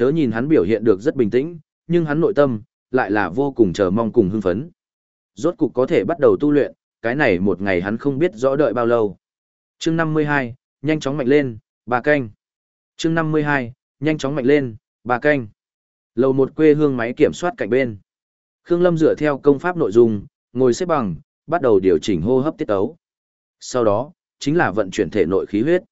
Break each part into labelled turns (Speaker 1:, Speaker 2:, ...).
Speaker 1: Chớ nhìn hắn biểu hiện được rất bình tĩnh, nhưng hắn nội tâm, lại là vô cùng chờ mong cùng hưng phấn. Rốt cục có thể bắt đầu tu luyện, cái này một ngày hắn không biết rõ đợi bao lâu. chương 52, nhanh chóng mạnh lên, bà canh. chương 52, nhanh chóng mạnh lên, bà canh. Lầu một quê hương máy kiểm soát cạnh bên. Khương Lâm dựa theo công pháp nội dung, ngồi xếp bằng, bắt đầu điều chỉnh hô hấp tiết tấu. Sau đó, chính là vận chuyển thể nội khí huyết.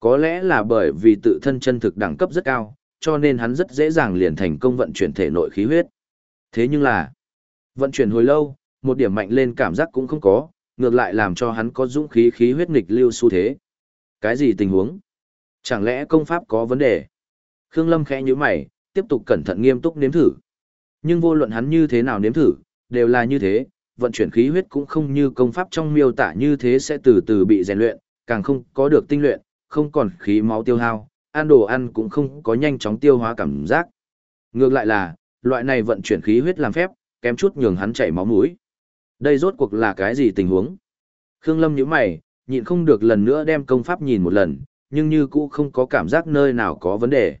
Speaker 1: Có lẽ là bởi vì tự thân chân thực đẳng cấp rất cao, cho nên hắn rất dễ dàng liền thành công vận chuyển thể nội khí huyết. Thế nhưng là, vận chuyển hồi lâu, một điểm mạnh lên cảm giác cũng không có, ngược lại làm cho hắn có dũng khí khí huyết nghịch lưu xu thế. Cái gì tình huống? Chẳng lẽ công pháp có vấn đề? Khương Lâm khẽ nhíu mày, tiếp tục cẩn thận nghiêm túc nếm thử. Nhưng vô luận hắn như thế nào nếm thử, đều là như thế, vận chuyển khí huyết cũng không như công pháp trong miêu tả như thế sẽ từ từ bị rèn luyện, càng không có được tinh luyện, không còn khí máu tiêu hao, ăn đồ ăn cũng không có nhanh chóng tiêu hóa cảm giác. Ngược lại là, loại này vận chuyển khí huyết làm phép, kém chút nhường hắn chảy máu mũi. Đây rốt cuộc là cái gì tình huống? Khương Lâm nhíu mày, nhịn không được lần nữa đem công pháp nhìn một lần, nhưng như cũ không có cảm giác nơi nào có vấn đề.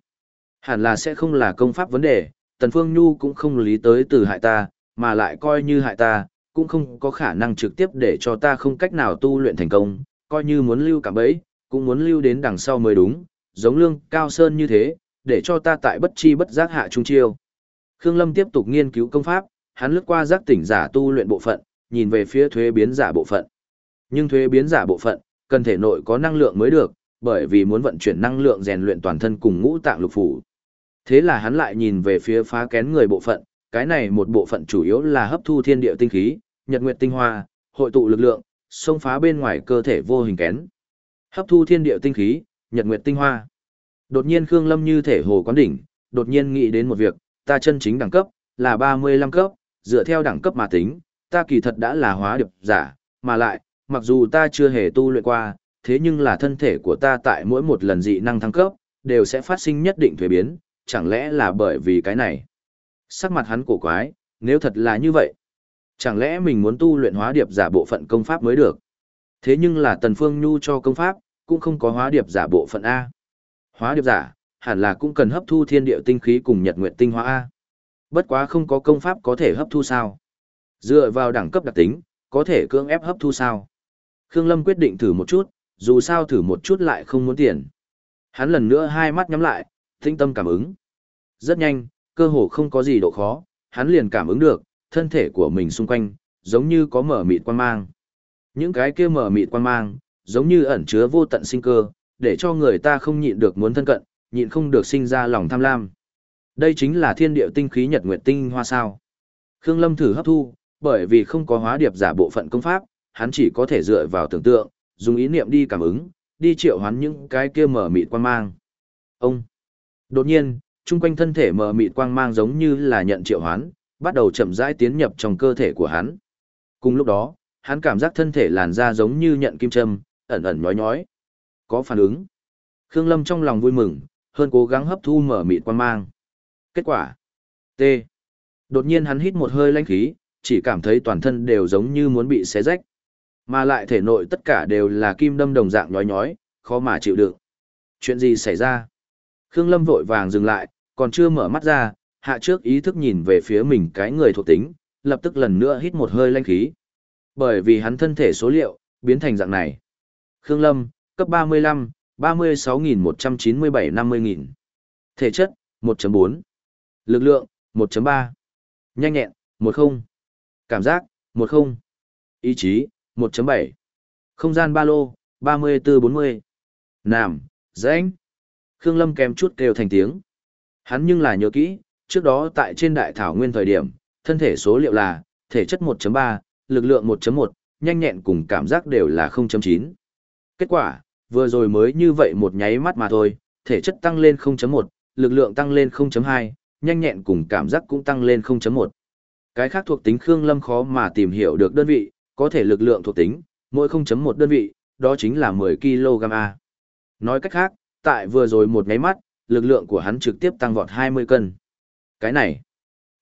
Speaker 1: Hẳn là sẽ không là công pháp vấn đề, Tần Phương Nhu cũng không lý tới từ hại ta, mà lại coi như hại ta, cũng không có khả năng trực tiếp để cho ta không cách nào tu luyện thành công, coi như muốn lưu cả bấy, cũng muốn lưu đến đằng sau mới đúng, giống lương cao sơn như thế, để cho ta tại bất chi bất giác hạ trung chiêu. Khương Lâm tiếp tục nghiên cứu công pháp, hắn lướt qua giác tỉnh giả tu luyện bộ phận, nhìn về phía thuế biến giả bộ phận. Nhưng thuế biến giả bộ phận, cần thể nội có năng lượng mới được, bởi vì muốn vận chuyển năng lượng rèn luyện toàn thân cùng ngũ tạng lục phủ. Thế là hắn lại nhìn về phía phá kén người bộ phận, cái này một bộ phận chủ yếu là hấp thu thiên địa tinh khí, nhật nguyệt tinh hoa, hội tụ lực lượng, xông phá bên ngoài cơ thể vô hình kén. Hấp thu thiên địa tinh khí, nhật nguyệt tinh hoa. Đột nhiên Khương Lâm như thể hồ quán đỉnh, đột nhiên nghĩ đến một việc, ta chân chính đẳng cấp là 35 cấp, dựa theo đẳng cấp mà tính, ta kỳ thật đã là hóa điệp giả, mà lại, mặc dù ta chưa hề tu luyện qua, thế nhưng là thân thể của ta tại mỗi một lần dị năng thăng cấp, đều sẽ phát sinh nhất định thuế biến, chẳng lẽ là bởi vì cái này? Sắc mặt hắn cổ quái, nếu thật là như vậy, chẳng lẽ mình muốn tu luyện hóa điệp giả bộ phận công pháp mới được? Thế nhưng là Tần Phương Nhu cho công pháp, cũng không có hóa điệp giả bộ phận A. Hóa điệp giả, hẳn là cũng cần hấp thu thiên địa tinh khí cùng nhật nguyệt tinh hóa A. Bất quá không có công pháp có thể hấp thu sao? Dựa vào đẳng cấp đặc tính, có thể cưỡng ép hấp thu sao? Khương Lâm quyết định thử một chút, dù sao thử một chút lại không muốn tiền. Hắn lần nữa hai mắt nhắm lại, tinh tâm cảm ứng. Rất nhanh, cơ hồ không có gì độ khó, hắn liền cảm ứng được, thân thể của mình xung quanh, giống như có mở mịt quan mang. Những cái kia mở mịt quan mang, giống như ẩn chứa vô tận sinh cơ, để cho người ta không nhịn được muốn thân cận, nhịn không được sinh ra lòng tham lam. Đây chính là thiên địa tinh khí nhật nguyệt tinh hoa sao. Khương Lâm thử hấp thu, bởi vì không có hóa điệp giả bộ phận công pháp, hắn chỉ có thể dựa vào tưởng tượng, dùng ý niệm đi cảm ứng, đi triệu hoán những cái kia mở mịt quan mang. Ông! Đột nhiên, chung quanh thân thể mở mịt quang mang giống như là nhận triệu hoán, bắt đầu chậm rãi tiến nhập trong cơ thể của hắn. Cùng lúc đó, hắn cảm giác thân thể làn da giống như nhận kim châm, ẩn ẩn nhói nhói. Có phản ứng. Khương Lâm trong lòng vui mừng, hơn cố gắng hấp thu mở mịt quan mang. Kết quả. T. Đột nhiên hắn hít một hơi lãnh khí, chỉ cảm thấy toàn thân đều giống như muốn bị xé rách. Mà lại thể nội tất cả đều là kim đâm đồng dạng nhói nhói, khó mà chịu đựng. Chuyện gì xảy ra? Khương Lâm vội vàng dừng lại, còn chưa mở mắt ra, hạ trước ý thức nhìn về phía mình cái người thuộc tính, lập tức lần nữa hít một hơi lãnh khí. Bởi vì hắn thân thể số liệu, biến thành dạng này. Khương Lâm, cấp 35, 36.197-50.000. Thể chất, 1.4. Lực lượng, 1.3. Nhanh nhẹn, 10. Cảm giác, 10. Ý chí, 1.7. Không gian ba lô, 34-40. Nàm, rãnh. Khương Lâm kèm chút kêu thành tiếng. Hắn nhưng là nhớ kỹ, trước đó tại trên đại thảo nguyên thời điểm, thân thể số liệu là, thể chất 1.3, lực lượng 1.1, nhanh nhẹn cùng cảm giác đều là 0.9. Kết quả, vừa rồi mới như vậy một nháy mắt mà thôi, thể chất tăng lên 0.1, lực lượng tăng lên 0.2, nhanh nhẹn cùng cảm giác cũng tăng lên 0.1. Cái khác thuộc tính Khương Lâm khó mà tìm hiểu được đơn vị, có thể lực lượng thuộc tính, mỗi 0.1 đơn vị, đó chính là 10 kg A. Nói cách khác, tại vừa rồi một nháy mắt, lực lượng của hắn trực tiếp tăng vọt 20 cân. Cái này,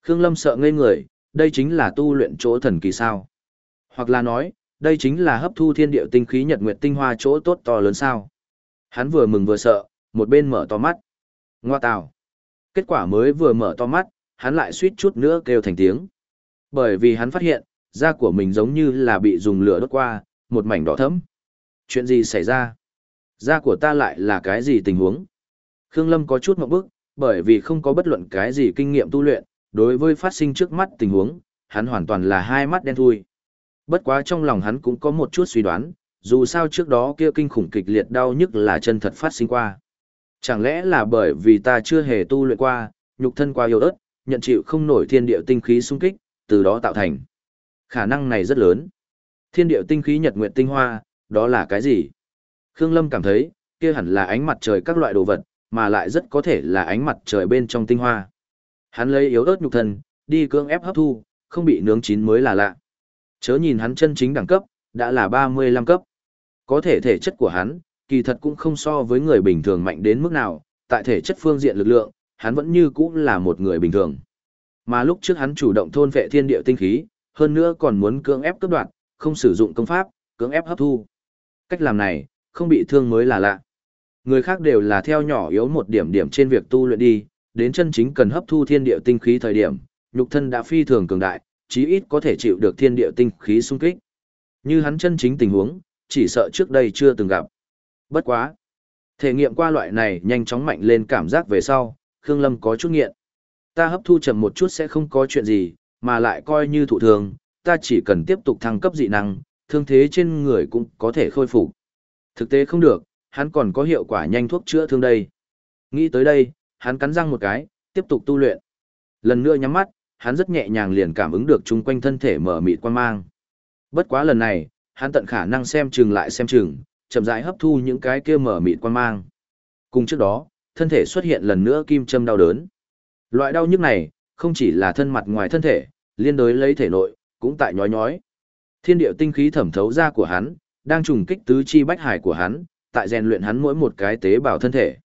Speaker 1: Khương Lâm sợ ngây người, đây chính là tu luyện chỗ thần kỳ sao. Hoặc là nói, đây chính là hấp thu thiên địa tinh khí nhật nguyệt tinh hoa chỗ tốt to lớn sao. Hắn vừa mừng vừa sợ, một bên mở to mắt. Ngoa tào. Kết quả mới vừa mở to mắt, hắn lại suýt chút nữa kêu thành tiếng. Bởi vì hắn phát hiện, da của mình giống như là bị dùng lửa đốt qua, một mảnh đỏ thẫm. Chuyện gì xảy ra? Da của ta lại là cái gì tình huống? Khương Lâm có chút ngượng bức, bởi vì không có bất luận cái gì kinh nghiệm tu luyện, đối với phát sinh trước mắt tình huống, hắn hoàn toàn là hai mắt đen thui. Bất quá trong lòng hắn cũng có một chút suy đoán, dù sao trước đó kia kinh khủng kịch liệt đau nhức là chân thật phát sinh qua. Chẳng lẽ là bởi vì ta chưa hề tu luyện qua, nhục thân qua yếu ớt, nhận chịu không nổi thiên địa tinh khí xung kích, từ đó tạo thành. Khả năng này rất lớn. Thiên địa tinh khí nhật nguyệt tinh hoa, đó là cái gì? Khương Lâm cảm thấy, kia hẳn là ánh mặt trời các loại đồ vật, mà lại rất có thể là ánh mặt trời bên trong tinh hoa. Hắn lấy yếu ớt nhục thân, đi cưỡng ép hấp thu, không bị nướng chín mới là lạ. Chớ nhìn hắn chân chính đẳng cấp, đã là 35 cấp. Có thể thể chất của hắn, kỳ thật cũng không so với người bình thường mạnh đến mức nào, tại thể chất phương diện lực lượng, hắn vẫn như cũ là một người bình thường. Mà lúc trước hắn chủ động thôn vệ thiên địa tinh khí, hơn nữa còn muốn cưỡng ép cướp đoạt, không sử dụng công pháp, cưỡng ép hấp thu. Cách làm này, không bị thương mới là lạ. Người khác đều là theo nhỏ yếu một điểm điểm trên việc tu luyện đi, đến chân chính cần hấp thu thiên địa tinh khí thời điểm, nhục thân đã phi thường cường đại, chí ít có thể chịu được thiên địa tinh khí xung kích. Như hắn chân chính tình huống, chỉ sợ trước đây chưa từng gặp. Bất quá. Thể nghiệm qua loại này nhanh chóng mạnh lên cảm giác về sau, Khương Lâm có chút nghiện. Ta hấp thu chậm một chút sẽ không có chuyện gì, mà lại coi như thụ thường, ta chỉ cần tiếp tục thăng cấp dị năng, thương thế trên người cũng có thể khôi phục. Thực tế không được, hắn còn có hiệu quả nhanh thuốc chữa thương đây. Nghĩ tới đây, hắn cắn răng một cái, tiếp tục tu luyện. Lần nữa nhắm mắt, hắn rất nhẹ nhàng liền cảm ứng được chung quanh thân thể mở mịt quan mang. Bất quá lần này, hắn tận khả năng xem chừng lại xem chừng, chậm rãi hấp thu những cái kia mở mịt quan mang. Cùng trước đó, thân thể xuất hiện lần nữa kim châm đau đớn. Loại đau nhức này, không chỉ là thân mặt ngoài thân thể, liên đối lấy thể nội, cũng tại nhói nhói. Thiên điệu tinh khí thẩm thấu ra của hắn, đang trùng kích tứ chi bách hải của hắn, tại rèn luyện hắn mỗi một cái tế bào thân thể.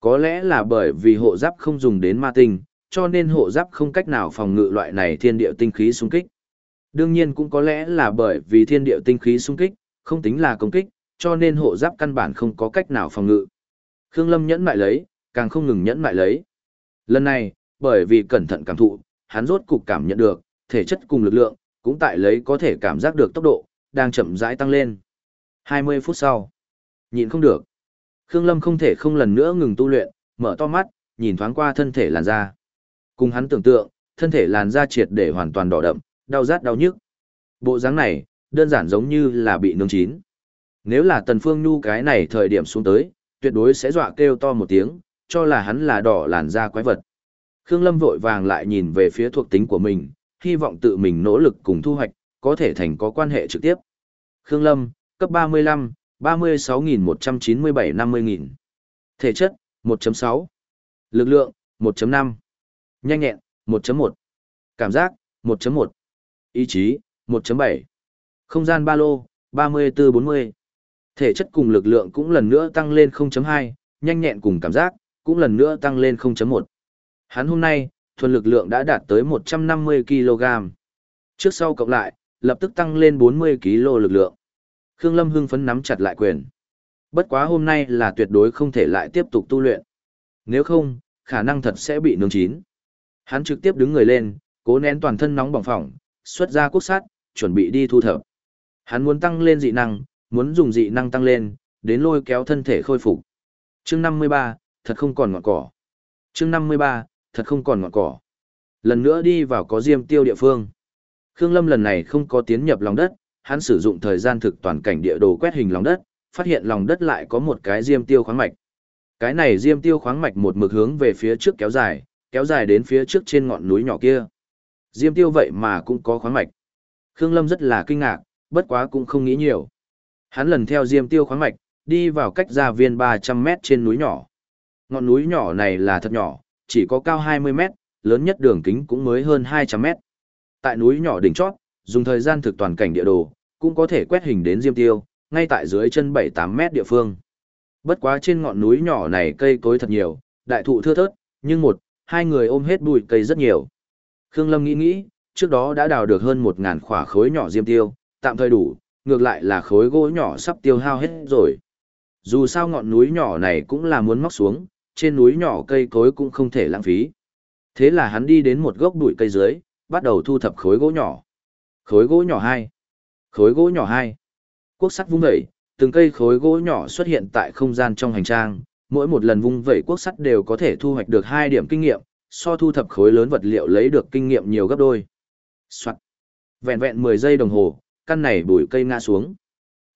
Speaker 1: Có lẽ là bởi vì hộ giáp không dùng đến ma tinh, cho nên hộ giáp không cách nào phòng ngự loại này thiên Địa tinh khí xung kích. Đương nhiên cũng có lẽ là bởi vì thiên Địa tinh khí xung kích, không tính là công kích, cho nên hộ giáp căn bản không có cách nào phòng ngự. Khương Lâm nhẫn mại lấy, càng không ngừng nhẫn mại lấy. Lần này, bởi vì cẩn thận cảm thụ, hắn rốt cục cảm nhận được, thể chất cùng lực lượng, cũng tại lấy có thể cảm giác được tốc độ, đang chậm rãi tăng lên. 20 phút sau, nhịn không được. Khương Lâm không thể không lần nữa ngừng tu luyện, mở to mắt, nhìn thoáng qua thân thể làn da. Cùng hắn tưởng tượng, thân thể làn da triệt để hoàn toàn đỏ đậm, đau rát đau nhức. Bộ dáng này, đơn giản giống như là bị nướng chín. Nếu là Tần Phương Nhu cái này thời điểm xuống tới, tuyệt đối sẽ dọa kêu to một tiếng, cho là hắn là đỏ làn da quái vật. Khương Lâm vội vàng lại nhìn về phía thuộc tính của mình, hy vọng tự mình nỗ lực cùng thu hoạch, có thể thành có quan hệ trực tiếp. Khương Lâm, cấp 35, 36.197-50.000. Thể chất, 1.6. Lực lượng, 1.5. Nhanh nhẹn, 1.1. Cảm giác, 1.1. Ý chí, 1.7. Không gian ba lô, 34-40. Thể chất cùng lực lượng cũng lần nữa tăng lên 0.2, nhanh nhẹn cùng cảm giác, cũng lần nữa tăng lên 0.1. Hắn hôm nay, thuần lực lượng đã đạt tới 150 kg. Trước sau cộng lại, lập tức tăng lên 40 kg lực lượng. Khương Lâm hưng phấn nắm chặt lại quyền. Bất quá hôm nay là tuyệt đối không thể lại tiếp tục tu luyện. Nếu không, khả năng thật sẽ bị nướng chín. Hắn trực tiếp đứng người lên, cố nén toàn thân nóng bỏng phỏng, xuất ra quốc sát, chuẩn bị đi thu thập. Hắn muốn tăng lên dị năng, muốn dùng dị năng tăng lên, đến lôi kéo thân thể khôi phục. Chương 53, thật không còn ngọn cỏ. Chương 53, thật không còn ngọn cỏ. Lần nữa đi vào có diêm tiêu địa phương. Khương Lâm lần này không có tiến nhập lòng đất, hắn sử dụng thời gian thực toàn cảnh địa đồ quét hình lòng đất, phát hiện lòng đất lại có một cái diêm tiêu khoáng mạch. Cái này diêm tiêu khoáng mạch một mực hướng về phía trước kéo dài, kéo dài đến phía trước trên ngọn núi nhỏ kia. Diêm tiêu vậy mà cũng có khoáng mạch. Khương Lâm rất là kinh ngạc, bất quá cũng không nghĩ nhiều. Hắn lần theo diêm tiêu khoáng mạch, đi vào cách ra viên 300 mét trên núi nhỏ. Ngọn núi nhỏ này là thật nhỏ, chỉ có cao 20 mét, lớn nhất đường kính cũng mới hơn 200 mét. Tại núi nhỏ đỉnh chót, dùng thời gian thực toàn cảnh địa đồ, cũng có thể quét hình đến diêm tiêu, ngay tại dưới chân 7-8 mét địa phương. Bất quá trên ngọn núi nhỏ này cây cối thật nhiều, đại thụ thưa thớt, nhưng một, hai người ôm hết bụi cây rất nhiều. Khương Lâm nghĩ nghĩ, trước đó đã đào được hơn một ngàn khỏa khối nhỏ diêm tiêu, tạm thời đủ, ngược lại là khối gỗ nhỏ sắp tiêu hao hết rồi. Dù sao ngọn núi nhỏ này cũng là muốn móc xuống, trên núi nhỏ cây cối cũng không thể lãng phí. Thế là hắn đi đến một gốc bụi cây dưới, bắt đầu thu thập khối gỗ nhỏ. Khối gỗ nhỏ hai, Khối gỗ nhỏ hai, Quốc sắt vung vẩy, từng cây khối gỗ nhỏ xuất hiện tại không gian trong hành trang, mỗi một lần vung vẩy quốc sắt đều có thể thu hoạch được hai điểm kinh nghiệm, so thu thập khối lớn vật liệu lấy được kinh nghiệm nhiều gấp đôi. Soạn. Vẹn vẹn 10 giây đồng hồ, căn này bụi cây ngã xuống.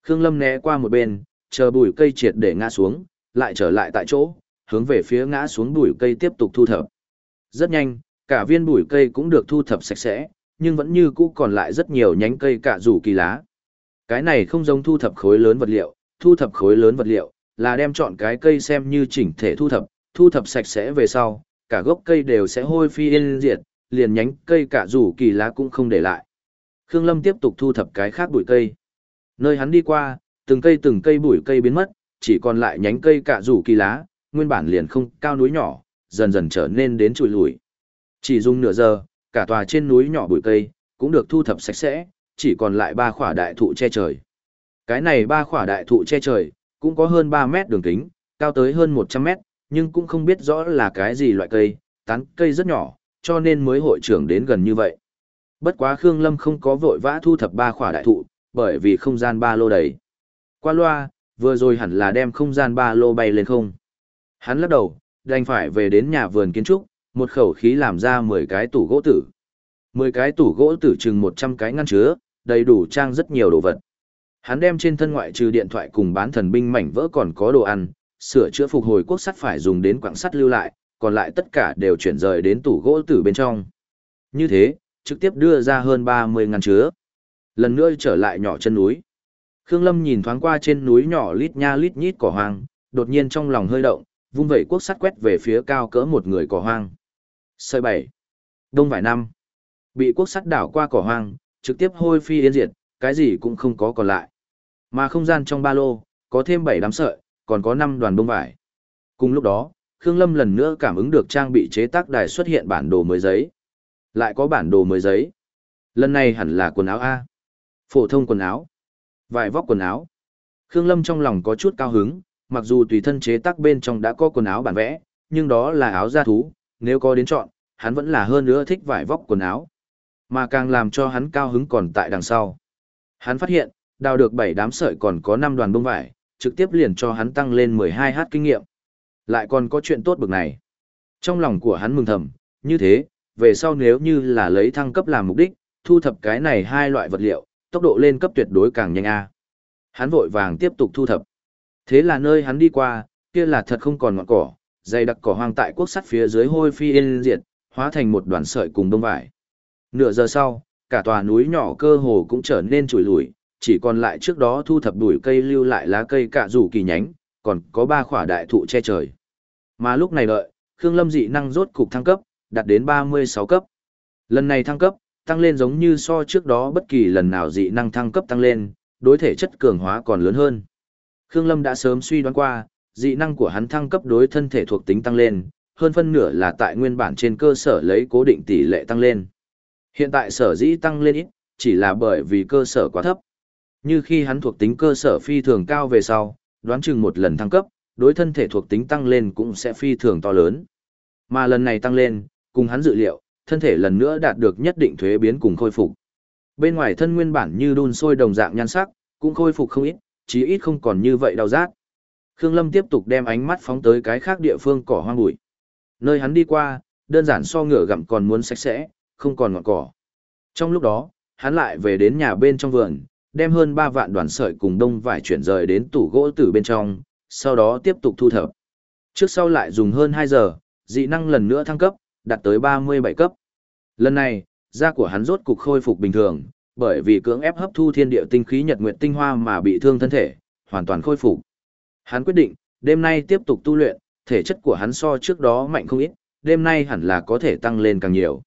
Speaker 1: Khương Lâm né qua một bên, chờ bụi cây triệt để ngã xuống, lại trở lại tại chỗ, hướng về phía ngã xuống bụi cây tiếp tục thu thập. Rất nhanh, cả viên bụi cây cũng được thu thập sạch sẽ, nhưng vẫn như cũ còn lại rất nhiều nhánh cây cả rủ kỳ lá. Cái này không giống thu thập khối lớn vật liệu, thu thập khối lớn vật liệu, là đem chọn cái cây xem như chỉnh thể thu thập, thu thập sạch sẽ về sau, cả gốc cây đều sẽ hôi phi yên diệt, liền nhánh cây cả rủ kỳ lá cũng không để lại. Khương Lâm tiếp tục thu thập cái khác bụi cây. Nơi hắn đi qua, từng cây từng cây bụi cây biến mất, chỉ còn lại nhánh cây cả rủ kỳ lá, nguyên bản liền không cao núi nhỏ, dần dần trở nên đến trụi lùi. Chỉ dùng nửa giờ, cả tòa trên núi nhỏ bụi cây, cũng được thu thập sạch sẽ, chỉ còn lại ba khỏa đại thụ che trời. Cái này ba khỏa đại thụ che trời, cũng có hơn 3 mét đường kính, cao tới hơn 100 mét, nhưng cũng không biết rõ là cái gì loại cây, tán cây rất nhỏ, cho nên mới hội trưởng đến gần như vậy. Bất quá Khương Lâm không có vội vã thu thập ba khỏa đại thụ, bởi vì không gian ba lô đầy. Qua loa, vừa rồi hẳn là đem không gian ba lô bay lên không. Hắn lắc đầu, đành phải về đến nhà vườn kiến trúc, một khẩu khí làm ra 10 cái tủ gỗ tử. 10 cái tủ gỗ tử chừng 100 cái ngăn chứa, đầy đủ trang rất nhiều đồ vật. Hắn đem trên thân ngoại trừ điện thoại cùng bán thần binh mảnh vỡ còn có đồ ăn, sửa chữa phục hồi quốc sắt phải dùng đến quảng sắt lưu lại, còn lại tất cả đều chuyển rời đến tủ gỗ tử bên trong. Như thế, trực tiếp đưa ra hơn 30 ngàn chứa. Lần nữa trở lại nhỏ chân núi. Khương Lâm nhìn thoáng qua trên núi nhỏ lít nha lít nhít cỏ hoang, đột nhiên trong lòng hơi động, vung vẩy quốc sắt quét về phía cao cỡ một người cỏ hoang. Sợi bảy. Đông vài năm. Bị quốc sắt đảo qua cỏ hoang, trực tiếp hôi phi yên diệt, cái gì cũng không có còn lại. Mà không gian trong ba lô, có thêm 7 đám sợi, còn có 5 đoàn bông vải. Cùng lúc đó, Khương Lâm lần nữa cảm ứng được trang bị chế tác đài xuất hiện bản đồ mới giấy. Lại có bản đồ mới giấy. Lần này hẳn là quần áo A. Phổ thông quần áo. Vải vóc quần áo. Khương Lâm trong lòng có chút cao hứng, mặc dù tùy thân chế tác bên trong đã có quần áo bản vẽ, nhưng đó là áo da thú, nếu có đến chọn, hắn vẫn là hơn nữa thích vải vóc quần áo. Mà càng làm cho hắn cao hứng còn tại đằng sau. Hắn phát hiện, đào được 7 đám sợi còn có 5 đoàn bông vải, trực tiếp liền cho hắn tăng lên 12 hát kinh nghiệm. Lại còn có chuyện tốt bực này. Trong lòng của hắn mừng thầm, như thế, về sau nếu như là lấy thăng cấp làm mục đích, thu thập cái này hai loại vật liệu, tốc độ lên cấp tuyệt đối càng nhanh a. Hắn vội vàng tiếp tục thu thập. Thế là nơi hắn đi qua, kia là thật không còn ngọn cỏ, dày đặc cỏ hoang tại quốc sắt phía dưới hôi phi yên diệt, hóa thành một đoàn sợi cùng đông vải. Nửa giờ sau, cả tòa núi nhỏ cơ hồ cũng trở nên trùi lùi, chỉ còn lại trước đó thu thập đuổi cây lưu lại lá cây cạ rủ kỳ nhánh, còn có ba khỏa đại thụ che trời. Mà lúc này đợi, Khương Lâm dị năng rốt cục thăng cấp, đạt đến 36 cấp. Lần này thăng cấp, tăng lên giống như so trước đó bất kỳ lần nào dị năng thăng cấp tăng lên, đối thể chất cường hóa còn lớn hơn. Khương Lâm đã sớm suy đoán qua, dị năng của hắn thăng cấp đối thân thể thuộc tính tăng lên, hơn phân nửa là tại nguyên bản trên cơ sở lấy cố định tỷ lệ tăng lên. Hiện tại sở dĩ tăng lên ít, chỉ là bởi vì cơ sở quá thấp. Như khi hắn thuộc tính cơ sở phi thường cao về sau, đoán chừng một lần thăng cấp, đối thân thể thuộc tính tăng lên cũng sẽ phi thường to lớn. Mà lần này tăng lên, cùng hắn dự liệu, thân thể lần nữa đạt được nhất định thuế biến cùng khôi phục. Bên ngoài thân nguyên bản như đun sôi đồng dạng nhan sắc, cũng khôi phục không ít, chí ít không còn như vậy đau rát. Khương Lâm tiếp tục đem ánh mắt phóng tới cái khác địa phương cỏ hoang bụi. Nơi hắn đi qua, đơn giản so ngựa gặm còn muốn sạch sẽ, không còn ngọn cỏ. Trong lúc đó, hắn lại về đến nhà bên trong vườn, đem hơn 3 vạn đoàn sợi cùng đông vải chuyển rời đến tủ gỗ từ bên trong, sau đó tiếp tục thu thập. Trước sau lại dùng hơn 2 giờ, dị năng lần nữa thăng cấp, đạt tới 37 cấp. Lần này, da của hắn rốt cục khôi phục bình thường, bởi vì cưỡng ép hấp thu thiên địa tinh khí nhật nguyệt tinh hoa mà bị thương thân thể, hoàn toàn khôi phục. Hắn quyết định, đêm nay tiếp tục tu luyện, thể chất của hắn so trước đó mạnh không ít, đêm nay hẳn là có thể tăng lên càng nhiều.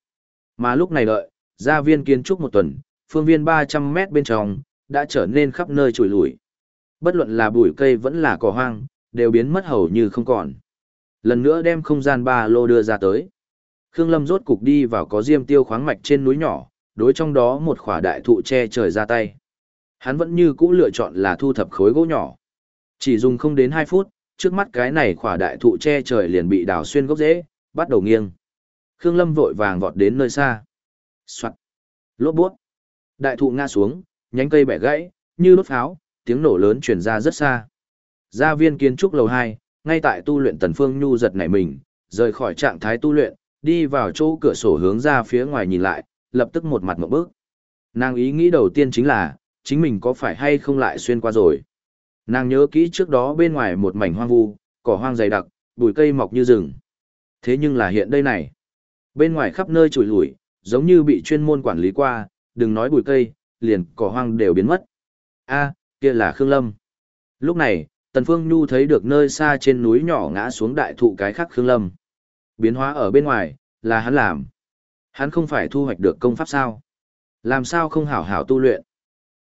Speaker 1: Mà lúc này đợi, gia viên kiến trúc một tuần, phương viên 300 mét bên trong, đã trở nên khắp nơi trùi lủi. Bất luận là bụi cây vẫn là cỏ hoang, đều biến mất hầu như không còn. Lần nữa đem không gian ba lô đưa ra tới. Khương Lâm rốt cục đi vào có diêm tiêu khoáng mạch trên núi nhỏ, đối trong đó một khỏa đại thụ che trời ra tay. Hắn vẫn như cũ lựa chọn là thu thập khối gỗ nhỏ. Chỉ dùng không đến 2 phút, trước mắt cái này khỏa đại thụ che trời liền bị đào xuyên gốc rễ, bắt đầu nghiêng. Khương Lâm vội vàng vọt đến nơi xa. Soạt. Lốp bút. Đại thụ ngã xuống, nhánh cây bẻ gãy, như đốt pháo, tiếng nổ lớn truyền ra rất xa. Gia viên kiến trúc lầu 2, ngay tại tu luyện Tần Phương Nhu giật nảy mình, rời khỏi trạng thái tu luyện, đi vào chỗ cửa sổ hướng ra phía ngoài nhìn lại, lập tức một mặt ngộp bước. Nàng ý nghĩ đầu tiên chính là, chính mình có phải hay không lại xuyên qua rồi. Nàng nhớ kỹ trước đó bên ngoài một mảnh hoang vu, cỏ hoang dày đặc, bụi cây mọc như rừng. Thế nhưng là hiện đây này. Bên ngoài khắp nơi trùi lủi, giống như bị chuyên môn quản lý qua, đừng nói bụi cây, liền cỏ hoang đều biến mất. a kia là Khương Lâm. Lúc này, Tần Phương Nhu thấy được nơi xa trên núi nhỏ ngã xuống đại thụ cái khác Khương Lâm. Biến hóa ở bên ngoài, là hắn làm. Hắn không phải thu hoạch được công pháp sao? Làm sao không hảo hảo tu luyện?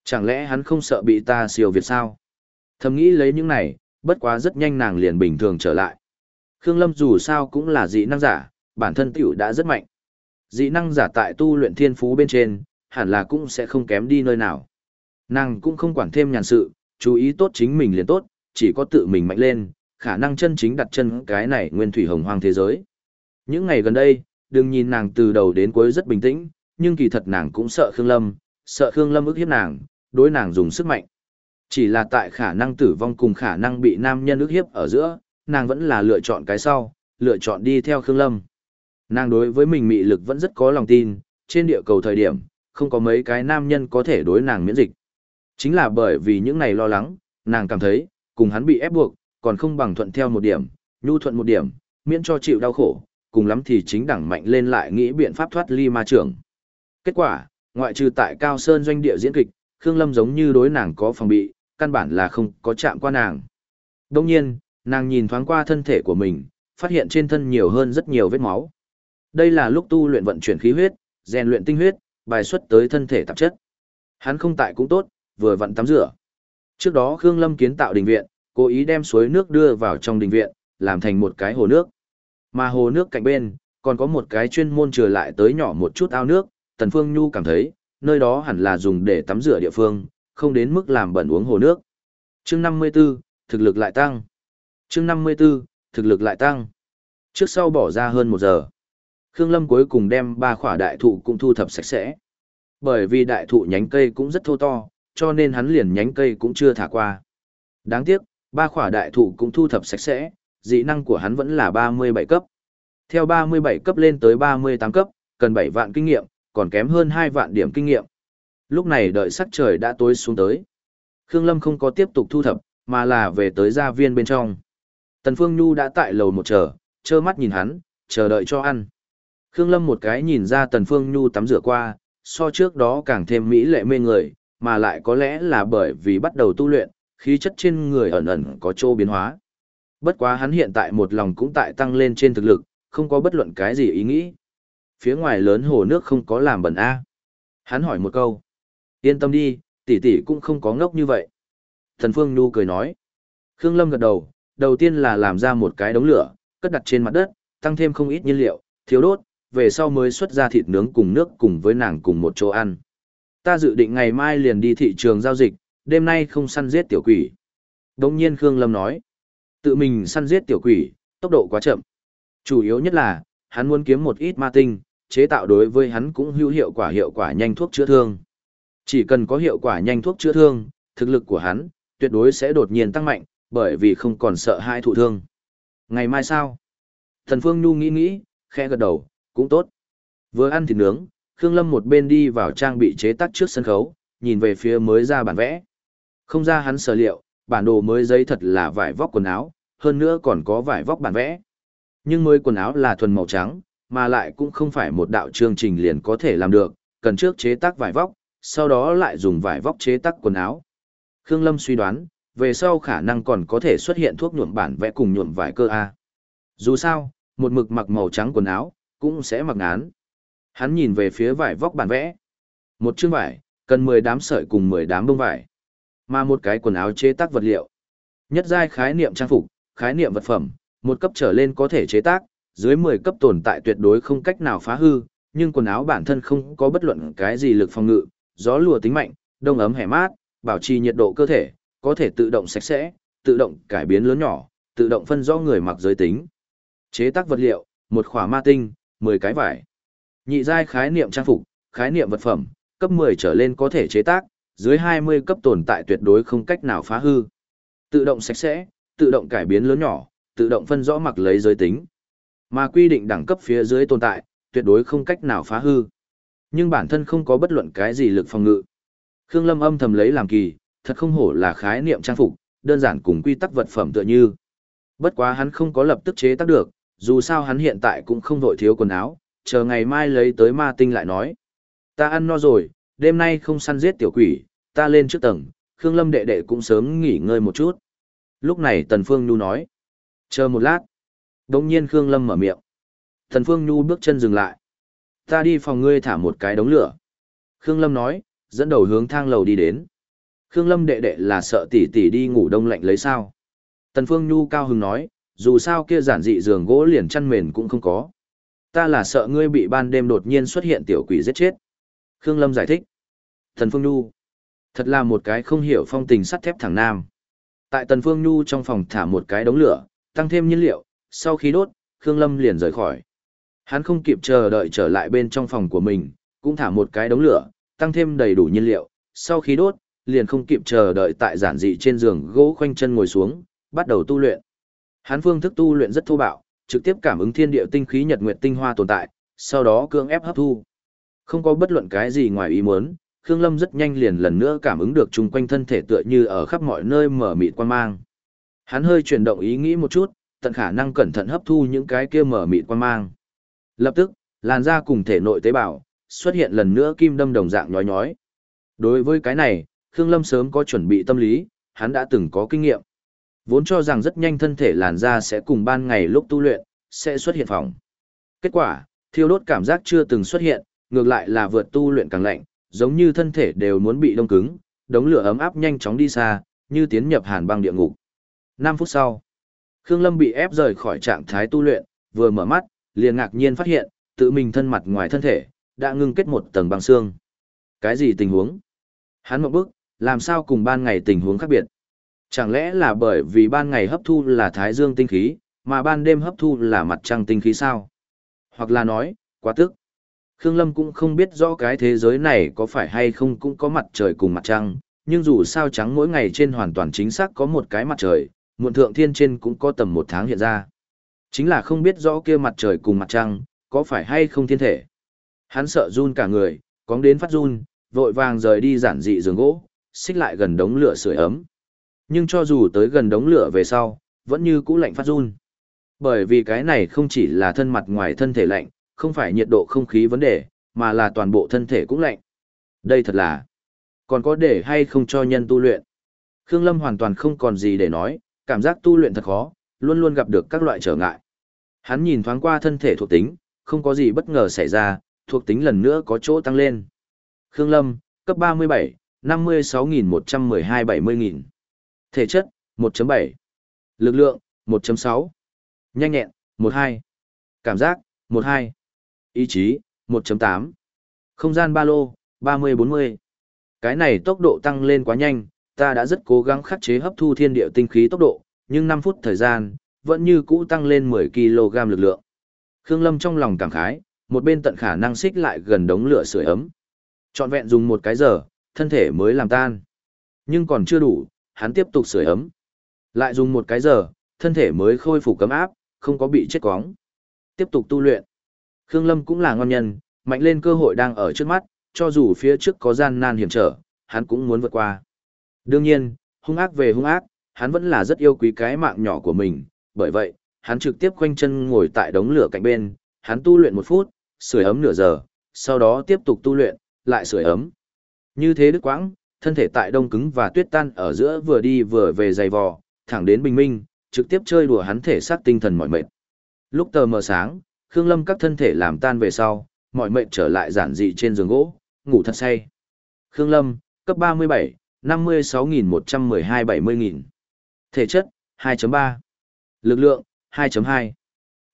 Speaker 1: Chẳng lẽ hắn không sợ bị ta siêu việt sao? Thầm nghĩ lấy những này, bất quá rất nhanh nàng liền bình thường trở lại. Khương Lâm dù sao cũng là dị năng giả, bản thân tiểu đã rất mạnh. Dị năng giả tại tu luyện thiên phú bên trên, hẳn là cũng sẽ không kém đi nơi nào. Nàng cũng không quản thêm nhàn sự, chú ý tốt chính mình liền tốt, chỉ có tự mình mạnh lên, khả năng chân chính đặt chân cái này nguyên thủy hồng hoang thế giới. Những ngày gần đây, đừng nhìn nàng từ đầu đến cuối rất bình tĩnh, nhưng kỳ thật nàng cũng sợ Khương Lâm, sợ Khương Lâm ức hiếp nàng, đối nàng dùng sức mạnh. Chỉ là tại khả năng tử vong cùng khả năng bị nam nhân ức hiếp ở giữa, nàng vẫn là lựa chọn cái sau, lựa chọn đi theo Khương Lâm. Nàng đối với mình mị lực vẫn rất có lòng tin, trên địa cầu thời điểm, không có mấy cái nam nhân có thể đối nàng miễn dịch. Chính là bởi vì những này lo lắng, nàng cảm thấy, cùng hắn bị ép buộc, còn không bằng thuận theo một điểm, nhu thuận một điểm, miễn cho chịu đau khổ, cùng lắm thì chính đẳng mạnh lên lại nghĩ biện pháp thoát ly ma trưởng. Kết quả, ngoại trừ tại Cao Sơn doanh địa diễn kịch, Khương Lâm giống như đối nàng có phòng bị, căn bản là không có chạm qua nàng. Đồng nhiên, nàng nhìn thoáng qua thân thể của mình, phát hiện trên thân nhiều hơn rất nhiều vết máu. Đây là lúc tu luyện vận chuyển khí huyết, rèn luyện tinh huyết, bài xuất tới thân thể tạp chất. Hắn không tại cũng tốt, vừa vận tắm rửa. Trước đó Khương Lâm kiến tạo đình viện, cố ý đem suối nước đưa vào trong đình viện, làm thành một cái hồ nước. Mà hồ nước cạnh bên, còn có một cái chuyên môn trở lại tới nhỏ một chút ao nước, Tần Phương Nhu cảm thấy, nơi đó hẳn là dùng để tắm rửa địa phương, không đến mức làm bẩn uống hồ nước. Chương 54, thực lực lại tăng. Chương 54, thực lực lại tăng. Trước sau bỏ ra hơn một giờ. Khương Lâm cuối cùng đem ba khỏa đại thụ cũng thu thập sạch sẽ. Bởi vì đại thụ nhánh cây cũng rất thô to, cho nên hắn liền nhánh cây cũng chưa thả qua. Đáng tiếc, ba khỏa đại thụ cũng thu thập sạch sẽ, dị năng của hắn vẫn là 37 cấp. Theo 37 cấp lên tới 38 cấp, cần 7 vạn kinh nghiệm, còn kém hơn 2 vạn điểm kinh nghiệm. Lúc này đợi sắc trời đã tối xuống tới. Khương Lâm không có tiếp tục thu thập, mà là về tới gia viên bên trong. Tần Phương Nhu đã tại lầu một chờ, trơ mắt nhìn hắn, chờ đợi cho ăn. Khương Lâm một cái nhìn ra Tần Phương Nhu tắm rửa qua, so trước đó càng thêm mỹ lệ mê người, mà lại có lẽ là bởi vì bắt đầu tu luyện, khí chất trên người ẩn ẩn có chỗ biến hóa. Bất quá hắn hiện tại một lòng cũng tại tăng lên trên thực lực, không có bất luận cái gì ý nghĩ. Phía ngoài lớn hồ nước không có làm bẩn A. Hắn hỏi một câu. Yên tâm đi, tỷ tỷ cũng không có ngốc như vậy. Thần Phương Nhu cười nói. Khương Lâm gật đầu, đầu tiên là làm ra một cái đống lửa, cất đặt trên mặt đất, tăng thêm không ít nhiên liệu, thiếu đốt, về sau mới xuất ra thịt nướng cùng nước cùng với nàng cùng một chỗ ăn. Ta dự định ngày mai liền đi thị trường giao dịch, đêm nay không săn giết tiểu quỷ. Đồng nhiên Khương Lâm nói. Tự mình săn giết tiểu quỷ, tốc độ quá chậm. Chủ yếu nhất là, hắn muốn kiếm một ít ma tinh, chế tạo đối với hắn cũng hữu hiệu quả hiệu quả nhanh thuốc chữa thương. Chỉ cần có hiệu quả nhanh thuốc chữa thương, thực lực của hắn, tuyệt đối sẽ đột nhiên tăng mạnh, bởi vì không còn sợ hai thụ thương. Ngày mai sao? Thần Phương Nhu nghĩ nghĩ, khẽ gật đầu, cũng tốt. Vừa ăn thịt nướng, Khương Lâm một bên đi vào trang bị chế tác trước sân khấu, nhìn về phía mới ra bản vẽ. Không ra hắn sở liệu, bản đồ mới giấy thật là vải vóc quần áo, hơn nữa còn có vải vóc bản vẽ. Nhưng mới quần áo là thuần màu trắng, mà lại cũng không phải một đạo chương trình liền có thể làm được, cần trước chế tác vải vóc, sau đó lại dùng vải vóc chế tác quần áo. Khương Lâm suy đoán, về sau khả năng còn có thể xuất hiện thuốc nhuộm bản vẽ cùng nhuộm vải cơ A. Dù sao, một mực mặc màu trắng quần áo, cũng sẽ mặc ngán. Hắn nhìn về phía vải vóc bản vẽ. Một chương vải, cần 10 đám sợi cùng 10 đám bông vải. Mà một cái quần áo chế tác vật liệu. Nhất giai khái niệm trang phục, khái niệm vật phẩm, một cấp trở lên có thể chế tác, dưới 10 cấp tồn tại tuyệt đối không cách nào phá hư, nhưng quần áo bản thân không có bất luận cái gì lực phòng ngự, gió lùa tính mạnh, đông ấm hẻ mát, bảo trì nhiệt độ cơ thể, có thể tự động sạch sẽ, tự động cải biến lớn nhỏ, tự động phân rõ người mặc giới tính. Chế tác vật liệu, một khỏa ma tinh, 10 cái vải. Nhị giai khái niệm trang phục, khái niệm vật phẩm, cấp 10 trở lên có thể chế tác, dưới 20 cấp tồn tại tuyệt đối không cách nào phá hư. Tự động sạch sẽ, tự động cải biến lớn nhỏ, tự động phân rõ mặc lấy giới tính. Mà quy định đẳng cấp phía dưới tồn tại, tuyệt đối không cách nào phá hư. Nhưng bản thân không có bất luận cái gì lực phòng ngự. Khương Lâm âm thầm lấy làm kỳ, thật không hổ là khái niệm trang phục, đơn giản cùng quy tắc vật phẩm tựa như. Bất quá hắn không có lập tức chế tác được, dù sao hắn hiện tại cũng không vội thiếu quần áo, chờ ngày mai lấy tới ma tinh lại nói. Ta ăn no rồi, đêm nay không săn giết tiểu quỷ, ta lên trước tầng, Khương Lâm đệ đệ cũng sớm nghỉ ngơi một chút. Lúc này Tần Phương Nhu nói. Chờ một lát. Đông nhiên Khương Lâm mở miệng. Tần Phương Nhu bước chân dừng lại. Ta đi phòng ngươi thả một cái đống lửa. Khương Lâm nói, dẫn đầu hướng thang lầu đi đến. Khương Lâm đệ đệ là sợ tỷ tỷ đi ngủ đông lạnh lấy sao. Tần Phương Nhu cao hứng nói, dù sao kia giản dị giường gỗ liền chăn mền cũng không có. Ta là sợ ngươi bị ban đêm đột nhiên xuất hiện tiểu quỷ giết chết. Khương Lâm giải thích. Thần Phương Nhu. Thật là một cái không hiểu phong tình sắt thép thẳng nam. Tại Tần Phương Nhu trong phòng thả một cái đống lửa, tăng thêm nhiên liệu, sau khi đốt, Khương Lâm liền rời khỏi. Hắn không kịp chờ đợi trở lại bên trong phòng của mình, cũng thả một cái đống lửa, tăng thêm đầy đủ nhiên liệu, sau khi đốt, liền không kịp chờ đợi tại giản dị trên giường gỗ khoanh chân ngồi xuống, bắt đầu tu luyện. Hắn phương thức tu luyện rất thô bạo, trực tiếp cảm ứng thiên địa tinh khí nhật nguyệt tinh hoa tồn tại, sau đó cưỡng ép hấp thu. Không có bất luận cái gì ngoài ý muốn, Khương Lâm rất nhanh liền lần nữa cảm ứng được chung quanh thân thể tựa như ở khắp mọi nơi mở mịt quan mang. Hắn hơi chuyển động ý nghĩ một chút, tận khả năng cẩn thận hấp thu những cái kia mở mịt quan mang. Lập tức, làn da cùng thể nội tế bào xuất hiện lần nữa kim đâm đồng dạng nhói nhói. Đối với cái này, Khương Lâm sớm có chuẩn bị tâm lý, hắn đã từng có kinh nghiệm. Vốn cho rằng rất nhanh thân thể làn da sẽ cùng ban ngày lúc tu luyện, sẽ xuất hiện phòng. Kết quả, thiêu đốt cảm giác chưa từng xuất hiện, ngược lại là vượt tu luyện càng lạnh, giống như thân thể đều muốn bị đông cứng, đống lửa ấm áp nhanh chóng đi xa, như tiến nhập hàn băng địa ngục. 5 phút sau, Khương Lâm bị ép rời khỏi trạng thái tu luyện, vừa mở mắt, liền ngạc nhiên phát hiện, tự mình thân mặt ngoài thân thể, đã ngưng kết một tầng băng xương. Cái gì tình huống? Hắn một bước, làm sao cùng ban ngày tình huống khác biệt? Chẳng lẽ là bởi vì ban ngày hấp thu là thái dương tinh khí, mà ban đêm hấp thu là mặt trăng tinh khí sao? Hoặc là nói, quá tức. Khương Lâm cũng không biết rõ cái thế giới này có phải hay không cũng có mặt trời cùng mặt trăng, nhưng dù sao trắng mỗi ngày trên hoàn toàn chính xác có một cái mặt trời, muộn thượng thiên trên cũng có tầm một tháng hiện ra. Chính là không biết rõ kia mặt trời cùng mặt trăng, có phải hay không thiên thể. Hắn sợ run cả người, cóng đến phát run, vội vàng rời đi giản dị giường gỗ, xích lại gần đống lửa sưởi ấm. Nhưng cho dù tới gần đống lửa về sau, vẫn như cũ lạnh phát run. Bởi vì cái này không chỉ là thân mặt ngoài thân thể lạnh, không phải nhiệt độ không khí vấn đề, mà là toàn bộ thân thể cũng lạnh. Đây thật là, còn có để hay không cho nhân tu luyện. Khương Lâm hoàn toàn không còn gì để nói, cảm giác tu luyện thật khó, luôn luôn gặp được các loại trở ngại. Hắn nhìn thoáng qua thân thể thuộc tính, không có gì bất ngờ xảy ra, thuộc tính lần nữa có chỗ tăng lên. Khương Lâm, cấp 37, 56.112-70.000. Thể chất, 1.7. Lực lượng, 1.6. Nhanh nhẹn, 1.2. Cảm giác, 1.2. Ý chí, 1.8. Không gian ba lô, 30-40. Cái này tốc độ tăng lên quá nhanh, ta đã rất cố gắng khắc chế hấp thu thiên địa tinh khí tốc độ, nhưng 5 phút thời gian, vẫn như cũ tăng lên 10 kg lực lượng. Khương Lâm trong lòng cảm khái, một bên tận khả năng xích lại gần đống lửa sưởi ấm. Trọn vẹn dùng một cái giờ, thân thể mới làm tan. Nhưng còn chưa đủ, hắn tiếp tục sưởi ấm. Lại dùng một cái giờ, thân thể mới khôi phục cấm áp, không có bị chết quóng. Tiếp tục tu luyện. Khương Lâm cũng là ngon nhân, mạnh lên cơ hội đang ở trước mắt, cho dù phía trước có gian nan hiểm trở, hắn cũng muốn vượt qua. Đương nhiên, hung ác về hung ác, hắn vẫn là rất yêu quý cái mạng nhỏ của mình, bởi vậy, hắn trực tiếp quanh chân ngồi tại đống lửa cạnh bên, hắn tu luyện một phút, sưởi ấm nửa giờ, sau đó tiếp tục tu luyện, lại sưởi ấm. Như thế đức quãng, thân thể tại đông cứng và tuyết tan ở giữa vừa đi vừa về dày vò, thẳng đến bình minh, trực tiếp chơi đùa hắn thể xác tinh thần mỏi mệt. Lúc tờ mờ sáng, Khương Lâm các thân thể làm tan về sau, mỏi mệt trở lại giản dị trên giường gỗ, ngủ thật say. Khương Lâm, cấp 37, 56.112-70.000. Thể chất, 2.3. Lực lượng, 2.2.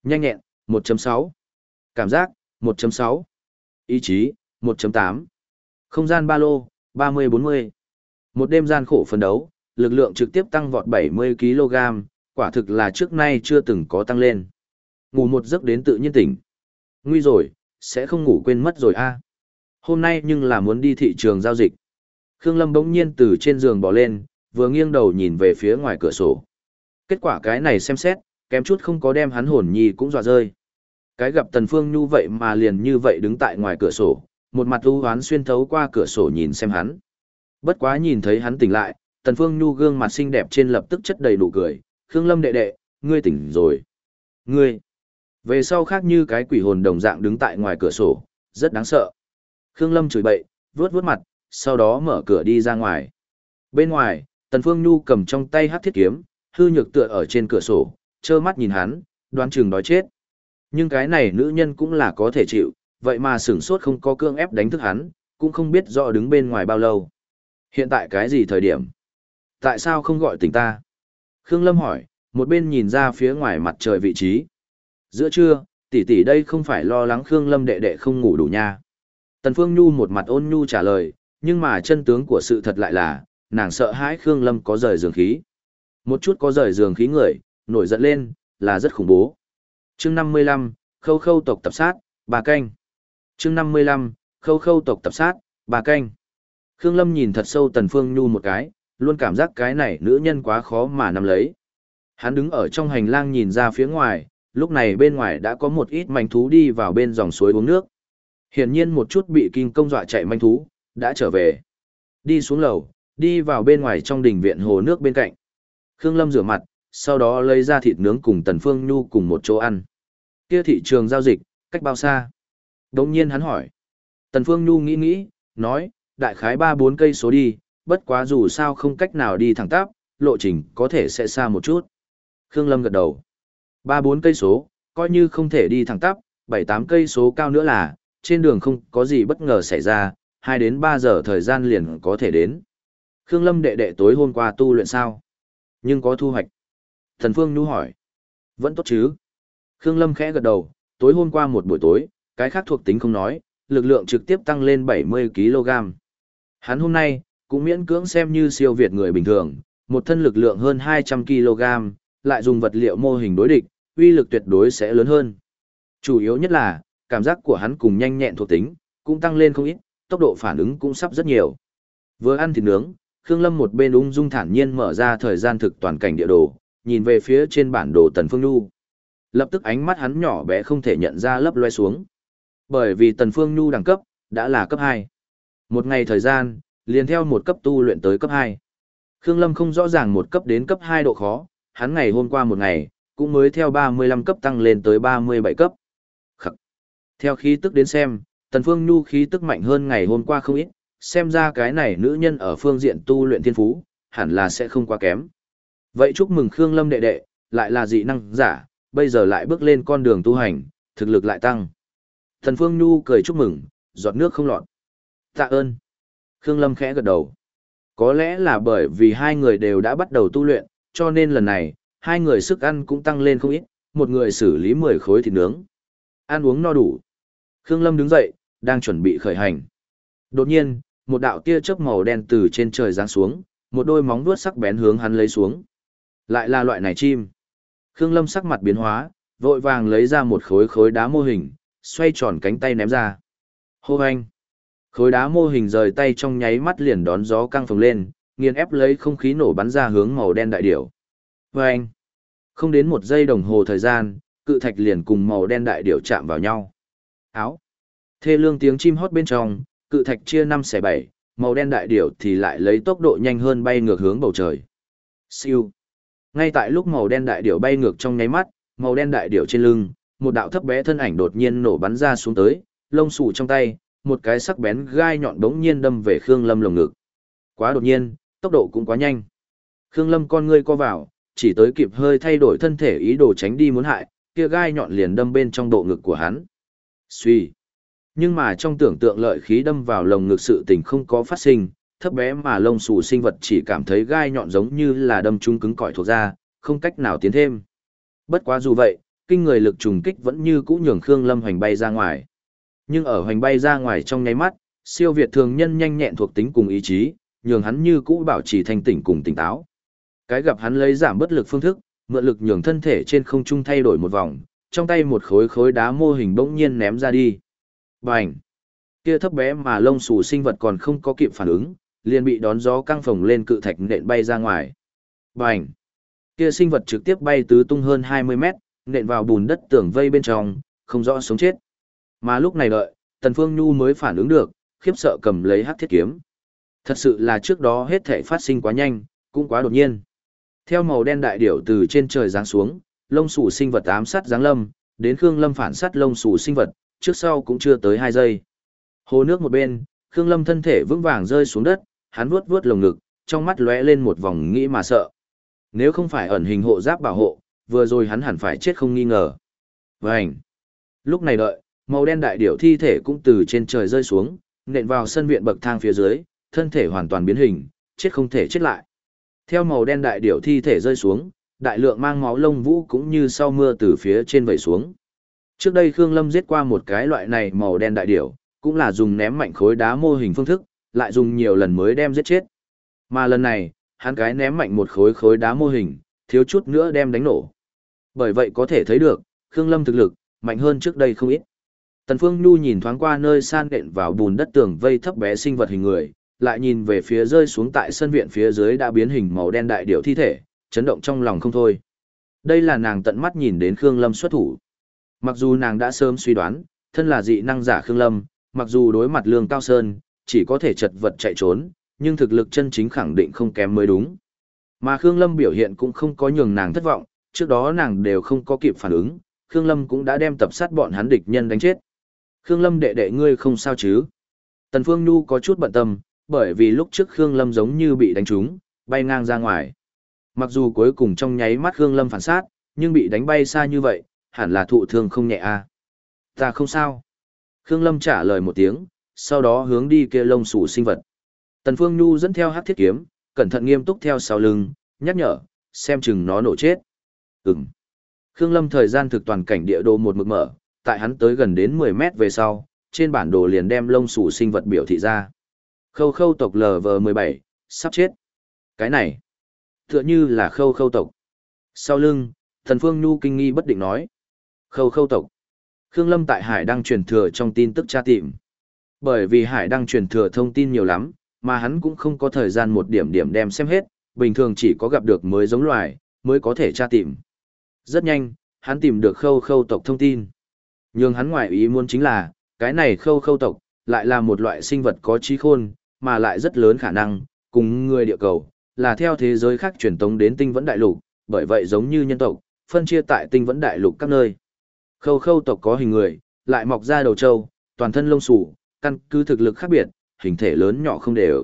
Speaker 1: Nhanh nhẹn, 1.6. Cảm giác, 1.6. Ý chí, 1.8. Không gian ba lô, 30-40. Một đêm gian khổ phấn đấu, lực lượng trực tiếp tăng vọt 70 kg, quả thực là trước nay chưa từng có tăng lên. Ngủ một giấc đến tự nhiên tỉnh. Nguy rồi, sẽ không ngủ quên mất rồi a. Hôm nay nhưng là muốn đi thị trường giao dịch. Khương Lâm bỗng nhiên từ trên giường bò lên, vừa nghiêng đầu nhìn về phía ngoài cửa sổ. Kết quả cái này xem xét, kém chút không có đem hắn hồn nhi cũng dọa rơi. Cái gặp Tần Phương Nhu vậy mà liền như vậy đứng tại ngoài cửa sổ, một mặt u hoán xuyên thấu qua cửa sổ nhìn xem hắn. Bất quá nhìn thấy hắn tỉnh lại, Tần Phương Nhu gương mặt xinh đẹp trên lập tức chất đầy nụ cười, "Khương Lâm đệ đệ, ngươi tỉnh rồi." "Ngươi?" Về sau khác như cái quỷ hồn đồng dạng đứng tại ngoài cửa sổ, rất đáng sợ. Khương Lâm chửi bậy, vuốt vuốt mặt, sau đó mở cửa đi ra ngoài. Bên ngoài, Tần Phương Nhu cầm trong tay hắc thiết kiếm, hư nhược tựa ở trên cửa sổ, trơ mắt nhìn hắn, đoán chừng đói chết. Nhưng cái này nữ nhân cũng là có thể chịu, vậy mà sửng sốt không có cương ép đánh thức hắn, cũng không biết rõ đứng bên ngoài bao lâu. Hiện tại cái gì thời điểm? Tại sao không gọi tỉnh ta? Khương Lâm hỏi, một bên nhìn ra phía ngoài mặt trời vị trí. Giữa trưa, tỷ tỷ đây không phải lo lắng Khương Lâm đệ đệ không ngủ đủ nha. Tần Phương Nhu một mặt ôn nhu trả lời, nhưng mà chân tướng của sự thật lại là, nàng sợ hãi Khương Lâm có rời giường khí. Một chút có rời giường khí người, nổi giận lên, là rất khủng bố. Chương 55, khâu khâu tộc tập sát, bà canh. Chương 55, khâu khâu tộc tập sát, bà canh. Khương Lâm nhìn thật sâu Tần Phương Nhu một cái, luôn cảm giác cái này nữ nhân quá khó mà nắm lấy. Hắn đứng ở trong hành lang nhìn ra phía ngoài, lúc này bên ngoài đã có một ít manh thú đi vào bên dòng suối uống nước. Hiển nhiên một chút bị kinh công dọa chạy manh thú, đã trở về. Đi xuống lầu, đi vào bên ngoài trong đình viện hồ nước bên cạnh. Khương Lâm rửa mặt, sau đó lấy ra thịt nướng cùng Tần Phương Nhu cùng một chỗ ăn. Kia thị trường giao dịch, cách bao xa? Đồng nhiên hắn hỏi. Tần Phương Nhu nghĩ nghĩ, nói, đại khái 3-4 cây số đi, bất quá dù sao không cách nào đi thẳng tắp, lộ trình có thể sẽ xa một chút. Khương Lâm gật đầu. 3-4 cây số, coi như không thể đi thẳng tắp, 7-8 cây số cao nữa là, trên đường không có gì bất ngờ xảy ra, 2 đến 3 giờ thời gian liền có thể đến. Khương Lâm đệ đệ tối hôm qua tu luyện sao? Nhưng có thu hoạch. Thần Phương Nhu hỏi. Vẫn tốt chứ? Khương Lâm khẽ gật đầu, tối hôm qua một buổi tối, cái khác thuộc tính không nói, lực lượng trực tiếp tăng lên 70kg. Hắn hôm nay, cũng miễn cưỡng xem như siêu việt người bình thường, một thân lực lượng hơn 200kg, lại dùng vật liệu mô hình đối địch, uy lực tuyệt đối sẽ lớn hơn. Chủ yếu nhất là, cảm giác của hắn cùng nhanh nhẹn thuộc tính, cũng tăng lên không ít, tốc độ phản ứng cũng sắp rất nhiều. Vừa ăn thịt nướng, Khương Lâm một bên ung dung thản nhiên mở ra thời gian thực toàn cảnh địa đồ, nhìn về phía trên bản đồ Tần Phương Nhu. Lập tức ánh mắt hắn nhỏ bé không thể nhận ra lấp loe xuống. Bởi vì Tần Phương Nhu đẳng cấp, đã là cấp 2. Một ngày thời gian, liền theo một cấp tu luyện tới cấp 2. Khương Lâm không rõ ràng một cấp đến cấp 2 độ khó, hắn ngày hôm qua một ngày, cũng mới theo 35 cấp tăng lên tới 37 cấp. Khắc. Theo khí tức đến xem, Tần Phương Nhu khí tức mạnh hơn ngày hôm qua không ít, xem ra cái này nữ nhân ở phương diện tu luyện thiên phú, hẳn là sẽ không quá kém. Vậy chúc mừng Khương Lâm đệ đệ, lại là dị năng giả, bây giờ lại bước lên con đường tu hành, thực lực lại tăng. Thần Phương Nhu cười chúc mừng, giọt nước không lọt. Tạ ơn. Khương Lâm khẽ gật đầu. Có lẽ là bởi vì hai người đều đã bắt đầu tu luyện, cho nên lần này, hai người sức ăn cũng tăng lên không ít, một người xử lý 10 khối thịt nướng. Ăn uống no đủ. Khương Lâm đứng dậy, đang chuẩn bị khởi hành. Đột nhiên, một đạo tia chớp màu đen từ trên trời giáng xuống, một đôi móng vuốt sắc bén hướng hắn lấy xuống. Lại là loại này chim. Khương Lâm sắc mặt biến hóa, vội vàng lấy ra một khối khối đá mô hình, xoay tròn cánh tay ném ra. Hô anh! Khối đá mô hình rời tay trong nháy mắt liền đón gió căng phồng lên, nghiền ép lấy không khí nổ bắn ra hướng màu đen đại điểu. Và anh! Không đến một giây đồng hồ thời gian, cự thạch liền cùng màu đen đại điểu chạm vào nhau. Áo! Thê lương tiếng chim hót bên trong, cự thạch chia năm xẻ bảy, màu đen đại điểu thì lại lấy tốc độ nhanh hơn bay ngược hướng bầu trời. Siêu! Ngay tại lúc màu đen đại điểu bay ngược trong nháy mắt, màu đen đại điểu trên lưng, một đạo thấp bé thân ảnh đột nhiên nổ bắn ra xuống tới, lông xù trong tay, một cái sắc bén gai nhọn bỗng nhiên đâm về Khương Lâm lồng ngực. Quá đột nhiên, tốc độ cũng quá nhanh. Khương Lâm con ngươi co vào, chỉ tới kịp hơi thay đổi thân thể ý đồ tránh đi muốn hại, kia gai nhọn liền đâm bên trong độ ngực của hắn. Suy. Nhưng mà trong tưởng tượng lợi khí đâm vào lồng ngực sự tình không có phát sinh, thấp bé mà lông xù sinh vật chỉ cảm thấy gai nhọn giống như là đâm trung cứng cỏi thuộc ra, không cách nào tiến thêm. Bất quá dù vậy, kinh người lực trùng kích vẫn như cũ nhường Khương Lâm hoành bay ra ngoài. Nhưng ở hoành bay ra ngoài trong nháy mắt, siêu việt thường nhân nhanh nhẹn thuộc tính cùng ý chí, nhường hắn như cũ bảo trì thanh tỉnh cùng tỉnh táo. Cái gặp hắn lấy giảm bất lực phương thức, mượn lực nhường thân thể trên không trung thay đổi một vòng, trong tay một khối khối đá mô hình bỗng nhiên ném ra đi. Bành! Kia thấp bé mà lông xù sinh vật còn không có kịp phản ứng, liền bị đón gió căng phồng lên cự thạch nện bay ra ngoài. Bành! Kia sinh vật trực tiếp bay tứ tung hơn 20 mét, nện vào bùn đất tường vây bên trong, không rõ sống chết. Mà lúc này đợi, Tần Phương Nhu mới phản ứng được, khiếp sợ cầm lấy hắc thiết kiếm. Thật sự là trước đó hết thể phát sinh quá nhanh, cũng quá đột nhiên. Theo màu đen đại điểu từ trên trời giáng xuống, lông sủ sinh vật ám sát giáng lâm, đến Khương Lâm phản sát lông sủ sinh vật, trước sau cũng chưa tới 2 giây. Hồ nước một bên, Khương Lâm thân thể vững vàng rơi xuống đất, hắn vuốt vuốt lồng ngực, trong mắt lóe lên một vòng nghĩ mà sợ. Nếu không phải ẩn hình hộ giáp bảo hộ, vừa rồi hắn hẳn phải chết không nghi ngờ. Vành. Lúc này đợi, màu đen đại điểu thi thể cũng từ trên trời rơi xuống, nện vào sân viện bậc thang phía dưới, thân thể hoàn toàn biến hình, chết không thể chết lại. Theo màu đen đại điểu thi thể rơi xuống, đại lượng mang máu lông vũ cũng như sau mưa từ phía trên vẩy xuống. Trước đây Khương Lâm giết qua một cái loại này màu đen đại điểu, cũng là dùng ném mạnh khối đá mô hình phương thức, lại dùng nhiều lần mới đem giết chết. Mà lần này, hắn cái ném mạnh một khối khối đá mô hình, thiếu chút nữa đem đánh nổ. Bởi vậy có thể thấy được, Khương Lâm thực lực, mạnh hơn trước đây không ít. Tần Phương Nhu nhìn thoáng qua nơi san đện vào bùn đất tường vây thấp bé sinh vật hình người, lại nhìn về phía rơi xuống tại sân viện phía dưới đã biến hình màu đen đại điểu thi thể, chấn động trong lòng không thôi. Đây là nàng tận mắt nhìn đến Khương Lâm xuất thủ. Mặc dù nàng đã sớm suy đoán, thân là dị năng giả Khương Lâm, mặc dù đối mặt lương cao sơn, chỉ có thể chật vật chạy trốn, nhưng thực lực chân chính khẳng định không kém mới đúng. Mà Khương Lâm biểu hiện cũng không có nhường nàng thất vọng, trước đó nàng đều không có kịp phản ứng, Khương Lâm cũng đã đem tập sát bọn hắn địch nhân đánh chết. Khương Lâm đệ đệ ngươi không sao chứ? Tần Phương Nhu có chút bận tâm, bởi vì lúc trước Khương Lâm giống như bị đánh trúng, bay ngang ra ngoài. Mặc dù cuối cùng trong nháy mắt Khương Lâm phản sát, nhưng bị đánh bay xa như vậy, hẳn là thụ thương không nhẹ a. À? Ta không sao. Khương Lâm trả lời một tiếng, sau đó hướng đi kia lông sủ sinh vật. Tần Phương Nhu dẫn theo hắc thiết kiếm, cẩn thận nghiêm túc theo sau lưng, nhắc nhở, xem chừng nó nổ chết. Ừm. Khương Lâm thời gian thực toàn cảnh địa đồ một mực mở, tại hắn tới gần đến 10 mét về sau, trên bản đồ liền đem lông sủ sinh vật biểu thị ra. Khâu khâu tộc LV17, sắp chết. Cái này, tựa như là khâu khâu tộc. Sau lưng, thần phương nhu kinh nghi bất định nói. Khâu khâu tộc. Khương Lâm tại Hải đang truyền thừa trong tin tức tra tìm. Bởi vì Hải đang truyền thừa thông tin nhiều lắm, mà hắn cũng không có thời gian một điểm điểm đem xem hết, bình thường chỉ có gặp được mới giống loài, mới có thể tra tìm. Rất nhanh, hắn tìm được khâu khâu tộc thông tin. Nhưng hắn ngoại ý muốn chính là, cái này khâu khâu tộc, lại là một loại sinh vật có trí khôn, mà lại rất lớn khả năng, cùng người địa cầu, là theo thế giới khác truyền tống đến tinh vẫn đại lục, bởi vậy giống như nhân tộc, phân chia tại tinh vẫn đại lục các nơi. Khâu khâu tộc có hình người, lại mọc ra đầu trâu, toàn thân lông sủ, căn cứ thực lực khác biệt, hình thể lớn nhỏ không đều.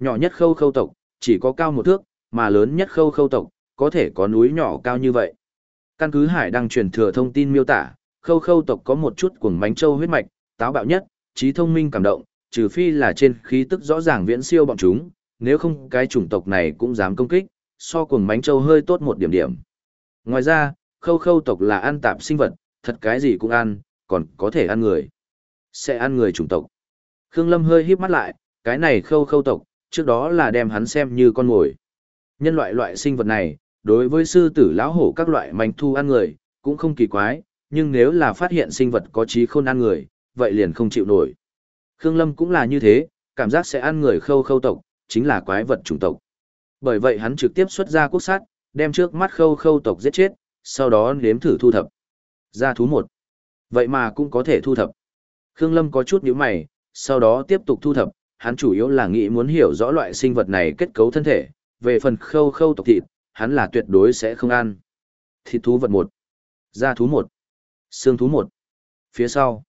Speaker 1: Nhỏ nhất khâu khâu tộc, chỉ có cao một thước, mà lớn nhất khâu khâu tộc, có thể có núi nhỏ cao như vậy. Căn cứ hải đang truyền thừa thông tin miêu tả, khâu khâu tộc có một chút cuồng bánh châu huyết mạch, táo bạo nhất, trí thông minh cảm động, trừ phi là trên khí tức rõ ràng viễn siêu bọn chúng, nếu không cái chủng tộc này cũng dám công kích, so cuồng bánh châu hơi tốt một điểm điểm. Ngoài ra, khâu khâu tộc là ăn tạp sinh vật, thật cái gì cũng ăn, còn có thể ăn người. Sẽ ăn người chủng tộc. Khương Lâm hơi híp mắt lại, cái này khâu khâu tộc, trước đó là đem hắn xem như con mồi. Nhân loại loại sinh vật này, đối với sư tử lão hổ các loại manh thu ăn người, cũng không kỳ quái, nhưng nếu là phát hiện sinh vật có trí khôn ăn người, vậy liền không chịu nổi. Khương Lâm cũng là như thế, cảm giác sẽ ăn người khâu khâu tộc, chính là quái vật chủng tộc. Bởi vậy hắn trực tiếp xuất ra quốc sát, đem trước mắt khâu khâu tộc giết chết, sau đó nếm thử thu thập. Ra thú một. Vậy mà cũng có thể thu thập. Khương Lâm có chút nhíu mày, sau đó tiếp tục thu thập, hắn chủ yếu là nghĩ muốn hiểu rõ loại sinh vật này kết cấu thân thể, về phần khâu khâu tộc thịt, hắn là tuyệt đối sẽ không ăn. Thịt thú vật một, da thú một, xương thú một. Phía sau,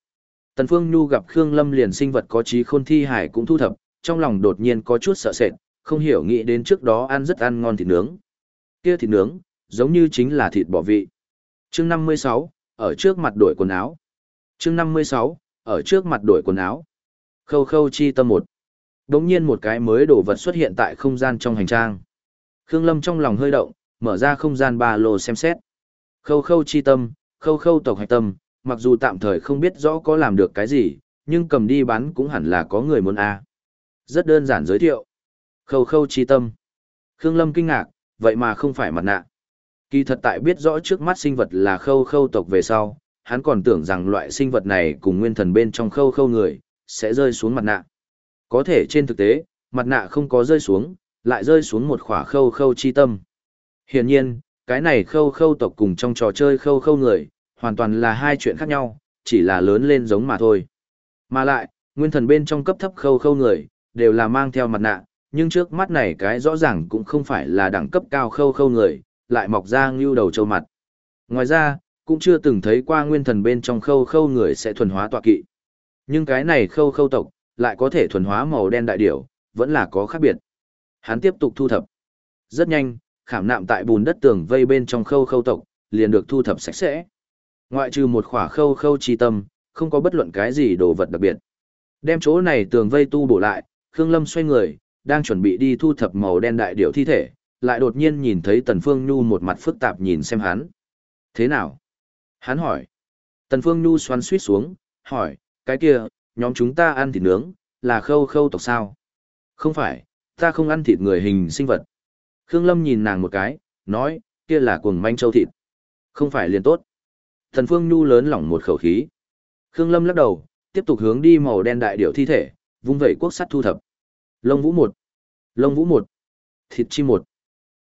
Speaker 1: Tần Phương Nhu gặp Khương Lâm liền sinh vật có trí khôn thi hải cũng thu thập, trong lòng đột nhiên có chút sợ sệt, không hiểu nghĩ đến trước đó ăn rất ăn ngon thịt nướng. Kia thịt nướng, giống như chính là thịt bò vị. Chương 56, ở trước mặt đổi quần áo. Chương 56, ở trước mặt đổi quần áo. Khâu khâu chi tâm một. Đống nhiên một cái mới đồ vật xuất hiện tại không gian trong hành trang. Khương Lâm trong lòng hơi động, mở ra không gian ba lô xem xét. Khâu khâu chi tâm, khâu khâu tộc hạch tâm, mặc dù tạm thời không biết rõ có làm được cái gì, nhưng cầm đi bán cũng hẳn là có người muốn a. Rất đơn giản giới thiệu. Khâu khâu chi tâm. Khương Lâm kinh ngạc, vậy mà không phải mặt nạ. Kỳ thật tại biết rõ trước mắt sinh vật là khâu khâu tộc về sau, hắn còn tưởng rằng loại sinh vật này cùng nguyên thần bên trong khâu khâu người, sẽ rơi xuống mặt nạ. Có thể trên thực tế, mặt nạ không có rơi xuống, lại rơi xuống một khỏa khâu khâu chi tâm. Hiển nhiên, cái này khâu khâu tộc cùng trong trò chơi khâu khâu người, hoàn toàn là hai chuyện khác nhau, chỉ là lớn lên giống mà thôi. Mà lại, nguyên thần bên trong cấp thấp khâu khâu người, đều là mang theo mặt nạ, nhưng trước mắt này cái rõ ràng cũng không phải là đẳng cấp cao khâu khâu người, lại mọc ra ngưu đầu châu mặt. Ngoài ra, cũng chưa từng thấy qua nguyên thần bên trong khâu khâu người sẽ thuần hóa tọa kỵ. Nhưng cái này khâu khâu tộc, lại có thể thuần hóa màu đen đại điểu, vẫn là có khác biệt. Hắn tiếp tục thu thập. Rất nhanh, khảm nạm tại bùn đất tường vây bên trong khâu khâu tộc, liền được thu thập sạch sẽ. Ngoại trừ một khỏa khâu khâu chi tâm, không có bất luận cái gì đồ vật đặc biệt. Đem chỗ này tường vây tu bổ lại, Khương Lâm xoay người, đang chuẩn bị đi thu thập màu đen đại điểu thi thể, lại đột nhiên nhìn thấy Tần Phương Nhu một mặt phức tạp nhìn xem hắn. Thế nào? Hắn hỏi. Tần Phương Nhu xoắn suýt xuống, hỏi, cái kia, nhóm chúng ta ăn thịt nướng, là khâu khâu tộc sao? Không phải, ta không ăn thịt người hình sinh vật. Khương Lâm nhìn nàng một cái, nói, kia là cuồng manh châu thịt. Không phải liền tốt. Thần Phương Nhu lớn lỏng một khẩu khí. Khương Lâm lắc đầu, tiếp tục hướng đi màu đen đại điểu thi thể, vung vẩy quốc sắt thu thập. Lông vũ một, lông vũ một, thịt chi một.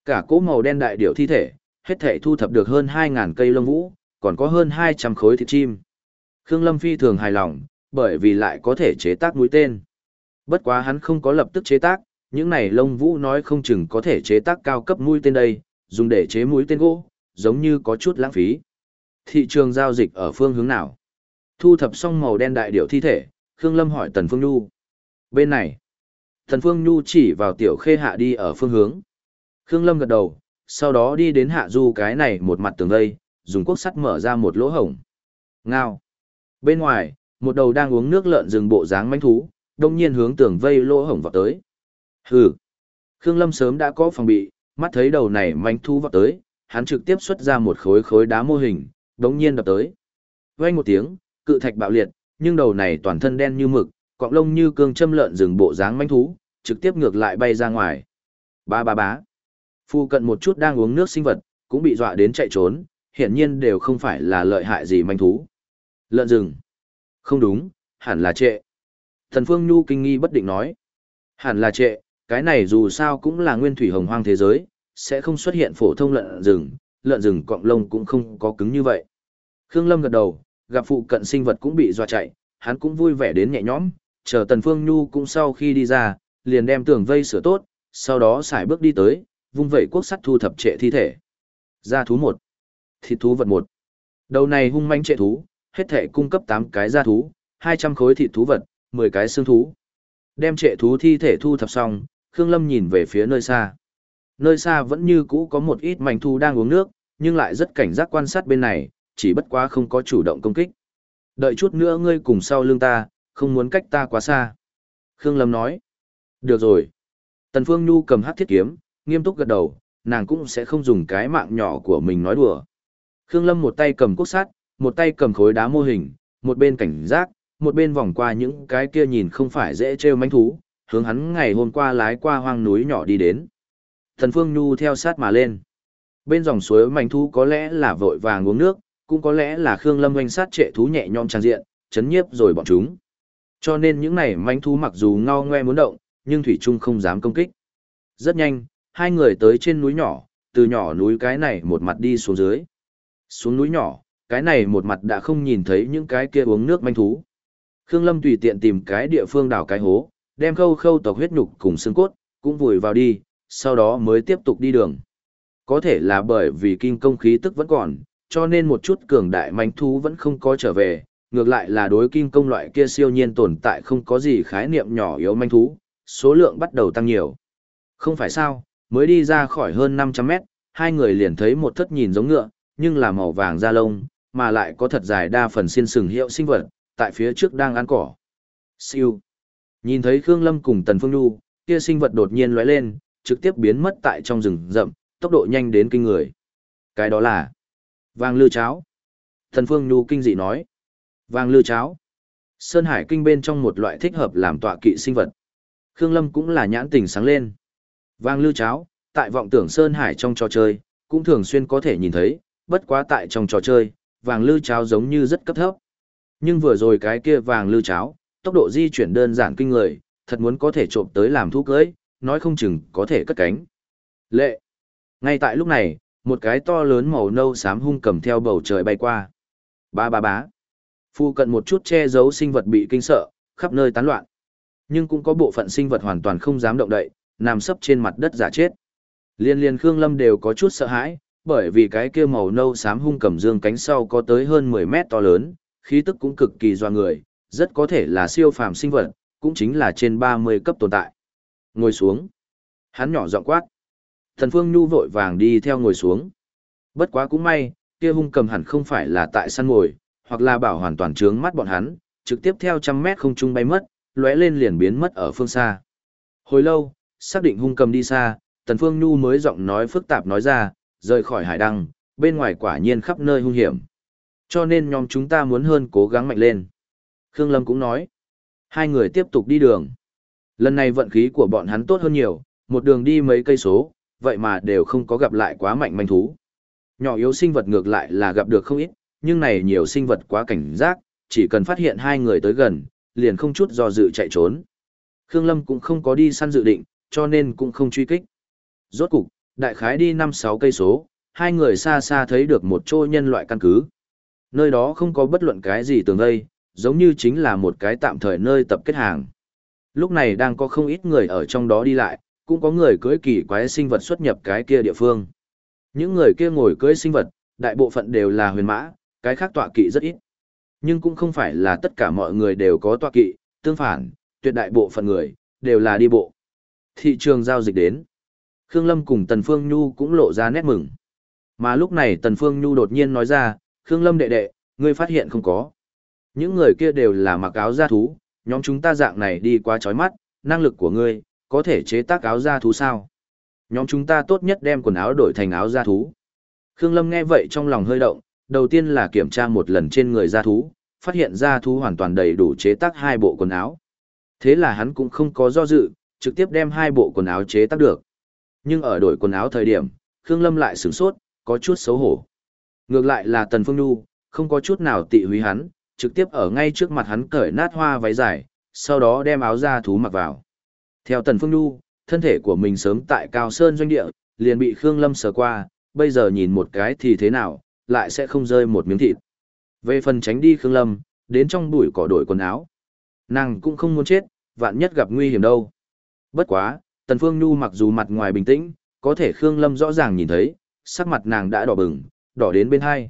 Speaker 1: Cả cỗ màu đen đại điểu thi thể, hết thể thu thập được hơn 2.000 cây lông vũ, còn có hơn 200 khối thịt chim. Khương Lâm phi thường hài lòng, bởi vì lại có thể chế tác mũi tên. Bất quá hắn không có lập tức chế tác, những này lông vũ nói không chừng có thể chế tác cao cấp mũi tên đây, dùng để chế mũi tên gỗ, giống như có chút lãng phí. Thị trường giao dịch ở phương hướng nào? Thu thập xong màu đen đại điểu thi thể, Khương Lâm hỏi Tần Phương Nhu. Bên này. Tần Phương Nhu chỉ vào tiểu khê hạ đi ở phương hướng. Khương Lâm gật đầu, sau đó đi đến hạ du cái này một mặt tường đây, dùng cuốc sắt mở ra một lỗ hổng. Ngao. Bên ngoài, một đầu đang uống nước lợn rừng bộ dáng manh thú, đông nhiên hướng tường vây lỗ hổng vào tới. Hừ. Khương Lâm sớm đã có phòng bị, mắt thấy đầu này manh thu vào tới, hắn trực tiếp xuất ra một khối khối đá mô hình, đống nhiên đập tới. Vang một tiếng, cự thạch bạo liệt, nhưng đầu này toàn thân đen như mực, cọng lông như cương châm lợn rừng bộ dáng manh thú, trực tiếp ngược lại bay ra ngoài. Ba ba bá. Phu cận một chút đang uống nước sinh vật, cũng bị dọa đến chạy trốn, hiển nhiên đều không phải là lợi hại gì manh thú. Lợn rừng. Không đúng, hẳn là trệ. Thần Phương Nhu kinh nghi bất định nói. Hẳn là trệ, cái này dù sao cũng là nguyên thủy hồng hoang thế giới, sẽ không xuất hiện phổ thông lợn rừng, lợn rừng cọng lông cũng không có cứng như vậy. Khương Lâm gật đầu, gặp phụ cận sinh vật cũng bị dọa chạy, hắn cũng vui vẻ đến nhẹ nhõm, chờ Tần Phương Nhu cũng sau khi đi ra, liền đem tường vây sửa tốt, sau đó xài bước đi tới, vung vẩy quốc sắt thu thập trệ thi thể. Gia thú một, thịt thú vật một. Đầu này hung manh trệ thú, hết thể cung cấp 8 cái gia thú, 200 khối thịt thú vật, 10 cái xương thú. Đem trệ thú thi thể thu thập xong, Khương Lâm nhìn về phía nơi xa. Nơi xa vẫn như cũ có một ít mảnh thu đang uống nước, nhưng lại rất cảnh giác quan sát bên này, chỉ bất quá không có chủ động công kích. Đợi chút nữa ngươi cùng sau lưng ta, không muốn cách ta quá xa. Khương Lâm nói. Được rồi. Tần Phương Nhu cầm hát thiết kiếm, nghiêm túc gật đầu, nàng cũng sẽ không dùng cái mạng nhỏ của mình nói đùa. Khương Lâm một tay cầm cốt sắt, một tay cầm khối đá mô hình, một bên cảnh giác, một bên vòng qua những cái kia nhìn không phải dễ trêu manh thú, hướng hắn ngày hôm qua lái qua hoang núi nhỏ đi đến. Thần Phương Nhu theo sát mà lên. Bên dòng suối manh thú có lẽ là vội vàng uống nước, cũng có lẽ là Khương Lâm oanh sát trệ thú nhẹ nhõm trang diện, chấn nhiếp rồi bọn chúng. Cho nên những này manh thú mặc dù ngao ngoe muốn động, nhưng Thủy Trung không dám công kích. Rất nhanh, hai người tới trên núi nhỏ, từ nhỏ núi cái này một mặt đi xuống dưới. Xuống núi nhỏ, cái này một mặt đã không nhìn thấy những cái kia uống nước manh thú. Khương Lâm tùy tiện tìm cái địa phương đào cái hố, đem khâu khâu tộc huyết nhục cùng xương cốt, cũng vùi vào đi, sau đó mới tiếp tục đi đường. Có thể là bởi vì kinh công khí tức vẫn còn, cho nên một chút cường đại manh thú vẫn không có trở về, ngược lại là đối kinh công loại kia siêu nhiên tồn tại không có gì khái niệm nhỏ yếu manh thú, số lượng bắt đầu tăng nhiều. Không phải sao, mới đi ra khỏi hơn 500 mét, hai người liền thấy một thất nhìn giống ngựa, nhưng là màu vàng da lông, mà lại có thật dài đa phần xiên sừng hiệu sinh vật, tại phía trước đang ăn cỏ. Siêu. Nhìn thấy Khương Lâm cùng Tần Phương Nhu, kia sinh vật đột nhiên lóe lên, trực tiếp biến mất tại trong rừng rậm, tốc độ nhanh đến kinh người. Cái đó là vàng lư cháo. Tần Phương Nhu kinh dị nói. Vàng lư cháo. Sơn Hải kinh bên trong một loại thích hợp làm tọa kỵ sinh vật. Khương Lâm cũng là nhãn tình sáng lên. Vàng lư cháo, tại vọng tưởng Sơn Hải trong trò chơi, cũng thường xuyên có thể nhìn thấy, bất quá tại trong trò chơi, vàng lư cháo giống như rất cấp thấp. Nhưng vừa rồi cái kia vàng lư cháo, tốc độ di chuyển đơn giản kinh người, thật muốn có thể trộm tới làm thú cưới, nói không chừng có thể cất cánh. Lệ. Ngay tại lúc này, một cái to lớn màu nâu xám hung cầm theo bầu trời bay qua. Ba ba bá. Phu cận một chút che giấu sinh vật bị kinh sợ, khắp nơi tán loạn. Nhưng cũng có bộ phận sinh vật hoàn toàn không dám động đậy, nằm sấp trên mặt đất giả chết. Liên liên Khương Lâm đều có chút sợ hãi, bởi vì cái kia màu nâu xám hung cầm dương cánh sau có tới hơn 10 mét to lớn, khí tức cũng cực kỳ doa người, rất có thể là siêu phàm sinh vật, cũng chính là trên 30 cấp tồn tại. Ngồi xuống. Hắn nhỏ giọng quát. Thần Phương Nhu vội vàng đi theo ngồi xuống. Bất quá cũng may, kia hung cầm hẳn không phải là tại săn ngồi, hoặc là bảo hoàn toàn trướng mắt bọn hắn, trực tiếp theo trăm mét không trung bay mất, lóe lên liền biến mất ở phương xa. Hồi lâu, xác định hung cầm đi xa, Tần Phương Nhu mới giọng nói phức tạp nói ra, rời khỏi hải đăng, bên ngoài quả nhiên khắp nơi hung hiểm. Cho nên nhóm chúng ta muốn hơn cố gắng mạnh lên. Khương Lâm cũng nói, hai người tiếp tục đi đường. Lần này vận khí của bọn hắn tốt hơn nhiều, một đường đi mấy cây số, vậy mà đều không có gặp lại quá mạnh manh thú. Nhỏ yếu sinh vật ngược lại là gặp được không ít, nhưng này nhiều sinh vật quá cảnh giác, chỉ cần phát hiện hai người tới gần, liền không chút do dự chạy trốn. Khương Lâm cũng không có đi săn dự định, cho nên cũng không truy kích. Rốt cục, đại khái đi 5-6 cây số, hai người xa xa thấy được một chỗ nhân loại căn cứ. Nơi đó không có bất luận cái gì tường vây, giống như chính là một cái tạm thời nơi tập kết hàng. Lúc này đang có không ít người ở trong đó đi lại, cũng có người cưỡi kỳ quái sinh vật xuất nhập cái kia địa phương. Những người kia ngồi cưỡi sinh vật, đại bộ phận đều là huyền mã, cái khác tọa kỵ rất ít. Nhưng cũng không phải là tất cả mọi người đều có tọa kỵ, tương phản, tuyệt đại bộ phận người, đều là đi bộ. Thị trường giao dịch đến. Khương Lâm cùng Tần Phương Nhu cũng lộ ra nét mừng. Mà lúc này Tần Phương Nhu đột nhiên nói ra, Khương Lâm đệ đệ, ngươi phát hiện không có. Những người kia đều là mặc áo da thú, nhóm chúng ta dạng này đi quá chói mắt, năng lực của ngươi, có thể chế tác áo da thú sao? Nhóm chúng ta tốt nhất đem quần áo đổi thành áo da thú. Khương Lâm nghe vậy trong lòng hơi động, đầu tiên là kiểm tra một lần trên người da thú, phát hiện da thú hoàn toàn đầy đủ chế tác hai bộ quần áo. Thế là hắn cũng không có do dự, trực tiếp đem hai bộ quần áo chế tác được. Nhưng ở đổi quần áo thời điểm, Khương Lâm lại sửng sốt, có chút xấu hổ. Ngược lại là Tần Phương Nhu, không có chút nào tị húy hắn, trực tiếp ở ngay trước mặt hắn cởi nát hoa váy dài, sau đó đem áo da thú mặc vào. Theo Tần Phương Nhu, thân thể của mình sớm tại Cao Sơn doanh địa, liền bị Khương Lâm sờ qua, bây giờ nhìn một cái thì thế nào, lại sẽ không rơi một miếng thịt. Về phần tránh đi Khương Lâm, đến trong bụi cỏ đổi quần áo. Nàng cũng không muốn chết, vạn nhất gặp nguy hiểm đâu. Bất quá, Tần Phương Nhu mặc dù mặt ngoài bình tĩnh, có thể Khương Lâm rõ ràng nhìn thấy, sắc mặt nàng đã đỏ bừng, đỏ đến bên hai.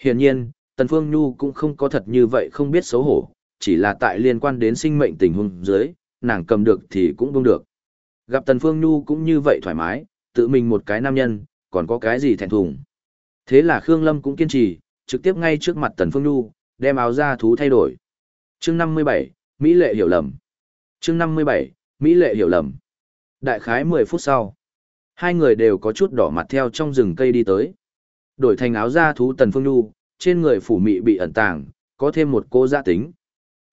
Speaker 1: Hiển nhiên, Tần Phương Nhu cũng không có thật như vậy không biết xấu hổ, chỉ là tại liên quan đến sinh mệnh tình huống dưới, nàng cầm được thì cũng buông được. Gặp Tần Phương Nhu cũng như vậy thoải mái, tự mình một cái nam nhân, còn có cái gì thẹn thùng. Thế là Khương Lâm cũng kiên trì, trực tiếp ngay trước mặt Tần Phương Nhu, đem áo da thú thay đổi. Chương 57, Mỹ lệ hiểu lầm. Chương 57, Mỹ lệ hiểu lầm. Đại khái 10 phút sau, hai người đều có chút đỏ mặt theo trong rừng cây đi tới. Đổi thành áo da thú Tần Phương Nhu, trên người phủ mị bị ẩn tàng, có thêm một cô gia tính.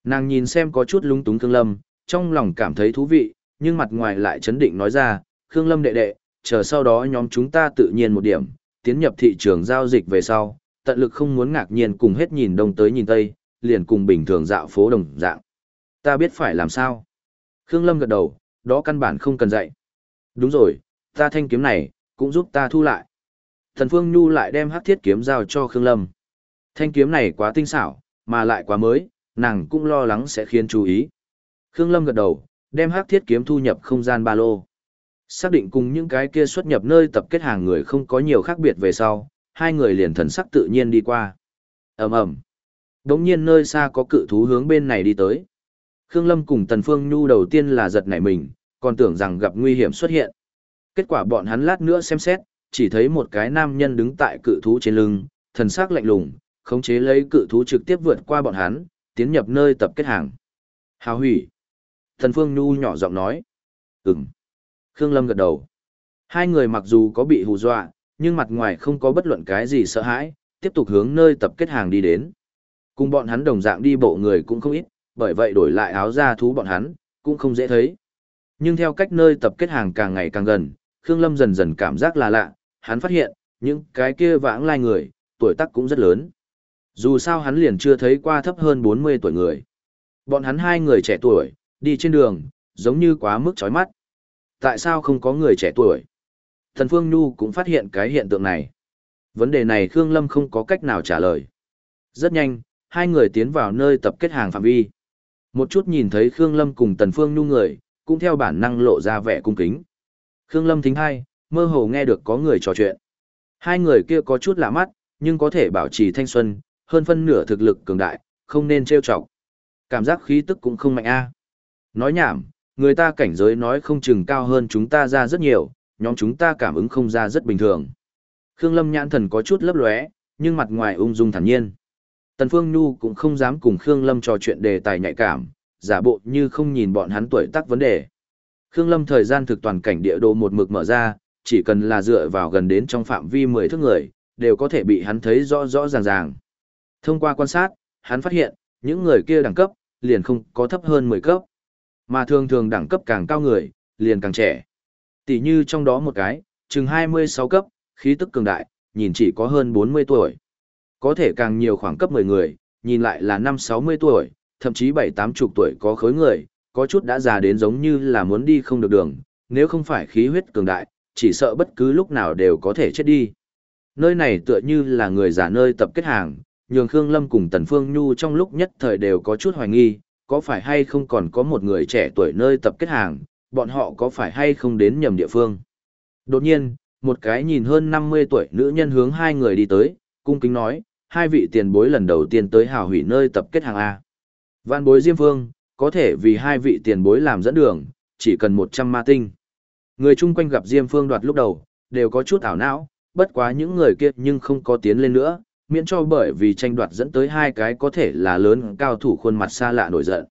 Speaker 1: Nàng nhìn xem có chút lung túng Khương Lâm, trong lòng cảm thấy thú vị, nhưng mặt ngoài lại chấn định nói ra, Khương Lâm đệ đệ, chờ sau đó nhóm chúng ta tự nhiên một điểm, tiến nhập thị trường giao dịch về sau, tận lực không muốn ngạc nhiên cùng hết nhìn đông tới nhìn tây, liền cùng bình thường dạo phố đồng dạng. Ta biết phải làm sao. Khương Lâm gật đầu, đó căn bản không cần dạy. Đúng rồi, ta thanh kiếm này, cũng giúp ta thu lại. Thần Phương Nhu lại đem hắc thiết kiếm giao cho Khương Lâm. Thanh kiếm này quá tinh xảo, mà lại quá mới, nàng cũng lo lắng sẽ khiến chú ý. Khương Lâm gật đầu, đem hắc thiết kiếm thu nhập không gian ba lô. Xác định cùng những cái kia xuất nhập nơi tập kết hàng người không có nhiều khác biệt về sau, hai người liền thần sắc tự nhiên đi qua. ầm ầm Đống nhiên nơi xa có cự thú hướng bên này đi tới. Khương Lâm cùng Tần Phương Nhu đầu tiên là giật nảy mình, còn tưởng rằng gặp nguy hiểm xuất hiện. Kết quả bọn hắn lát nữa xem xét, chỉ thấy một cái nam nhân đứng tại cự thú trên lưng, thần sắc lạnh lùng, khống chế lấy cự thú trực tiếp vượt qua bọn hắn, tiến nhập nơi tập kết hàng. Hào hủy. Thần Phương Nhu nhỏ giọng nói. Ừm. Khương Lâm gật đầu. Hai người mặc dù có bị hù dọa, nhưng mặt ngoài không có bất luận cái gì sợ hãi, tiếp tục hướng nơi tập kết hàng đi đến. Cùng bọn hắn đồng dạng đi bộ người cũng không ít, bởi vậy đổi lại áo da thú bọn hắn, cũng không dễ thấy. Nhưng theo cách nơi tập kết hàng càng ngày càng gần, Khương Lâm dần dần cảm giác là lạ, hắn phát hiện, những cái kia vãng lai người, tuổi tác cũng rất lớn. Dù sao hắn liền chưa thấy qua thấp hơn 40 tuổi người. Bọn hắn hai người trẻ tuổi, đi trên đường, giống như quá mức chói mắt. Tại sao không có người trẻ tuổi? Thần Phương Nhu cũng phát hiện cái hiện tượng này. Vấn đề này Khương Lâm không có cách nào trả lời. Rất nhanh, hai người tiến vào nơi tập kết hàng phạm vi. Một chút nhìn thấy Khương Lâm cùng Tần Phương Nhu người, cũng theo bản năng lộ ra vẻ cung kính. Khương Lâm thính hai, mơ hồ nghe được có người trò chuyện. Hai người kia có chút lạ mắt, nhưng có thể bảo trì thanh xuân, hơn phân nửa thực lực cường đại, không nên trêu chọc. Cảm giác khí tức cũng không mạnh a. Nói nhảm, người ta cảnh giới nói không chừng cao hơn chúng ta ra rất nhiều, nhóm chúng ta cảm ứng không ra rất bình thường. Khương Lâm nhãn thần có chút lấp lóe, nhưng mặt ngoài ung dung thản nhiên. Tần Phương Nhu cũng không dám cùng Khương Lâm trò chuyện đề tài nhạy cảm, giả bộ như không nhìn bọn hắn tuổi tác vấn đề. Khương Lâm thời gian thực toàn cảnh địa đồ một mực mở ra, chỉ cần là dựa vào gần đến trong phạm vi 10 thước người, đều có thể bị hắn thấy rõ rõ ràng ràng. Thông qua quan sát, hắn phát hiện, những người kia đẳng cấp, liền không có thấp hơn 10 cấp. Mà thường thường đẳng cấp càng cao người, liền càng trẻ. Tỷ như trong đó một cái, chừng 26 cấp, khí tức cường đại, nhìn chỉ có hơn 40 tuổi. Có thể càng nhiều khoảng cấp 10 người, nhìn lại là 5-60 tuổi, thậm chí 7-8 chục tuổi có khối người, có chút đã già đến giống như là muốn đi không được đường, nếu không phải khí huyết cường đại, chỉ sợ bất cứ lúc nào đều có thể chết đi. Nơi này tựa như là người già nơi tập kết hàng, nhường Khương Lâm cùng Tần Phương Nhu trong lúc nhất thời đều có chút hoài nghi, có phải hay không còn có một người trẻ tuổi nơi tập kết hàng, bọn họ có phải hay không đến nhầm địa phương. Đột nhiên, một cái nhìn hơn 50 tuổi nữ nhân hướng hai người đi tới, cung kính nói, hai vị tiền bối lần đầu tiên tới hào hủy nơi tập kết hàng A. Vạn bối Diêm Phương, có thể vì hai vị tiền bối làm dẫn đường, chỉ cần 100 ma tinh. Người chung quanh gặp Diêm Phương đoạt lúc đầu, đều có chút ảo não, bất quá những người kia nhưng không có tiến lên nữa, miễn cho bởi vì tranh đoạt dẫn tới hai cái có thể là lớn cao thủ khuôn mặt xa lạ nổi giận.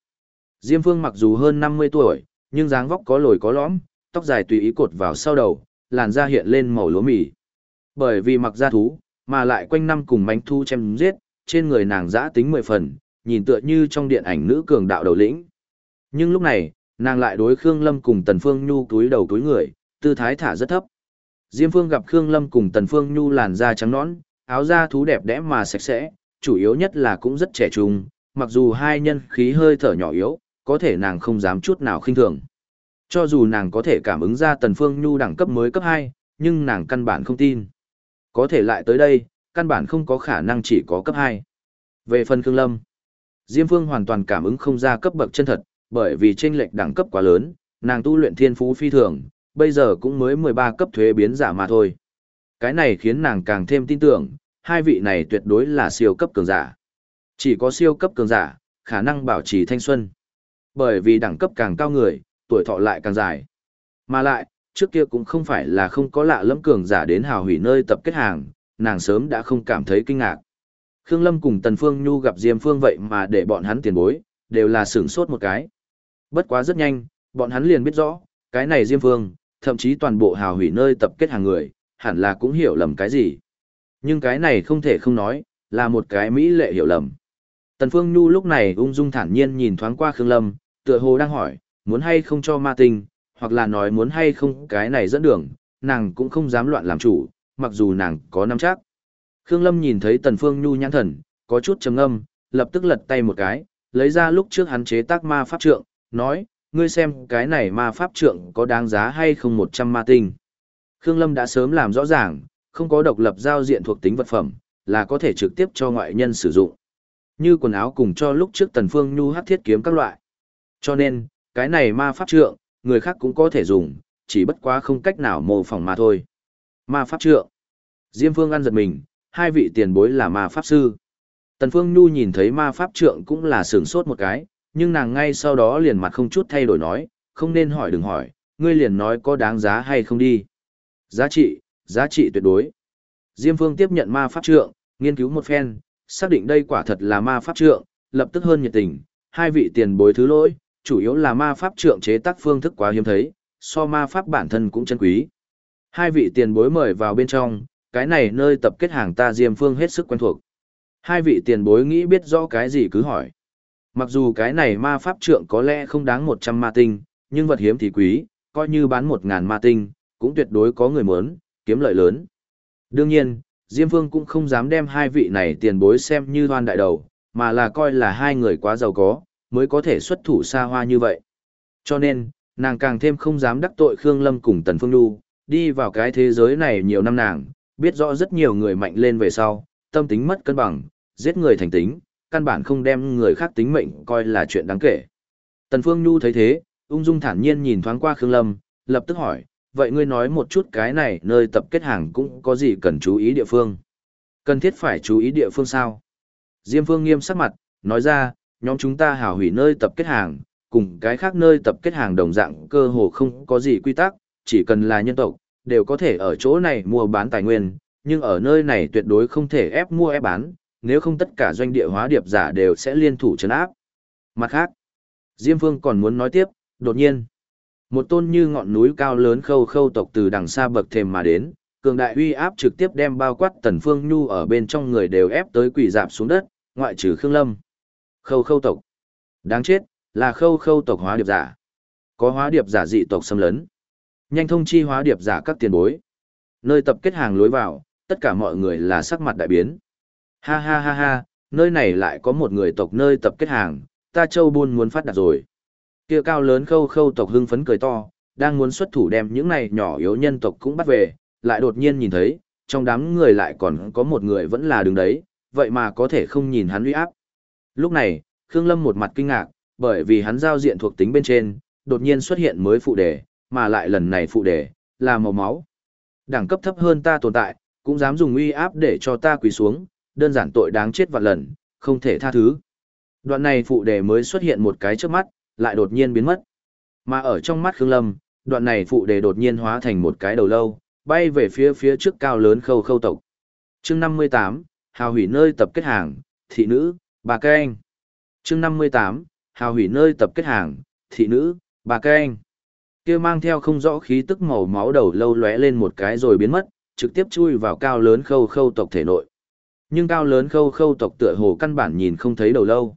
Speaker 1: Diêm Phương mặc dù hơn 50 tuổi, nhưng dáng vóc có lồi có lõm, tóc dài tùy ý cột vào sau đầu, làn da hiện lên màu lúa mì. Bởi vì mặc da thú, mà lại quanh năm cùng mánh thu chém giết, trên người nàng giã tính mười phần, nhìn tựa như trong điện ảnh nữ cường đạo đầu lĩnh. Nhưng lúc này, nàng lại đối Khương Lâm cùng Tần Phương Nhu túi đầu túi người, tư thái thả rất thấp. Diêm Phương gặp Khương Lâm cùng Tần Phương Nhu làn da trắng nõn, áo da thú đẹp đẽ mà sạch sẽ, chủ yếu nhất là cũng rất trẻ trung, mặc dù hai nhân khí hơi thở nhỏ yếu, có thể nàng không dám chút nào khinh thường. Cho dù nàng có thể cảm ứng ra Tần Phương Nhu đẳng cấp mới cấp 2, nhưng nàng căn bản không tin. Có thể lại tới đây, căn bản không có khả năng chỉ có cấp 2. Về phần Khương Lâm, Diêm Phương hoàn toàn cảm ứng không ra cấp bậc chân thật, bởi vì chênh lệch đẳng cấp quá lớn, nàng tu luyện thiên phú phi thường, bây giờ cũng mới 13 cấp thuế biến giả mà thôi. Cái này khiến nàng càng thêm tin tưởng, hai vị này tuyệt đối là siêu cấp cường giả. Chỉ có siêu cấp cường giả, khả năng bảo trì thanh xuân. Bởi vì đẳng cấp càng cao người, tuổi thọ lại càng dài. Mà lại, trước kia cũng không phải là không có lạ lẫm cường giả đến hào hủy nơi tập kết hàng, nàng sớm đã không cảm thấy kinh ngạc. Khương Lâm cùng Tần Phương Nhu gặp Diêm Phương vậy mà để bọn hắn tiền bối, đều là sửng sốt một cái. Bất quá rất nhanh, bọn hắn liền biết rõ, cái này Diêm Phương, thậm chí toàn bộ hào hủy nơi tập kết hàng người, hẳn là cũng hiểu lầm cái gì. Nhưng cái này không thể không nói, là một cái mỹ lệ hiểu lầm. Tần Phương Nhu lúc này ung dung thản nhiên nhìn thoáng qua Khương Lâm, tựa hồ đang hỏi, muốn hay không cho ma tinh, hoặc là nói muốn hay không cái này dẫn đường, nàng cũng không dám loạn làm chủ, mặc dù nàng có nắm chắc. Khương Lâm nhìn thấy Tần Phương Nhu nhãn thần, có chút trầm ngâm, lập tức lật tay một cái, lấy ra lúc trước hắn chế tác ma pháp trượng, nói, ngươi xem cái này ma pháp trượng có đáng giá hay không 100 ma tinh. Khương Lâm đã sớm làm rõ ràng, không có độc lập giao diện thuộc tính vật phẩm, là có thể trực tiếp cho ngoại nhân sử dụng. Như quần áo cùng cho lúc trước Tần Phương Nhu hát thiết kiếm các loại. Cho nên, cái này ma pháp trượng, người khác cũng có thể dùng, chỉ bất quá không cách nào mô phỏng mà thôi. Ma pháp trượng. Diêm Phương ăn giật mình, hai vị tiền bối là ma pháp sư. Tần Phương Nhu nhìn thấy ma pháp trượng cũng là sửng sốt một cái, nhưng nàng ngay sau đó liền mặt không chút thay đổi nói, không nên hỏi đừng hỏi, ngươi liền nói có đáng giá hay không đi. Giá trị, giá trị tuyệt đối. Diêm Phương tiếp nhận ma pháp trượng, nghiên cứu một phen, xác định đây quả thật là ma pháp trượng, lập tức hơn nhiệt tình, hai vị tiền bối thứ lỗi, chủ yếu là ma pháp trượng chế tác phương thức quá hiếm thấy, so ma pháp bản thân cũng chân quý. Hai vị tiền bối mời vào bên trong, cái này nơi tập kết hàng ta Diêm Phương hết sức quen thuộc. Hai vị tiền bối nghĩ biết rõ cái gì cứ hỏi. Mặc dù cái này ma pháp trượng có lẽ không đáng 100 ma tinh, nhưng vật hiếm thì quý, coi như bán 1.000 ma tinh, cũng tuyệt đối có người muốn, kiếm lợi lớn. Đương nhiên, Diêm Phương cũng không dám đem hai vị này tiền bối xem như hoan đại đầu, mà là coi là hai người quá giàu có, mới có thể xuất thủ xa hoa như vậy. Cho nên, nàng càng thêm không dám đắc tội Khương Lâm cùng Tần Phương Nhu, đi vào cái thế giới này nhiều năm nàng, biết rõ rất nhiều người mạnh lên về sau, tâm tính mất cân bằng, giết người thành tính, căn bản không đem người khác tính mệnh coi là chuyện đáng kể. Tần Phương Nhu thấy thế, ung dung thản nhiên nhìn thoáng qua Khương Lâm, lập tức hỏi, vậy ngươi nói một chút cái này nơi tập kết hàng cũng có gì cần chú ý địa phương? Cần thiết phải chú ý địa phương sao? Diêm Phương nghiêm sắc mặt, nói ra, nhóm chúng ta hảo hủy nơi tập kết hàng, cùng cái khác nơi tập kết hàng đồng dạng cơ hồ không có gì quy tắc, chỉ cần là nhân tộc, đều có thể ở chỗ này mua bán tài nguyên, nhưng ở nơi này tuyệt đối không thể ép mua ép bán, nếu không tất cả doanh địa hóa điệp giả đều sẽ liên thủ chấn áp. Mặt khác, Diêm Phương còn muốn nói tiếp, đột nhiên, một tôn như ngọn núi cao lớn khâu khâu tộc từ đằng xa bậc thềm mà đến, cường đại uy áp trực tiếp đem bao quát Tần Phương Nhu ở bên trong người đều ép tới quỷ dạp xuống đất, ngoại trừ Khương Lâm. Khâu khâu tộc. Đáng chết, là khâu khâu tộc hóa điệp giả. Có hóa điệp giả dị tộc xâm lấn. Nhanh thông chi hóa điệp giả các tiền bối. Nơi tập kết hàng lối vào, tất cả mọi người là sắc mặt đại biến. Ha ha ha ha, nơi này lại có một người tộc nơi tập kết hàng, ta châu buôn muốn phát đạt rồi. Kia cao lớn khâu khâu tộc hưng phấn cười to, đang muốn xuất thủ đem những này nhỏ yếu nhân tộc cũng bắt về, lại đột nhiên nhìn thấy, trong đám người lại còn có một người vẫn là đứng đấy, vậy mà có thể không nhìn hắn uy áp. Lúc này, Khương Lâm một mặt kinh ngạc, bởi vì hắn giao diện thuộc tính bên trên, đột nhiên xuất hiện mới phụ đề, mà lại lần này phụ đề, là màu máu. Đẳng cấp thấp hơn ta tồn tại, cũng dám dùng uy áp để cho ta quỳ xuống, đơn giản tội đáng chết vạn lần, không thể tha thứ. Đoạn này phụ đề mới xuất hiện một cái trước mắt, lại đột nhiên biến mất. Mà ở trong mắt Khương Lâm, đoạn này phụ đề đột nhiên hóa thành một cái đầu lâu, bay về phía phía trước cao lớn khâu khâu tộc. chương 58, hào hủy nơi tập kết hàng, thị nữ, bà cây anh. chương 58, hào hủy nơi tập kết hàng, thị nữ, bà cây anh. kia mang theo không rõ khí tức màu máu đầu lâu lóe lên một cái rồi biến mất, trực tiếp chui vào cao lớn khâu khâu tộc thể nội. Nhưng cao lớn khâu khâu tộc tựa hồ căn bản nhìn không thấy đầu lâu.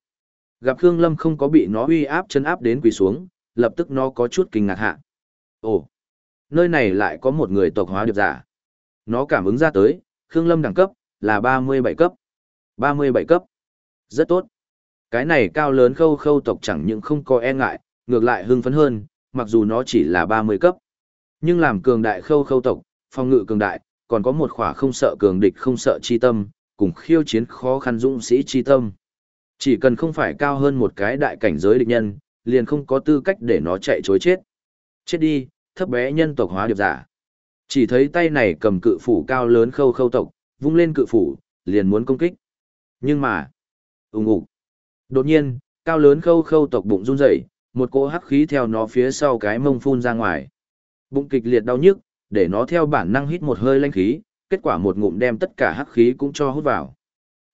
Speaker 1: Gặp Khương Lâm không có bị nó uy áp chân áp đến quỳ xuống, lập tức nó có chút kinh ngạc hạ. Ồ, nơi này lại có một người tộc hóa điệp giả. Nó cảm ứng ra tới, Khương Lâm đẳng cấp, là 37 cấp. 37 cấp. Rất tốt. Cái này cao lớn khâu khâu tộc chẳng những không có e ngại, ngược lại hưng phấn hơn, mặc dù nó chỉ là 30 cấp. Nhưng làm cường đại khâu khâu tộc, phong ngự cường đại, còn có một khỏa không sợ cường địch không sợ chi tâm, cùng khiêu chiến khó khăn dũng sĩ chi tâm. Chỉ cần không phải cao hơn một cái đại cảnh giới địch nhân, liền không có tư cách để nó chạy chối chết. Chết đi, thấp bé nhân tộc hóa điệp giả. Chỉ thấy tay này cầm cự phủ cao lớn khâu khâu tộc, vung lên cự phủ, liền muốn công kích. Nhưng mà, ùng ục. Đột nhiên, cao lớn khâu khâu tộc bụng run rẩy, một cỗ hắc khí theo nó phía sau cái mông phun ra ngoài. Bụng kịch liệt đau nhức, để nó theo bản năng hít một hơi lanh khí, kết quả một ngụm đem tất cả hắc khí cũng cho hút vào.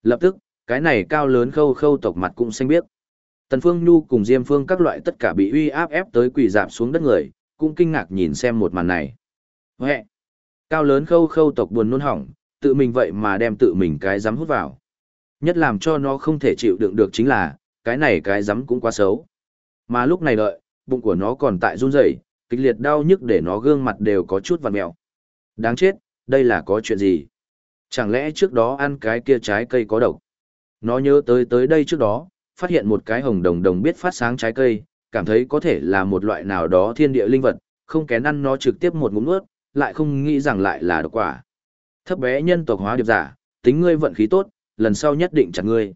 Speaker 1: Lập tức, cái này cao lớn khâu khâu tộc mặt cũng xanh biếc. Tần Phương Nhu cùng Diêm Phương các loại tất cả bị uy áp ép tới quỳ dạp xuống đất người, cũng kinh ngạc nhìn xem một màn này. Hẹ! Cao lớn khâu khâu tộc buồn nôn hỏng, tự mình vậy mà đem tự mình cái dám hút vào. Nhất làm cho nó không thể chịu đựng được chính là, cái này cái dám cũng quá xấu. Mà lúc này đợi, bụng của nó còn tại run rẩy, kịch liệt đau nhức để nó gương mặt đều có chút vằn mèo. Đáng chết, đây là có chuyện gì? Chẳng lẽ trước đó ăn cái kia trái cây có độc? Nó nhớ tới tới đây trước đó, phát hiện một cái hồng đồng đồng biết phát sáng trái cây, cảm thấy có thể là một loại nào đó thiên địa linh vật, không kén ăn nó trực tiếp một ngụm nuốt, lại không nghĩ rằng lại là độc quả. Thấp bé nhân tộc hóa điệp giả, tính ngươi vận khí tốt, lần sau nhất định chặt ngươi.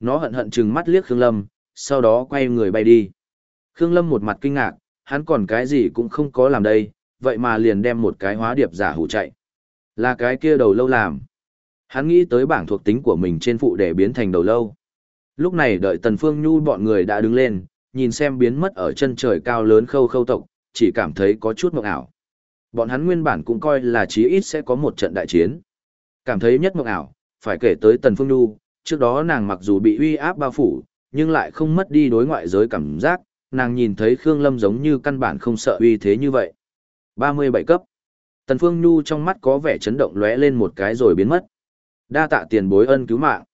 Speaker 1: Nó hận hận chừng mắt liếc Khương Lâm, sau đó quay người bay đi. Khương Lâm một mặt kinh ngạc, hắn còn cái gì cũng không có làm đây, vậy mà liền đem một cái hóa điệp giả hủ chạy. Là cái kia đầu lâu làm. Hắn nghĩ tới bảng thuộc tính của mình trên phụ để biến thành đầu lâu. Lúc này đợi Tần Phương Nhu bọn người đã đứng lên, nhìn xem biến mất ở chân trời cao lớn khâu khâu tộc, chỉ cảm thấy có chút mộng ảo. Bọn hắn nguyên bản cũng coi là chí ít sẽ có một trận đại chiến. Cảm thấy nhất mộng ảo, phải kể tới Tần Phương Nhu, trước đó nàng mặc dù bị uy áp bao phủ, nhưng lại không mất đi đối ngoại giới cảm giác, nàng nhìn thấy Khương Lâm giống như căn bản không sợ uy thế như vậy. 37 cấp. Tần Phương Nhu trong mắt có vẻ chấn động lóe lên một cái rồi biến mất. Đa tạ tiền bối ân cứu mạng.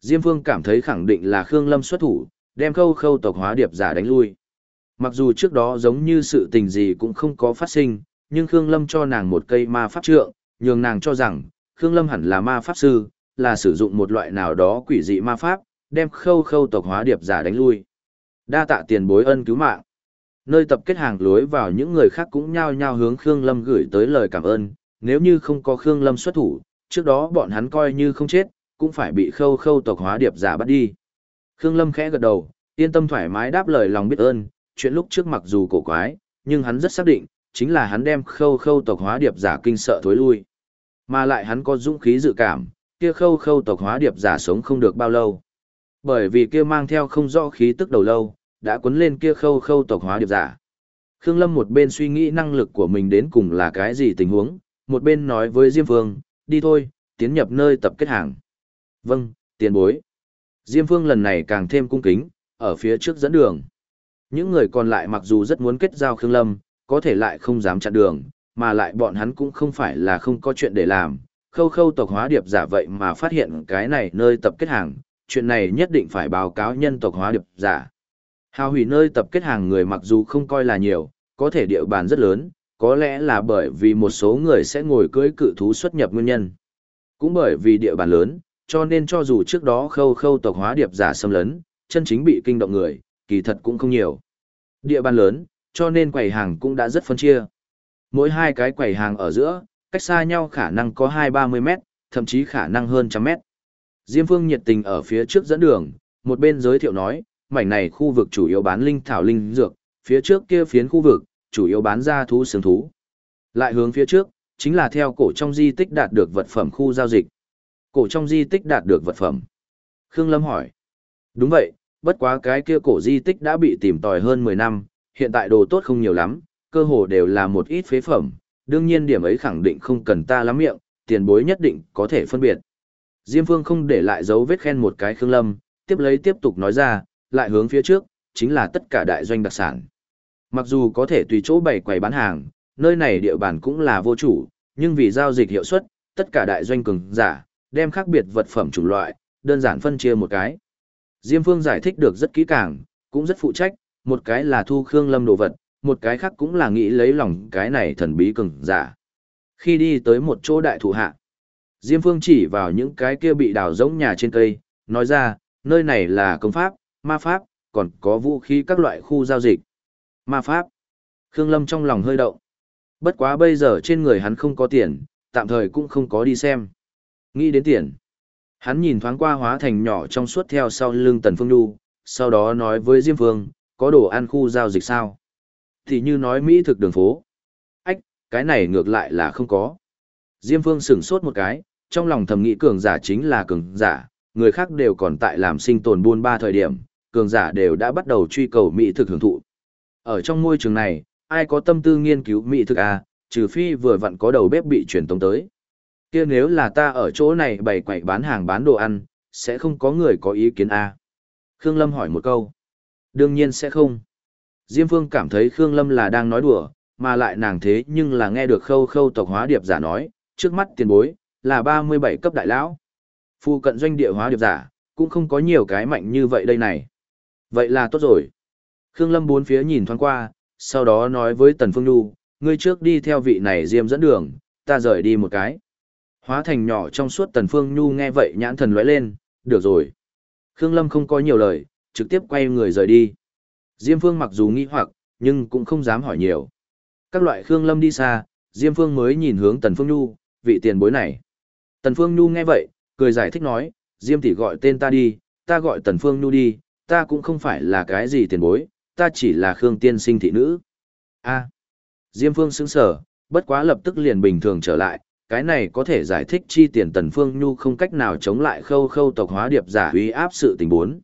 Speaker 1: Diêm Phương cảm thấy khẳng định là Khương Lâm xuất thủ, đem khâu khâu tộc hóa điệp giả đánh lui. Mặc dù trước đó giống như sự tình gì cũng không có phát sinh, nhưng Khương Lâm cho nàng một cây ma pháp trượng, nhường nàng cho rằng, Khương Lâm hẳn là ma pháp sư, là sử dụng một loại nào đó quỷ dị ma pháp, đem khâu khâu tộc hóa điệp giả đánh lui. Đa tạ tiền bối ân cứu mạng. Nơi tập kết hàng lối vào những người khác cũng nhao nhao hướng Khương Lâm gửi tới lời cảm ơn, nếu như không có Khương Lâm xuất thủ, trước đó bọn hắn coi như không chết, cũng phải bị khâu khâu tộc hóa điệp giả bắt đi. Khương Lâm khẽ gật đầu, yên tâm thoải mái đáp lời lòng biết ơn, chuyện lúc trước mặc dù cổ quái, nhưng hắn rất xác định, chính là hắn đem khâu khâu tộc hóa điệp giả kinh sợ thối lui. Mà lại hắn có dũng khí dự cảm, kia khâu khâu tộc hóa điệp giả sống không được bao lâu. Bởi vì kia mang theo không rõ khí tức đầu lâu, đã cuốn lên kia khâu khâu tộc hóa điệp giả. Khương Lâm một bên suy nghĩ năng lực của mình đến cùng là cái gì tình huống, một bên nói với Diêm vương đi thôi, tiến nhập nơi tập kết hàng. Vâng, tiền bối. Diêm Phương lần này càng thêm cung kính, ở phía trước dẫn đường. Những người còn lại mặc dù rất muốn kết giao Khương Lâm, có thể lại không dám chặn đường, mà lại bọn hắn cũng không phải là không có chuyện để làm. Khâu khâu tộc hóa điệp giả vậy mà phát hiện cái này nơi tập kết hàng, chuyện này nhất định phải báo cáo nhân tộc hóa điệp giả. Hào hủy nơi tập kết hàng người mặc dù không coi là nhiều, có thể địa bàn rất lớn, có lẽ là bởi vì một số người sẽ ngồi cưới cự thú xuất nhập nguyên nhân. Cũng bởi vì địa bàn lớn, cho nên cho dù trước đó khâu khâu tộc hóa điệp giả xâm lấn, chân chính bị kinh động người, kỳ thật cũng không nhiều. Địa bàn lớn, cho nên quầy hàng cũng đã rất phân chia. Mỗi hai cái quầy hàng ở giữa, cách xa nhau khả năng có hai ba mươi mét, thậm chí khả năng hơn trăm mét. Diêm Phương nhiệt tình ở phía trước dẫn đường, một bên giới thiệu nói, mảnh này khu vực chủ yếu bán linh thảo linh dược, phía trước kia phiến khu vực, chủ yếu bán ra thú sướng thú. Lại hướng phía trước, chính là theo cổ trong di tích đạt được vật phẩm khu giao dịch. Cổ trong di tích đạt được vật phẩm. Khương Lâm hỏi. Đúng vậy, bất quá cái kia cổ di tích đã bị tìm tòi hơn 10 năm, hiện tại đồ tốt không nhiều lắm, cơ hồ đều là một ít phế phẩm, đương nhiên điểm ấy khẳng định không cần ta lắm miệng, tiền bối nhất định có thể phân biệt. Diêm Phương không để lại dấu vết khen một cái Khương Lâm, tiếp lấy tiếp tục nói ra, lại hướng phía trước, chính là tất cả đại doanh đặc sản. Mặc dù có thể tùy chỗ bày quầy bán hàng, nơi này địa bàn cũng là vô chủ, nhưng vì giao dịch hiệu suất, tất cả đại doanh cường giả, đem khác biệt vật phẩm chủng loại, đơn giản phân chia một cái. Diêm Phương giải thích được rất kỹ càng, cũng rất phụ trách, một cái là thu Khương Lâm đồ vật, một cái khác cũng là nghĩ lấy lòng cái này thần bí cường giả. Khi đi tới một chỗ đại thụ hạ, Diêm Phương chỉ vào những cái kia bị đào rỗng nhà trên cây, nói ra, nơi này là công pháp, ma pháp, còn có vũ khí các loại khu giao dịch. Ma pháp. Khương Lâm trong lòng hơi động. Bất quá bây giờ trên người hắn không có tiền, tạm thời cũng không có đi xem. Nghĩ đến tiền. Hắn nhìn thoáng qua hóa thành nhỏ trong suốt theo sau lưng Tần Phương Nhu, sau đó nói với Diêm Phương, có đồ ăn khu giao dịch sao? Thì như nói Mỹ thực đường phố. Ách, cái này ngược lại là không có. Diêm Phương sửng sốt một cái, trong lòng thầm nghĩ cường giả chính là cường giả, người khác đều còn tại làm sinh tồn buôn ba thời điểm, cường giả đều đã bắt đầu truy cầu Mỹ thực hưởng thụ. Ở trong môi trường này, ai có tâm tư nghiên cứu Mỹ thực à, trừ phi vừa vặn có đầu bếp bị truyền tống tới kia nếu là ta ở chỗ này bày quậy bán hàng bán đồ ăn, sẽ không có người có ý kiến à? Khương Lâm hỏi một câu. Đương nhiên sẽ không. Diêm Phương cảm thấy Khương Lâm là đang nói đùa, mà lại nàng thế nhưng là nghe được khâu khâu tộc hóa điệp giả nói, trước mắt tiền bối, là 37 cấp đại lão. Phu cận doanh địa hóa điệp giả, cũng không có nhiều cái mạnh như vậy đây này. Vậy là tốt rồi. Khương Lâm bốn phía nhìn thoáng qua, sau đó nói với Tần Phương Nhu, ngươi trước đi theo vị này Diêm dẫn đường, ta rời đi một cái. Hóa thành nhỏ trong suốt Tần Phương Nhu nghe vậy nhãn thần lóe lên, được rồi. Khương Lâm không có nhiều lời, trực tiếp quay người rời đi. Diêm Phương mặc dù nghi hoặc, nhưng cũng không dám hỏi nhiều. Các loại Khương Lâm đi xa, Diêm Phương mới nhìn hướng Tần Phương Nhu, vị tiền bối này. Tần Phương Nhu nghe vậy, cười giải thích nói, Diêm tỷ gọi tên ta đi, ta gọi Tần Phương Nhu đi, ta cũng không phải là cái gì tiền bối, ta chỉ là Khương tiên sinh thị nữ. A. Diêm Phương sững sờ, bất quá lập tức liền bình thường trở lại, cái này có thể giải thích chi tiền Tần Phương Nhu không cách nào chống lại khâu khâu tộc hóa điệp giả uy áp sự tình bốn.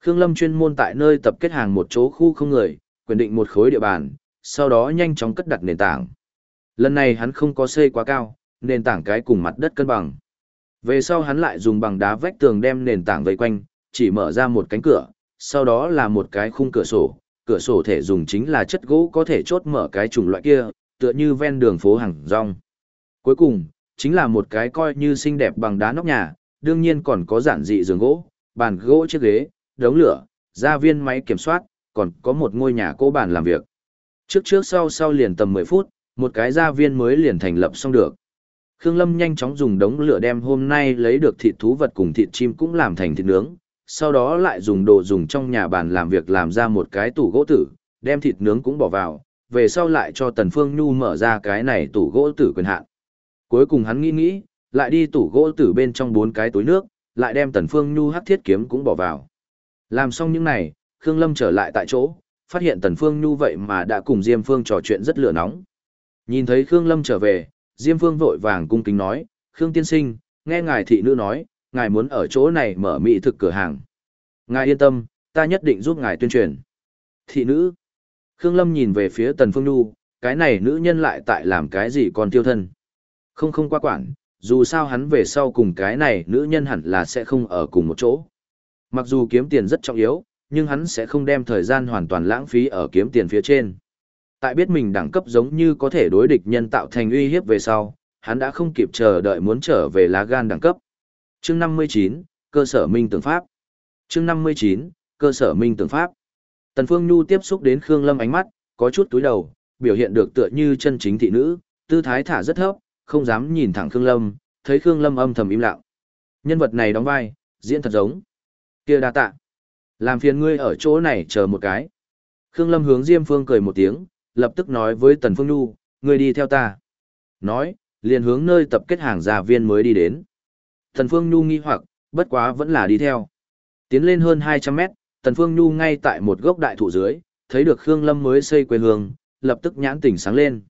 Speaker 1: Khương Lâm chuyên môn tại nơi tập kết hàng một chỗ khu không người, quyền định một khối địa bàn, sau đó nhanh chóng cất đặt nền tảng. Lần này hắn không có xây quá cao, nền tảng cái cùng mặt đất cân bằng. Về sau hắn lại dùng bằng đá vách tường đem nền tảng vây quanh, chỉ mở ra một cánh cửa, sau đó là một cái khung cửa sổ, cửa sổ thể dùng chính là chất gỗ có thể chốt mở cái chủng loại kia, tựa như ven đường phố hàng rong. Cuối cùng, chính là một cái coi như xinh đẹp bằng đá nóc nhà, đương nhiên còn có giản dị giường gỗ, bàn gỗ chiếc ghế, đống lửa, gia viên máy kiểm soát, còn có một ngôi nhà cố bàn làm việc. Trước trước sau sau liền tầm 10 phút, một cái gia viên mới liền thành lập xong được. Khương Lâm nhanh chóng dùng đống lửa đem hôm nay lấy được thịt thú vật cùng thịt chim cũng làm thành thịt nướng, sau đó lại dùng đồ dùng trong nhà bàn làm việc làm ra một cái tủ gỗ tử, đem thịt nướng cũng bỏ vào, về sau lại cho Tần Phương Nhu mở ra cái này tủ gỗ tử quyền hạn. Cuối cùng hắn nghĩ nghĩ, lại đi tủ gỗ tử bên trong bốn cái túi nước, lại đem Tần Phương Nhu hắc thiết kiếm cũng bỏ vào. Làm xong những này, Khương Lâm trở lại tại chỗ, phát hiện Tần Phương Nhu vậy mà đã cùng Diêm Phương trò chuyện rất lửa nóng. Nhìn thấy Khương Lâm trở về, Diêm Phương vội vàng cung kính nói, Khương Tiên Sinh, nghe ngài thị nữ nói, ngài muốn ở chỗ này mở mỹ thực cửa hàng. Ngài yên tâm, ta nhất định giúp ngài tuyên truyền. Thị nữ. Khương Lâm nhìn về phía Tần Phương Nhu, cái này nữ nhân lại tại làm cái gì còn tiêu thân. Không không qua quản, dù sao hắn về sau cùng cái này nữ nhân hẳn là sẽ không ở cùng một chỗ. Mặc dù kiếm tiền rất trọng yếu, nhưng hắn sẽ không đem thời gian hoàn toàn lãng phí ở kiếm tiền phía trên. Tại biết mình đẳng cấp giống như có thể đối địch nhân tạo thành uy hiếp về sau, hắn đã không kịp chờ đợi muốn trở về lá gan đẳng cấp. Chương 59, cơ sở minh tưởng pháp. Chương 59, cơ sở minh tưởng pháp. Tần Phương Nhu tiếp xúc đến Khương Lâm ánh mắt, có chút túi đầu, biểu hiện được tựa như chân chính thị nữ, tư thái thả rất thấp, không dám nhìn thẳng Khương Lâm, thấy Khương Lâm âm thầm im lặng. Nhân vật này đóng vai, diễn thật giống. Kia đa tạ. Làm phiền ngươi ở chỗ này chờ một cái. Khương Lâm hướng Diêm Phương cười một tiếng, lập tức nói với Tần Phương Nhu, ngươi đi theo ta. Nói, liền hướng nơi tập kết hàng giả viên mới đi đến. Thần Phương Nhu nghi hoặc, bất quá vẫn là đi theo. Tiến lên hơn 200 mét, Thần Phương Nhu ngay tại một gốc đại thụ dưới, thấy được Khương Lâm mới xây quê hương, lập tức nhãn tỉnh sáng lên.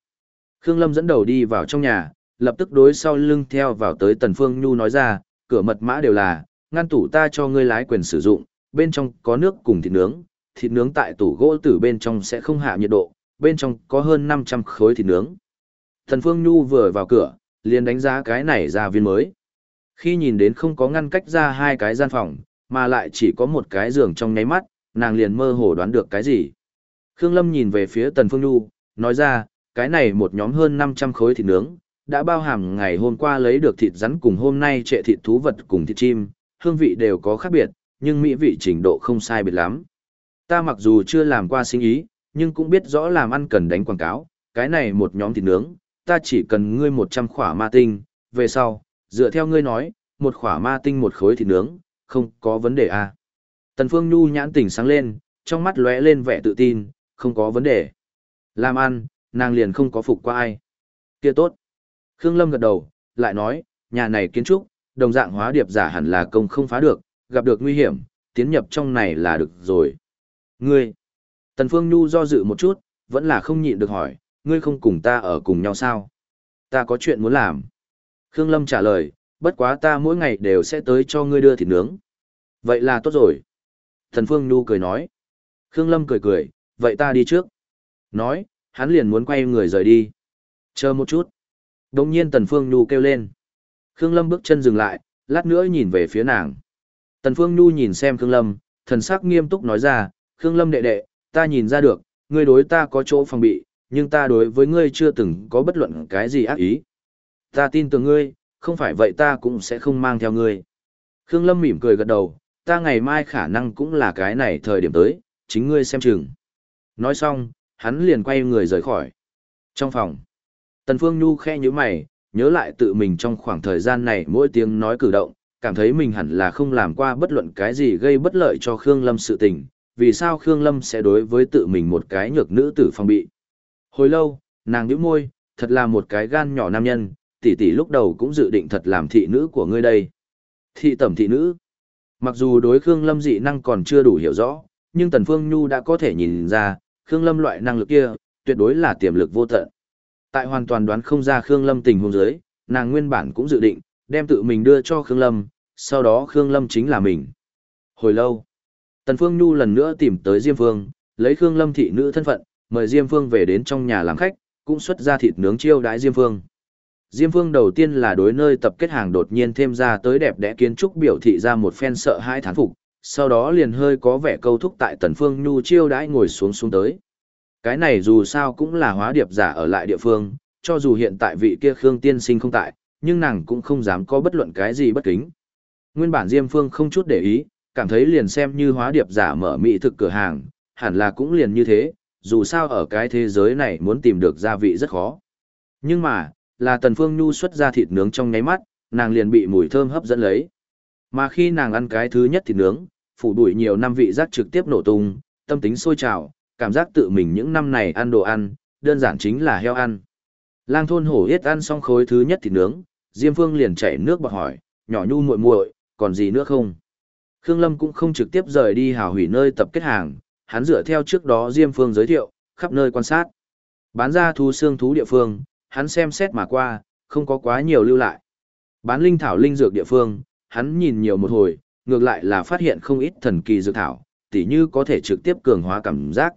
Speaker 1: Khương Lâm dẫn đầu đi vào trong nhà, lập tức đối sau lưng theo vào tới Tần Phương Nhu nói ra, cửa mật mã đều là, ngăn tủ ta cho ngươi lái quyền sử dụng, bên trong có nước cùng thịt nướng, thịt nướng tại tủ gỗ tử bên trong sẽ không hạ nhiệt độ, bên trong có hơn 500 khối thịt nướng. Tần Phương Nhu vừa vào cửa, liền đánh giá cái này ra viên mới. Khi nhìn đến không có ngăn cách ra hai cái gian phòng, mà lại chỉ có một cái giường trong nháy mắt, nàng liền mơ hồ đoán được cái gì. Khương Lâm nhìn về phía Tần Phương Nhu, nói ra, cái này một nhóm hơn 500 khối thịt nướng, đã bao hàm ngày hôm qua lấy được thịt rắn cùng hôm nay trệ thịt thú vật cùng thịt chim, hương vị đều có khác biệt, nhưng mỹ vị trình độ không sai biệt lắm. Ta mặc dù chưa làm qua sinh ý, nhưng cũng biết rõ làm ăn cần đánh quảng cáo, cái này một nhóm thịt nướng, ta chỉ cần ngươi 100 khỏa ma tinh, về sau, dựa theo ngươi nói, một khỏa ma tinh một khối thịt nướng, không có vấn đề à. Tần Phương Nhu nhãn tỉnh sáng lên, trong mắt lóe lên vẻ tự tin, không có vấn đề. Làm ăn, nàng liền không có phục qua ai. Kia tốt. Khương Lâm gật đầu, lại nói, nhà này kiến trúc, đồng dạng hóa điệp giả hẳn là công không phá được, gặp được nguy hiểm, tiến nhập trong này là được rồi. Ngươi, Tần Phương Nhu do dự một chút, vẫn là không nhịn được hỏi, ngươi không cùng ta ở cùng nhau sao? Ta có chuyện muốn làm. Khương Lâm trả lời, bất quá ta mỗi ngày đều sẽ tới cho ngươi đưa thịt nướng. Vậy là tốt rồi. Thần Phương Nhu cười nói. Khương Lâm cười cười, vậy ta đi trước. Nói, hắn liền muốn quay người rời đi. Chờ một chút. Đồng nhiên Tần Phương Nhu kêu lên. Khương Lâm bước chân dừng lại, lát nữa nhìn về phía nàng. Tần Phương Nhu nhìn xem Khương Lâm, thần sắc nghiêm túc nói ra, Khương Lâm đệ đệ, ta nhìn ra được, ngươi đối ta có chỗ phòng bị, nhưng ta đối với ngươi chưa từng có bất luận cái gì ác ý. Ta tin tưởng ngươi, không phải vậy ta cũng sẽ không mang theo ngươi. Khương Lâm mỉm cười gật đầu, ta ngày mai khả năng cũng là cái này thời điểm tới, chính ngươi xem chừng. Nói xong, hắn liền quay người rời khỏi. Trong phòng, Tần Phương Nhu khe như mày, nhớ lại tự mình trong khoảng thời gian này mỗi tiếng nói cử động, cảm thấy mình hẳn là không làm qua bất luận cái gì gây bất lợi cho Khương Lâm sự tình, vì sao Khương Lâm sẽ đối với tự mình một cái nhược nữ tử phong bị. Hồi lâu, nàng nhíu môi, thật là một cái gan nhỏ nam nhân, tỷ tỷ lúc đầu cũng dự định thật làm thị nữ của ngươi đây. Thị tẩm thị nữ. Mặc dù đối Khương Lâm dị năng còn chưa đủ hiểu rõ, nhưng Tần Phương Nhu đã có thể nhìn ra, Khương Lâm loại năng lực kia, tuyệt đối là tiềm lực vô tận. Tại hoàn toàn đoán không ra Khương Lâm tình huống dưới, nàng nguyên bản cũng dự định, đem tự mình đưa cho Khương Lâm, sau đó Khương Lâm chính là mình. Hồi lâu, Tần Phương Nhu lần nữa tìm tới Diêm Phương, lấy Khương Lâm thị nữ thân phận, mời Diêm Phương về đến trong nhà làm khách, cũng xuất ra thịt nướng chiêu đãi Diêm Phương. Diêm Phương đầu tiên là đối nơi tập kết hàng đột nhiên thêm ra tới đẹp đẽ kiến trúc biểu thị ra một phen sợ hãi thán phục, sau đó liền hơi có vẻ câu thúc tại Tần Phương Nhu chiêu đãi ngồi xuống xuống tới. Cái này dù sao cũng là hóa điệp giả ở lại địa phương, cho dù hiện tại vị kia Khương Tiên Sinh không tại, nhưng nàng cũng không dám có bất luận cái gì bất kính. Nguyên bản Diêm Phương không chút để ý, cảm thấy liền xem như hóa điệp giả mở mỹ thực cửa hàng, hẳn là cũng liền như thế, dù sao ở cái thế giới này muốn tìm được gia vị rất khó. Nhưng mà, là Tần Phương Nhu xuất ra thịt nướng trong nháy mắt, nàng liền bị mùi thơm hấp dẫn lấy. Mà khi nàng ăn cái thứ nhất thịt nướng, phủ đuổi nhiều năm vị giác trực tiếp nổ tung, tâm tính sôi trào, cảm giác tự mình những năm này ăn đồ ăn, đơn giản chính là heo ăn. Lang thôn hổ yết ăn xong khối thứ nhất thịt nướng, Diêm Phương liền chảy nước bọt hỏi, nhỏ nhu muội muội, còn gì nữa không? Khương Lâm cũng không trực tiếp rời đi hào hủy nơi tập kết hàng, hắn dựa theo trước đó Diêm Phương giới thiệu, khắp nơi quan sát. Bán ra thú xương thú địa phương, hắn xem xét mà qua, không có quá nhiều lưu lại. Bán linh thảo linh dược địa phương, hắn nhìn nhiều một hồi, ngược lại là phát hiện không ít thần kỳ dược thảo, tỉ như có thể trực tiếp cường hóa cảm giác.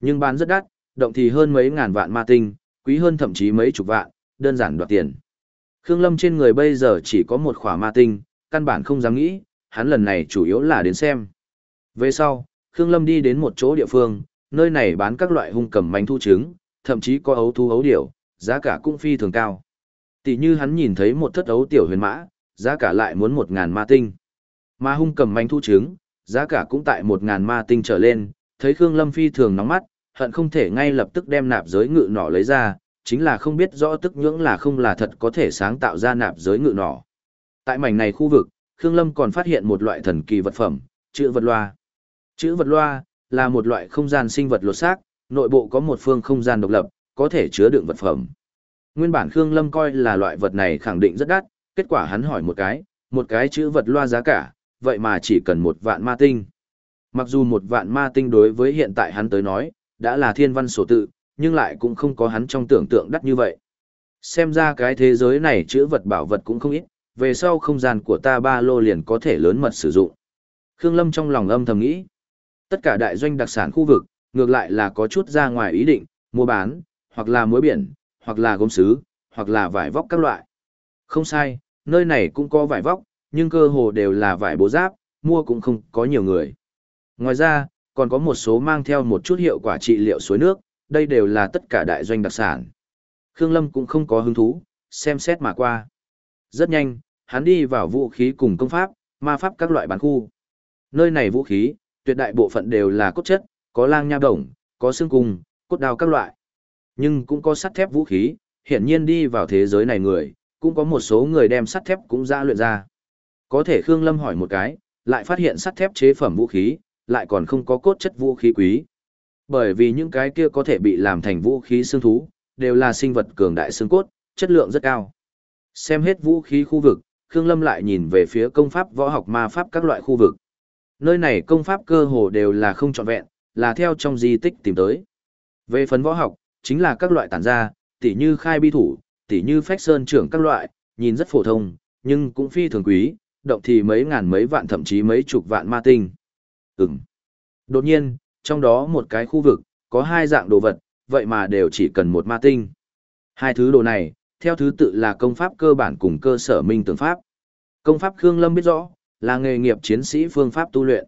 Speaker 1: Nhưng bán rất đắt, động thì hơn mấy ngàn vạn ma tinh, quý hơn thậm chí mấy chục vạn, đơn giản đoạt tiền. Khương Lâm trên người bây giờ chỉ có một khỏa ma tinh, căn bản không dám nghĩ, hắn lần này chủ yếu là đến xem. Về sau, Khương Lâm đi đến một chỗ địa phương, nơi này bán các loại hung cầm manh thu trứng, thậm chí có ấu thú ấu điểu, giá cả cũng phi thường cao. Tỷ như hắn nhìn thấy một thất ấu tiểu huyền mã, giá cả lại muốn một ngàn ma tinh. Ma hung cầm manh thu trứng, giá cả cũng tại một ngàn ma tinh trở lên, thấy Khương Lâm phi thường nóng mắt, hận không thể ngay lập tức đem nạp giới ngự nỏ lấy ra, chính là không biết rõ tức nhưỡng là không là thật có thể sáng tạo ra nạp giới ngự nỏ. Tại mảnh này khu vực, Khương Lâm còn phát hiện một loại thần kỳ vật phẩm, chữ vật loa. Chữ vật loa là một loại không gian sinh vật lột xác, nội bộ có một phương không gian độc lập, có thể chứa đựng vật phẩm. Nguyên bản Khương Lâm coi là loại vật này khẳng định rất đắt, kết quả hắn hỏi một cái, một cái chữ vật loa giá cả, vậy mà chỉ cần một vạn ma tinh. Mặc dù một vạn ma tinh đối với hiện tại hắn tới nói, đã là thiên văn sổ tự, nhưng lại cũng không có hắn trong tưởng tượng đắt như vậy. Xem ra cái thế giới này chữ vật bảo vật cũng không ít, về sau không gian của ta ba lô liền có thể lớn mật sử dụng. Khương Lâm trong lòng âm thầm nghĩ, tất cả đại doanh đặc sản khu vực, ngược lại là có chút ra ngoài ý định, mua bán, hoặc là muối biển, hoặc là gốm sứ, hoặc là vải vóc các loại. Không sai, nơi này cũng có vải vóc, nhưng cơ hồ đều là vải bố giáp, mua cũng không có nhiều người. Ngoài ra, còn có một số mang theo một chút hiệu quả trị liệu suối nước, đây đều là tất cả đại doanh đặc sản. Khương Lâm cũng không có hứng thú, xem xét mà qua. Rất nhanh, hắn đi vào vũ khí cùng công pháp, ma pháp các loại bán khu. Nơi này vũ khí, tuyệt đại bộ phận đều là cốt chất, có lang nha đồng, có xương cung, cốt đao các loại. Nhưng cũng có sắt thép vũ khí, hiển nhiên đi vào thế giới này người, cũng có một số người đem sắt thép cũng ra luyện ra. Có thể Khương Lâm hỏi một cái, lại phát hiện sắt thép chế phẩm vũ khí, lại còn không có cốt chất vũ khí quý. Bởi vì những cái kia có thể bị làm thành vũ khí xương thú, đều là sinh vật cường đại xương cốt, chất lượng rất cao. Xem hết vũ khí khu vực, Khương Lâm lại nhìn về phía công pháp võ học ma pháp các loại khu vực. Nơi này công pháp cơ hồ đều là không trọn vẹn, là theo trong di tích tìm tới. Về phần võ học, chính là các loại tản ra, tỉ như khai bi thủ, tỉ như phách sơn trưởng các loại, nhìn rất phổ thông, nhưng cũng phi thường quý, động thì mấy ngàn mấy vạn thậm chí mấy chục vạn ma tinh. Ừm. Đột nhiên, trong đó một cái khu vực, có hai dạng đồ vật, vậy mà đều chỉ cần một ma tinh. Hai thứ đồ này, theo thứ tự là công pháp cơ bản cùng cơ sở minh tưởng pháp. Công pháp Khương Lâm biết rõ, là nghề nghiệp chiến sĩ phương pháp tu luyện.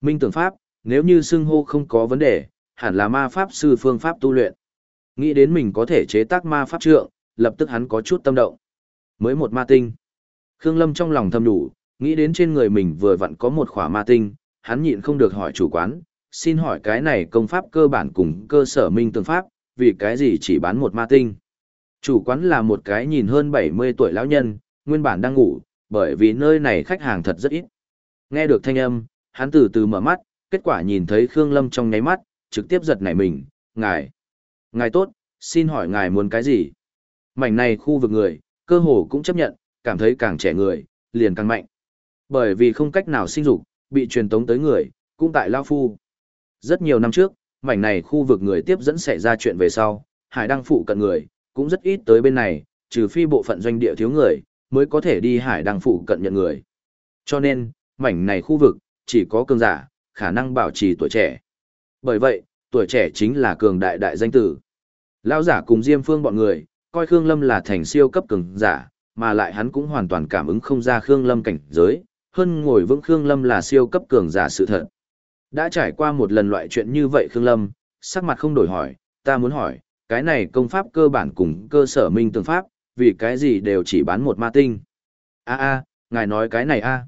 Speaker 1: Minh tưởng pháp, nếu như xưng hô không có vấn đề, hẳn là ma pháp sư phương pháp tu luyện. Nghĩ đến mình có thể chế tác ma pháp trượng, lập tức hắn có chút tâm động. Mới một ma tinh. Khương Lâm trong lòng thầm đủ, nghĩ đến trên người mình vừa vặn có một khỏa ma tinh, hắn nhịn không được hỏi chủ quán, xin hỏi cái này công pháp cơ bản cùng cơ sở minh tương pháp, vì cái gì chỉ bán một ma tinh. Chủ quán là một cái nhìn hơn 70 tuổi lão nhân, nguyên bản đang ngủ, bởi vì nơi này khách hàng thật rất ít. Nghe được thanh âm, hắn từ từ mở mắt, kết quả nhìn thấy Khương Lâm trong nháy mắt, trực tiếp giật nảy mình, ngài. Ngài tốt, xin hỏi ngài muốn cái gì? Mảnh này khu vực người, cơ hồ cũng chấp nhận, cảm thấy càng trẻ người, liền càng mạnh. Bởi vì không cách nào sinh dục, bị truyền tống tới người, cũng tại Lao Phu. Rất nhiều năm trước, mảnh này khu vực người tiếp dẫn xảy ra chuyện về sau, hải đăng phụ cận người, cũng rất ít tới bên này, trừ phi bộ phận doanh địa thiếu người, mới có thể đi hải đăng phụ cận nhận người. Cho nên, mảnh này khu vực, chỉ có cường giả, khả năng bảo trì tuổi trẻ. Bởi vậy, tuổi trẻ chính là cường đại đại danh tử. Lão giả cùng Diêm Phương bọn người, coi Khương Lâm là thành siêu cấp cường giả, mà lại hắn cũng hoàn toàn cảm ứng không ra Khương Lâm cảnh giới, hơn ngồi vững Khương Lâm là siêu cấp cường giả sự thật. Đã trải qua một lần loại chuyện như vậy Khương Lâm, sắc mặt không đổi hỏi, ta muốn hỏi, cái này công pháp cơ bản cùng cơ sở minh tương pháp, vì cái gì đều chỉ bán một ma tinh. a a ngài nói cái này a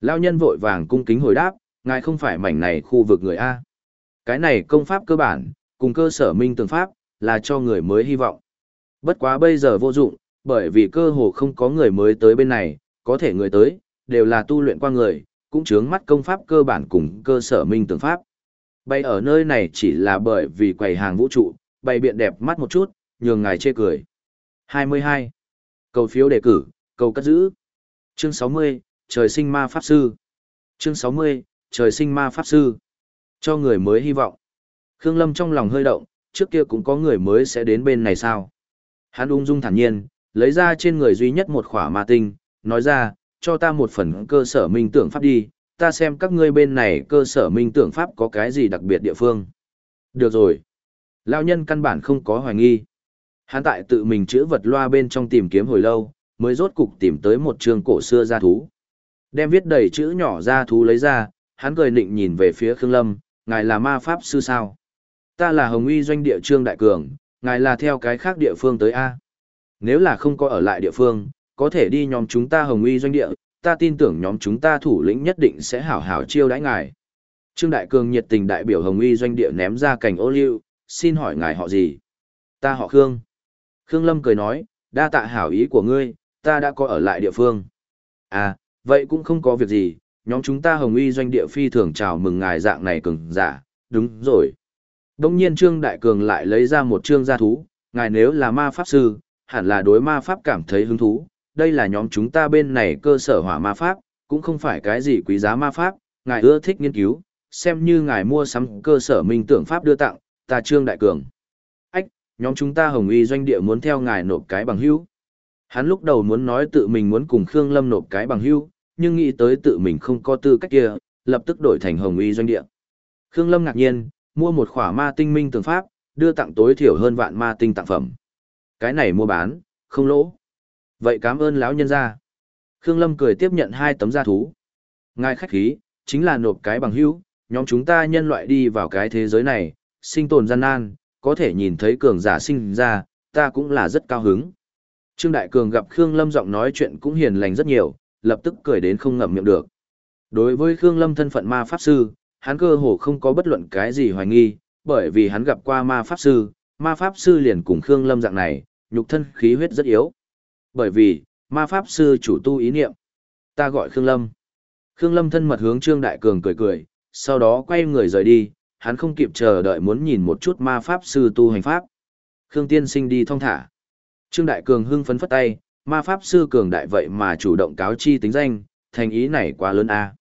Speaker 1: à. Nhân vội vàng cung kính hồi đáp, ngài không phải mảnh này khu vực người a cái này công pháp cơ bản, cùng cơ sở minh tương pháp, là cho người mới hy vọng. Bất quá bây giờ vô dụng, bởi vì cơ hồ không có người mới tới bên này, có thể người tới, đều là tu luyện qua người, cũng chướng mắt công pháp cơ bản cùng cơ sở minh tường pháp. Bay ở nơi này chỉ là bởi vì quầy hàng vũ trụ, bày biện đẹp mắt một chút, nhường ngài chê cười. 22. Cầu phiếu đề cử, cầu cất giữ. Chương 60, trời sinh ma pháp sư. Chương 60, trời sinh ma pháp sư. Cho người mới hy vọng. Khương Lâm trong lòng hơi động, trước kia cũng có người mới sẽ đến bên này sao. Hắn ung dung thản nhiên, lấy ra trên người duy nhất một khỏa ma tinh, nói ra, cho ta một phần cơ sở minh tưởng pháp đi, ta xem các ngươi bên này cơ sở minh tưởng pháp có cái gì đặc biệt địa phương. Được rồi. Lão nhân căn bản không có hoài nghi. Hắn tại tự mình chữa vật loa bên trong tìm kiếm hồi lâu, mới rốt cục tìm tới một trường cổ xưa gia thú. Đem viết đầy chữ nhỏ gia thú lấy ra, hắn cười nịnh nhìn về phía Khương Lâm, ngài là ma pháp sư sao? Ta là Hồng Uy doanh địa trương đại cường, ngài là theo cái khác địa phương tới A. Nếu là không có ở lại địa phương, có thể đi nhóm chúng ta Hồng Uy doanh địa, ta tin tưởng nhóm chúng ta thủ lĩnh nhất định sẽ hảo hảo chiêu đãi ngài. Trương Đại Cường nhiệt tình đại biểu Hồng Uy doanh địa ném ra cảnh ô liu, xin hỏi ngài họ gì? Ta họ Khương. Khương Lâm cười nói, đa tạ hảo ý của ngươi, ta đã có ở lại địa phương. À, vậy cũng không có việc gì, nhóm chúng ta Hồng Uy doanh địa phi thường chào mừng ngài dạng này cường giả, đúng rồi. Đông nhiên Trương Đại Cường lại lấy ra một trương gia thú, ngài nếu là ma pháp sư, hẳn là đối ma pháp cảm thấy hứng thú, đây là nhóm chúng ta bên này cơ sở hỏa ma pháp, cũng không phải cái gì quý giá ma pháp, ngài ưa thích nghiên cứu, xem như ngài mua sắm cơ sở minh tưởng pháp đưa tặng, ta Trương Đại Cường. Ách, nhóm chúng ta Hồng Uy doanh địa muốn theo ngài nộp cái bằng hữu. Hắn lúc đầu muốn nói tự mình muốn cùng Khương Lâm nộp cái bằng hữu, nhưng nghĩ tới tự mình không có tư cách kia, lập tức đổi thành Hồng Uy doanh địa. Khương Lâm ngạc nhiên, mua một khỏa ma tinh minh tường pháp, đưa tặng tối thiểu hơn vạn ma tinh tặng phẩm. Cái này mua bán, không lỗ. Vậy cảm ơn lão nhân gia. Khương Lâm cười tiếp nhận hai tấm gia thú. Ngài khách khí, chính là nộp cái bằng hữu, nhóm chúng ta nhân loại đi vào cái thế giới này, sinh tồn gian nan, có thể nhìn thấy cường giả sinh ra, ta cũng là rất cao hứng. Trương Đại Cường gặp Khương Lâm giọng nói chuyện cũng hiền lành rất nhiều, lập tức cười đến không ngậm miệng được. Đối với Khương Lâm thân phận ma pháp sư, hắn cơ hồ không có bất luận cái gì hoài nghi, bởi vì hắn gặp qua ma pháp sư, ma pháp sư liền cùng Khương Lâm dạng này, nhục thân khí huyết rất yếu. Bởi vì, ma pháp sư chủ tu ý niệm. Ta gọi Khương Lâm. Khương Lâm thân mật hướng Trương Đại Cường cười cười, sau đó quay người rời đi, hắn không kịp chờ đợi muốn nhìn một chút ma pháp sư tu hành pháp. Khương Tiên Sinh đi thong thả. Trương Đại Cường hưng phấn phất tay, ma pháp sư cường đại vậy mà chủ động cáo chi tính danh, thành ý này quá lớn a.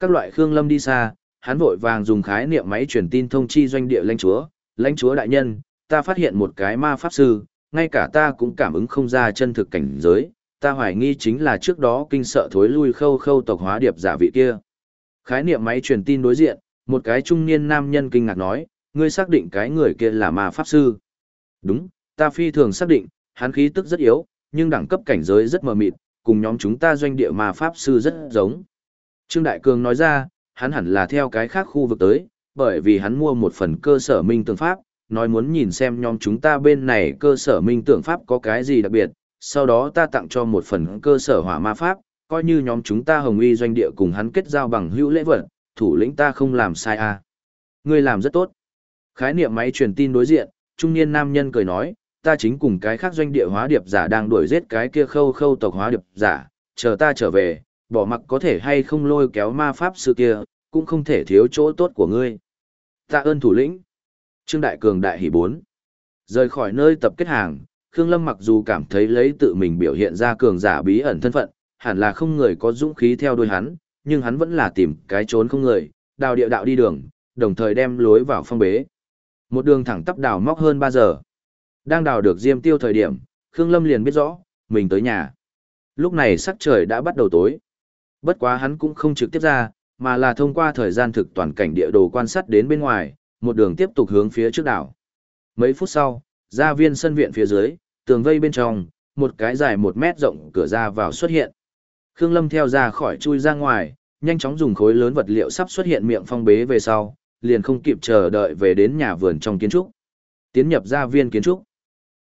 Speaker 1: Các loại Khương Lâm đi xa, hắn vội vàng dùng khái niệm máy truyền tin thông chi doanh địa lãnh chúa, lãnh chúa đại nhân, ta phát hiện một cái ma pháp sư, ngay cả ta cũng cảm ứng không ra chân thực cảnh giới, ta hoài nghi chính là trước đó kinh sợ thối lui khâu khâu tộc hóa điệp giả vị kia. Khái niệm máy truyền tin đối diện, một cái trung niên nam nhân kinh ngạc nói, ngươi xác định cái người kia là ma pháp sư. Đúng, ta phi thường xác định, hắn khí tức rất yếu, nhưng đẳng cấp cảnh giới rất mờ mịt, cùng nhóm chúng ta doanh địa ma pháp sư rất giống. Trương Đại Cường nói ra, hắn hẳn là theo cái khác khu vực tới, bởi vì hắn mua một phần cơ sở minh tường pháp, nói muốn nhìn xem nhóm chúng ta bên này cơ sở minh tưởng pháp có cái gì đặc biệt, sau đó ta tặng cho một phần cơ sở hỏa ma pháp, coi như nhóm chúng ta hồng uy doanh địa cùng hắn kết giao bằng hữu lễ vật, thủ lĩnh ta không làm sai à. Ngươi làm rất tốt. Khái niệm máy truyền tin đối diện, trung niên nam nhân cười nói, ta chính cùng cái khác doanh địa hóa điệp giả đang đuổi giết cái kia khâu khâu tộc hóa điệp giả, chờ ta trở về, bỏ mặc có thể hay không lôi kéo ma pháp sư kia, cũng không thể thiếu chỗ tốt của ngươi. Ta ơn thủ lĩnh. Trương Đại Cường đại hỉ bốn. Rời khỏi nơi tập kết hàng, Khương Lâm mặc dù cảm thấy lấy tự mình biểu hiện ra cường giả bí ẩn thân phận, hẳn là không người có dũng khí theo đuôi hắn, nhưng hắn vẫn là tìm cái trốn không người, đào địa đạo đi đường, đồng thời đem lối vào phong bế. Một đường thẳng tắp đào móc hơn 3 giờ. Đang đào được diêm tiêu thời điểm, Khương Lâm liền biết rõ, mình tới nhà. Lúc này sắc trời đã bắt đầu tối. Bất quá hắn cũng không trực tiếp ra, mà là thông qua thời gian thực toàn cảnh địa đồ quan sát đến bên ngoài, một đường tiếp tục hướng phía trước đảo. Mấy phút sau, ra viên sân viện phía dưới, tường vây bên trong, một cái dài một mét rộng cửa ra vào xuất hiện. Khương Lâm theo ra khỏi chui ra ngoài, nhanh chóng dùng khối lớn vật liệu sắp xuất hiện miệng phong bế về sau, liền không kịp chờ đợi về đến nhà vườn trong kiến trúc. Tiến nhập ra viên kiến trúc.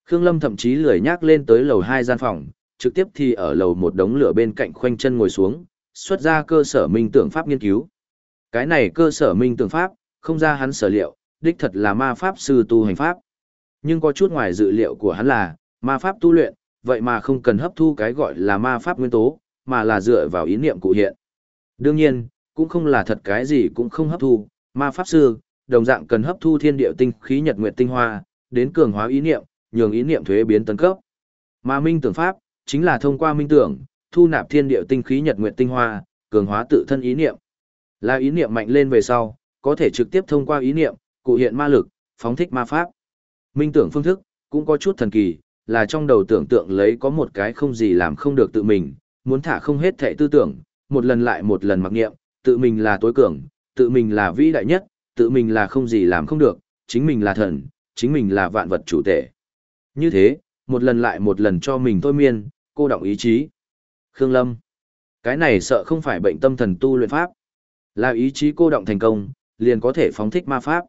Speaker 1: Khương Lâm thậm chí lười nhác lên tới lầu 2 gian phòng, trực tiếp thì ở lầu một đống lửa bên cạnh khoanh chân ngồi xuống, xuất ra cơ sở minh tưởng pháp nghiên cứu. Cái này cơ sở minh tưởng pháp, không ra hắn sở liệu, đích thật là ma pháp sư tu hành pháp. Nhưng có chút ngoài dự liệu của hắn là, ma pháp tu luyện, vậy mà không cần hấp thu cái gọi là ma pháp nguyên tố, mà là dựa vào ý niệm cụ hiện. Đương nhiên, cũng không là thật cái gì cũng không hấp thu, ma pháp sư, đồng dạng cần hấp thu thiên địa tinh khí nhật nguyệt tinh hoa, đến cường hóa ý niệm, nhường ý niệm thuế biến tấn cấp. Mà minh tưởng pháp, chính là thông qua minh tưởng, thu nạp thiên địa tinh khí nhật nguyệt tinh hoa, cường hóa tự thân ý niệm. Là ý niệm mạnh lên về sau, có thể trực tiếp thông qua ý niệm, cụ hiện ma lực, phóng thích ma pháp. Minh tưởng phương thức, cũng có chút thần kỳ, là trong đầu tưởng tượng lấy có một cái không gì làm không được tự mình, muốn thả không hết thệ tư tưởng, một lần lại một lần mặc niệm tự mình là tối cường, tự mình là vĩ đại nhất, tự mình là không gì làm không được, chính mình là thần, chính mình là vạn vật chủ tể. Như thế, một lần lại một lần cho mình thôi miên, cô động ý chí. Khương Lâm. Cái này sợ không phải bệnh tâm thần tu luyện pháp. Là ý chí cô động thành công, liền có thể phóng thích ma pháp.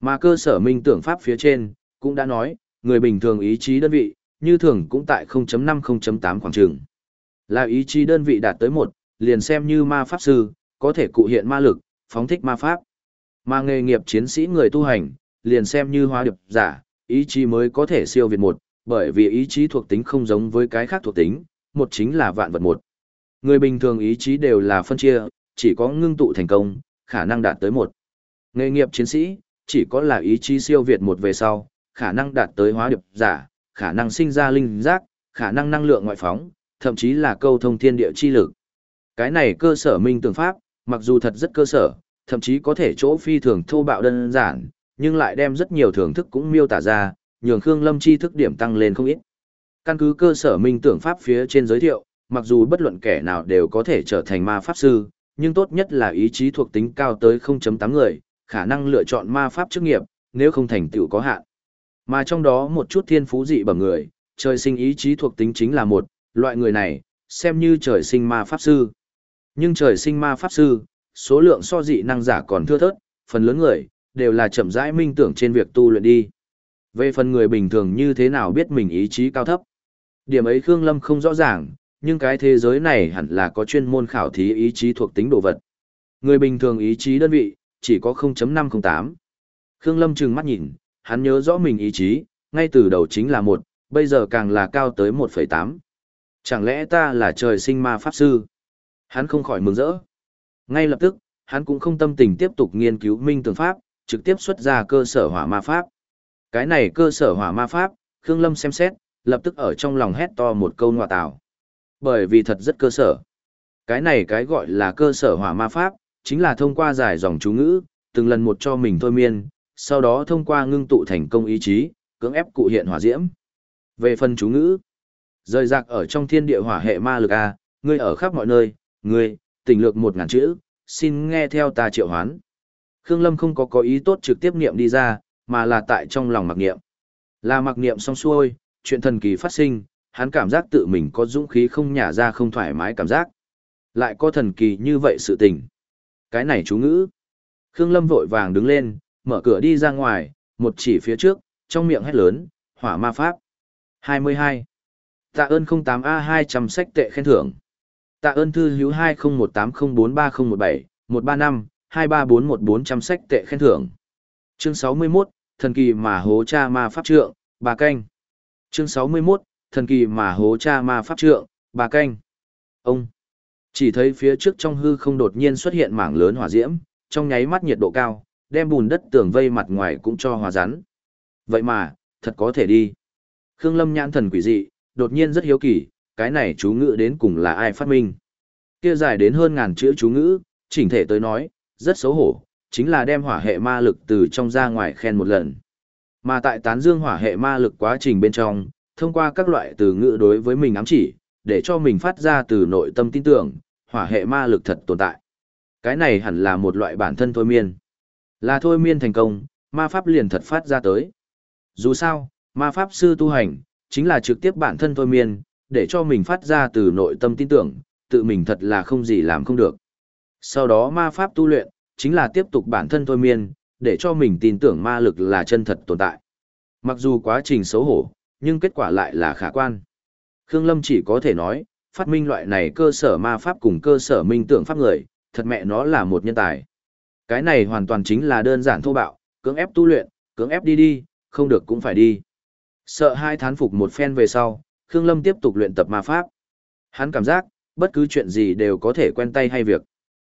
Speaker 1: Mà cơ sở minh tưởng pháp phía trên, cũng đã nói, người bình thường ý chí đơn vị, như thường cũng tại 0.5-0.8 khoảng trường. Là ý chí đơn vị đạt tới 1, liền xem như ma pháp sư, có thể cụ hiện ma lực, phóng thích ma pháp. Mà nghề nghiệp chiến sĩ người tu hành, liền xem như hóa điệp giả, ý chí mới có thể siêu việt một, bởi vì ý chí thuộc tính không giống với cái khác thuộc tính, một chính là vạn vật một. Người bình thường ý chí đều là phân chia, chỉ có ngưng tụ thành công, khả năng đạt tới một. Nghề nghiệp chiến sĩ, chỉ có là ý chí siêu việt một về sau, khả năng đạt tới hóa điệp giả, khả năng sinh ra linh giác, khả năng năng lượng ngoại phóng, thậm chí là câu thông thiên địa chi lực. Cái này cơ sở minh tưởng pháp, mặc dù thật rất cơ sở, thậm chí có thể chỗ phi thường thô bạo đơn giản, nhưng lại đem rất nhiều thưởng thức cũng miêu tả ra, nhường Khương Lâm chi thức điểm tăng lên không ít. Căn cứ cơ sở minh tưởng pháp phía trên giới thiệu, mặc dù bất luận kẻ nào đều có thể trở thành ma pháp sư, nhưng tốt nhất là ý chí thuộc tính cao tới 0.8 người, khả năng lựa chọn ma pháp chức nghiệp, nếu không thành tựu có hạn. Mà trong đó một chút thiên phú dị bẩm người, trời sinh ý chí thuộc tính chính là một, loại người này, xem như trời sinh ma pháp sư. Nhưng trời sinh ma pháp sư, số lượng so dị năng giả còn thưa thớt, phần lớn người, đều là chậm rãi minh tưởng trên việc tu luyện đi. Về phần người bình thường như thế nào biết mình ý chí cao thấp. Điểm ấy Khương Lâm không rõ ràng, nhưng cái thế giới này hẳn là có chuyên môn khảo thí ý chí thuộc tính đồ vật. Người bình thường ý chí đơn vị, chỉ có 0.508. Khương Lâm trừng mắt nhìn, hắn nhớ rõ mình ý chí, ngay từ đầu chính là một, bây giờ càng là cao tới 1.8. Chẳng lẽ ta là trời sinh ma pháp sư? Hắn không khỏi mừng rỡ. Ngay lập tức, hắn cũng không tâm tình tiếp tục nghiên cứu minh tường pháp, trực tiếp xuất ra cơ sở hỏa ma pháp. Cái này cơ sở hỏa ma pháp, Khương Lâm xem xét, lập tức ở trong lòng hét to một câu ngọa tào. Bởi vì thật rất cơ sở. Cái này cái gọi là cơ sở hỏa ma pháp, chính là thông qua giải dòng chú ngữ, từng lần một cho mình thôi miên, sau đó thông qua ngưng tụ thành công ý chí, cưỡng ép cụ hiện hỏa diễm. Về phần chú ngữ, rời rạc ở trong thiên địa hỏa hệ ma lực A, ngươi ở khắp mọi nơi, ngươi, tỉnh lược một ngàn chữ, xin nghe theo ta triệu hoán. Khương Lâm không có có ý tốt trực tiếp niệm đi ra, mà là tại trong lòng mặc niệm. Là mặc niệm xong xuôi, chuyện thần kỳ phát sinh, hắn cảm giác tự mình có dũng khí không nhả ra không thoải mái cảm giác. Lại có thần kỳ như vậy sự tình. Cái này chú ngữ. Khương Lâm vội vàng đứng lên, mở cửa đi ra ngoài, một chỉ phía trước, trong miệng hét lớn, hỏa ma pháp. 22. Tạ ơn 08A200 sách tệ khen thưởng. Tạ ơn thư hữu 2018043017, 135, 2341400 sách tệ khen thưởng. Chương 61, thần kỳ mà hố cha ma pháp trượng, bà canh. Chương 61, thần kỳ mà hố cha ma pháp trượng, bà canh. Ông. Chỉ thấy phía trước trong hư không đột nhiên xuất hiện mảng lớn hỏa diễm, trong nháy mắt nhiệt độ cao, đem bùn đất tường vây mặt ngoài cũng cho hòa rắn. Vậy mà, thật có thể đi. Khương Lâm nhãn thần quỷ dị, đột nhiên rất hiếu kỳ, cái này chú ngữ đến cùng là ai phát minh. Kia dài đến hơn ngàn chữ chú ngữ, chỉnh thể tới nói, rất xấu hổ, chính là đem hỏa hệ ma lực từ trong ra ngoài khen một lần. Mà tại tán dương hỏa hệ ma lực quá trình bên trong, thông qua các loại từ ngữ đối với mình ám chỉ, để cho mình phát ra từ nội tâm tin tưởng, hỏa hệ ma lực thật tồn tại. Cái này hẳn là một loại bản thân thôi miên. Là thôi miên thành công, ma pháp liền thật phát ra tới. Dù sao, ma pháp sư tu hành, chính là trực tiếp bản thân thôi miên, để cho mình phát ra từ nội tâm tin tưởng, tự mình thật là không gì làm không được. Sau đó ma pháp tu luyện, chính là tiếp tục bản thân thôi miên, để cho mình tin tưởng ma lực là chân thật tồn tại. Mặc dù quá trình xấu hổ, nhưng kết quả lại là khả quan. Khương Lâm chỉ có thể nói, phát minh loại này cơ sở ma pháp cùng cơ sở minh tưởng pháp người, thật mẹ nó là một nhân tài. Cái này hoàn toàn chính là đơn giản thô bạo, cưỡng ép tu luyện, cưỡng ép đi đi, không được cũng phải đi. Sợ hai thán phục một phen về sau, Khương Lâm tiếp tục luyện tập ma pháp. Hắn cảm giác, bất cứ chuyện gì đều có thể quen tay hay việc.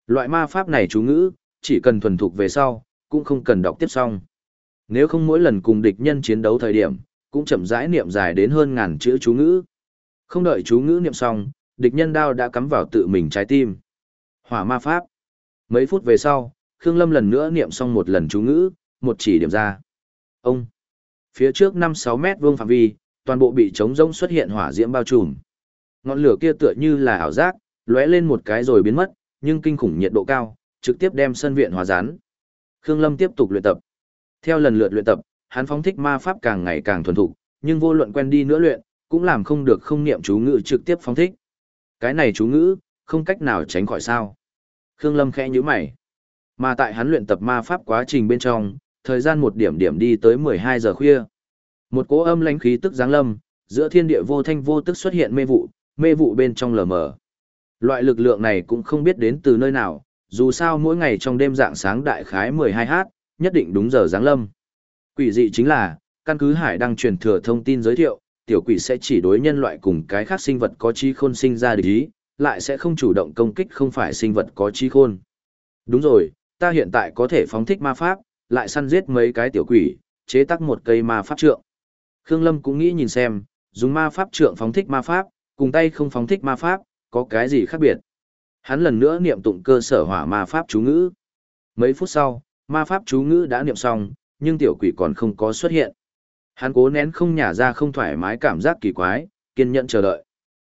Speaker 1: Loại ma pháp này chú ngữ, chỉ cần thuần thục về sau, cũng không cần đọc tiếp xong. Nếu không mỗi lần cùng địch nhân chiến đấu thời điểm, cũng chậm rãi niệm dài đến hơn ngàn chữ chú ngữ. Không đợi chú ngữ niệm xong, địch nhân đao đã cắm vào tự mình trái tim. Hỏa ma pháp. Mấy phút về sau, Khương Lâm lần nữa niệm xong một lần chú ngữ, một chỉ điểm ra. Ông. Phía trước 5-6 mét vuông phạm vi, toàn bộ bị trống rỗng xuất hiện hỏa diễm bao trùm. Ngọn lửa kia tựa như là ảo giác, lóe lên một cái rồi biến mất, nhưng kinh khủng nhiệt độ cao, trực tiếp đem sân viện hòa rán. Khương Lâm tiếp tục luyện tập. Theo lần lượt luyện tập, hắn phóng thích ma pháp càng ngày càng thuần thục, nhưng vô luận quen đi nữa luyện, cũng làm không được không niệm chú ngữ trực tiếp phóng thích. Cái này chú ngữ, không cách nào tránh khỏi sao. Khương Lâm khẽ nhíu mày. Mà tại hắn luyện tập ma pháp quá trình bên trong, thời gian một điểm điểm đi tới 12 giờ khuya. Một cỗ âm lãnh khí tức giáng lâm, giữa thiên địa vô thanh vô tức xuất hiện mê vụ, mê vụ bên trong lờ mờ. Loại lực lượng này cũng không biết đến từ nơi nào, dù sao mỗi ngày trong đêm dạng sáng đại khái 12h, nhất định đúng giờ giáng lâm. Quỷ dị chính là, căn cứ hải đăng truyền thừa thông tin giới thiệu, tiểu quỷ sẽ chỉ đối nhân loại cùng cái khác sinh vật có trí khôn sinh ra địch ý, lại sẽ không chủ động công kích không phải sinh vật có trí khôn. Đúng rồi, ta hiện tại có thể phóng thích ma pháp, lại săn giết mấy cái tiểu quỷ, chế tác một cây ma pháp trượng. Khương Lâm cũng nghĩ nhìn xem, dùng ma pháp trượng phóng thích ma pháp, cùng tay không phóng thích ma pháp, có cái gì khác biệt. Hắn lần nữa niệm tụng cơ sở hỏa ma pháp chú ngữ. Mấy phút sau, ma pháp chú ngữ đã niệm xong, nhưng tiểu quỷ còn không có xuất hiện. Hắn cố nén không nhả ra không thoải mái cảm giác kỳ quái, kiên nhẫn chờ đợi.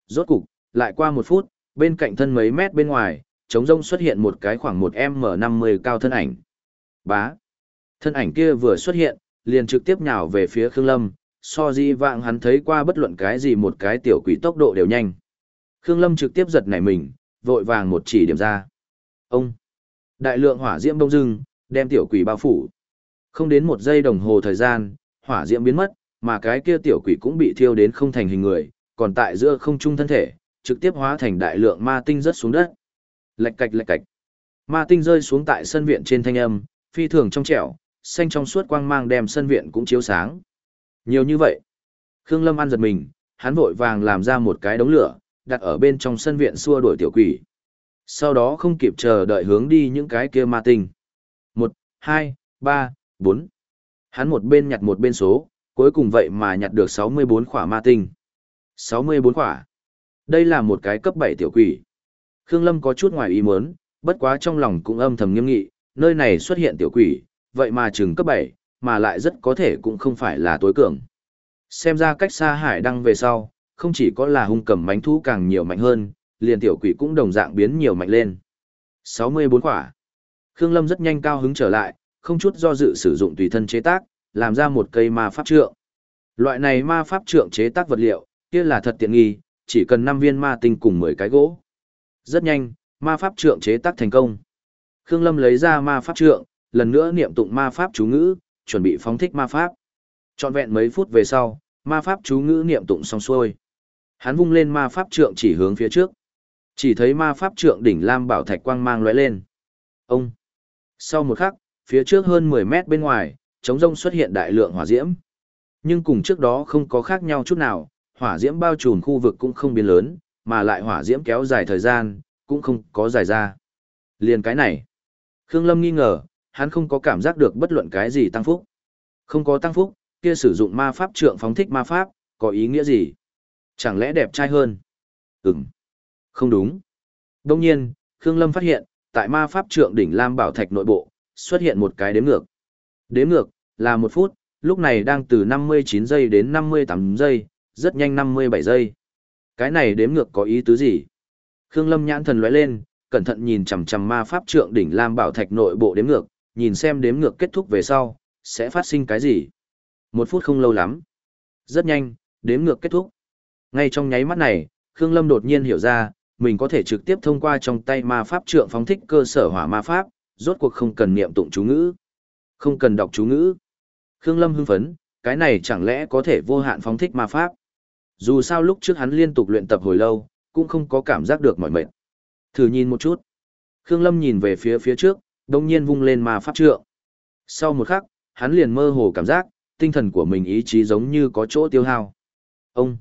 Speaker 1: Rốt cục, lại qua một phút, bên cạnh thân mấy mét bên ngoài, trống rông xuất hiện một cái khoảng một M50 cao thân ảnh. Bá. Thân ảnh kia vừa xuất hiện, liền trực tiếp nhào về phía Khương Lâm, so di vạng hắn thấy qua bất luận cái gì một cái tiểu quỷ tốc độ đều nhanh. Khương Lâm trực tiếp giật nảy mình, vội vàng một chỉ điểm ra. Ông! Đại lượng hỏa diễm đông dưng, đem tiểu quỷ bao phủ. Không đến một giây đồng hồ thời gian, hỏa diễm biến mất, mà cái kia tiểu quỷ cũng bị thiêu đến không thành hình người, còn tại giữa không trung thân thể, trực tiếp hóa thành đại lượng ma tinh rớt xuống đất. Lạch cạch lạch cạch. Ma tinh rơi xuống tại sân viện trên thanh âm, phi thường trong trẻo, xanh trong suốt quang mang đem sân viện cũng chiếu sáng. Nhiều như vậy. Khương Lâm ăn giật mình, hắn vội vàng làm ra một cái đống lửa, đặt ở bên trong sân viện xua đuổi tiểu quỷ. Sau đó không kịp chờ đợi hướng đi những cái kia ma tinh. Một, hai, ba, bốn. Hắn một bên nhặt một bên số, cuối cùng vậy mà nhặt được 64 khỏa ma tinh. 64 khỏa. Đây là một cái cấp 7 tiểu quỷ. Khương Lâm có chút ngoài ý muốn, bất quá trong lòng cũng âm thầm nghiêm nghị, nơi này xuất hiện tiểu quỷ, vậy mà chừng cấp 7, mà lại rất có thể cũng không phải là tối cường. Xem ra cách xa hải đăng về sau, không chỉ có là hung cầm mánh thú càng nhiều mạnh hơn, liền tiểu quỷ cũng đồng dạng biến nhiều mạnh lên. 64 quả. Khương Lâm rất nhanh cao hứng trở lại, không chút do dự sử dụng tùy thân chế tác, làm ra một cây ma pháp trượng. Loại này ma pháp trượng chế tác vật liệu, kia là thật tiện nghi, chỉ cần 5 viên ma tinh cùng 10 cái gỗ. Rất nhanh, ma pháp trượng chế tác thành công. Khương Lâm lấy ra ma pháp trượng, lần nữa niệm tụng ma pháp chú ngữ, chuẩn bị phóng thích ma pháp. Trọn vẹn mấy phút về sau, ma pháp chú ngữ niệm tụng xong xuôi. Hắn vung lên ma pháp trượng chỉ hướng phía trước. Chỉ thấy ma pháp trượng đỉnh lam bảo thạch quang mang lóe lên. Ông. Sau một khắc, phía trước hơn 10 mét bên ngoài, trống rông xuất hiện đại lượng hỏa diễm. Nhưng cùng trước đó không có khác nhau chút nào, hỏa diễm bao trùm khu vực cũng không biến lớn, mà lại hỏa diễm kéo dài thời gian, cũng không có dài ra. Liền cái này. Khương Lâm nghi ngờ, hắn không có cảm giác được bất luận cái gì tăng phúc. Không có tăng phúc, kia sử dụng ma pháp trượng phóng thích ma pháp, có ý nghĩa gì? Chẳng lẽ đẹp trai hơn? Ừm. Không đúng. Đông nhiên, Khương Lâm phát hiện, tại ma pháp trượng đỉnh Lam Bảo Thạch nội bộ, xuất hiện một cái đếm ngược. Đếm ngược, là một phút, lúc này đang từ 59 giây đến 58 giây, rất nhanh 57 giây. Cái này đếm ngược có ý tứ gì? Khương Lâm nhãn thần lóe lên, cẩn thận nhìn chằm chằm ma pháp trượng đỉnh Lam Bảo Thạch nội bộ đếm ngược, nhìn xem đếm ngược kết thúc về sau, sẽ phát sinh cái gì. Một phút không lâu lắm. Rất nhanh, đếm ngược kết thúc. Ngay trong nháy mắt này, Khương Lâm đột nhiên hiểu ra, mình có thể trực tiếp thông qua trong tay ma pháp trượng phóng thích cơ sở hỏa ma pháp, rốt cuộc không cần niệm tụng chú ngữ. Không cần đọc chú ngữ. Khương Lâm hưng phấn, cái này chẳng lẽ có thể vô hạn phóng thích ma pháp. Dù sao lúc trước hắn liên tục luyện tập hồi lâu, cũng không có cảm giác được mỏi mệt. Thử nhìn một chút. Khương Lâm nhìn về phía phía trước, đồng nhiên vung lên ma pháp trượng. Sau một khắc, hắn liền mơ hồ cảm giác, tinh thần của mình ý chí giống như có chỗ tiêu hao. Ông!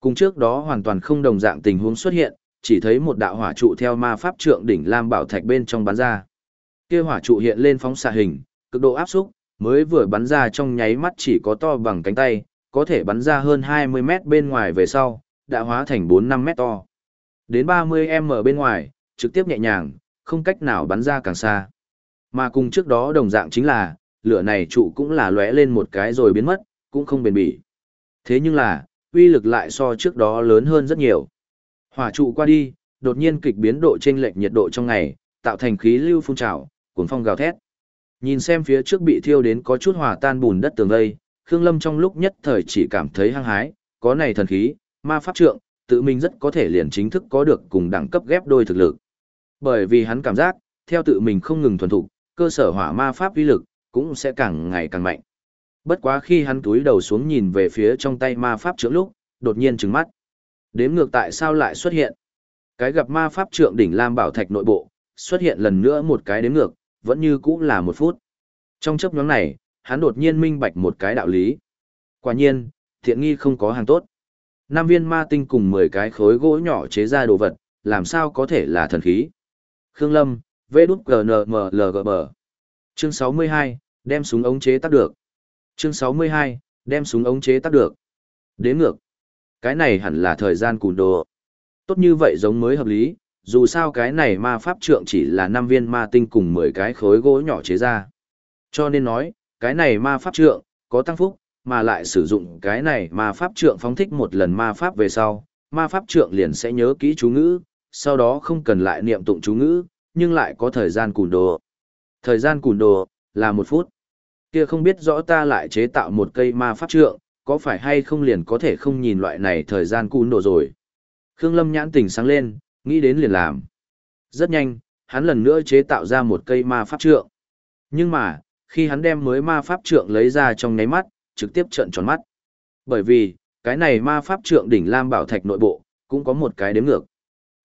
Speaker 1: Cùng trước đó hoàn toàn không đồng dạng tình huống xuất hiện, chỉ thấy một đạo hỏa trụ theo ma pháp trượng đỉnh lam bảo thạch bên trong bắn ra. Kia hỏa trụ hiện lên phóng xạ hình, cực độ áp xúc, mới vừa bắn ra trong nháy mắt chỉ có to bằng cánh tay, có thể bắn ra hơn 20 mét bên ngoài về sau, đã hóa thành 4-5 mét to. Đến 30m bên ngoài, trực tiếp nhẹ nhàng, không cách nào bắn ra càng xa. Mà cùng trước đó đồng dạng chính là, lửa này trụ cũng là lóe lên một cái rồi biến mất, cũng không bền bỉ. Thế nhưng là, uy lực lại so trước đó lớn hơn rất nhiều. Hỏa trụ qua đi, đột nhiên kịch biến độ chênh lệch nhiệt độ trong ngày, tạo thành khí lưu phun trào, cuốn phong gào thét. Nhìn xem phía trước bị thiêu đến có chút hòa tan bùn đất tường đây, Khương Lâm trong lúc nhất thời chỉ cảm thấy hăng hái, có này thần khí, ma pháp trượng, tự mình rất có thể liền chính thức có được cùng đẳng cấp ghép đôi thực lực. Bởi vì hắn cảm giác, theo tự mình không ngừng thuần thục, cơ sở hỏa ma pháp uy lực cũng sẽ càng ngày càng mạnh. Bất quá khi hắn túi đầu xuống nhìn về phía trong tay ma pháp trượng lúc, đột nhiên trừng mắt. Đếm ngược tại sao lại xuất hiện? Cái gặp ma pháp trượng đỉnh Lam Bảo Thạch nội bộ, xuất hiện lần nữa một cái đếm ngược, vẫn như cũ là một phút. Trong chấp nhóm này, hắn đột nhiên minh bạch một cái đạo lý. Quả nhiên, thiện nghi không có hàng tốt. Nam viên ma tinh cùng 10 cái khối gỗ nhỏ chế ra đồ vật, làm sao có thể là thần khí. Khương Lâm, vê đút GNMLGB. Chương 62, đem súng ống chế tác được. Chương 62, đem súng ống chế tác được. Đến ngược. Cái này hẳn là thời gian cùn đồ. Tốt như vậy giống mới hợp lý, dù sao cái này ma pháp trượng chỉ là 5 viên ma tinh cùng 10 cái khối gỗ nhỏ chế ra. Cho nên nói, cái này ma pháp trượng, có tăng phúc, mà lại sử dụng cái này ma pháp trượng phóng thích một lần ma pháp về sau, ma pháp trượng liền sẽ nhớ kỹ chú ngữ, sau đó không cần lại niệm tụng chú ngữ, nhưng lại có thời gian cùn đồ. Thời gian cùn đồ, là một phút. Kia không biết rõ ta lại chế tạo một cây ma pháp trượng, có phải hay không liền có thể không nhìn loại này thời gian cùn đồ rồi. Khương Lâm nhãn tỉnh sáng lên, nghĩ đến liền làm. Rất nhanh, hắn lần nữa chế tạo ra một cây ma pháp trượng. Nhưng mà, khi hắn đem mới ma pháp trượng lấy ra trong nháy mắt, trực tiếp trợn tròn mắt. Bởi vì, cái này ma pháp trượng đỉnh Lam Bảo Thạch nội bộ, cũng có một cái đếm ngược.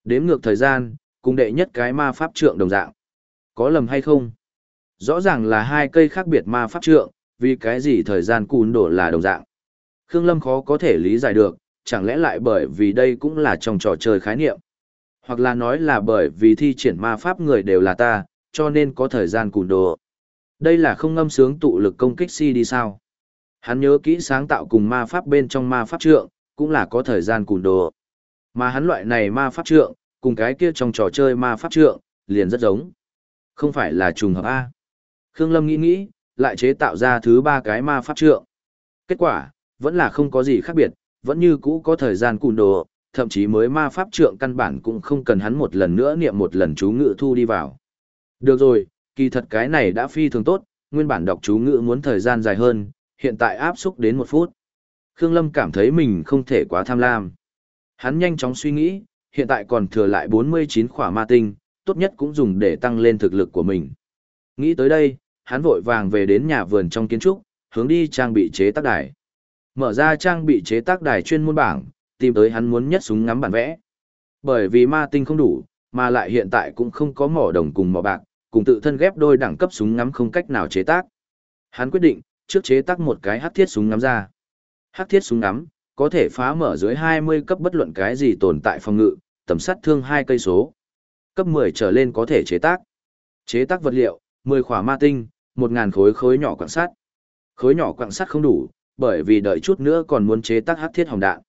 Speaker 1: Đếm ngược thời gian, cùng đệ nhất cái ma pháp trượng đồng dạng. Có lầm hay không? Rõ ràng là hai cây khác biệt ma pháp trượng, vì cái gì thời gian cùn đổ là đồng dạng. Khương Lâm khó có thể lý giải được, chẳng lẽ lại bởi vì đây cũng là trong trò chơi khái niệm. Hoặc là nói là bởi vì thi triển ma pháp người đều là ta, cho nên có thời gian cùn đồ. Đây là không ngâm sướng tụ lực công kích si đi sao. Hắn nhớ kỹ sáng tạo cùng ma pháp bên trong ma pháp trượng, cũng là có thời gian cùn đồ. Mà hắn loại này ma pháp trượng, cùng cái kia trong trò chơi ma pháp trượng, liền rất giống. Không phải là trùng hợp A. Khương Lâm nghĩ nghĩ, lại chế tạo ra thứ ba cái ma pháp trượng. Kết quả, vẫn là không có gì khác biệt, vẫn như cũ có thời gian cùn đồ, thậm chí mới ma pháp trượng căn bản cũng không cần hắn một lần nữa niệm một lần chú ngữ thu đi vào. Được rồi, kỳ thật cái này đã phi thường tốt, nguyên bản đọc chú ngữ muốn thời gian dài hơn, hiện tại áp xúc đến một phút. Khương Lâm cảm thấy mình không thể quá tham lam. Hắn nhanh chóng suy nghĩ, hiện tại còn thừa lại 49 khỏa ma tinh, tốt nhất cũng dùng để tăng lên thực lực của mình. Nghĩ tới đây, hắn vội vàng về đến nhà vườn trong kiến trúc, hướng đi trang bị chế tác đài. Mở ra trang bị chế tác đài chuyên môn bảng, tìm tới hắn muốn nhất súng ngắm bản vẽ. Bởi vì ma tinh không đủ, mà lại hiện tại cũng không có mỏ đồng cùng mỏ bạc, cùng tự thân ghép đôi đẳng cấp súng ngắm không cách nào chế tác. Hắn quyết định, trước chế tác một cái hắc thiết súng ngắm ra. Hắc thiết súng ngắm, có thể phá mở dưới 20 cấp bất luận cái gì tồn tại phòng ngự, tầm sát thương hai cây số. Cấp 10 trở lên có thể chế tác. Chế tác vật liệu, 10 khỏa ma tinh, một ngàn khối khối nhỏ quặng sắt. Khối nhỏ quặng sắt không đủ, bởi vì đợi chút nữa còn muốn chế tác hắc thiết hồng đạn.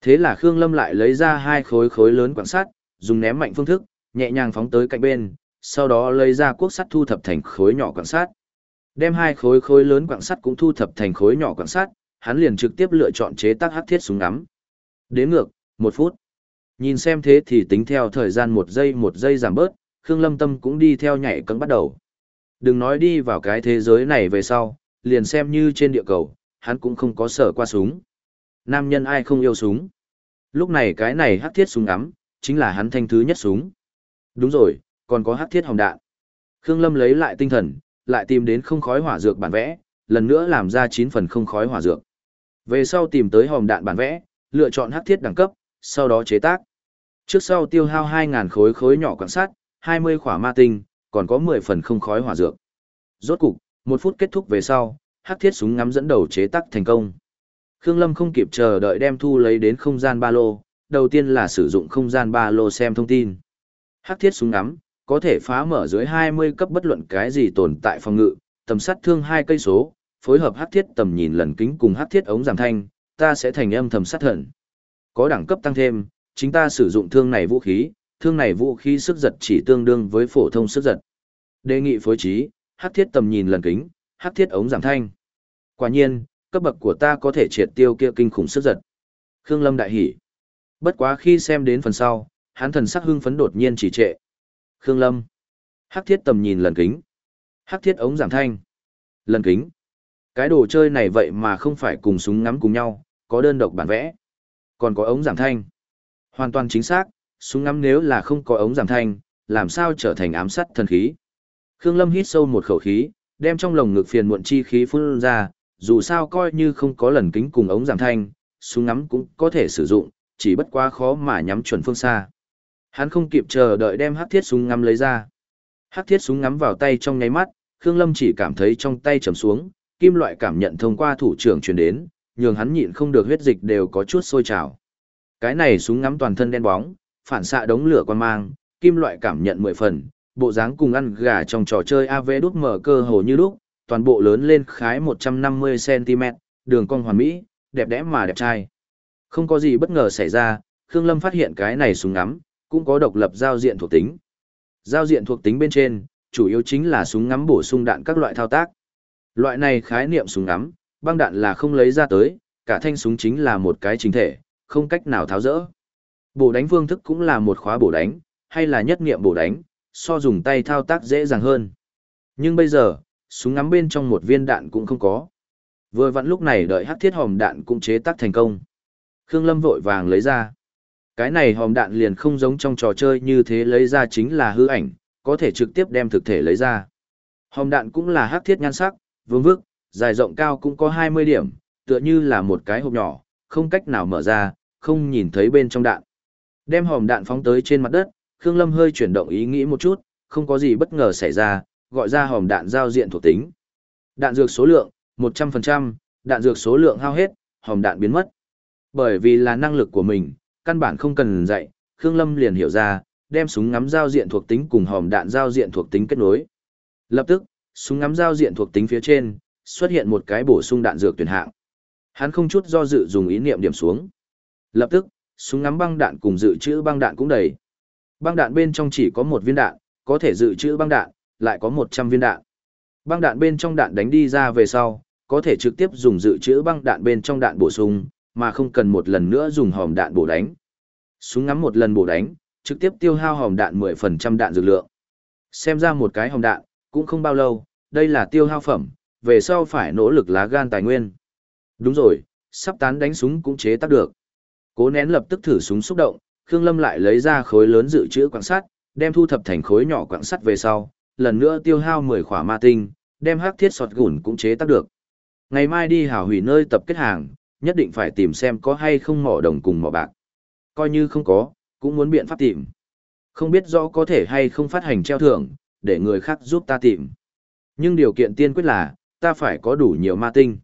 Speaker 1: Thế là Khương Lâm lại lấy ra hai khối khối lớn quặng sắt, dùng ném mạnh phương thức, nhẹ nhàng phóng tới cạnh bên, sau đó lấy ra cuốc sắt thu thập thành khối nhỏ quặng sắt. Đem hai khối khối lớn quặng sắt cũng thu thập thành khối nhỏ quặng sắt, hắn liền trực tiếp lựa chọn chế tác hắc thiết súng ngắm. Đến ngược, một phút. Nhìn xem thế thì tính theo thời gian một giây một giây giảm bớt, Khương Lâm Tâm cũng đi theo nhảy cẫng bắt đầu. Đừng nói đi vào cái thế giới này về sau, liền xem như trên địa cầu, hắn cũng không có sở qua súng. Nam nhân ai không yêu súng. Lúc này cái này hắc thiết súng ngắm, chính là hắn thanh thứ nhất súng. Đúng rồi, còn có hắc thiết hồng đạn. Khương Lâm lấy lại tinh thần, lại tìm đến không khói hỏa dược bản vẽ, lần nữa làm ra 9 phần không khói hỏa dược. Về sau tìm tới hồng đạn bản vẽ, lựa chọn hắc thiết đẳng cấp, sau đó chế tác. Trước sau tiêu hao 2000 khối khối nhỏ quan sát, 20 khỏa ma tinh, còn có 10 phần không khói hỏa dược. Rốt cục, một phút kết thúc về sau, hắc thiết súng ngắm dẫn đầu chế tác thành công. Khương Lâm không kịp chờ đợi đem thu lấy đến không gian ba lô, đầu tiên là sử dụng không gian ba lô xem thông tin. Hắc thiết súng ngắm, có thể phá mở dưới 20 cấp bất luận cái gì tồn tại phòng ngự, tầm sát thương hai cây số, phối hợp hắc thiết tầm nhìn lần kính cùng hắc thiết ống giảm thanh, ta sẽ thành âm thầm sát thần. Có đẳng cấp tăng thêm, chính ta sử dụng thương này vũ khí, thương này vũ khí sức giật chỉ tương đương với phổ thông sức giật. Đề nghị phối trí, hắc thiết tầm nhìn lần kính, hắc thiết ống giảm thanh. Quả nhiên, cấp bậc của ta có thể triệt tiêu kia kinh khủng sức giật. Khương Lâm đại hỉ. Bất quá khi xem đến phần sau, hắn thần sắc hưng phấn đột nhiên chỉ trệ. Khương Lâm. Hắc thiết tầm nhìn lần kính. Hắc thiết ống giảm thanh. Lần kính. Cái đồ chơi này vậy mà không phải cùng súng ngắm cùng nhau, có đơn độc bản vẽ. Còn có ống giảm thanh. Hoàn toàn chính xác, súng ngắm nếu là không có ống giảm thanh, làm sao trở thành ám sát thần khí. Khương Lâm hít sâu một khẩu khí, đem trong lồng ngực phiền muộn chi khí phun ra, dù sao coi như không có lần kính cùng ống giảm thanh, súng ngắm cũng có thể sử dụng, chỉ bất quá khó mà nhắm chuẩn phương xa. Hắn không kịp chờ đợi đem hắc thiết súng ngắm lấy ra. Hắc thiết súng ngắm vào tay trong nháy mắt, Khương Lâm chỉ cảm thấy trong tay trầm xuống, kim loại cảm nhận thông qua thủ trưởng truyền đến, nhường hắn nhịn không được huyết dịch đều có chút sôi trào. Cái này súng ngắm toàn thân đen bóng, phản xạ đống lửa quan mang, kim loại cảm nhận mười phần, bộ dáng cùng ăn gà trong trò chơi AV đút mở cơ hồ như lúc, toàn bộ lớn lên khái 150cm, đường cong hoàn mỹ, đẹp đẽ mà đẹp trai. Không có gì bất ngờ xảy ra, Khương Lâm phát hiện cái này súng ngắm, cũng có độc lập giao diện thuộc tính. Giao diện thuộc tính bên trên, chủ yếu chính là súng ngắm bổ sung đạn các loại thao tác. Loại này khái niệm súng ngắm, băng đạn là không lấy ra tới, cả thanh súng chính là một cái chính thể, không cách nào tháo rỡ. Bổ đánh phương thức cũng là một khóa bổ đánh, hay là nhất nghiệm bổ đánh, so dùng tay thao tác dễ dàng hơn. Nhưng bây giờ, súng ngắm bên trong một viên đạn cũng không có. Vừa vặn lúc này đợi hắc thiết hòm đạn cũng chế tác thành công. Khương Lâm vội vàng lấy ra. Cái này hòm đạn liền không giống trong trò chơi như thế lấy ra chính là hư ảnh, có thể trực tiếp đem thực thể lấy ra. Hòm đạn cũng là hắc thiết nhan sắc, vương vức, dài rộng cao cũng có 20 điểm, tựa như là một cái hộp nhỏ, không cách nào mở ra, không nhìn thấy bên trong đạn. Đem hòm đạn phóng tới trên mặt đất, Khương Lâm hơi chuyển động ý nghĩ một chút, không có gì bất ngờ xảy ra, gọi ra hòm đạn giao diện thuộc tính. Đạn dược số lượng, 100%, đạn dược số lượng hao hết, hòm đạn biến mất. Bởi vì là năng lực của mình, căn bản không cần dạy, Khương Lâm liền hiểu ra, đem súng ngắm giao diện thuộc tính cùng hòm đạn giao diện thuộc tính kết nối. Lập tức, súng ngắm giao diện thuộc tính phía trên, xuất hiện một cái bổ sung đạn dược tuyển hạng. Hắn không chút do dự dùng ý niệm điểm xuống. Lập tức, súng ngắm băng đạn cùng dự trữ băng đạn cũng đầy. Băng đạn bên trong chỉ có một viên đạn, có thể dự trữ băng đạn, lại có 100 viên đạn. Băng đạn bên trong đạn đánh đi ra về sau, có thể trực tiếp dùng dự trữ băng đạn bên trong đạn bổ sung, mà không cần một lần nữa dùng hòm đạn bổ đánh. Súng ngắm một lần bổ đánh, trực tiếp tiêu hao hòm đạn 10% đạn dược lượng. Xem ra một cái hòm đạn, cũng không bao lâu, đây là tiêu hao phẩm, về sau phải nỗ lực lá gan tài nguyên. Đúng rồi, sắp tán đánh súng cũng chế tác được. Cố nén lập tức thử súng xúc động, Khương Lâm lại lấy ra khối lớn dự trữ quặng sắt, đem thu thập thành khối nhỏ quặng sắt về sau, lần nữa tiêu hao 10 khỏa ma tinh, đem hắc thiết sọt gùn cũng chế tác được. Ngày mai đi hảo hủy nơi tập kết hàng, nhất định phải tìm xem có hay không mỏ đồng cùng mỏ bạc. Coi như không có, cũng muốn biện pháp tìm. Không biết rõ có thể hay không phát hành treo thưởng, để người khác giúp ta tìm. Nhưng điều kiện tiên quyết là, ta phải có đủ nhiều ma tinh.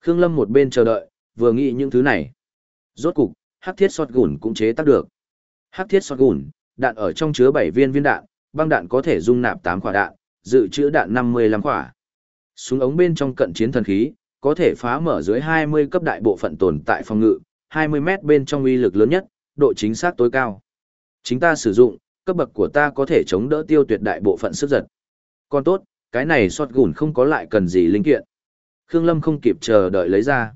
Speaker 1: Khương Lâm một bên chờ đợi, vừa nghĩ những thứ này. Rốt cục, hắc thiết sọt gùn cũng chế tác được. Hắc thiết sọt gùn, đạn ở trong chứa 7 viên viên đạn, băng đạn có thể dung nạp 8 quả đạn, dự trữ đạn 55 quả. Súng ống bên trong cận chiến thần khí, có thể phá mở dưới 20 cấp đại bộ phận tồn tại phòng ngự, 20 mét bên trong uy lực lớn nhất, độ chính xác tối cao. Chính ta sử dụng, cấp bậc của ta có thể chống đỡ tiêu tuyệt đại bộ phận sức giật. Còn tốt, cái này sọt gùn không có lại cần gì linh kiện. Khương Lâm không kịp chờ đợi lấy ra.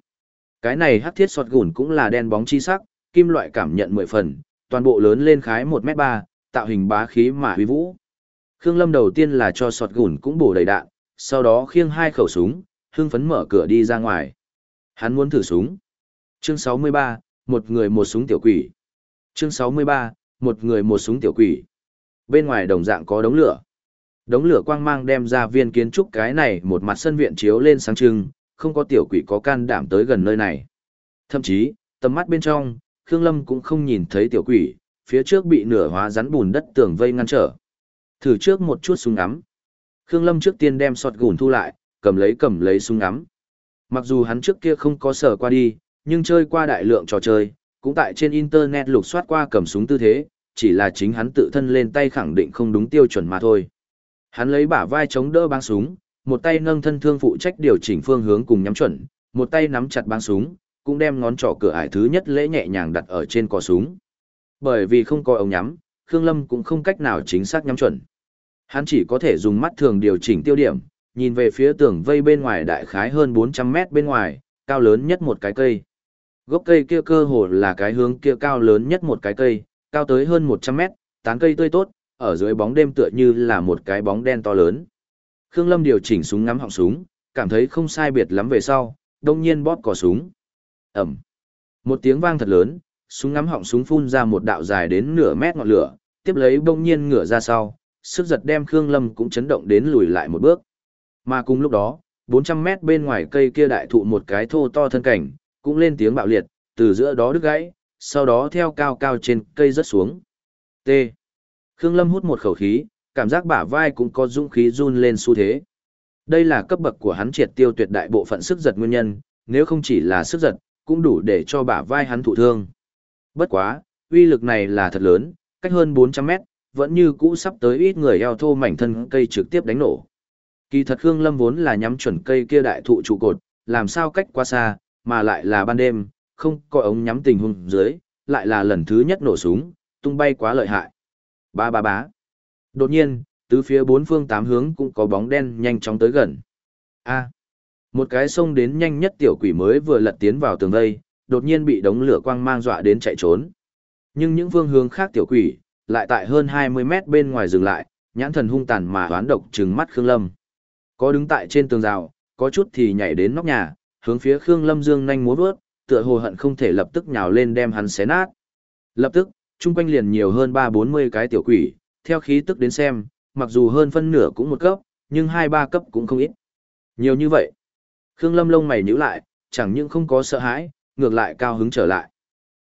Speaker 1: Cái này hắc thiết sọt gùn cũng là đen bóng chi sắc, kim loại cảm nhận 10 phần, toàn bộ lớn lên khái 1m3, tạo hình bá khí mà huy vũ. Khương Lâm đầu tiên là cho sọt gùn cũng bổ đầy đạn, sau đó khiêng hai khẩu súng, hưng phấn mở cửa đi ra ngoài. Hắn muốn thử súng. Chương 63, một người một súng tiểu quỷ. Chương 63, một người một súng tiểu quỷ. Bên ngoài đồng dạng có đống lửa. Đống lửa quang mang đem ra viên kiến trúc cái này một mặt sân viện chiếu lên sáng trưng, không có tiểu quỷ có can đảm tới gần nơi này. Thậm chí, tầm mắt bên trong, Khương Lâm cũng không nhìn thấy tiểu quỷ, phía trước bị nửa hóa rắn bùn đất tường vây ngăn trở. Thử trước một chút súng ngắm. Khương Lâm trước tiên đem sọt gùn thu lại, cầm lấy cầm lấy súng ngắm. Mặc dù hắn trước kia không có sở qua đi, nhưng chơi qua đại lượng trò chơi, cũng tại trên internet lục soát qua cầm súng tư thế, chỉ là chính hắn tự thân lên tay khẳng định không đúng tiêu chuẩn mà thôi. Hắn lấy bả vai chống đỡ băng súng, một tay nâng thân thương phụ trách điều chỉnh phương hướng cùng nhắm chuẩn, một tay nắm chặt băng súng, cũng đem ngón trỏ cửa ải thứ nhất lễ nhẹ nhàng đặt ở trên cò súng. Bởi vì không có ống nhắm, Khương Lâm cũng không cách nào chính xác nhắm chuẩn. Hắn chỉ có thể dùng mắt thường điều chỉnh tiêu điểm, nhìn về phía tường vây bên ngoài đại khái hơn 400 mét bên ngoài, cao lớn nhất một cái cây. Gốc cây kia cơ hồ là cái hướng kia cao lớn nhất một cái cây, cao tới hơn 100 mét, tán cây tươi tốt, ở dưới bóng đêm tựa như là một cái bóng đen to lớn. Khương Lâm điều chỉnh súng ngắm họng súng, cảm thấy không sai biệt lắm về sau, đông nhiên bóp cò súng. Ẩm. Một tiếng vang thật lớn, súng ngắm họng súng phun ra một đạo dài đến nửa mét ngọn lửa, tiếp lấy bỗng nhiên ngửa ra sau, sức giật đem Khương Lâm cũng chấn động đến lùi lại một bước. Mà cùng lúc đó, 400 mét bên ngoài cây kia đại thụ một cái thô to thân cảnh, cũng lên tiếng bạo liệt, từ giữa đó đứt gãy, sau đó theo cao cao trên cây rớt xuống. T. Khương Lâm hút một khẩu khí, cảm giác bả vai cũng có dũng khí run lên xu thế. Đây là cấp bậc của hắn triệt tiêu tuyệt đại bộ phận sức giật nguyên nhân, nếu không chỉ là sức giật, cũng đủ để cho bả vai hắn thụ thương. Bất quá, uy lực này là thật lớn, cách hơn 400 mét, vẫn như cũ sắp tới ít người eo thô mảnh thân cây trực tiếp đánh nổ. Kỳ thật Khương Lâm vốn là nhắm chuẩn cây kia đại thụ trụ cột, làm sao cách quá xa, mà lại là ban đêm, không có ống nhắm tình huống dưới, lại là lần thứ nhất nổ súng, tung bay quá lợi hại. Ba ba bá. Đột nhiên, tứ phía bốn phương tám hướng cũng có bóng đen nhanh chóng tới gần. A một cái sông đến nhanh nhất tiểu quỷ mới vừa lật tiến vào tường vây, đột nhiên bị đống lửa quang mang dọa đến chạy trốn. Nhưng những phương hướng khác tiểu quỷ, lại tại hơn 20 mét bên ngoài dừng lại, nhãn thần hung tàn mà hoán độc trừng mắt Khương Lâm. Có đứng tại trên tường rào, có chút thì nhảy đến nóc nhà, hướng phía Khương Lâm dương nhanh múa vớt, tựa hồ hận không thể lập tức nhào lên đem hắn xé nát. Lập tức, chung quanh liền nhiều hơn 3-40 cái tiểu quỷ, theo khí tức đến xem, mặc dù hơn phân nửa cũng một cấp, nhưng hai ba cấp cũng không ít. Nhiều như vậy. Khương Lâm lông mày nhíu lại, chẳng những không có sợ hãi, ngược lại cao hứng trở lại.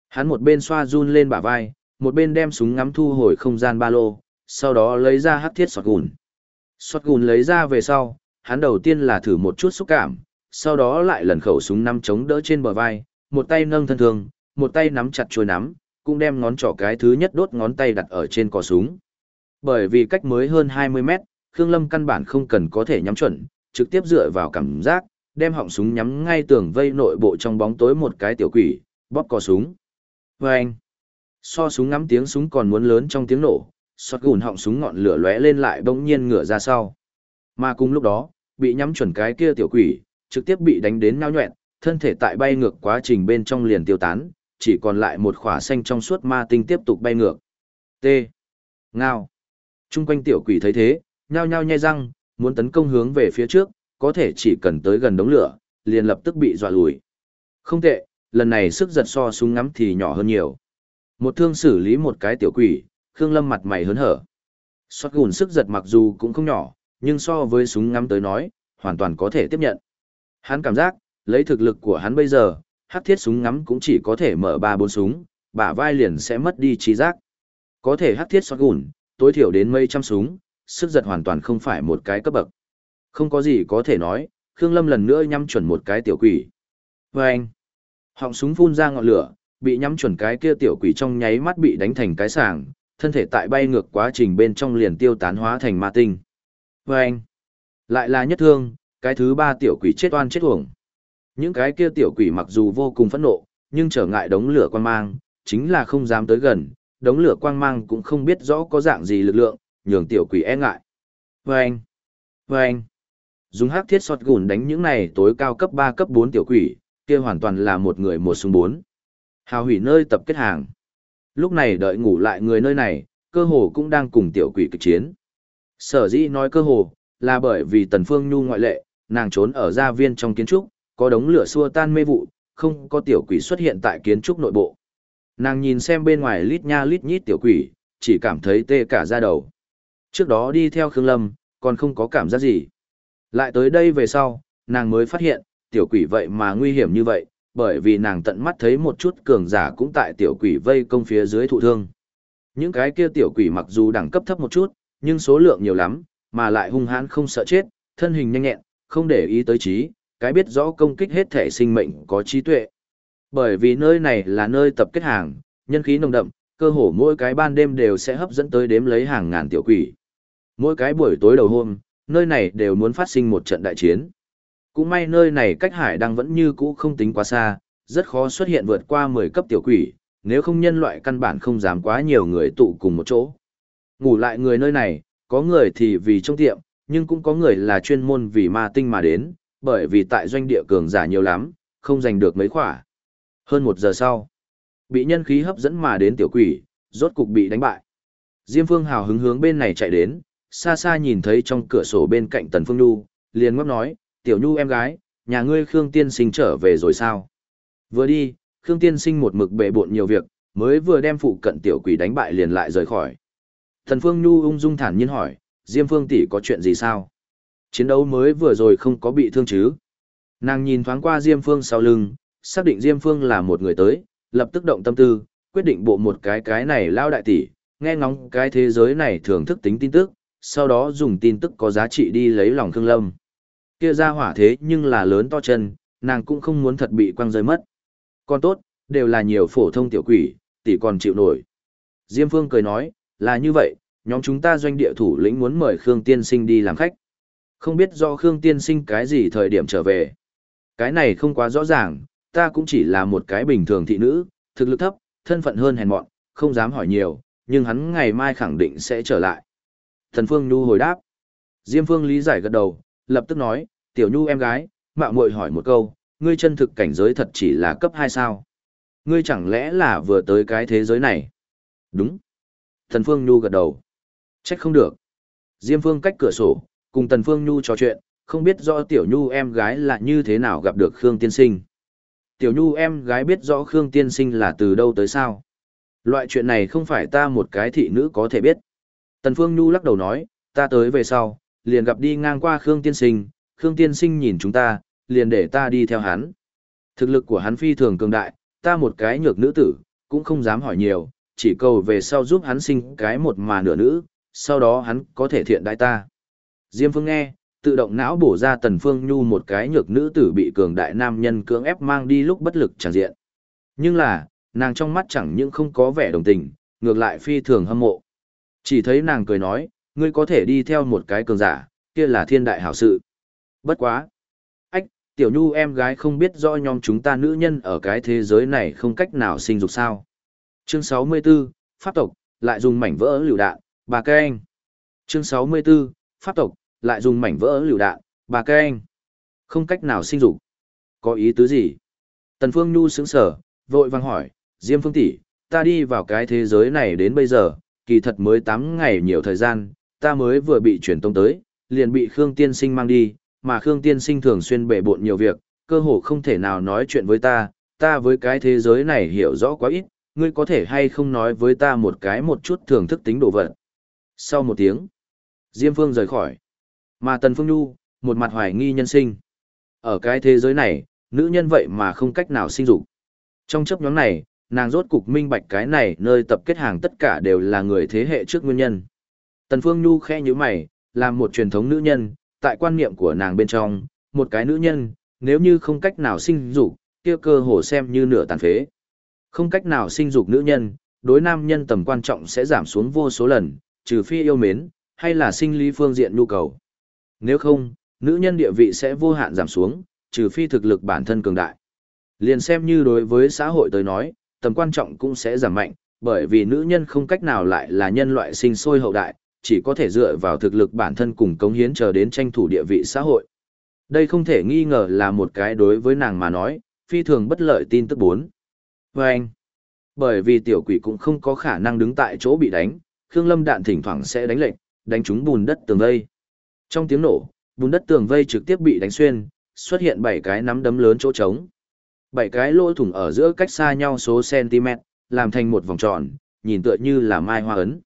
Speaker 1: Hắn một bên xoa run lên bả vai, một bên đem súng ngắm thu hồi không gian ba lô, sau đó lấy ra hắc thiết sọt gùn. Sọt gùn lấy ra về sau, hắn đầu tiên là thử một chút xúc cảm, sau đó lại lần khẩu súng năm chống đỡ trên bờ vai, một tay nâng thân thương, một tay nắm chặt chuôi nắm, cũng đem ngón trỏ cái thứ nhất đốt ngón tay đặt ở trên cò súng. Bởi vì cách mới hơn 20 mét, Khương Lâm căn bản không cần có thể nhắm chuẩn, trực tiếp dựa vào cảm giác, đem họng súng nhắm ngay tường vây nội bộ trong bóng tối một cái tiểu quỷ, bóp cò súng. Vâng! So súng ngắm tiếng súng còn muốn lớn trong tiếng nổ, sọt gùn họng súng ngọn lửa lóe lên lại bỗng nhiên ngửa ra sau. Mà cùng lúc đó, bị nhắm chuẩn cái kia tiểu quỷ, trực tiếp bị đánh đến nao nhuẹn, thân thể tại bay ngược quá trình bên trong liền tiêu tán, chỉ còn lại một khỏa xanh trong suốt ma tinh tiếp tục bay ngược. T. Ngao. Trung quanh tiểu quỷ thấy thế, nhao nhao nhai răng, muốn tấn công hướng về phía trước, có thể chỉ cần tới gần đống lửa, liền lập tức bị dọa lùi. Không tệ, lần này sức giật so súng ngắm thì nhỏ hơn nhiều. Một thương xử lý một cái tiểu quỷ, Khương Lâm mặt mày hớn hở. Xót gùn sức giật mặc dù cũng không nhỏ, nhưng so với súng ngắm tới nói, hoàn toàn có thể tiếp nhận. Hắn cảm giác, lấy thực lực của hắn bây giờ, hắc thiết súng ngắm cũng chỉ có thể mở ba bốn súng, bả vai liền sẽ mất đi trí giác. Có thể hắc thiết xót gùn, tối thiểu đến mấy trăm súng, sức giật hoàn toàn không phải một cái cấp bậc. Không có gì có thể nói, Khương Lâm lần nữa nhắm chuẩn một cái tiểu quỷ. Và anh, họng súng phun ra ngọn lửa, bị nhắm chuẩn cái kia tiểu quỷ trong nháy mắt bị đánh thành cái sàng, thân thể tại bay ngược quá trình bên trong liền tiêu tán hóa thành ma tinh. Và anh, lại là nhất thương, cái thứ ba tiểu quỷ chết oan chết uổng. Những cái kia tiểu quỷ mặc dù vô cùng phẫn nộ, nhưng trở ngại đống lửa quang mang, chính là không dám tới gần, đống lửa quang mang cũng không biết rõ có dạng gì lực lượng, nhường tiểu quỷ e ngại. Vâng! Vâng! Dùng hắc thiết sọt gùn đánh những này tối cao cấp 3 cấp 4 tiểu quỷ, kia hoàn toàn là một người một súng 4. Hào hủy nơi tập kết hàng. Lúc này đợi ngủ lại người nơi này, cơ hồ cũng đang cùng tiểu quỷ kịch chiến. Sở dĩ nói cơ hồ, là bởi vì Tần Phương Nhu ngoại lệ, nàng trốn ở gia viên trong kiến trúc, có đống lửa xua tan mê vụ, không có tiểu quỷ xuất hiện tại kiến trúc nội bộ. Nàng nhìn xem bên ngoài lít nha lít nhít tiểu quỷ, chỉ cảm thấy tê cả da đầu. Trước đó đi theo Khương Lâm, còn không có cảm giác gì. Lại tới đây về sau, nàng mới phát hiện, tiểu quỷ vậy mà nguy hiểm như vậy, bởi vì nàng tận mắt thấy một chút cường giả cũng tại tiểu quỷ vây công phía dưới thụ thương. Những cái kia tiểu quỷ mặc dù đẳng cấp thấp một chút, nhưng số lượng nhiều lắm, mà lại hung hãn không sợ chết, thân hình nhanh nhẹn, không để ý tới trí, cái biết rõ công kích hết thể sinh mệnh có trí tuệ. Bởi vì nơi này là nơi tập kết hàng, nhân khí nồng đậm, cơ hồ mỗi cái ban đêm đều sẽ hấp dẫn tới đếm lấy hàng ngàn tiểu quỷ. Mỗi cái buổi tối đầu hôm, nơi này đều muốn phát sinh một trận đại chiến. Cũng may nơi này cách hải đang vẫn như cũ không tính quá xa, rất khó xuất hiện vượt qua 10 cấp tiểu quỷ, nếu không nhân loại căn bản không dám quá nhiều người tụ cùng một chỗ. Ngủ lại người nơi này, có người thì vì trong tiệm, nhưng cũng có người là chuyên môn vì ma tinh mà đến, bởi vì tại doanh địa cường giả nhiều lắm, không giành được mấy khỏa. Hơn một giờ sau, bị nhân khí hấp dẫn mà đến tiểu quỷ, rốt cục bị đánh bại. Diêm Phương hào hứng hướng bên này chạy đến, xa xa nhìn thấy trong cửa sổ bên cạnh Tần Phương Nhu, liền ngấp nói, tiểu Nhu em gái, nhà ngươi Khương Tiên Sinh trở về rồi sao? Vừa đi, Khương Tiên Sinh một mực bệ bộn nhiều việc, mới vừa đem phụ cận tiểu quỷ đánh bại liền lại rời khỏi. Tần Phương Nhu ung dung thản nhiên hỏi, Diêm Phương tỷ có chuyện gì sao? Chiến đấu mới vừa rồi không có bị thương chứ? Nàng nhìn thoáng qua Diêm Phương sau lưng, xác định Diêm Phương là một người tới, lập tức động tâm tư, quyết định bộ một cái cái này lao đại tỷ, nghe ngóng cái thế giới này thưởng thức tính tin tức, sau đó dùng tin tức có giá trị đi lấy lòng Khương Lâm. Kia ra hỏa thế nhưng là lớn to chân, nàng cũng không muốn thật bị quăng rơi mất. Còn tốt, đều là nhiều phổ thông tiểu quỷ, tỷ còn chịu nổi. Diêm Phương cười nói, là như vậy, nhóm chúng ta doanh địa thủ lĩnh muốn mời Khương Tiên Sinh đi làm khách. Không biết do Khương Tiên Sinh cái gì thời điểm trở về. Cái này không quá rõ ràng, ta cũng chỉ là một cái bình thường thị nữ, thực lực thấp, thân phận hơn hèn mọn, không dám hỏi nhiều, nhưng hắn ngày mai khẳng định sẽ trở lại. Thần Phương Nhu hồi đáp. Diêm Phương lý giải gật đầu, lập tức nói, tiểu Nhu em gái, mạo muội hỏi một câu, ngươi chân thực cảnh giới thật chỉ là cấp 2 sao? Ngươi chẳng lẽ là vừa tới cái thế giới này? Đúng. Thần Phương Nhu gật đầu. Trách không được. Diêm Phương cách cửa sổ, cùng Tần Phương Nhu trò chuyện, không biết rõ Tiểu Nhu em gái là như thế nào gặp được Khương Tiên Sinh. Tiểu Nhu em gái biết rõ Khương Tiên Sinh là từ đâu tới sao. Loại chuyện này không phải ta một cái thị nữ có thể biết. Tần Phương Nhu lắc đầu nói, ta tới về sau, liền gặp đi ngang qua Khương Tiên Sinh, Khương Tiên Sinh nhìn chúng ta, liền để ta đi theo hắn. Thực lực của hắn phi thường cường đại, ta một cái nhược nữ tử, cũng không dám hỏi nhiều, chỉ cầu về sau giúp hắn sinh cái một mà nửa nữ, sau đó hắn có thể thiện đại ta. Diêm Phương nghe, tự động não bổ ra Tần Phương Nhu một cái nhược nữ tử bị cường đại nam nhân cưỡng ép mang đi lúc bất lực chẳng diện. Nhưng là, nàng trong mắt chẳng những không có vẻ đồng tình, ngược lại phi thường hâm mộ. Chỉ thấy nàng cười nói, ngươi có thể đi theo một cái cường giả, kia là thiên đại hảo sự. Bất quá. Ách, tiểu nhu em gái không biết rõ nhóm chúng ta nữ nhân ở cái thế giới này không cách nào sinh dục sao. Chương 64, Pháp tộc, lại dùng mảnh vỡ lựu đạn, bà cây anh. Chương 64, Pháp tộc, lại dùng mảnh vỡ lựu đạn, bà cây anh. Không cách nào sinh dục. Có ý tứ gì? Tần Phương Nhu sững sở, vội vang hỏi, Diêm Phương tỷ, ta đi vào cái thế giới này đến bây giờ, kỳ thật mới 8 ngày nhiều thời gian, ta mới vừa bị chuyển tông tới, liền bị Khương Tiên Sinh mang đi, mà Khương Tiên Sinh thường xuyên bể bộn nhiều việc, cơ hồ không thể nào nói chuyện với ta, ta với cái thế giới này hiểu rõ quá ít, ngươi có thể hay không nói với ta một cái một chút thưởng thức tính đồ vật. Sau một tiếng, Diêm Phương rời khỏi, mà Tần Phương Nhu, một mặt hoài nghi nhân sinh. Ở cái thế giới này, nữ nhân vậy mà không cách nào sinh dục. Trong chấp nhóm này, nàng rốt cục minh bạch cái này nơi tập kết hàng tất cả đều là người thế hệ trước nguyên nhân. Tần Phương Nhu khẽ như mày, làm một truyền thống nữ nhân, tại quan niệm của nàng bên trong, một cái nữ nhân, nếu như không cách nào sinh dục, kia cơ hồ xem như nửa tàn phế. Không cách nào sinh dục nữ nhân, đối nam nhân tầm quan trọng sẽ giảm xuống vô số lần, trừ phi yêu mến, hay là sinh lý phương diện nhu cầu. Nếu không, nữ nhân địa vị sẽ vô hạn giảm xuống, trừ phi thực lực bản thân cường đại. Liền xem như đối với xã hội tới nói, tầm quan trọng cũng sẽ giảm mạnh, bởi vì nữ nhân không cách nào lại là nhân loại sinh sôi hậu đại, chỉ có thể dựa vào thực lực bản thân cùng cống hiến chờ đến tranh thủ địa vị xã hội. Đây không thể nghi ngờ là một cái đối với nàng mà nói, phi thường bất lợi tin tức 4. Và anh, bởi vì tiểu quỷ cũng không có khả năng đứng tại chỗ bị đánh, Khương Lâm đạn thỉnh thoảng sẽ đánh lệnh, đánh trúng bùn đất tường vây. Trong tiếng nổ, bùn đất tường vây trực tiếp bị đánh xuyên, xuất hiện bảy cái nắm đấm lớn chỗ trống. Bảy cái lỗ thủng ở giữa cách xa nhau số cm, làm thành một vòng tròn, nhìn tựa như là mai hoa ấn.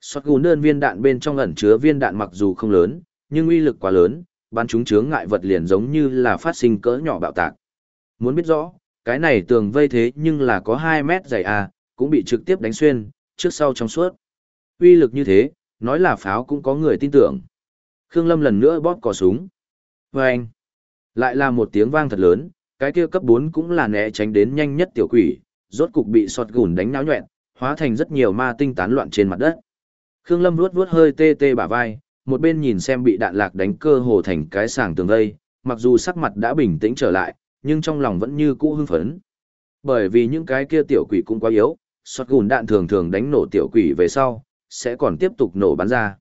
Speaker 1: Sọt gùn đơn viên đạn bên trong ẩn chứa viên đạn mặc dù không lớn, nhưng uy lực quá lớn, bắn chúng chướng ngại vật liền giống như là phát sinh cỡ nhỏ bạo tạc. Muốn biết rõ, cái này tường vây thế nhưng là có 2 mét dày à, cũng bị trực tiếp đánh xuyên, trước sau trong suốt. Uy lực như thế, nói là pháo cũng có người tin tưởng. Khương Lâm lần nữa bóp cò súng. Vâng! Lại là một tiếng vang thật lớn, cái kia cấp 4 cũng là né tránh đến nhanh nhất tiểu quỷ, rốt cục bị sọt gùn đánh náo nhuẹn, hóa thành rất nhiều ma tinh tán loạn trên mặt đất. Khương Lâm vuốt vuốt hơi tê tê bả vai, một bên nhìn xem bị đạn lạc đánh cơ hồ thành cái sàng tường vây, mặc dù sắc mặt đã bình tĩnh trở lại, nhưng trong lòng vẫn như cũ hưng phấn. Bởi vì những cái kia tiểu quỷ cũng quá yếu, sọt gùn đạn thường thường đánh nổ tiểu quỷ về sau, sẽ còn tiếp tục nổ bắn ra.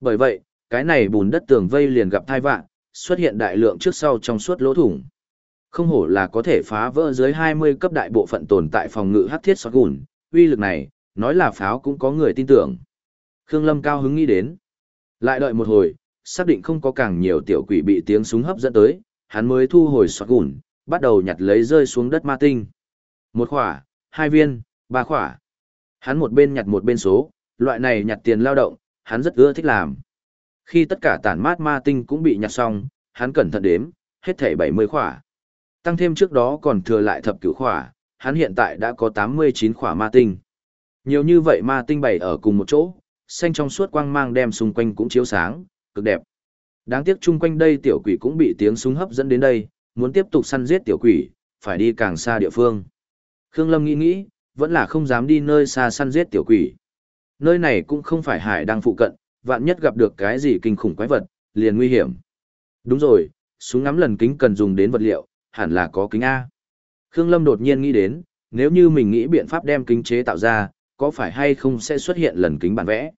Speaker 1: Bởi vậy, cái này bùn đất tường vây liền gặp thai vạn, xuất hiện đại lượng trước sau trong suốt lỗ thủng. Không hổ là có thể phá vỡ dưới 20 cấp đại bộ phận tồn tại phòng ngự hắc thiết sọt gùn, uy lực này, nói là pháo cũng có người tin tưởng. Khương Lâm cao hứng nghĩ đến. Lại đợi một hồi, xác định không có càng nhiều tiểu quỷ bị tiếng súng hấp dẫn tới, hắn mới thu hồi sọt gùn, bắt đầu nhặt lấy rơi xuống đất ma tinh. Một khỏa, hai viên, ba khỏa. Hắn một bên nhặt một bên số, loại này nhặt tiền lao động, hắn rất ưa thích làm. Khi tất cả tản mát ma tinh cũng bị nhặt xong, hắn cẩn thận đếm, hết thảy 70 khỏa. Tăng thêm trước đó còn thừa lại thập cửu khỏa, hắn hiện tại đã có 89 khỏa ma tinh. Nhiều như vậy ma tinh bày ở cùng một chỗ, xanh trong suốt quang mang đem xung quanh cũng chiếu sáng, cực đẹp. Đáng tiếc chung quanh đây tiểu quỷ cũng bị tiếng súng hấp dẫn đến đây, muốn tiếp tục săn giết tiểu quỷ, phải đi càng xa địa phương. Khương Lâm nghĩ nghĩ, vẫn là không dám đi nơi xa săn giết tiểu quỷ. Nơi này cũng không phải hải đang phụ cận, vạn nhất gặp được cái gì kinh khủng quái vật, liền nguy hiểm. Đúng rồi, súng ngắm lần kính cần dùng đến vật liệu, hẳn là có kính A. Khương Lâm đột nhiên nghĩ đến, nếu như mình nghĩ biện pháp đem kính chế tạo ra, có phải hay không sẽ xuất hiện lần kính bản vẽ.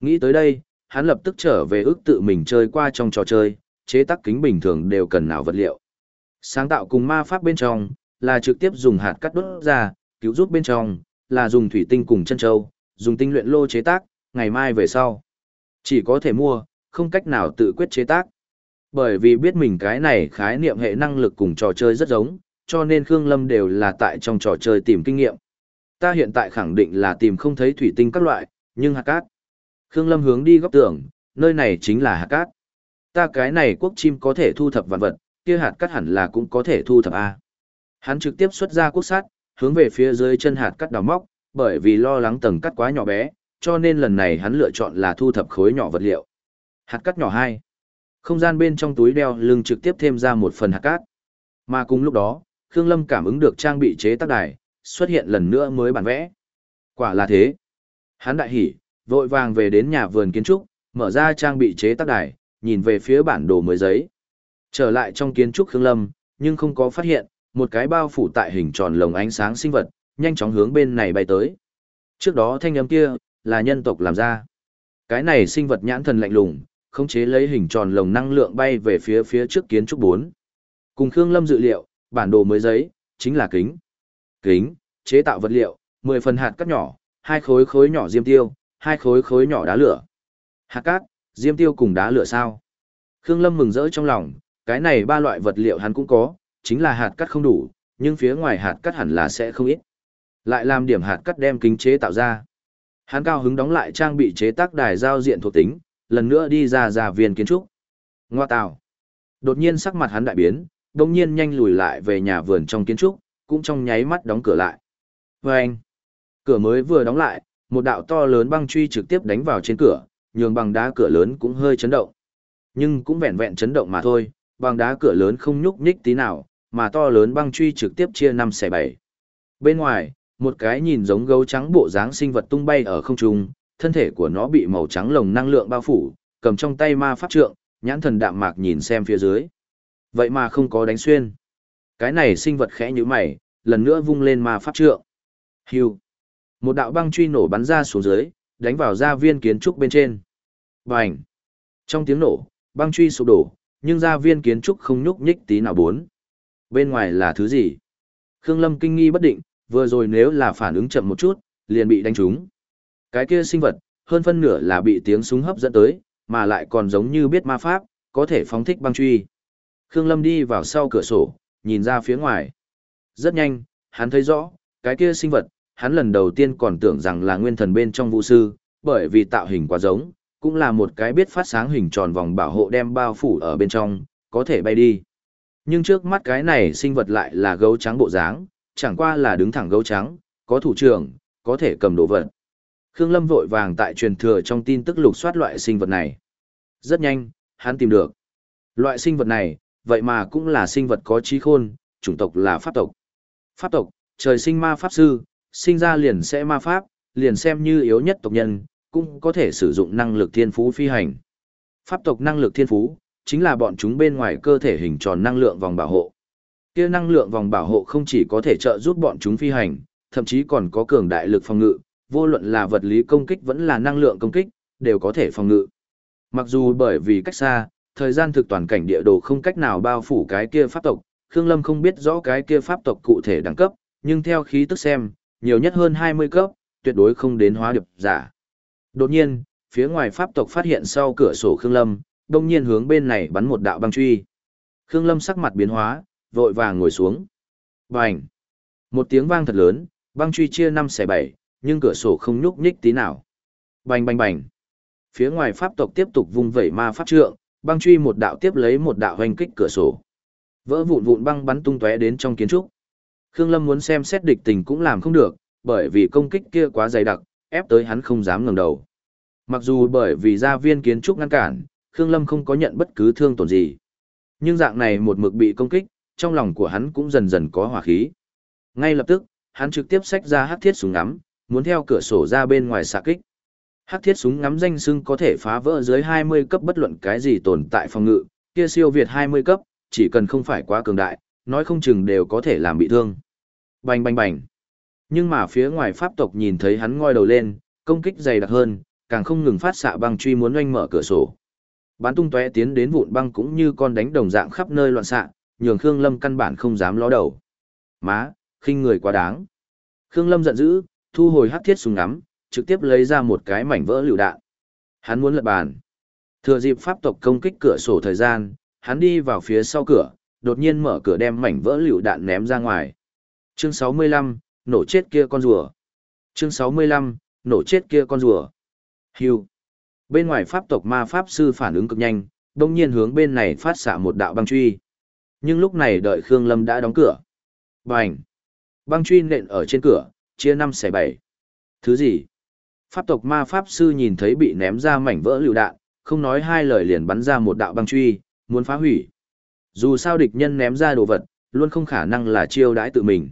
Speaker 1: Nghĩ tới đây, hắn lập tức trở về ước tự mình chơi qua trong trò chơi, chế tác kính bình thường đều cần nào vật liệu. Sáng tạo cùng ma pháp bên trong, là trực tiếp dùng hạt cắt đốt ra, cứu giúp bên trong, là dùng thủy tinh cùng chân châu, dùng tinh luyện lô chế tác, ngày mai về sau. Chỉ có thể mua, không cách nào tự quyết chế tác. Bởi vì biết mình cái này khái niệm hệ năng lực cùng trò chơi rất giống, cho nên Khương Lâm đều là tại trong trò chơi tìm kinh nghiệm. Ta hiện tại khẳng định là tìm không thấy thủy tinh các loại, nhưng hạt cát. Khương Lâm hướng đi góc tường, nơi này chính là hạt cát. Ta cái này quốc chim có thể thu thập vạn vật, kia hạt cát hẳn là cũng có thể thu thập A. Hắn trực tiếp xuất ra quốc sát hướng về phía dưới chân hạt cát đào móc, bởi vì lo lắng tầng cát quá nhỏ bé, cho nên lần này hắn lựa chọn là thu thập khối nhỏ vật liệu. Hạt cát nhỏ hai không gian bên trong túi đeo lưng trực tiếp thêm ra một phần hạt cát. Mà cùng lúc đó, Khương Lâm cảm ứng được trang bị chế tác đài, xuất hiện lần nữa mới bản vẽ. Quả là thế. Hắn đại hỉ, vội vàng về đến nhà vườn kiến trúc, mở ra trang bị chế tác đài, nhìn về phía bản đồ mới giấy. Trở lại trong kiến trúc Khương Lâm, nhưng không có phát hiện, một cái bao phủ tại hình tròn lồng ánh sáng sinh vật, nhanh chóng hướng bên này bay tới. Trước đó thanh âm kia, là nhân tộc làm ra. Cái này sinh vật nhãn thần lạnh lùng, khống chế lấy hình tròn lồng năng lượng bay về phía phía trước kiến trúc 4. Cùng Khương Lâm dự liệu, bản đồ mới giấy, chính là kính. Kính, chế tạo vật liệu, 10 phần hạt cắt nhỏ, hai khối khối nhỏ diêm tiêu, hai khối khối nhỏ đá lửa. Hạt cát, diêm tiêu cùng đá lửa sao? Khương Lâm mừng rỡ trong lòng, cái này ba loại vật liệu hắn cũng có, chính là hạt cắt không đủ, nhưng phía ngoài hạt cắt hẳn là sẽ không ít. Lại làm điểm hạt cắt đem kính chế tạo ra. Hắn cao hứng đóng lại trang bị chế tác đài giao diện thuộc tính, lần nữa đi ra ra viên kiến trúc. Ngoa tào. Đột nhiên sắc mặt hắn đại biến, đồng nhiên nhanh lùi lại về nhà vườn trong kiến trúc, cũng trong nháy mắt đóng cửa lại. Và anh, cửa mới vừa đóng lại, một đạo to lớn băng truy trực tiếp đánh vào trên cửa, nhường bằng đá cửa lớn cũng hơi chấn động. Nhưng cũng vẹn vẹn chấn động mà thôi, bằng đá cửa lớn không nhúc nhích tí nào, mà to lớn băng truy trực tiếp chia năm xẻ bảy. Bên ngoài, một cái nhìn giống gấu trắng bộ dáng sinh vật tung bay ở không trung, thân thể của nó bị màu trắng lồng năng lượng bao phủ, cầm trong tay ma pháp trượng, nhãn thần đạm mạc nhìn xem phía dưới. Vậy mà không có đánh xuyên. Cái này sinh vật khẽ như mày, lần nữa vung lên ma pháp trượng. Hưu. Một đạo băng truy nổ bắn ra xuống dưới, đánh vào gia viên kiến trúc bên trên. Bành. Trong tiếng nổ, băng truy sụp đổ, nhưng gia viên kiến trúc không nhúc nhích tí nào bốn. Bên ngoài là thứ gì? Khương Lâm kinh nghi bất định, vừa rồi nếu là phản ứng chậm một chút, liền bị đánh trúng. Cái kia sinh vật, hơn phân nửa là bị tiếng súng hấp dẫn tới, mà lại còn giống như biết ma pháp, có thể phóng thích băng truy. Khương Lâm đi vào sau cửa sổ, nhìn ra phía ngoài. Rất nhanh, hắn thấy rõ, cái kia sinh vật, hắn lần đầu tiên còn tưởng rằng là nguyên thần bên trong vũ sư, bởi vì tạo hình quá giống, cũng là một cái biết phát sáng hình tròn vòng bảo hộ đem bao phủ ở bên trong, có thể bay đi. Nhưng trước mắt cái này sinh vật lại là gấu trắng bộ dáng, chẳng qua là đứng thẳng gấu trắng, có thủ trưởng, có thể cầm đồ vật. Khương Lâm vội vàng tại truyền thừa trong tin tức lục soát loại sinh vật này. Rất nhanh, hắn tìm được. Loại sinh vật này, vậy mà cũng là sinh vật có trí khôn, chủng tộc là pháp tộc. Pháp tộc, trời sinh ma pháp sư, sinh ra liền sẽ ma pháp, liền xem như yếu nhất tộc nhân, cũng có thể sử dụng năng lực thiên phú phi hành. Pháp tộc năng lực thiên phú, chính là bọn chúng bên ngoài cơ thể hình tròn năng lượng vòng bảo hộ. Kia năng lượng vòng bảo hộ không chỉ có thể trợ giúp bọn chúng phi hành, thậm chí còn có cường đại lực phòng ngự, vô luận là vật lý công kích vẫn là năng lượng công kích, đều có thể phòng ngự. Mặc dù bởi vì cách xa, thời gian thực toàn cảnh địa đồ không cách nào bao phủ cái kia pháp tộc, Khương Lâm không biết rõ cái kia pháp tộc cụ thể đẳng cấp, nhưng theo khí tức xem, nhiều nhất hơn 20 cấp, tuyệt đối không đến hóa điệp giả. Đột nhiên, phía ngoài pháp tộc phát hiện sau cửa sổ Khương Lâm, đông nhiên hướng bên này bắn một đạo băng truy. Khương Lâm sắc mặt biến hóa, vội vàng ngồi xuống. Bành! Một tiếng vang thật lớn, băng truy chia năm xẻ bảy, nhưng cửa sổ không nhúc nhích tí nào. Bành bành bành! Phía ngoài pháp tộc tiếp tục vung vẩy ma pháp trượng, băng truy một đạo tiếp lấy một đạo hoành kích cửa sổ. Vỡ vụn vụn băng bắn tung tóe đến trong kiến trúc. Khương Lâm muốn xem xét địch tình cũng làm không được, bởi vì công kích kia quá dày đặc, ép tới hắn không dám ngẩng đầu. Mặc dù bởi vì gia viên kiến trúc ngăn cản, Khương Lâm không có nhận bất cứ thương tổn gì. Nhưng dạng này một mực bị công kích, trong lòng của hắn cũng dần dần có hỏa khí. Ngay lập tức, hắn trực tiếp xách ra hắc thiết súng ngắm, muốn theo cửa sổ ra bên ngoài xạ kích. Hắc thiết súng ngắm danh xưng có thể phá vỡ dưới 20 cấp bất luận cái gì tồn tại phòng ngự, kia siêu việt 20 cấp, chỉ cần không phải quá cường đại, nói không chừng đều có thể làm bị thương. Bành bành bành. Nhưng mà phía ngoài pháp tộc nhìn thấy hắn ngoi đầu lên, công kích dày đặc hơn, càng không ngừng phát xạ băng truy muốn oanh mở cửa sổ. bán tung tóe tiến đến vụn băng cũng như con đánh đồng dạng khắp nơi loạn xạ, nhường Khương Lâm căn bản không dám ló đầu. Má, khinh người quá đáng. Khương Lâm giận dữ, thu hồi hắc thiết súng ngắm, trực tiếp lấy ra một cái mảnh vỡ lựu đạn. Hắn muốn lật bàn. Thừa dịp pháp tộc công kích cửa sổ thời gian, hắn đi vào phía sau cửa, đột nhiên mở cửa đem mảnh vỡ lựu đạn ném ra ngoài. Chương 65, nổ chết kia con rùa. Chương 65, nổ chết kia con rùa. Hưu. Bên ngoài pháp tộc ma pháp sư phản ứng cực nhanh, đồng nhiên hướng bên này phát xạ một đạo băng truy. Nhưng lúc này đợi Khương Lâm đã đóng cửa. Bành. Băng truy nện ở trên cửa, chia năm xẻ bảy. Thứ gì? Pháp tộc ma pháp sư nhìn thấy bị ném ra mảnh vỡ lựu đạn, không nói hai lời liền bắn ra một đạo băng truy, muốn phá hủy. Dù sao địch nhân ném ra đồ vật, luôn không khả năng là chiêu đãi tự mình.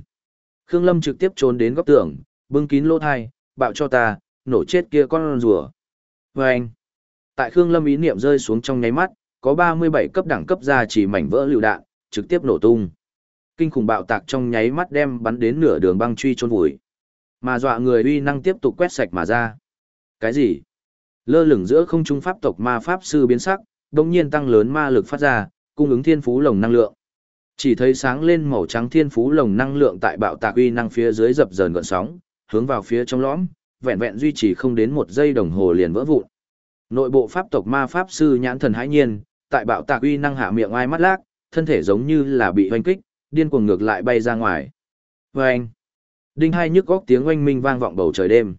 Speaker 1: Khương Lâm trực tiếp trốn đến góc tường, bưng kín lỗ thai, bạo cho ta, nổ chết kia con rùa. Và anh, tại Khương Lâm ý niệm rơi xuống trong nháy mắt, có 37 cấp đẳng cấp ra chỉ mảnh vỡ lựu đạn, trực tiếp nổ tung. Kinh khủng bạo tạc trong nháy mắt đem bắn đến nửa đường băng truy trôn vùi. Mà dọa người uy năng tiếp tục quét sạch mà ra. Cái gì? Lơ lửng giữa không trung pháp tộc ma pháp sư biến sắc, đồng nhiên tăng lớn ma lực phát ra, cung ứng thiên phú lồng năng lượng. Chỉ thấy sáng lên màu trắng thiên phú lồng năng lượng tại bạo tạc uy năng phía dưới dập dờn gợn sóng, hướng vào phía trong lõm, vẹn vẹn duy trì không đến một giây đồng hồ liền vỡ vụn. Nội bộ pháp tộc ma pháp sư nhãn thần hãi nhiên, tại bạo tạc uy năng hạ miệng ai mắt lác, thân thể giống như là bị hoanh kích, điên cuồng ngược lại bay ra ngoài. Vâng! Đinh hai nhức góc tiếng oanh minh vang vọng bầu trời đêm.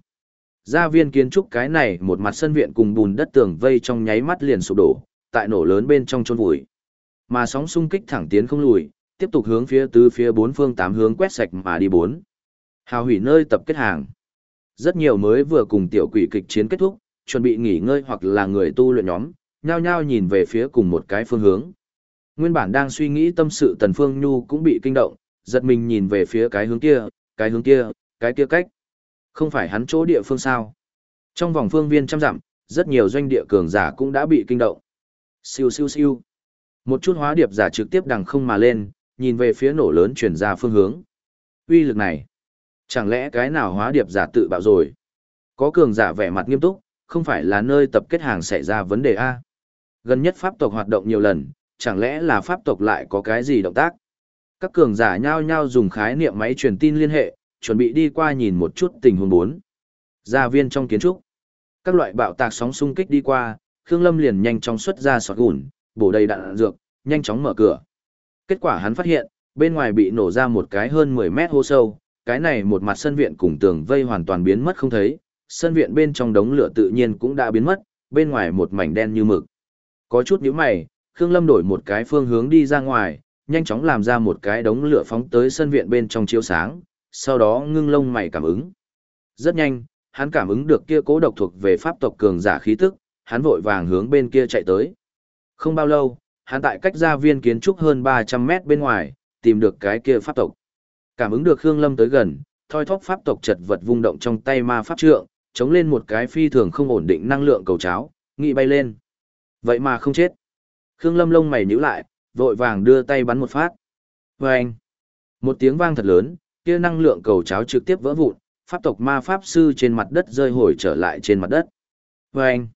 Speaker 1: Gia viên kiến trúc cái này một mặt sân viện cùng bùn đất tường vây trong nháy mắt liền sụp đổ, tại nổ lớn bên trong chôn vùi. Mà sóng xung kích thẳng tiến không lùi, tiếp tục hướng phía tứ phía bốn phương tám hướng quét sạch mà đi bốn. Hào hủy nơi tập kết hàng. Rất nhiều mới vừa cùng tiểu quỷ kịch chiến kết thúc, chuẩn bị nghỉ ngơi hoặc là người tu luyện nhóm, nhao nhao nhìn về phía cùng một cái phương hướng. Nguyên bản đang suy nghĩ tâm sự Tần Phương Nhu cũng bị kinh động, giật mình nhìn về phía cái hướng kia, cái hướng kia, cái kia cách. Không phải hắn chỗ địa phương sao? Trong vòng phương viên trăm dặm, rất nhiều doanh địa cường giả cũng đã bị kinh động. Siêu siêu siêu. Một chút hóa điệp giả trực tiếp đằng không mà lên, nhìn về phía nổ lớn chuyển ra phương hướng. Uy lực này, chẳng lẽ cái nào hóa điệp giả tự bạo rồi? Có cường giả vẻ mặt nghiêm túc, không phải là nơi tập kết hàng xảy ra vấn đề A. Gần nhất pháp tộc hoạt động nhiều lần, chẳng lẽ là pháp tộc lại có cái gì động tác? Các cường giả nhao nhao dùng khái niệm máy truyền tin liên hệ, chuẩn bị đi qua nhìn một chút tình huống bốn. Gia viên trong kiến trúc. Các loại bạo tạc sóng xung kích đi qua, Khương Lâm liền nhanh chóng xuất ra sọt gùn, bổ đầy đạn dược, nhanh chóng mở cửa. Kết quả hắn phát hiện, bên ngoài bị nổ ra một cái hơn 10 mét hô sâu, cái này một mặt sân viện cùng tường vây hoàn toàn biến mất không thấy, sân viện bên trong đống lửa tự nhiên cũng đã biến mất, bên ngoài một mảnh đen như mực. Có chút nhíu mày, Khương Lâm đổi một cái phương hướng đi ra ngoài, nhanh chóng làm ra một cái đống lửa phóng tới sân viện bên trong chiếu sáng, sau đó ngưng lông mày cảm ứng. Rất nhanh, hắn cảm ứng được kia cố độc thuộc về pháp tộc cường giả khí tức, hắn vội vàng hướng bên kia chạy tới. Không bao lâu, hắn tại cách gia viên kiến trúc hơn 300 mét bên ngoài, tìm được cái kia pháp tộc. Cảm ứng được Khương Lâm tới gần, thoi thóp pháp tộc chật vật vung động trong tay ma pháp trượng, chống lên một cái phi thường không ổn định năng lượng cầu cháo, nghị bay lên. Vậy mà không chết. Khương Lâm lông mày nhíu lại, vội vàng đưa tay bắn một phát. Vâng! Một tiếng vang thật lớn, kia năng lượng cầu cháo trực tiếp vỡ vụn, pháp tộc ma pháp sư trên mặt đất rơi hồi trở lại trên mặt đất. Vâng!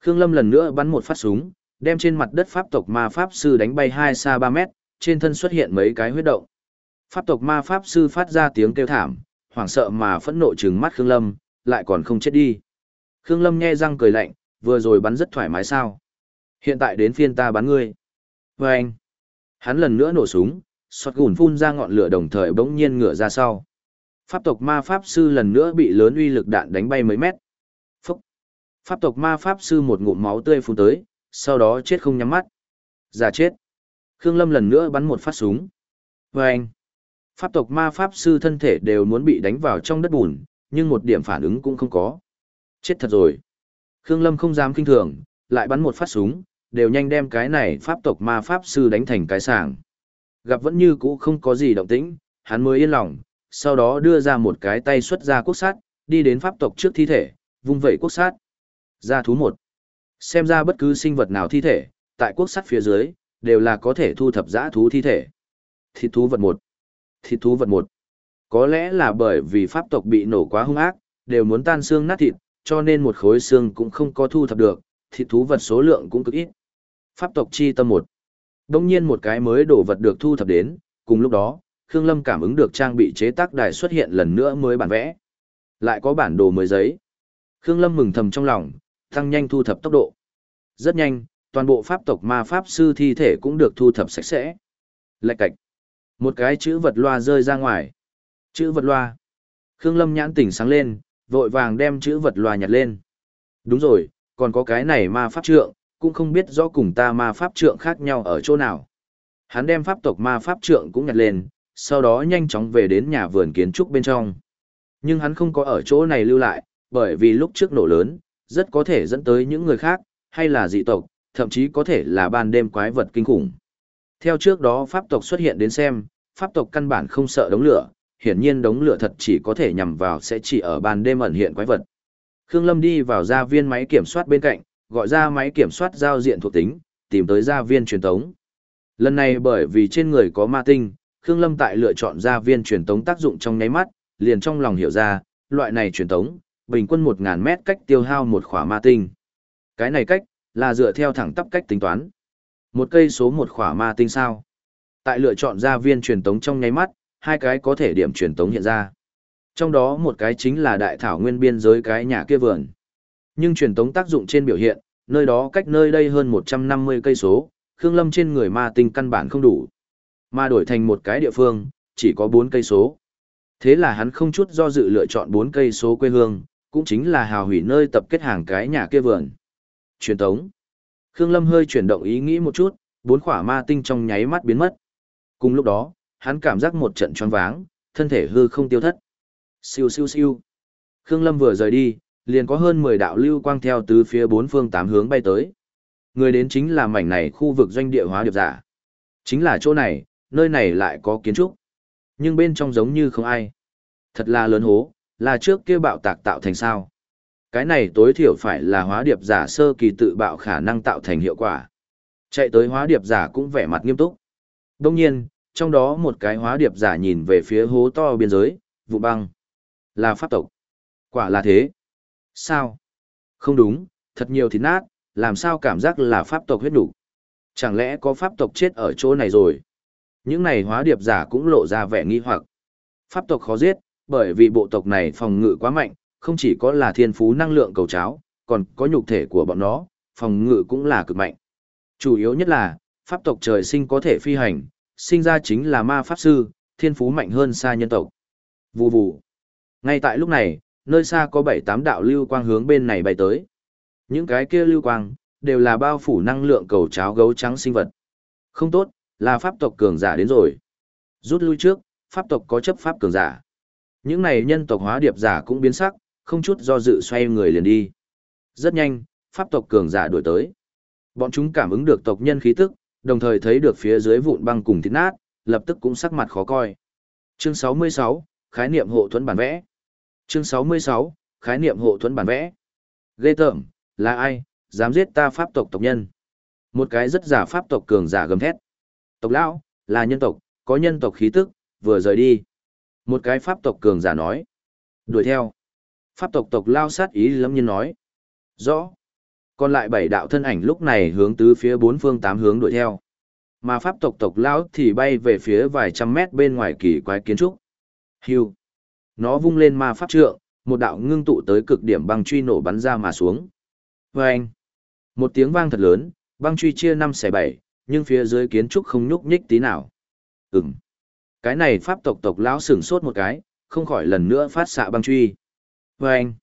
Speaker 1: Khương Lâm lần nữa bắn một phát súng, đem trên mặt đất pháp tộc ma pháp sư đánh bay hai xa 3 mét, trên thân xuất hiện mấy cái huyết động. Pháp tộc ma pháp sư phát ra tiếng kêu thảm, hoảng sợ mà phẫn nộ trừng mắt Khương Lâm, lại còn không chết đi. Khương Lâm nhe răng cười lạnh, vừa rồi bắn rất thoải mái sao. Hiện tại đến phiên ta bắn ngươi. Và anh. Hắn lần nữa nổ súng, sọt gùn phun ra ngọn lửa đồng thời bỗng nhiên ngửa ra sau. Pháp tộc ma pháp sư lần nữa bị lớn uy lực đạn đánh bay mấy mét. Phúc. Pháp tộc ma pháp sư một ngụm máu tươi phun tới, sau đó chết không nhắm mắt. Giả chết. Khương Lâm lần nữa bắn một phát súng. Và anh. Pháp tộc ma pháp sư thân thể đều muốn bị đánh vào trong đất bùn, nhưng một điểm phản ứng cũng không có. Chết thật rồi. Khương Lâm không dám kinh thường, lại bắn một phát súng, đều nhanh đem cái này pháp tộc ma pháp sư đánh thành cái sàng. Gặp vẫn như cũ không có gì động tĩnh, hắn mới yên lòng, sau đó đưa ra một cái tay xuất ra quốc sát, đi đến pháp tộc trước thi thể, vung vẩy quốc sát. Ra thú một. Xem ra bất cứ sinh vật nào thi thể, tại quốc sát phía dưới, đều là có thể thu thập giã thú thi thể. Thịt thú vật một. Thịt thú vật một. Có lẽ là bởi vì pháp tộc bị nổ quá hung ác, đều muốn tan xương nát thịt, cho nên một khối xương cũng không có thu thập được, thịt thú vật số lượng cũng cực ít. Pháp tộc chi tâm một. Đông nhiên một cái mới đồ vật được thu thập đến, cùng lúc đó, Khương Lâm cảm ứng được trang bị chế tác đài xuất hiện lần nữa mới bản vẽ. Lại có bản đồ mới giấy. Khương Lâm mừng thầm trong lòng, tăng nhanh thu thập tốc độ. Rất nhanh, toàn bộ pháp tộc ma pháp sư thi thể cũng được thu thập sạch sẽ. Lạch cạch. Một cái chữ vật loa rơi ra ngoài. Chữ vật loa. Khương Lâm nhãn tỉnh sáng lên, vội vàng đem chữ vật loa nhặt lên. Đúng rồi, còn có cái này ma pháp trượng, cũng không biết rõ cùng ta ma pháp trượng khác nhau ở chỗ nào. Hắn đem pháp tộc ma pháp trượng cũng nhặt lên, sau đó nhanh chóng về đến nhà vườn kiến trúc bên trong. Nhưng hắn không có ở chỗ này lưu lại, bởi vì lúc trước nổ lớn, rất có thể dẫn tới những người khác, hay là dị tộc, thậm chí có thể là ban đêm quái vật kinh khủng. Theo trước đó pháp tộc xuất hiện đến xem, pháp tộc căn bản không sợ đống lửa, hiển nhiên đống lửa thật chỉ có thể nhằm vào sẽ chỉ ở ban đêm ẩn hiện quái vật. Khương Lâm đi vào gia viên máy kiểm soát bên cạnh, gọi ra máy kiểm soát giao diện thuộc tính, tìm tới gia viên truyền tống. Lần này bởi vì trên người có ma tinh, Khương Lâm tại lựa chọn gia viên truyền tống tác dụng trong nháy mắt, liền trong lòng hiểu ra, loại này truyền tống, bình quân 1000 mét cách tiêu hao một khỏa ma tinh. Cái này cách là dựa theo thẳng tắp cách tính toán. Một cây số một khỏa ma tinh sao? Tại lựa chọn gia viên truyền tống trong nháy mắt, hai cái có thể điểm truyền tống hiện ra. Trong đó một cái chính là đại thảo nguyên biên giới cái nhà kia vườn. Nhưng truyền tống tác dụng trên biểu hiện, nơi đó cách nơi đây hơn 150 cây số, Khương Lâm trên người ma tinh căn bản không đủ. Mà đổi thành một cái địa phương, chỉ có 4 cây số. Thế là hắn không chút do dự lựa chọn 4 cây số quê hương, cũng chính là hào hủy nơi tập kết hàng cái nhà kia vườn. Truyền tống. Khương Lâm hơi chuyển động ý nghĩ một chút, bốn khỏa ma tinh trong nháy mắt biến mất. Cùng lúc đó, hắn cảm giác một trận choáng váng, thân thể hư không tiêu thất. Siêu siêu siêu. Khương Lâm vừa rời đi, liền có hơn 10 đạo lưu quang theo từ phía bốn phương tám hướng bay tới. Người đến chính là mảnh này khu vực doanh địa hóa điệp giả. Chính là chỗ này, nơi này lại có kiến trúc. Nhưng bên trong giống như không ai. Thật là lớn hố, là trước kia bạo tạc tạo thành sao. Cái này tối thiểu phải là hóa điệp giả sơ kỳ tự bạo khả năng tạo thành hiệu quả. Chạy tới hóa điệp giả cũng vẻ mặt nghiêm túc. Đông nhiên, trong đó một cái hóa điệp giả nhìn về phía hố to biên giới, vụ băng. Là pháp tộc. Quả là thế. Sao? Không đúng, thật nhiều thịt nát, làm sao cảm giác là pháp tộc huyết đủ? Chẳng lẽ có pháp tộc chết ở chỗ này rồi? Những này hóa điệp giả cũng lộ ra vẻ nghi hoặc. Pháp tộc khó giết, bởi vì bộ tộc này phòng ngự quá mạnh, không chỉ có là thiên phú năng lượng cầu cháo, còn có nhục thể của bọn nó, phòng ngự cũng là cực mạnh. Chủ yếu nhất là, pháp tộc trời sinh có thể phi hành, sinh ra chính là ma pháp sư, thiên phú mạnh hơn xa nhân tộc. Vù vù. Ngay tại lúc này, nơi xa có bảy tám đạo lưu quang hướng bên này bay tới. Những cái kia lưu quang, đều là bao phủ năng lượng cầu cháo gấu trắng sinh vật. Không tốt, là pháp tộc cường giả đến rồi. Rút lui trước, pháp tộc có chấp pháp cường giả. Những này nhân tộc hóa điệp giả cũng biến sắc, không chút do dự xoay người liền đi. Rất nhanh, pháp tộc cường giả đuổi tới. Bọn chúng cảm ứng được tộc nhân khí tức, đồng thời thấy được phía dưới vụn băng cùng thịt nát, lập tức cũng sắc mặt khó coi. Chương 66, khái niệm hộ thuẫn bản vẽ. Chương 66, khái niệm hộ thuẫn bản vẽ. Ghê tởm, là ai, dám giết ta pháp tộc tộc nhân? Một cái rất giả pháp tộc cường giả gầm thét. Tộc lão, là nhân tộc, có nhân tộc khí tức, vừa rời đi. Một cái pháp tộc cường giả nói. Đuổi theo. Pháp tộc tộc lao sát ý lâm nhân nói. Rõ. Còn lại bảy đạo thân ảnh lúc này hướng tứ phía bốn phương tám hướng đuổi theo. Mà pháp tộc tộc lão thì bay về phía vài trăm mét bên ngoài kỳ quái kiến trúc. Hưu. Nó vung lên ma pháp trượng, một đạo ngưng tụ tới cực điểm băng truy nổ bắn ra mà xuống. Vâng! Một tiếng vang thật lớn, băng truy chia năm xẻ bảy, nhưng phía dưới kiến trúc không nhúc nhích tí nào. Ừm. Cái này pháp tộc tộc lão sửng sốt một cái, không khỏi lần nữa phát xạ băng truy. Vâng!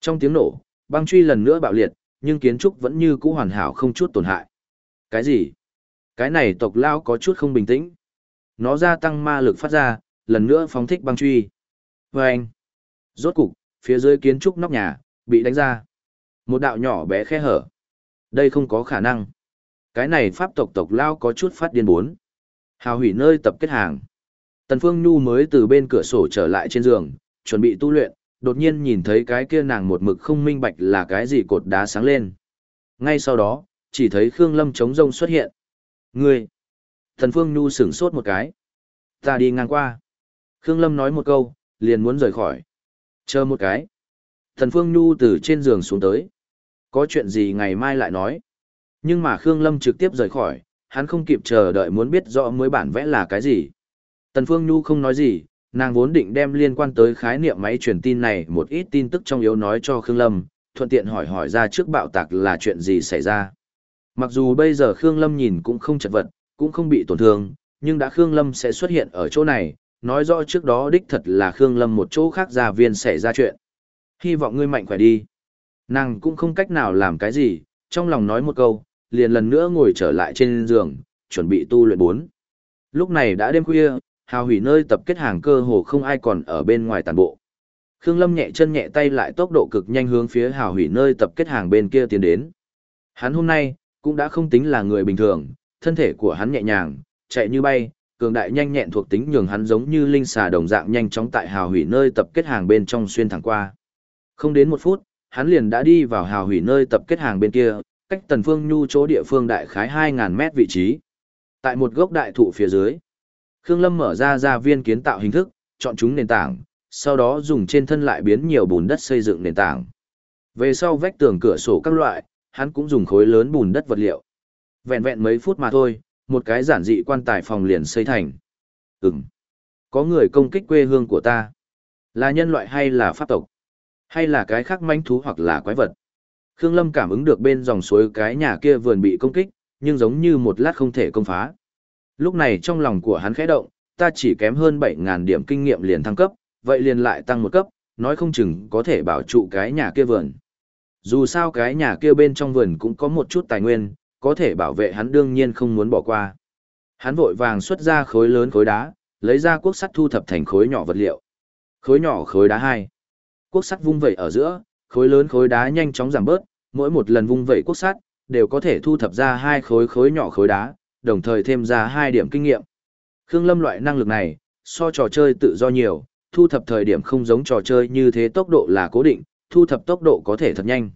Speaker 1: Trong tiếng nổ, băng truy lần nữa bạo liệt, nhưng kiến trúc vẫn như cũ hoàn hảo không chút tổn hại. Cái gì? Cái này tộc lão có chút không bình tĩnh. Nó gia tăng ma lực phát ra, lần nữa phóng thích băng truy. Vâng! Rốt cục, phía dưới kiến trúc nóc nhà, bị đánh ra. Một đạo nhỏ bé khe hở. Đây không có khả năng. Cái này pháp tộc tộc lao có chút phát điên bốn. Hào hủy nơi tập kết hàng. Tần Phương Nhu mới từ bên cửa sổ trở lại trên giường, chuẩn bị tu luyện, đột nhiên nhìn thấy cái kia nàng một mực không minh bạch là cái gì cột đá sáng lên. Ngay sau đó, chỉ thấy Khương Lâm chống rông xuất hiện. Ngươi! Tần Phương Nhu sửng sốt một cái. Ta đi ngang qua. Khương Lâm nói một câu, liền muốn rời khỏi. Chờ một cái. Thần Phương Nhu từ trên giường xuống tới. Có chuyện gì ngày mai lại nói. Nhưng mà Khương Lâm trực tiếp rời khỏi, hắn không kịp chờ đợi muốn biết rõ mới bản vẽ là cái gì. Tần Phương Nhu không nói gì, nàng vốn định đem liên quan tới khái niệm máy truyền tin này một ít tin tức trong yếu nói cho Khương Lâm, thuận tiện hỏi hỏi ra trước bạo tạc là chuyện gì xảy ra. Mặc dù bây giờ Khương Lâm nhìn cũng không chật vật, cũng không bị tổn thương, nhưng đã Khương Lâm sẽ xuất hiện ở chỗ này, nói rõ trước đó đích thật là Khương Lâm một chỗ khác gia viên xảy ra chuyện. Hy vọng ngươi mạnh khỏe đi. Nàng cũng không cách nào làm cái gì, trong lòng nói một câu, liền lần nữa ngồi trở lại trên giường, chuẩn bị tu luyện bốn. Lúc này đã đêm khuya, hào hủy nơi tập kết hàng cơ hồ không ai còn ở bên ngoài tàn bộ. Khương Lâm nhẹ chân nhẹ tay lại tốc độ cực nhanh hướng phía hào hủy nơi tập kết hàng bên kia tiến đến. Hắn hôm nay, cũng đã không tính là người bình thường, thân thể của hắn nhẹ nhàng, chạy như bay, cường đại nhanh nhẹn thuộc tính nhường hắn giống như linh xà đồng dạng nhanh chóng tại hào hủy nơi tập kết hàng bên trong xuyên thẳng qua. Không đến một phút, hắn liền đã đi vào hào hủy nơi tập kết hàng bên kia, cách tần phương nhu chỗ địa phương đại khái 2.000 mét vị trí. Tại một gốc đại thụ phía dưới, Khương Lâm mở ra ra viên kiến tạo hình thức, chọn chúng nền tảng, sau đó dùng trên thân lại biến nhiều bùn đất xây dựng nền tảng. Về sau vách tường cửa sổ các loại, hắn cũng dùng khối lớn bùn đất vật liệu. Vẹn vẹn mấy phút mà thôi, một cái giản dị quan tài phòng liền xây thành. Ừm. Có người công kích quê hương của ta. Là nhân loại hay là pháp tộc? Hay là cái khác manh thú hoặc là quái vật? Khương Lâm cảm ứng được bên dòng suối cái nhà kia vườn bị công kích, nhưng giống như một lát không thể công phá. Lúc này trong lòng của hắn khẽ động, ta chỉ kém hơn 7.000 điểm kinh nghiệm liền thăng cấp, vậy liền lại tăng một cấp, nói không chừng có thể bảo trụ cái nhà kia vườn. Dù sao cái nhà kia bên trong vườn cũng có một chút tài nguyên, có thể bảo vệ hắn đương nhiên không muốn bỏ qua. Hắn vội vàng xuất ra khối lớn khối đá, lấy ra quốc sắt thu thập thành khối nhỏ vật liệu. Khối nhỏ khối đá hai. quốc sắt vung vẩy ở giữa, khối lớn khối đá nhanh chóng giảm bớt, mỗi một lần vung vẩy quốc sắt đều có thể thu thập ra hai khối khối nhỏ khối đá, đồng thời thêm ra hai điểm kinh nghiệm. Khương Lâm loại năng lực này, so trò chơi tự do nhiều, thu thập thời điểm không giống trò chơi như thế tốc độ là cố định, thu thập tốc độ có thể thật nhanh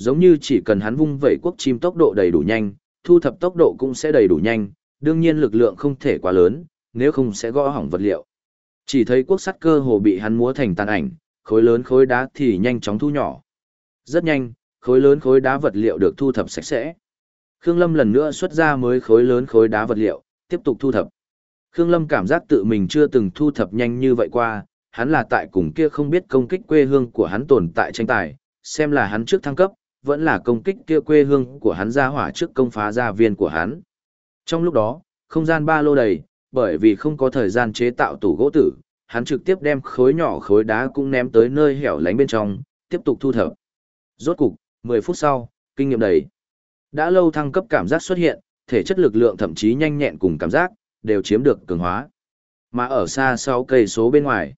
Speaker 1: giống như chỉ cần hắn vung vẩy quốc chim tốc độ đầy đủ nhanh, thu thập tốc độ cũng sẽ đầy đủ nhanh, đương nhiên lực lượng không thể quá lớn, nếu không sẽ gõ hỏng vật liệu. Chỉ thấy quốc sắt cơ hồ bị hắn múa thành tàn ảnh, khối lớn khối đá thì nhanh chóng thu nhỏ. Rất nhanh, khối lớn khối đá vật liệu được thu thập sạch sẽ. Khương Lâm lần nữa xuất ra mới khối lớn khối đá vật liệu, tiếp tục thu thập. Khương Lâm cảm giác tự mình chưa từng thu thập nhanh như vậy qua, hắn là tại cùng kia không biết công kích quê hương của hắn tồn tại tranh tài, xem là hắn trước thăng cấp, vẫn là công kích kia quê hương của hắn ra hỏa trước công phá gia viên của hắn. Trong lúc đó, không gian ba lô đầy, bởi vì không có thời gian chế tạo tủ gỗ tử, hắn trực tiếp đem khối nhỏ khối đá cũng ném tới nơi hẻo lánh bên trong, tiếp tục thu thập. Rốt cục, 10 phút sau, kinh nghiệm đầy. Đã lâu thăng cấp cảm giác xuất hiện, thể chất lực lượng thậm chí nhanh nhẹn cùng cảm giác, đều chiếm được cường hóa. Mà ở xa sau cây số bên ngoài,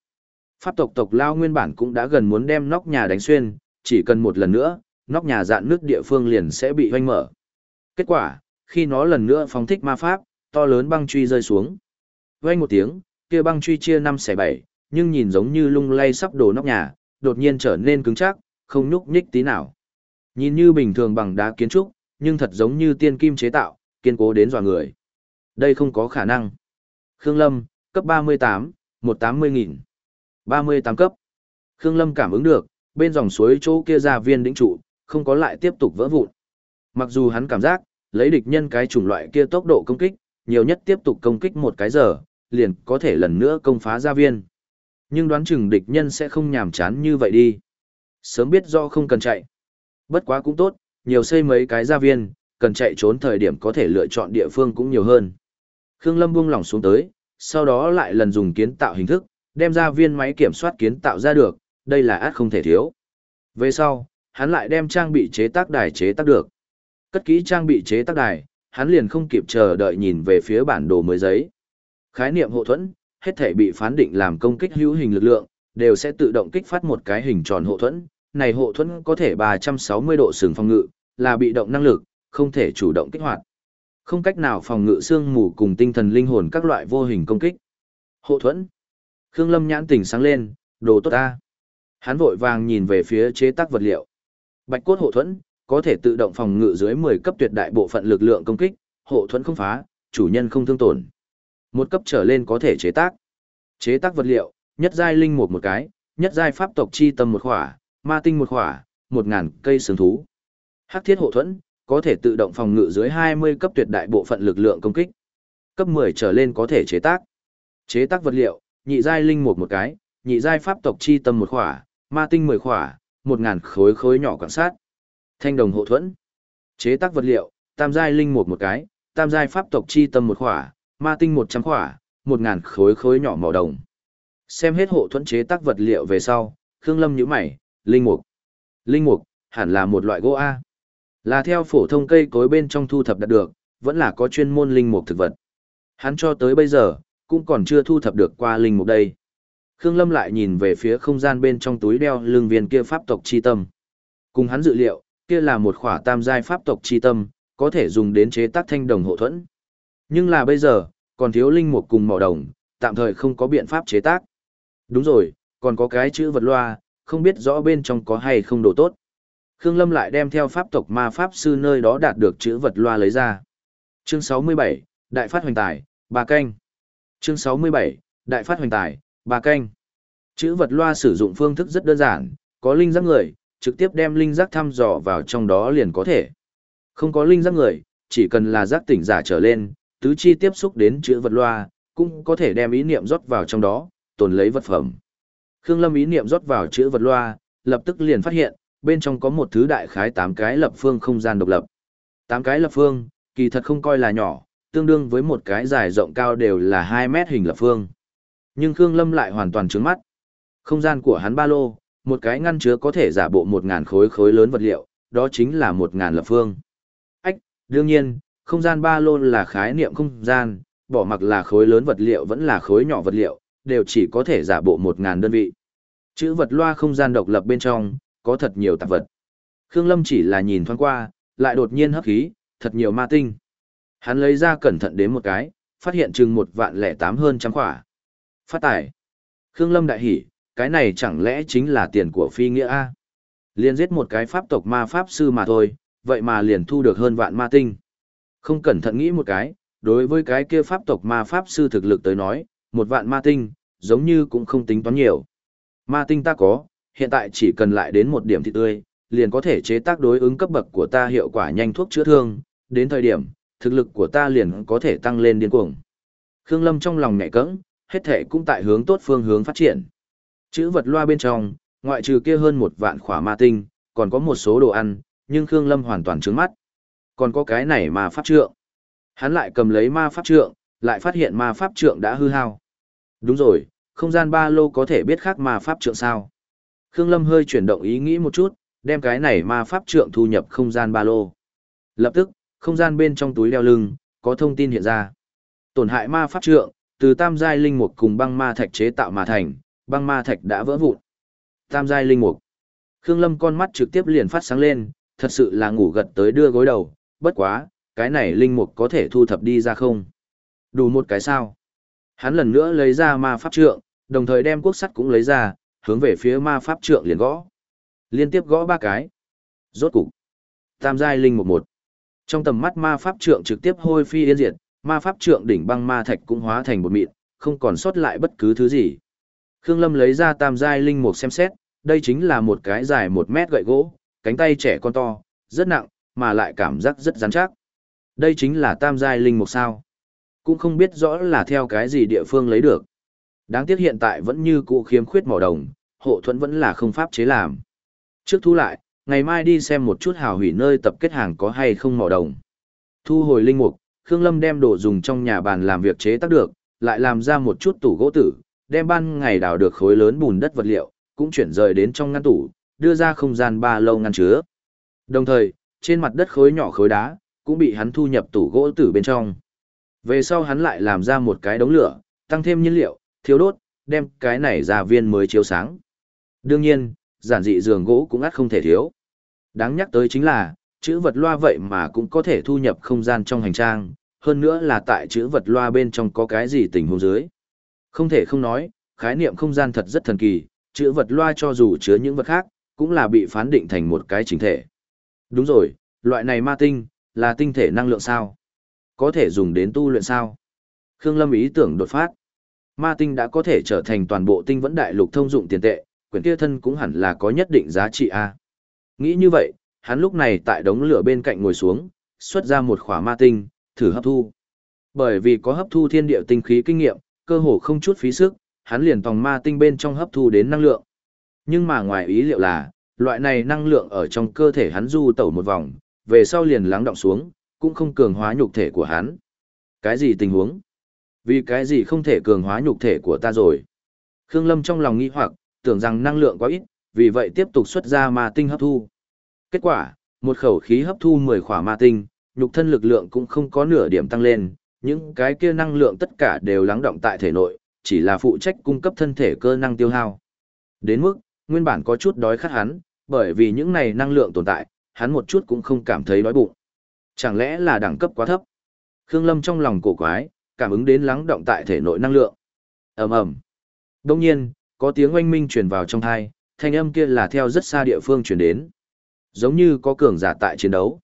Speaker 1: pháp tộc tộc lao nguyên bản cũng đã gần muốn đem nóc nhà đánh xuyên, chỉ cần một lần nữa, nóc nhà dạn nước địa phương liền sẽ bị hoanh mở. Kết quả, khi nó lần nữa phóng thích ma pháp, to lớn băng truy rơi xuống. Vang một tiếng, kia băng truy chia năm xẻ bảy, nhưng nhìn giống như lung lay sắp đổ nóc nhà, đột nhiên trở nên cứng chắc, không nhúc nhích tí nào. Nhìn như bình thường bằng đá kiến trúc, nhưng thật giống như tiên kim chế tạo, kiên cố đến dọa người. Đây không có khả năng. Khương Lâm, cấp 38, 180.000. 38 cấp. Khương Lâm cảm ứng được, bên dòng suối chỗ kia ra viên đỉnh trụ, không có lại tiếp tục vỡ vụn. Mặc dù hắn cảm giác, lấy địch nhân cái chủng loại kia tốc độ công kích, nhiều nhất tiếp tục công kích một cái giờ, liền có thể lần nữa công phá gia viên. Nhưng đoán chừng địch nhân sẽ không nhàm chán như vậy đi. Sớm biết do không cần chạy. Bất quá cũng tốt, nhiều xây mấy cái gia viên, cần chạy trốn thời điểm có thể lựa chọn địa phương cũng nhiều hơn. Khương Lâm buông lỏng xuống tới, sau đó lại lần dùng kiến tạo hình thức, đem ra viên máy kiểm soát kiến tạo ra được, đây là át không thể thiếu. Về sau, hắn lại đem trang bị chế tác đài chế tác được. Cất kỹ trang bị chế tác đài, hắn liền không kịp chờ đợi nhìn về phía bản đồ mới giấy. Khái niệm hộ thuẫn, hết thể bị phán định làm công kích hữu hình lực lượng, đều sẽ tự động kích phát một cái hình tròn hộ thuẫn. Này hộ thuẫn có thể 360 độ sừng phòng ngự, là bị động năng lực, không thể chủ động kích hoạt. Không cách nào phòng ngự xương mù cùng tinh thần linh hồn các loại vô hình công kích. Hộ thuẫn. Khương Lâm nhãn tỉnh sáng lên, đồ tốt ta. Hắn vội vàng nhìn về phía chế tác vật liệu. Bạch cốt hộ thuẫn, có thể tự động phòng ngự dưới 10 cấp tuyệt đại bộ phận lực lượng công kích, hộ thuẫn không phá, chủ nhân không thương tổn. Một cấp trở lên có thể chế tác. Chế tác vật liệu, nhất giai linh một một cái, nhất giai pháp tộc chi tâm một khỏa, ma tinh một khỏa, một ngàn cây sừng thú. Hắc thiết hộ thuẫn, có thể tự động phòng ngự dưới 20 cấp tuyệt đại bộ phận lực lượng công kích. Cấp 10 trở lên có thể chế tác. Chế tác vật liệu, nhị giai linh một một cái, nhị giai pháp tộc chi tâm một khỏa, ma tinh 10 khỏa, một ngàn khối khối nhỏ quan sát. Thanh đồng hộ thuẫn. Chế tác vật liệu, tam giai linh một một cái, tam giai pháp tộc chi tâm một khỏa, ma tinh 100 khỏa, một ngàn khối khối nhỏ màu đồng. Xem hết hộ thuẫn chế tác vật liệu về sau, Khương Lâm nhíu mày, linh mục. Linh mục, hẳn là một loại gỗ A. Là theo phổ thông cây cối bên trong thu thập đạt được, vẫn là có chuyên môn linh mục thực vật. Hắn cho tới bây giờ, cũng còn chưa thu thập được qua linh mục đây. Khương Lâm lại nhìn về phía không gian bên trong túi đeo lưng viên kia pháp tộc chi tâm. Cùng hắn dự liệu, kia là một khỏa tam giai pháp tộc chi tâm, có thể dùng đến chế tác thanh đồng hộ thuẫn. Nhưng là bây giờ, còn thiếu linh mục cùng mỏ đồng, tạm thời không có biện pháp chế tác. Đúng rồi, còn có cái chữ vật loa, không biết rõ bên trong có hay không đồ tốt. Khương Lâm lại đem theo pháp tộc ma pháp sư nơi đó đạt được chữ vật loa lấy ra. Chương 67, Đại phát hoành tài, bà canh. Chương 67, Đại phát hoành tài, ba canh. Chữ vật loa sử dụng phương thức rất đơn giản, có linh giác người, trực tiếp đem linh giác thăm dò vào trong đó liền có thể. Không có linh giác người, chỉ cần là giác tỉnh giả trở lên, tứ chi tiếp xúc đến chữ vật loa, cũng có thể đem ý niệm rót vào trong đó, tồn lấy vật phẩm. Khương Lâm ý niệm rót vào chữ vật loa, lập tức liền phát hiện, bên trong có một thứ đại khái 8 cái lập phương không gian độc lập. 8 cái lập phương, kỳ thật không coi là nhỏ, tương đương với một cái dài rộng cao đều là 2 mét hình lập phương. Nhưng Khương Lâm lại hoàn toàn trướng mắt. Không gian của hắn ba lô, một cái ngăn chứa có thể giả bộ một ngàn khối khối lớn vật liệu, đó chính là một ngàn lập phương. Ách, đương nhiên, không gian ba lô là khái niệm không gian, bỏ mặc là khối lớn vật liệu vẫn là khối nhỏ vật liệu, đều chỉ có thể giả bộ một ngàn đơn vị. Chữ vật loa không gian độc lập bên trong, có thật nhiều tạp vật. Khương Lâm chỉ là nhìn thoáng qua, lại đột nhiên hấp khí, thật nhiều ma tinh. Hắn lấy ra cẩn thận đến một cái, phát hiện chừng một vạn lẻ tám hơn trăm khỏa. Phát tải. Khương Lâm đại hỉ, cái này chẳng lẽ chính là tiền của phi nghĩa A. Liên giết một cái pháp tộc ma pháp sư mà thôi, vậy mà liền thu được hơn vạn ma tinh. Không cẩn thận nghĩ một cái, đối với cái kia pháp tộc ma pháp sư thực lực tới nói, một vạn ma tinh, giống như cũng không tính toán nhiều. Ma tinh ta có, hiện tại chỉ cần lại đến một điểm thịt tươi, liền có thể chế tác đối ứng cấp bậc của ta hiệu quả nhanh thuốc chữa thương, đến thời điểm, thực lực của ta liền có thể tăng lên điên cuồng. Khương Lâm trong lòng nhẹ cẫng, hết thể cũng tại hướng tốt phương hướng phát triển. Chữ vật loa bên trong, ngoại trừ kia hơn một vạn khỏa ma tinh, còn có một số đồ ăn, nhưng Khương Lâm hoàn toàn trướng mắt. Còn có cái này ma pháp trượng. Hắn lại cầm lấy ma pháp trượng, lại phát hiện ma pháp trượng đã hư hao. Đúng rồi, không gian ba lô có thể biết khác ma pháp trượng sao. Khương Lâm hơi chuyển động ý nghĩ một chút, đem cái này ma pháp trượng thu nhập không gian ba lô. Lập tức, không gian bên trong túi đeo lưng, có thông tin hiện ra. Tổn hại ma pháp trượng, từ tam giai linh mục cùng băng ma thạch chế tạo mà thành, băng ma thạch đã vỡ vụn. Tam giai linh mục. Khương Lâm con mắt trực tiếp liền phát sáng lên, thật sự là ngủ gật tới đưa gối đầu, bất quá, cái này linh mục có thể thu thập đi ra không? Đủ một cái sao? Hắn lần nữa lấy ra ma pháp trượng, đồng thời đem quốc sắt cũng lấy ra, hướng về phía ma pháp trượng liền gõ. Liên tiếp gõ ba cái. Rốt cục. Tam giai linh mục một. Trong tầm mắt ma pháp trượng trực tiếp hôi phi yên diệt, ma pháp trượng đỉnh băng ma thạch cũng hóa thành một mịn, không còn sót lại bất cứ thứ gì. Khương Lâm lấy ra tam giai linh mục xem xét, đây chính là một cái dài một mét gậy gỗ, cánh tay trẻ con to, rất nặng, mà lại cảm giác rất rắn chắc. Đây chính là tam giai linh mục sao. Cũng không biết rõ là theo cái gì địa phương lấy được. Đáng tiếc hiện tại vẫn như cũ khiếm khuyết mỏ đồng, hộ thuẫn vẫn là không pháp chế làm. Trước thu lại, ngày mai đi xem một chút hào hủy nơi tập kết hàng có hay không mỏ đồng. Thu hồi linh mục, Khương Lâm đem đồ dùng trong nhà bàn làm việc chế tác được, lại làm ra một chút tủ gỗ tử, đem ban ngày đào được khối lớn bùn đất vật liệu, cũng chuyển rời đến trong ngăn tủ, đưa ra không gian ba lâu ngăn chứa. Đồng thời, trên mặt đất khối nhỏ khối đá, cũng bị hắn thu nhập tủ gỗ tử bên trong. Về sau hắn lại làm ra một cái đống lửa, tăng thêm nhiên liệu, thiếu đốt, đem cái này ra viên mới chiếu sáng. Đương nhiên, giản dị giường gỗ cũng ắt không thể thiếu. Đáng nhắc tới chính là, chữ vật loa vậy mà cũng có thể thu nhập không gian trong hành trang, hơn nữa là tại chữ vật loa bên trong có cái gì tình huống dưới. Không thể không nói, khái niệm không gian thật rất thần kỳ, chữ vật loa cho dù chứa những vật khác, cũng là bị phán định thành một cái chính thể. Đúng rồi, loại này ma tinh, là tinh thể năng lượng sao? Có thể dùng đến tu luyện sao? Khương Lâm ý tưởng đột phát. Ma tinh đã có thể trở thành toàn bộ tinh vẫn đại lục thông dụng tiền tệ, quyển kia thân cũng hẳn là có nhất định giá trị a. Nghĩ như vậy, hắn lúc này tại đống lửa bên cạnh ngồi xuống, xuất ra một khỏa ma tinh, thử hấp thu. Bởi vì có hấp thu thiên địa tinh khí kinh nghiệm, cơ hồ không chút phí sức, hắn liền tòng ma tinh bên trong hấp thu đến năng lượng. Nhưng mà ngoài ý liệu là, loại này năng lượng ở trong cơ thể hắn du tẩu một vòng, về sau liền lắng động xuống, cũng không cường hóa nhục thể của hắn. Cái gì tình huống? Vì cái gì không thể cường hóa nhục thể của ta rồi? Khương Lâm trong lòng nghi hoặc, tưởng rằng năng lượng quá ít, vì vậy tiếp tục xuất ra ma tinh hấp thu. Kết quả, một khẩu khí hấp thu 10 khỏa ma tinh, nhục thân lực lượng cũng không có nửa điểm tăng lên, những cái kia năng lượng tất cả đều lắng động tại thể nội, chỉ là phụ trách cung cấp thân thể cơ năng tiêu hao. Đến mức, nguyên bản có chút đói khát hắn, bởi vì những này năng lượng tồn tại, hắn một chút cũng không cảm thấy đói bụng. Chẳng lẽ là đẳng cấp quá thấp? Khương Lâm trong lòng cổ quái, cảm ứng đến lắng động tại thể nội năng lượng. Ầm ầm. Đương nhiên, có tiếng oanh minh truyền vào trong tai, thanh âm kia là theo rất xa địa phương truyền đến. Giống như có cường giả tại chiến đấu.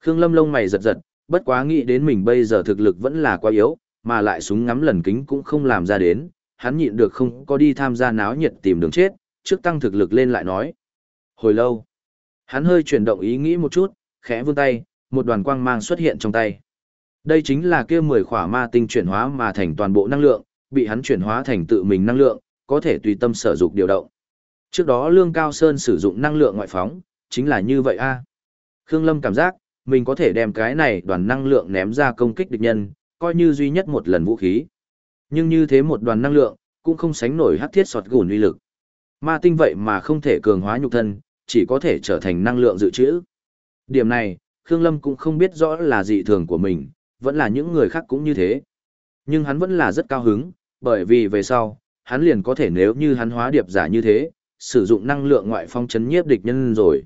Speaker 1: Khương Lâm lông mày giật giật, bất quá nghĩ đến mình bây giờ thực lực vẫn là quá yếu, mà lại súng ngắm lần kính cũng không làm ra đến, hắn nhịn được không có đi tham gia náo nhiệt tìm đường chết, trước tăng thực lực lên lại nói. Hồi lâu, hắn hơi chuyển động ý nghĩ một chút, khẽ vươn tay, một đoàn quang mang xuất hiện trong tay. Đây chính là kia 10 khỏa ma tinh chuyển hóa mà thành toàn bộ năng lượng, bị hắn chuyển hóa thành tự mình năng lượng, có thể tùy tâm sở dụng điều động. Trước đó Lương Cao Sơn sử dụng năng lượng ngoại phóng, chính là như vậy a. Khương Lâm cảm giác, mình có thể đem cái này đoàn năng lượng ném ra công kích địch nhân, coi như duy nhất một lần vũ khí. Nhưng như thế một đoàn năng lượng, cũng không sánh nổi hắc thiết sọt gùn uy lực. Ma tinh vậy mà không thể cường hóa nhục thân, chỉ có thể trở thành năng lượng dự trữ. Điểm này, Khương Lâm cũng không biết rõ là dị thường của mình, vẫn là những người khác cũng như thế. Nhưng hắn vẫn là rất cao hứng, bởi vì về sau, hắn liền có thể nếu như hắn hóa điệp giả như thế, sử dụng năng lượng ngoại phong chấn nhiếp địch nhân rồi.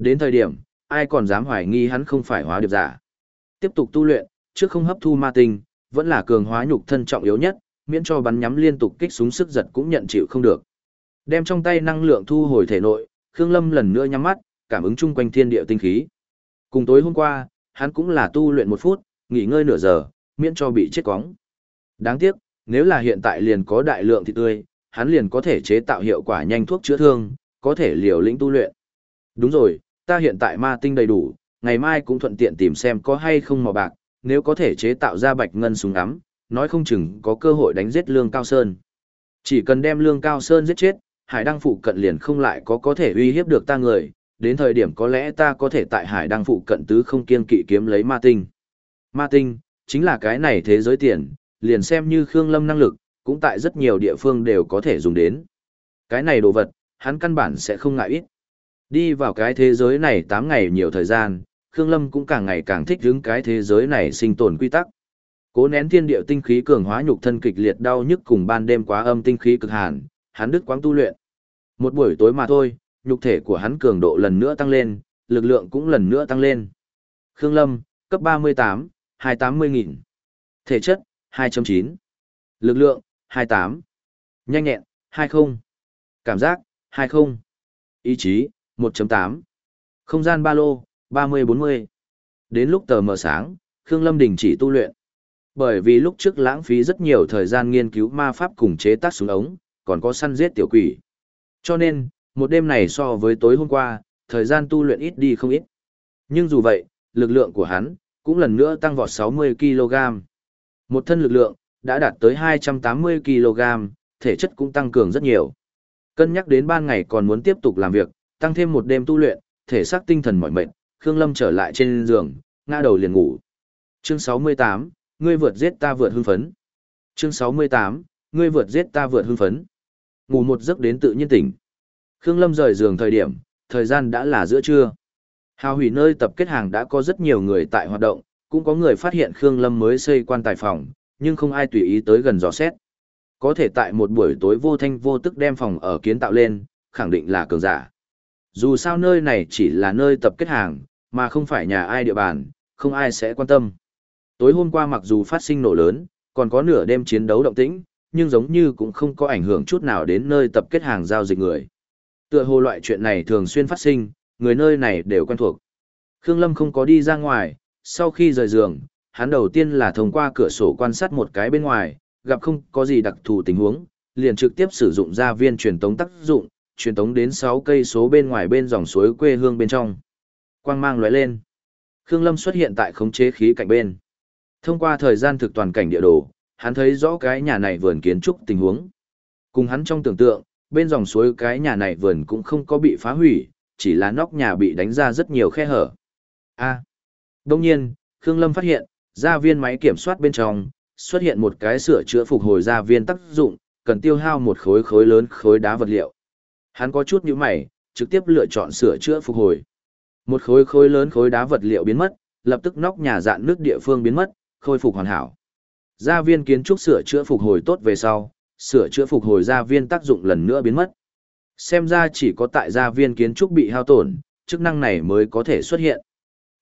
Speaker 1: Đến thời điểm, ai còn dám hoài nghi hắn không phải hóa điệp giả. Tiếp tục tu luyện, trước không hấp thu ma tinh, vẫn là cường hóa nhục thân trọng yếu nhất, miễn cho bắn nhắm liên tục kích súng sức giật cũng nhận chịu không được. Đem trong tay năng lượng thu hồi thể nội, Khương Lâm lần nữa nhắm mắt, cảm ứng chung quanh thiên địa tinh khí. Cùng tối hôm qua, hắn cũng là tu luyện một phút, nghỉ ngơi nửa giờ, miễn cho bị chết cóng. Đáng tiếc, nếu là hiện tại liền có đại lượng thịt tươi, hắn liền có thể chế tạo hiệu quả nhanh thuốc chữa thương, có thể liều lĩnh tu luyện. Đúng rồi, ta hiện tại ma tinh đầy đủ, ngày mai cũng thuận tiện tìm xem có hay không màu bạc, nếu có thể chế tạo ra bạch ngân súng ngắm, nói không chừng có cơ hội đánh giết Lương Cao Sơn. Chỉ cần đem Lương Cao Sơn giết chết, Hải Đăng phụ cận liền không lại có có thể uy hiếp được ta người, đến thời điểm có lẽ ta có thể tại Hải Đăng phụ cận tứ không kiên kỵ kiếm lấy ma tinh. Ma tinh, chính là cái này thế giới tiền, liền xem như Khương Lâm năng lực, cũng tại rất nhiều địa phương đều có thể dùng đến. Cái này đồ vật, hắn căn bản sẽ không ngại ít. Đi vào cái thế giới này 8 ngày nhiều thời gian, Khương Lâm cũng càng ngày càng thích hứng cái thế giới này sinh tồn quy tắc. Cố nén thiên địa tinh khí cường hóa nhục thân kịch liệt đau nhức cùng ban đêm quá âm tinh khí cực hàn, hắn đứt quãng tu luyện. Một buổi tối mà thôi, nhục thể của hắn cường độ lần nữa tăng lên, lực lượng cũng lần nữa tăng lên. Khương Lâm, cấp 38, 280.000. Thể chất, 2.9. Lực lượng, 28. Nhanh nhẹn, 20. Cảm giác, 20. Ý chí, 1.8. Không gian ba lô, 30-40. Đến lúc tờ mờ sáng, Khương Lâm đình chỉ tu luyện. Bởi vì lúc trước lãng phí rất nhiều thời gian nghiên cứu ma pháp cùng chế tác súng ống, còn có săn giết tiểu quỷ. Cho nên, một đêm này so với tối hôm qua, thời gian tu luyện ít đi không ít. Nhưng dù vậy, lực lượng của hắn, cũng lần nữa tăng vọt 60kg. Một thân lực lượng, đã đạt tới 280kg, thể chất cũng tăng cường rất nhiều. Cân nhắc đến ban ngày còn muốn tiếp tục làm việc, tăng thêm một đêm tu luyện, thể xác tinh thần mỏi mệt, Khương Lâm trở lại trên giường, ngã đầu liền ngủ. Chương 68, ngươi vượt giết ta vượt hưng phấn. Chương 68, ngươi vượt giết ta vượt hưng phấn. Ngủ một giấc đến tự nhiên tỉnh. Khương Lâm rời giường thời điểm, thời gian đã là giữa trưa. Hào hủy nơi tập kết hàng đã có rất nhiều người tại hoạt động, cũng có người phát hiện Khương Lâm mới xây quan tài phòng, nhưng không ai tùy ý tới gần dò xét. Có thể tại một buổi tối vô thanh vô tức đem phòng ở kiến tạo lên, khẳng định là cường giả. Dù sao nơi này chỉ là nơi tập kết hàng, mà không phải nhà ai địa bàn, không ai sẽ quan tâm. Tối hôm qua mặc dù phát sinh nổ lớn, còn có nửa đêm chiến đấu động tĩnh, nhưng giống như cũng không có ảnh hưởng chút nào đến nơi tập kết hàng giao dịch người. Tựa hồ loại chuyện này thường xuyên phát sinh, người nơi này đều quen thuộc. Khương Lâm không có đi ra ngoài, sau khi rời giường, hắn đầu tiên là thông qua cửa sổ quan sát một cái bên ngoài, gặp không có gì đặc thù tình huống, liền trực tiếp sử dụng ra viên truyền tống tác dụng, truyền tống đến 6 cây số bên ngoài bên dòng suối quê hương bên trong. Quang mang lóe lên. Khương Lâm xuất hiện tại khống chế khí cạnh bên. Thông qua thời gian thực toàn cảnh địa đồ, hắn thấy rõ cái nhà này vườn kiến trúc tình huống. Cùng hắn trong tưởng tượng, bên dòng suối cái nhà này vườn cũng không có bị phá hủy, chỉ là nóc nhà bị đánh ra rất nhiều khe hở. A. Đông nhiên, Khương Lâm phát hiện, gia viên máy kiểm soát bên trong, xuất hiện một cái sửa chữa phục hồi gia viên tác dụng, cần tiêu hao một khối khối lớn khối đá vật liệu. Hắn có chút nhíu mày, trực tiếp lựa chọn sửa chữa phục hồi. Một khối khối lớn khối đá vật liệu biến mất, lập tức nóc nhà dạn nước địa phương biến mất, khôi phục hoàn hảo. Gia viên kiến trúc sửa chữa phục hồi tốt về sau, sửa chữa phục hồi gia viên tác dụng lần nữa biến mất. Xem ra chỉ có tại gia viên kiến trúc bị hao tổn, chức năng này mới có thể xuất hiện.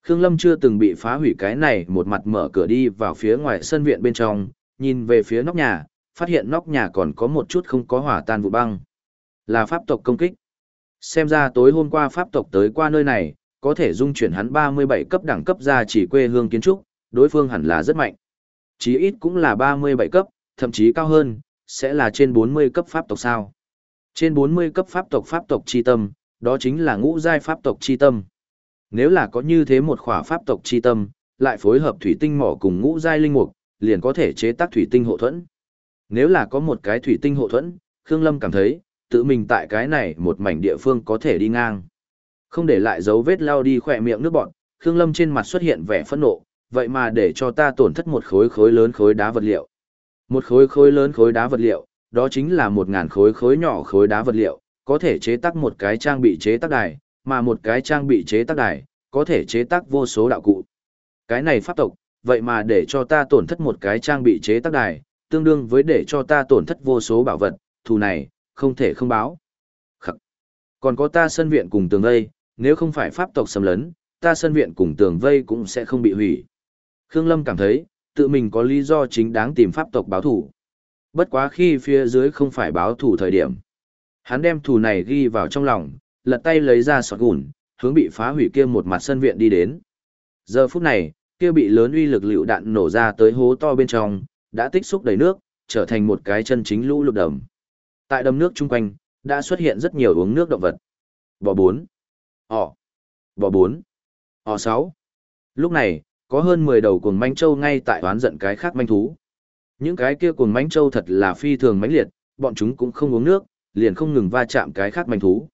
Speaker 1: Khương Lâm chưa từng bị phá hủy cái này một mặt mở cửa đi vào phía ngoài sân viện bên trong, nhìn về phía nóc nhà, phát hiện nóc nhà còn có một chút không có hỏa tan vụ băng. Là pháp tộc công kích. Xem ra tối hôm qua pháp tộc tới qua nơi này, có thể dung chuyển hắn 37 cấp đẳng cấp ra chỉ quê hương kiến trúc, đối phương hẳn là rất mạnh. Chí ít cũng là 37 cấp, thậm chí cao hơn, sẽ là trên 40 cấp pháp tộc sao. Trên 40 cấp pháp tộc pháp tộc chi tâm, đó chính là ngũ giai pháp tộc chi tâm. Nếu là có như thế một khỏa pháp tộc chi tâm, lại phối hợp thủy tinh mỏ cùng ngũ giai linh mục, liền có thể chế tác thủy tinh hộ thuẫn. Nếu là có một cái thủy tinh hộ thuẫn, Khương Lâm cảm thấy, tự mình tại cái này một mảnh địa phương có thể đi ngang. Không để lại dấu vết lao đi khỏe miệng nước bọn, Khương Lâm trên mặt xuất hiện vẻ phẫn nộ, vậy mà để cho ta tổn thất một khối khối lớn khối đá vật liệu. Một khối khối lớn khối đá vật liệu, đó chính là một ngàn khối khối nhỏ khối đá vật liệu, có thể chế tác một cái trang bị chế tác đài, mà một cái trang bị chế tác đài, có thể chế tác vô số đạo cụ. Cái này pháp tộc, vậy mà để cho ta tổn thất một cái trang bị chế tác đài, tương đương với để cho ta tổn thất vô số bảo vật, thù này, không thể không báo. Khắc. Còn có ta sân viện cùng tường vây, nếu không phải pháp tộc xâm lấn, ta sân viện cùng tường vây cũng sẽ không bị hủy. Khương Lâm cảm thấy, tự mình có lý do chính đáng tìm pháp tộc báo thủ. Bất quá khi phía dưới không phải báo thủ thời điểm. Hắn đem thủ này ghi vào trong lòng, lật tay lấy ra sọt gùn, hướng bị phá hủy kia một mặt sân viện đi đến. Giờ phút này, kia bị lớn uy lực liệu đạn nổ ra tới hố to bên trong, đã tích xúc đầy nước, trở thành một cái chân chính lũ lụt đầm. Tại đầm nước chung quanh, đã xuất hiện rất nhiều uống nước động vật. Bò bốn, ỏ, bò bốn, ỏ sáu. Lúc này, có hơn 10 đầu cuồng manh châu ngay tại oán giận cái khác manh thú. Những cái kia cuồng manh châu thật là phi thường mãnh liệt, bọn chúng cũng không uống nước, liền không ngừng va chạm cái khác manh thú.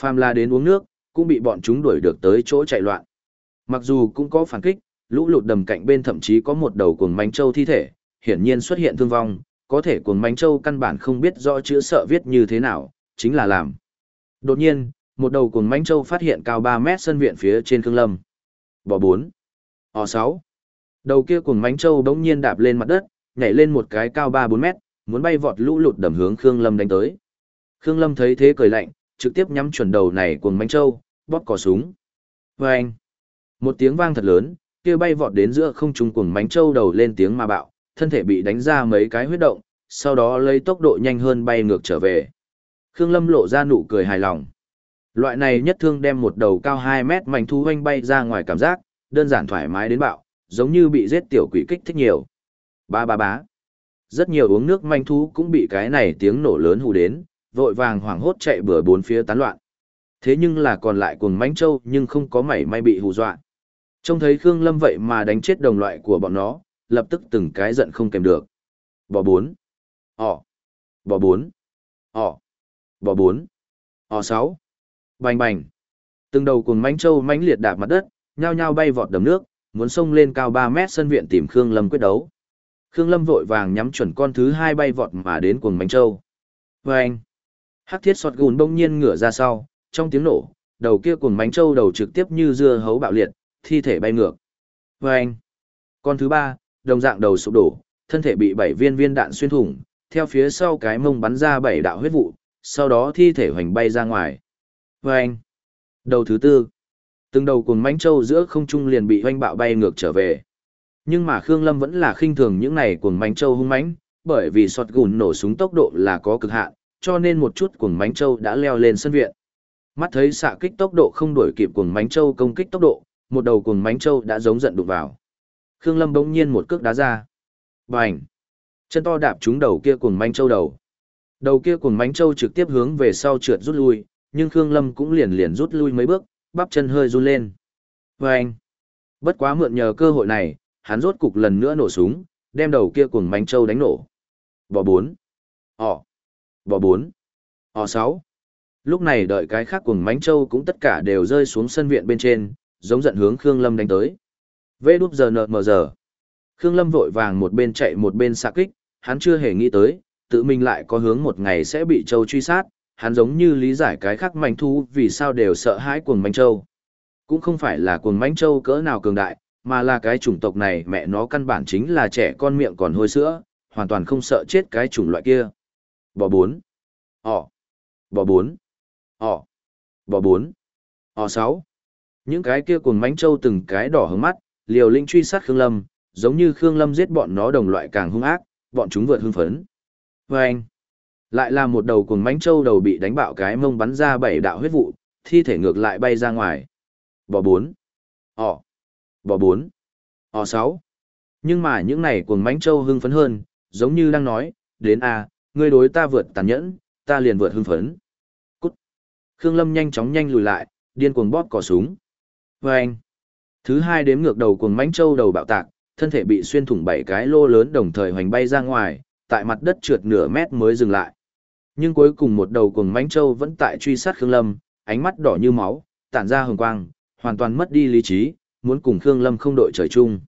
Speaker 1: Phàm la đến uống nước, cũng bị bọn chúng đuổi được tới chỗ chạy loạn. Mặc dù cũng có phản kích, lũ lụt đầm cạnh bên thậm chí có một đầu cuồng manh châu thi thể, hiển nhiên xuất hiện thương vong, có thể cuồng manh châu căn bản không biết rõ chữ sợ viết như thế nào, chính là làm. Đột nhiên, một đầu cuồng manh châu phát hiện cao 3 mét sân viện phía trên Khương Lâm. Bỏ 4. Họ 6. Đầu kia cuồng manh châu đống nhiên đạp lên mặt đất, nhảy lên một cái cao 3-4 mét, muốn bay vọt lũ lụt đầm hướng Khương Lâm đánh tới. Khương Lâm thấy thế cười lạnh, trực tiếp nhắm chuẩn đầu này cuồng manh châu, bóp cò súng. Vâng! anh, một tiếng vang thật lớn, kia bay vọt đến giữa không trung cuồng mánh châu đầu lên tiếng mà bạo, thân thể bị đánh ra mấy cái huyết động, sau đó lấy tốc độ nhanh hơn bay ngược trở về. Khương Lâm lộ ra nụ cười hài lòng. Loại này nhất thương đem một đầu cao 2 mét mảnh thú hoanh bay ra ngoài cảm giác, đơn giản thoải mái đến bạo, giống như bị giết tiểu quỷ kích thích nhiều. Ba ba bá. Rất nhiều uống nước manh thú cũng bị cái này tiếng nổ lớn hù đến, vội vàng hoảng hốt chạy bừa bốn phía tán loạn. Thế nhưng là còn lại cuồng mánh châu nhưng không có mảy may bị hù dọa. Trông thấy Khương Lâm vậy mà đánh chết đồng loại của bọn nó, lập tức từng cái giận không kèm được. Bò bốn. Ồ. Bò bốn. Ồ. Bò bốn. Ồ sáu. Bành bành. Từng đầu cuồng mánh châu mãnh liệt đạp mặt đất, nhao nhao bay vọt đầm nước, muốn xông lên cao 3 mét sân viện tìm Khương Lâm quyết đấu. Khương Lâm vội vàng nhắm chuẩn con thứ hai bay vọt mà đến cuồng mánh châu. Vâng! Hắc thiết sọt gùn đông nhiên ngửa ra sau, trong tiếng nổ, đầu kia cuồng mánh châu đầu trực tiếp như dưa hấu bạo liệt, thi thể bay ngược. Vâng! Con thứ ba, đồng dạng đầu sụp đổ, thân thể bị bảy viên viên đạn xuyên thủng, theo phía sau cái mông bắn ra bảy đạo huyết vụ, sau đó thi thể hoành bay ra ngoài. Vâng! Đầu thứ tư, từng đầu cuồng mánh châu giữa không trung liền bị hoanh bạo bay ngược trở về. Nhưng mà Khương Lâm vẫn là khinh thường những này cuồng mánh châu hung mãnh, bởi vì sọt gùn nổ súng tốc độ là có cực hạn, cho nên một chút cuồng mánh châu đã leo lên sân viện. Mắt thấy xạ kích tốc độ không đuổi kịp cuồng mánh châu công kích tốc độ, một đầu cuồng mánh châu đã giống giận đụng vào. Khương Lâm bỗng nhiên một cước đá ra. Bành! Chân to đạp trúng đầu kia cuồng mánh châu đầu. Đầu kia cuồng mánh châu trực tiếp hướng về sau trượt rút lui, nhưng Khương Lâm cũng liền liền rút lui mấy bước, bắp chân hơi run lên. Bành! Bất quá mượn nhờ cơ hội này, hắn rốt cục lần nữa nổ súng, đem đầu kia cuồng mánh châu đánh nổ. Bò bốn. Ỏ. Bò bốn. Ỏ sáu. Lúc này đợi cái khác cuồng mánh châu cũng tất cả đều rơi xuống sân viện bên trên, giống giận hướng Khương Lâm đánh tới. Vê đúp giờ nợ mờ giờ. Khương Lâm vội vàng một bên chạy một bên xạ kích, hắn chưa hề nghĩ tới, tự mình lại có hướng một ngày sẽ bị châu truy sát, hắn giống như lý giải cái khác manh thú vì sao đều sợ hãi cuồng manh châu. Cũng không phải là cuồng manh châu cỡ nào cường đại, mà là cái chủng tộc này mẹ nó căn bản chính là trẻ con miệng còn hôi sữa, hoàn toàn không sợ chết cái chủng loại kia. Bò bốn. Ỏ. Bò bốn. Ỏ. Bò bốn. Ỏ sáu. Những cái kia cuồng manh trâu từng cái đỏ hướng mắt, liều linh truy sát Khương Lâm, giống như Khương Lâm giết bọn nó đồng loại càng hung ác, bọn chúng vượt hưng phấn. Vâng. Lại là một đầu cùng mánh trâu đầu bị đánh bạo cái mông bắn ra bảy đạo huyết vụ, thi thể ngược lại bay ra ngoài. Bò bốn. Ỏ. Bò bốn. Ỏ sáu. Nhưng mà những này cuồng mánh trâu hưng phấn hơn, giống như đang nói, đến a, ngươi đối ta vượt tàn nhẫn, ta liền vượt hưng phấn. Cút. Khương Lâm nhanh chóng nhanh lùi lại, điên cuồng bóp cò súng. Vâng. Thứ hai đếm ngược đầu cuồng mãnh châu đầu bạo tạc, thân thể bị xuyên thủng bảy cái lô lớn đồng thời hoành bay ra ngoài, tại mặt đất trượt nửa mét mới dừng lại. Nhưng cuối cùng một đầu cuồng mãnh châu vẫn tại truy sát Khương Lâm, ánh mắt đỏ như máu, tản ra hồng quang, hoàn toàn mất đi lý trí, muốn cùng Khương Lâm không đội trời chung.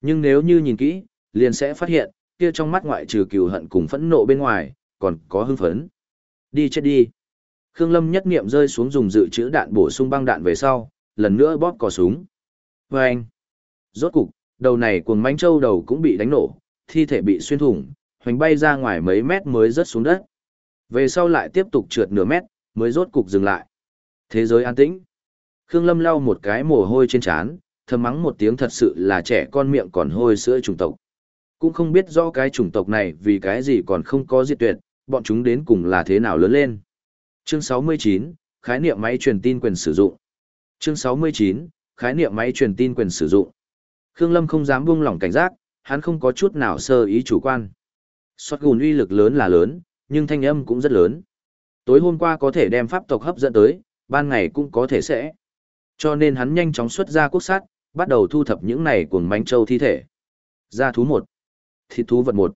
Speaker 1: Nhưng nếu như nhìn kỹ, liền sẽ phát hiện, kia trong mắt ngoại trừ cừu hận cùng phẫn nộ bên ngoài, còn có hưng phấn. Đi chết đi. Khương Lâm nhất niệm rơi xuống dùng dự trữ đạn bổ sung băng đạn về sau, lần nữa bóp cò súng. Và anh. Rốt cục, đầu này cuồng manh châu đầu cũng bị đánh nổ, thi thể bị xuyên thủng, hoành bay ra ngoài mấy mét mới rớt xuống đất. Về sau lại tiếp tục trượt nửa mét, mới rốt cục dừng lại. Thế giới an tĩnh. Khương Lâm lau một cái mồ hôi trên trán, thầm mắng một tiếng thật sự là trẻ con miệng còn hôi sữa chủng tộc. Cũng không biết rõ cái chủng tộc này vì cái gì còn không có diệt tuyệt, bọn chúng đến cùng là thế nào lớn lên. Chương 69, khái niệm máy truyền tin quyền sử dụng. Chương 69, khái niệm máy truyền tin quyền sử dụng. Khương Lâm không dám buông lỏng cảnh giác, hắn không có chút nào sơ ý chủ quan. Sọt gùn uy lực lớn là lớn, nhưng thanh âm cũng rất lớn. Tối hôm qua có thể đem pháp tộc hấp dẫn tới, ban ngày cũng có thể sẽ. Cho nên hắn nhanh chóng xuất ra quốc sát, bắt đầu thu thập những này cuồng mánh châu thi thể. Gia thú một, thịt thú vật một,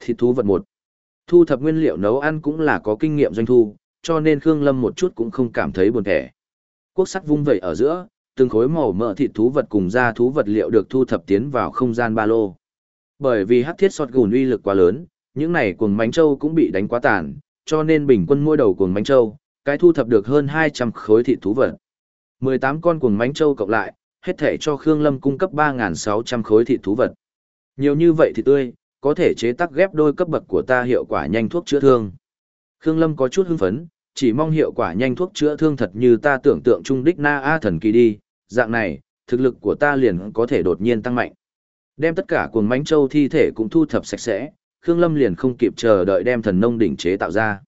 Speaker 1: thịt thú vật một. Thu thập nguyên liệu nấu ăn cũng là có kinh nghiệm doanh thu, cho nên Khương Lâm một chút cũng không cảm thấy buồn thẻ. Quốc sắt vung vẩy ở giữa, từng khối màu mỡ thịt thú vật cùng da thú vật liệu được thu thập tiến vào không gian ba lô. Bởi vì hắc thiết sọt gùn uy lực quá lớn, những này cuồng mánh châu cũng bị đánh quá tàn, cho nên bình quân mỗi đầu cuồng mánh châu, cái thu thập được hơn 200 khối thịt thú vật. 18 con cuồng mánh châu cộng lại, hết thể cho Khương Lâm cung cấp 3.600 khối thịt thú vật. Nhiều như vậy thì tươi, có thể chế tác ghép đôi cấp bậc của ta hiệu quả nhanh thuốc chữa thương. Khương Lâm có chút hưng phấn, chỉ mong hiệu quả nhanh thuốc chữa thương thật như ta tưởng tượng trung đích na a thần kỳ đi, dạng này, thực lực của ta liền có thể đột nhiên tăng mạnh. Đem tất cả cuồng mãnh châu thi thể cũng thu thập sạch sẽ, Khương Lâm liền không kịp chờ đợi đem thần nông đỉnh chế tạo ra.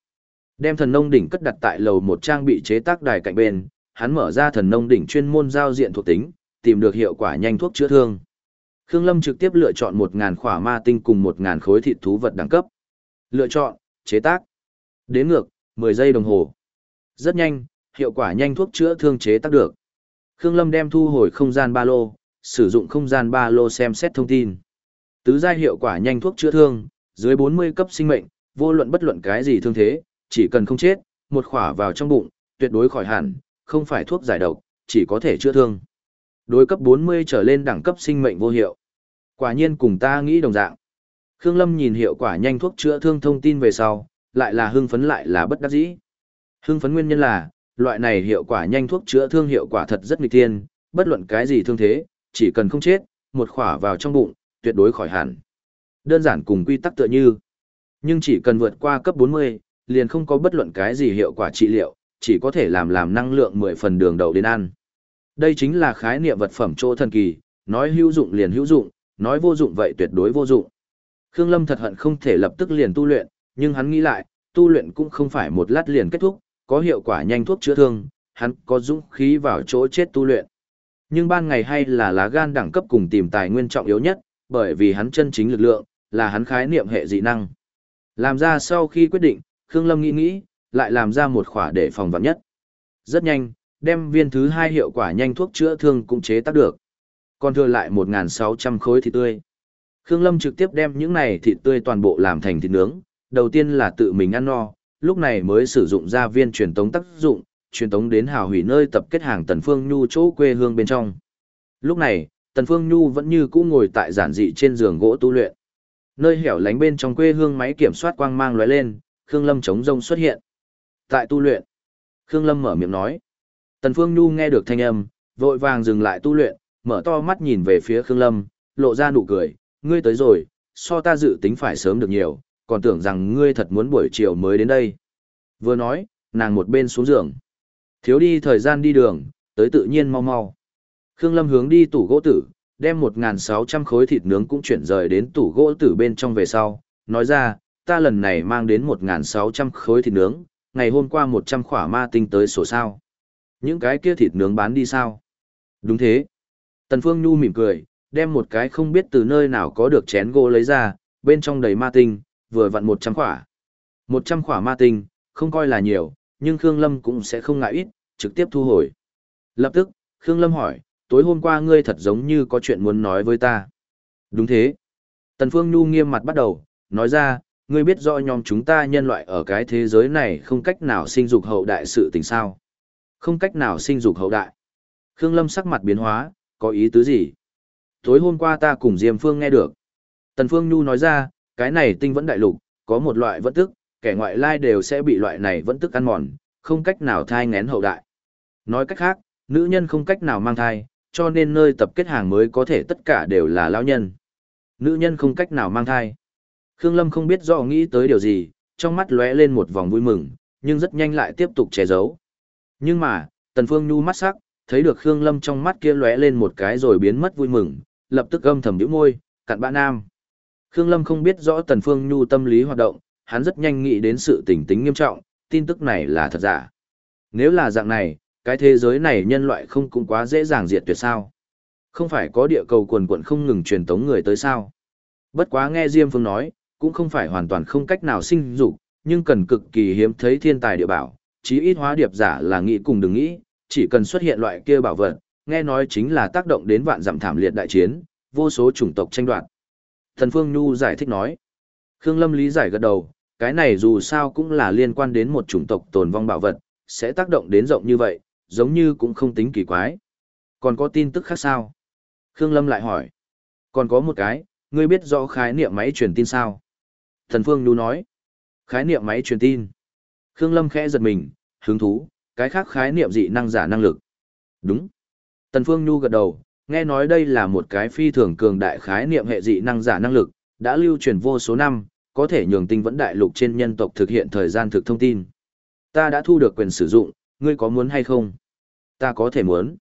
Speaker 1: Đem thần nông đỉnh cất đặt tại lầu một trang bị chế tác đài cạnh bên, hắn mở ra thần nông đỉnh chuyên môn giao diện thuộc tính, tìm được hiệu quả nhanh thuốc chữa thương. Khương Lâm trực tiếp lựa chọn 1000 khỏa ma tinh cùng 1000 khối thịt thú vật đẳng cấp. Lựa chọn, chế tác. Đến ngược, 10 giây đồng hồ. Rất nhanh, hiệu quả nhanh thuốc chữa thương chế tác được. Khương Lâm đem thu hồi không gian ba lô, sử dụng không gian ba lô xem xét thông tin. Tứ giai hiệu quả nhanh thuốc chữa thương, dưới 40 cấp sinh mệnh, vô luận bất luận cái gì thương thế, chỉ cần không chết, một khỏa vào trong bụng, tuyệt đối khỏi hẳn, không phải thuốc giải độc, chỉ có thể chữa thương. Đối cấp 40 trở lên đẳng cấp sinh mệnh vô hiệu. Quả nhiên cùng ta nghĩ đồng dạng. Khương Lâm nhìn hiệu quả nhanh thuốc chữa thương thông tin về sau, lại là hưng phấn lại là bất đắc dĩ. Hưng phấn nguyên nhân là, loại này hiệu quả nhanh thuốc chữa thương hiệu quả thật rất nghịch thiên, bất luận cái gì thương thế, chỉ cần không chết, một khỏa vào trong bụng, tuyệt đối khỏi hẳn. Đơn giản cùng quy tắc tựa như. Nhưng chỉ cần vượt qua cấp 40, liền không có bất luận cái gì hiệu quả trị liệu, chỉ có thể làm làm năng lượng 10 phần đường đầu đến ăn. Đây chính là khái niệm vật phẩm chỗ thần kỳ, nói hữu dụng liền hữu dụng, nói vô dụng vậy tuyệt đối vô dụng. Khương Lâm thật hận không thể lập tức liền tu luyện, nhưng hắn nghĩ lại, tu luyện cũng không phải một lát liền kết thúc, có hiệu quả nhanh thuốc chữa thương, hắn có dũng khí vào chỗ chết tu luyện. Nhưng ban ngày hay là lá gan đẳng cấp cùng tìm tài nguyên trọng yếu nhất, bởi vì hắn chân chính lực lượng, là hắn khái niệm hệ dị năng. Làm ra sau khi quyết định, Khương Lâm nghĩ nghĩ, lại làm ra một khỏa để phòng vạn nhất. Rất nhanh, đem viên thứ hai hiệu quả nhanh thuốc chữa thương cũng chế tác được. Còn thừa lại 1.600 khối thịt tươi. Khương Lâm trực tiếp đem những này thịt tươi toàn bộ làm thành thịt nướng, đầu tiên là tự mình ăn no, lúc này mới sử dụng ra viên truyền tống tác dụng, truyền tống đến hào hủy nơi tập kết hàng Tần Phương Nhu chỗ quê hương bên trong. Lúc này, Tần Phương Nhu vẫn như cũ ngồi tại giản dị trên giường gỗ tu luyện. Nơi hẻo lánh bên trong quê hương máy kiểm soát quang mang lóe lên, Khương Lâm chống rông xuất hiện. Tại tu luyện. Khương Lâm mở miệng nói. Tần Phương Nhu nghe được thanh âm, vội vàng dừng lại tu luyện, mở to mắt nhìn về phía Khương Lâm, lộ ra nụ cười, ngươi tới rồi, so ta dự tính phải sớm được nhiều, còn tưởng rằng ngươi thật muốn buổi chiều mới đến đây. Vừa nói, nàng một bên xuống giường. Thiếu đi thời gian đi đường, tới tự nhiên mau mau. Khương Lâm hướng đi tủ gỗ tử, đem 1.600 khối thịt nướng cũng chuyển rời đến tủ gỗ tử bên trong về sau, nói ra, ta lần này mang đến 1.600 khối thịt nướng, ngày hôm qua 100 khỏa ma tinh tới sổ sao. Những cái kia thịt nướng bán đi sao? Đúng thế. Tần Phương Nhu mỉm cười, đem một cái không biết từ nơi nào có được chén gỗ lấy ra, bên trong đầy ma tinh, vừa vặn 100 khỏa. 100 khỏa ma tinh, không coi là nhiều, nhưng Khương Lâm cũng sẽ không ngại ít, trực tiếp thu hồi. Lập tức, Khương Lâm hỏi, tối hôm qua ngươi thật giống như có chuyện muốn nói với ta. Đúng thế. Tần Phương Nhu nghiêm mặt bắt đầu, nói ra, ngươi biết rõ nhóm chúng ta nhân loại ở cái thế giới này không cách nào sinh dục hậu đại sự tình sao. Không cách nào sinh dục hậu đại. Khương Lâm sắc mặt biến hóa, có ý tứ gì? Tối hôm qua ta cùng Diêm Phương nghe được. Tần Phương Nhu nói ra, cái này tinh vẫn đại lục, có một loại vẫn tức, kẻ ngoại lai đều sẽ bị loại này vẫn tức ăn mòn, không cách nào thai ngén hậu đại. Nói cách khác, nữ nhân không cách nào mang thai, cho nên nơi tập kết hàng mới có thể tất cả đều là lão nhân. Nữ nhân không cách nào mang thai. Khương Lâm không biết rõ nghĩ tới điều gì, trong mắt lóe lên một vòng vui mừng, nhưng rất nhanh lại tiếp tục che giấu. Nhưng mà, Tần Phương Nhu mắt sắc, thấy được Khương Lâm trong mắt kia lóe lên một cái rồi biến mất vui mừng, lập tức âm thầm nhíu môi, cặn bã nam. Khương Lâm không biết rõ Tần Phương Nhu tâm lý hoạt động, hắn rất nhanh nghĩ đến sự tình tính nghiêm trọng, tin tức này là thật giả. Nếu là dạng này, cái thế giới này nhân loại không cũng quá dễ dàng diệt tuyệt sao? Không phải có địa cầu quần quận không ngừng truyền tống người tới sao? Bất quá nghe Diêm Phương nói, cũng không phải hoàn toàn không cách nào sinh dục, nhưng cần cực kỳ hiếm thấy thiên tài địa bảo, chí ít hóa điệp giả là nghĩ cùng đừng nghĩ, chỉ cần xuất hiện loại kia bảo vật, nghe nói chính là tác động đến vạn dặm thảm liệt đại chiến, vô số chủng tộc tranh đoạt. Thần Phương Nhu giải thích nói. Khương Lâm lý giải gật đầu, cái này dù sao cũng là liên quan đến một chủng tộc tồn vong bảo vật, sẽ tác động đến rộng như vậy, giống như cũng không tính kỳ quái. Còn có tin tức khác sao? Khương Lâm lại hỏi. Còn có một cái, ngươi biết rõ khái niệm máy truyền tin sao? Thần Phương Nhu nói. Khái niệm máy truyền tin. Khương Lâm khẽ giật mình, hứng thú, cái khác khái niệm dị năng giả năng lực. Đúng. Tần Phương Nhu gật đầu, nghe nói đây là một cái phi thường cường đại khái niệm hệ dị năng giả năng lực, đã lưu truyền vô số năm, có thể nhường tinh vẫn đại lục trên nhân tộc thực hiện thời gian thực thông tin. Ta đã thu được quyền sử dụng, ngươi có muốn hay không? Ta có thể muốn.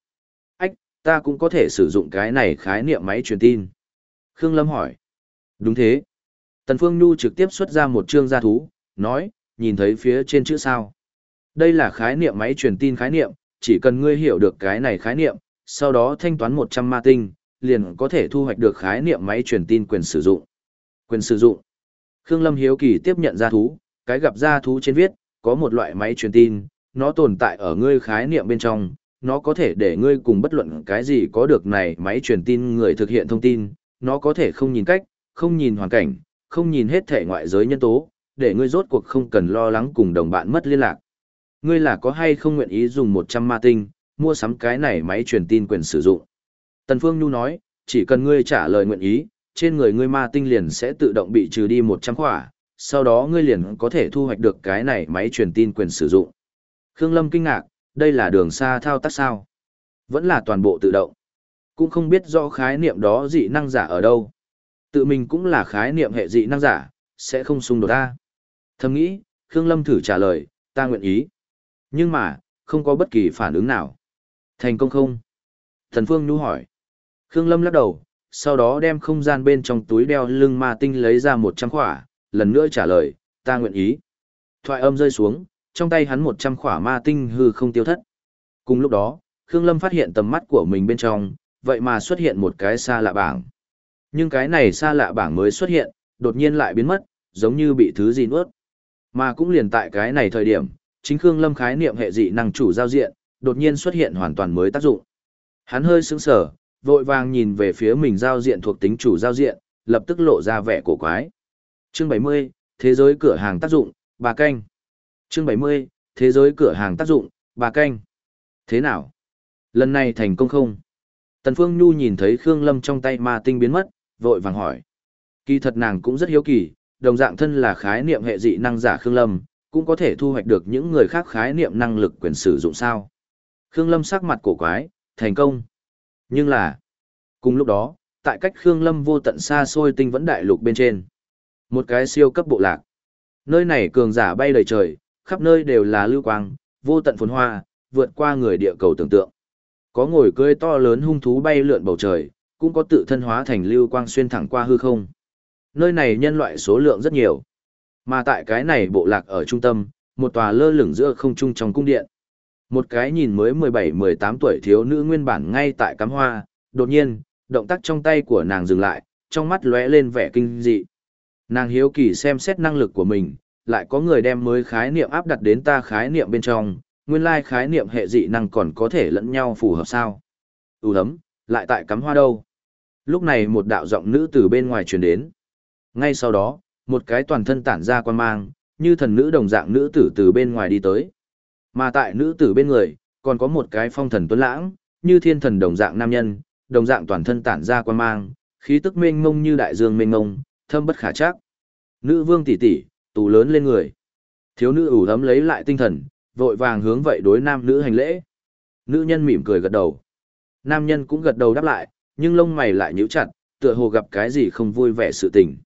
Speaker 1: Ách, ta cũng có thể sử dụng cái này khái niệm máy truyền tin. Khương Lâm hỏi. Đúng thế. Tần Phương Nhu trực tiếp xuất ra một chương gia thú, nói, nhìn thấy phía trên chữ sao. Đây là khái niệm máy truyền tin khái niệm, chỉ cần ngươi hiểu được cái này khái niệm, sau đó thanh toán 100 ma tinh, liền có thể thu hoạch được khái niệm máy truyền tin quyền sử dụng. Quyền sử dụng. Khương Lâm Hiếu Kỳ tiếp nhận gia thú, cái gặp gia thú trên viết, có một loại máy truyền tin, nó tồn tại ở ngươi khái niệm bên trong, nó có thể để ngươi cùng bất luận cái gì có được này máy truyền tin người thực hiện thông tin, nó có thể không nhìn cách, không nhìn hoàn cảnh, không nhìn hết thể ngoại giới nhân tố, để ngươi rốt cuộc không cần lo lắng cùng đồng bạn mất liên lạc. Ngươi là có hay không nguyện ý dùng 100 ma tinh, mua sắm cái này máy truyền tin quyền sử dụng. Tần Phương Nhu nói, chỉ cần ngươi trả lời nguyện ý, trên người ngươi ma tinh liền sẽ tự động bị trừ đi 100 khỏa, sau đó ngươi liền có thể thu hoạch được cái này máy truyền tin quyền sử dụng. Khương Lâm kinh ngạc, đây là đường xa thao tác sao? Vẫn là toàn bộ tự động. Cũng không biết rõ khái niệm đó dị năng giả ở đâu. Tự mình cũng là khái niệm hệ dị năng giả, sẽ không xung đột ta. Thầm nghĩ, Khương Lâm thử trả lời, ta nguyện ý. Nhưng mà, không có bất kỳ phản ứng nào. Thành công không? Thần Phương Nhu hỏi. Khương Lâm lắc đầu, sau đó đem không gian bên trong túi đeo lưng ma tinh lấy ra một trăm khỏa, lần nữa trả lời, ta nguyện ý. Thoại âm rơi xuống, trong tay hắn một trăm khỏa ma tinh hư không tiêu thất. Cùng lúc đó, Khương Lâm phát hiện tầm mắt của mình bên trong, vậy mà xuất hiện một cái xa lạ bảng. Nhưng cái này xa lạ bảng mới xuất hiện, đột nhiên lại biến mất, giống như bị thứ gì nuốt. Mà cũng liền tại cái này thời điểm, chính Khương Lâm khái niệm hệ dị năng chủ giao diện, đột nhiên xuất hiện hoàn toàn mới tác dụng. Hắn hơi sững sờ, vội vàng nhìn về phía mình giao diện thuộc tính chủ giao diện, lập tức lộ ra vẻ cổ quái. Chương 70, thế giới cửa hàng tác dụng, bà canh. Chương 70, thế giới cửa hàng tác dụng, bà canh. Thế nào? Lần này thành công không? Tần Phương Nhu nhìn thấy Khương Lâm trong tay ma tinh biến mất, vội vàng hỏi. Kỳ thật nàng cũng rất hiếu kỳ, đồng dạng thân là khái niệm hệ dị năng giả Khương Lâm, cũng có thể thu hoạch được những người khác khái niệm năng lực quyền sử dụng sao. Khương Lâm sắc mặt cổ quái, thành công. Nhưng là, cùng lúc đó, tại cách Khương Lâm vô tận xa xôi tinh vẫn đại lục bên trên. Một cái siêu cấp bộ lạc. Nơi này cường giả bay đầy trời, khắp nơi đều là lưu quang, vô tận phồn hoa, vượt qua người địa cầu tưởng tượng. Có ngồi cưỡi to lớn hung thú bay lượn bầu trời, cũng có tự thân hóa thành lưu quang xuyên thẳng qua hư không. Nơi này nhân loại số lượng rất nhiều. Mà tại cái này bộ lạc ở trung tâm, một tòa lơ lửng giữa không trung trong cung điện. Một cái nhìn mới 17-18 tuổi thiếu nữ nguyên bản ngay tại cắm hoa, đột nhiên, động tác trong tay của nàng dừng lại, trong mắt lóe lên vẻ kinh dị. Nàng hiếu kỳ xem xét năng lực của mình, lại có người đem mới khái niệm áp đặt đến ta khái niệm bên trong, nguyên lai khái niệm hệ dị năng còn có thể lẫn nhau phù hợp sao. Ừ, Ú hấm, lại tại cắm hoa đâu. Lúc này một đạo giọng nữ từ bên ngoài truyền đến. Ngay sau đó, một cái toàn thân tản ra quan mang, như thần nữ đồng dạng nữ tử từ bên ngoài đi tới. Mà tại nữ tử bên người, còn có một cái phong thần tuấn lãng, như thiên thần đồng dạng nam nhân, đồng dạng toàn thân tản ra quan mang, khí tức mênh mông như đại dương mênh mông, thâm bất khả chắc. Nữ vương tỷ tỷ, tù lớn lên người. Thiếu nữ ủ thấm lấy lại tinh thần, vội vàng hướng vậy đối nam nữ hành lễ. Nữ nhân mỉm cười gật đầu. Nam nhân cũng gật đầu đáp lại, nhưng lông mày lại nhíu chặt, tựa hồ gặp cái gì không vui vẻ sự tình.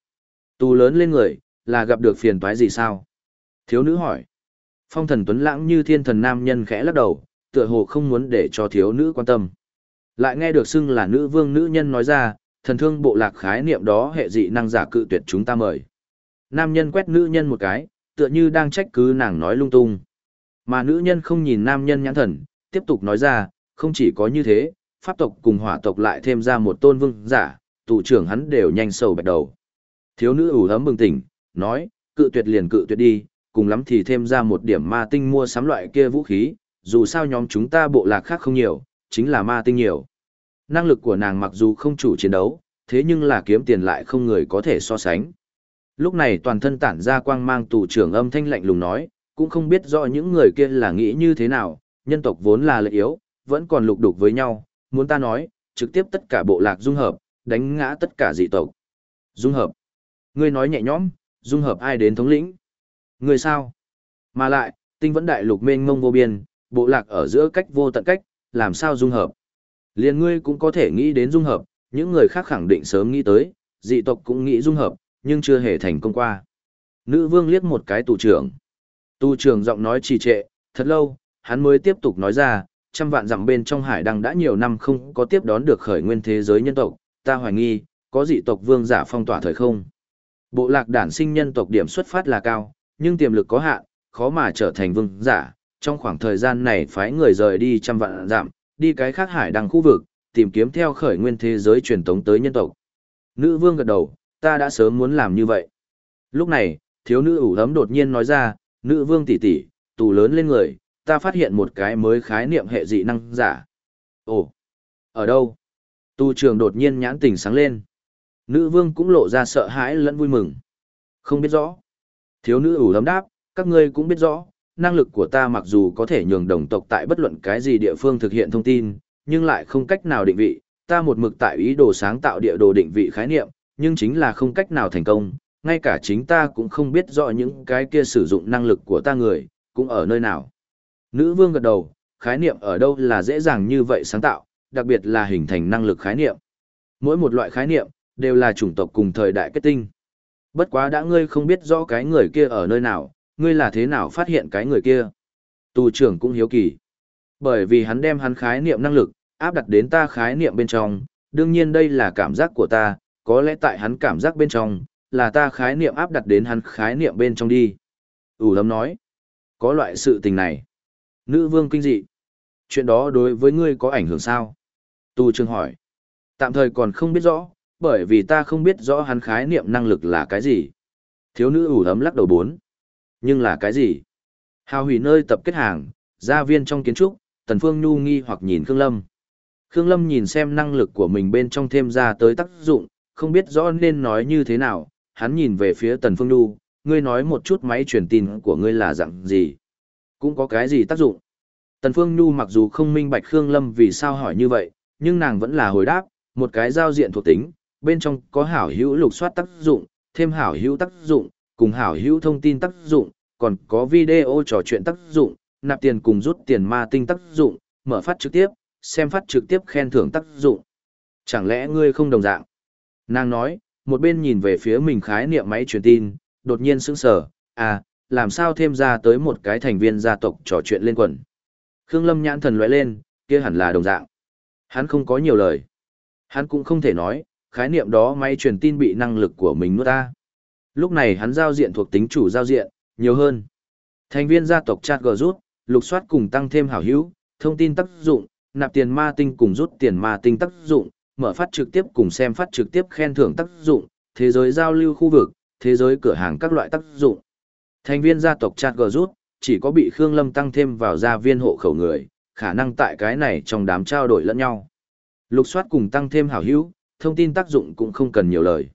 Speaker 1: Tù lớn lên người, là gặp được phiền toái gì sao? Thiếu nữ hỏi. Phong thần tuấn lãng như thiên thần nam nhân khẽ lắc đầu, tựa hồ không muốn để cho thiếu nữ quan tâm. Lại nghe được xưng là nữ vương nữ nhân nói ra, thần thương bộ lạc khái niệm đó hệ dị năng giả cự tuyệt chúng ta mời. Nam nhân quét nữ nhân một cái, tựa như đang trách cứ nàng nói lung tung. Mà nữ nhân không nhìn nam nhân nhãn thần, tiếp tục nói ra, không chỉ có như thế, pháp tộc cùng hỏa tộc lại thêm ra một tôn vương giả, tụ trưởng hắn đều nhanh sầu bạch đầu. Thiếu nữ ủ ấm bừng tỉnh, nói, cự tuyệt liền cự tuyệt đi, cùng lắm thì thêm ra một điểm ma tinh mua sắm loại kia vũ khí, dù sao nhóm chúng ta bộ lạc khác không nhiều, chính là ma tinh nhiều. Năng lực của nàng mặc dù không chủ chiến đấu, thế nhưng là kiếm tiền lại không người có thể so sánh. Lúc này toàn thân tản ra quang mang tù trưởng âm thanh lạnh lùng nói, cũng không biết rõ những người kia là nghĩ như thế nào, nhân tộc vốn là lợi yếu, vẫn còn lục đục với nhau, muốn ta nói, trực tiếp tất cả bộ lạc dung hợp, đánh ngã tất cả dị tộc. Dung hợp. Ngươi nói nhẹ nhõm, dung hợp ai đến thống lĩnh? Ngươi sao? Mà lại, tinh vẫn đại lục mênh mông vô biên, bộ lạc ở giữa cách vô tận cách, làm sao dung hợp? Liên ngươi cũng có thể nghĩ đến dung hợp, những người khác khẳng định sớm nghĩ tới, dị tộc cũng nghĩ dung hợp, nhưng chưa hề thành công qua. Nữ vương liếc một cái tù trưởng. Tù trưởng giọng nói trì trệ, thật lâu, hắn mới tiếp tục nói ra, trăm vạn dặm bên trong hải đăng đã nhiều năm không có tiếp đón được khởi nguyên thế giới nhân tộc, ta hoài nghi, có dị tộc vương giả phong tỏa thời không. Bộ lạc đản sinh nhân tộc điểm xuất phát là cao, nhưng tiềm lực có hạn, khó mà trở thành vương giả. Trong khoảng thời gian này phái người rời đi trăm vạn giảm, đi cái khác hải đăng khu vực, tìm kiếm theo khởi nguyên thế giới truyền tống tới nhân tộc. Nữ vương gật đầu, ta đã sớm muốn làm như vậy. Lúc này, thiếu nữ ủ ấm đột nhiên nói ra, nữ vương tỷ tỷ, tù lớn lên người, ta phát hiện một cái mới khái niệm hệ dị năng giả. Ồ, ở đâu? Tu trường đột nhiên nhãn tình sáng lên. Nữ vương cũng lộ ra sợ hãi lẫn vui mừng. Không biết rõ. Thiếu nữ ủ lấm đáp, các ngươi cũng biết rõ, năng lực của ta mặc dù có thể nhường đồng tộc tại bất luận cái gì địa phương thực hiện thông tin, nhưng lại không cách nào định vị, ta một mực tại ý đồ sáng tạo địa đồ định vị khái niệm, nhưng chính là không cách nào thành công, ngay cả chính ta cũng không biết rõ những cái kia sử dụng năng lực của ta người, cũng ở nơi nào. Nữ vương gật đầu, khái niệm ở đâu là dễ dàng như vậy sáng tạo, đặc biệt là hình thành năng lực khái niệm. Mỗi một loại khái niệm, đều là chủng tộc cùng thời đại kết tinh. Bất quá đã ngươi không biết rõ cái người kia ở nơi nào, ngươi là thế nào phát hiện cái người kia. Tù trưởng cũng hiếu kỳ. Bởi vì hắn đem hắn khái niệm năng lực, áp đặt đến ta khái niệm bên trong, đương nhiên đây là cảm giác của ta, có lẽ tại hắn cảm giác bên trong, là ta khái niệm áp đặt đến hắn khái niệm bên trong đi. Ủ lâm nói, có loại sự tình này. Nữ vương kinh dị. Chuyện đó đối với ngươi có ảnh hưởng sao? tù trưởng hỏi. Tạm thời còn không biết rõ, bởi vì ta không biết rõ hắn khái niệm năng lực là cái gì. Thiếu nữ ủ ấm lắc đầu bốn. Nhưng là cái gì? Hào hủy nơi tập kết hàng, gia viên trong kiến trúc, Tần Phương Nhu nghi hoặc nhìn Khương Lâm. Khương Lâm nhìn xem năng lực của mình bên trong thêm ra tới tác dụng, không biết rõ nên nói như thế nào, hắn nhìn về phía Tần Phương Nhu, ngươi nói một chút máy truyền tin của ngươi là dạng gì? Cũng có cái gì tác dụng? Tần Phương Nhu mặc dù không minh bạch Khương Lâm vì sao hỏi như vậy, nhưng nàng vẫn là hồi đáp, một cái giao diện thuộc tính, bên trong có hảo hữu lục soát tác dụng, thêm hảo hữu tác dụng, cùng hảo hữu thông tin tác dụng, còn có video trò chuyện tác dụng, nạp tiền cùng rút tiền ma tinh tác dụng, mở phát trực tiếp, xem phát trực tiếp khen thưởng tác dụng. Chẳng lẽ ngươi không đồng dạng? Nàng nói, một bên nhìn về phía mình khái niệm máy truyền tin, đột nhiên sững sờ, à, làm sao thêm ra tới một cái thành viên gia tộc trò chuyện lên quần. Khương Lâm nhãn thần lóe lên, kia hẳn là đồng dạng. Hắn không có nhiều lời. Hắn cũng không thể nói, khái niệm đó máy truyền tin bị năng lực của mình nuốt ta. Lúc này hắn giao diện thuộc tính chủ giao diện, nhiều hơn. Thành viên gia tộc chat gờ rút, lục soát cùng tăng thêm hảo hữu, thông tin tác dụng, nạp tiền ma tinh cùng rút tiền ma tinh tác dụng, mở phát trực tiếp cùng xem phát trực tiếp khen thưởng tác dụng, thế giới giao lưu khu vực, thế giới cửa hàng các loại tác dụng. Thành viên gia tộc chat gờ rút, chỉ có bị Khương Lâm tăng thêm vào gia viên hộ khẩu người, khả năng tại cái này trong đám trao đổi lẫn nhau. Lục soát cùng tăng thêm hảo hữu, thông tin tác dụng cũng không cần nhiều lời.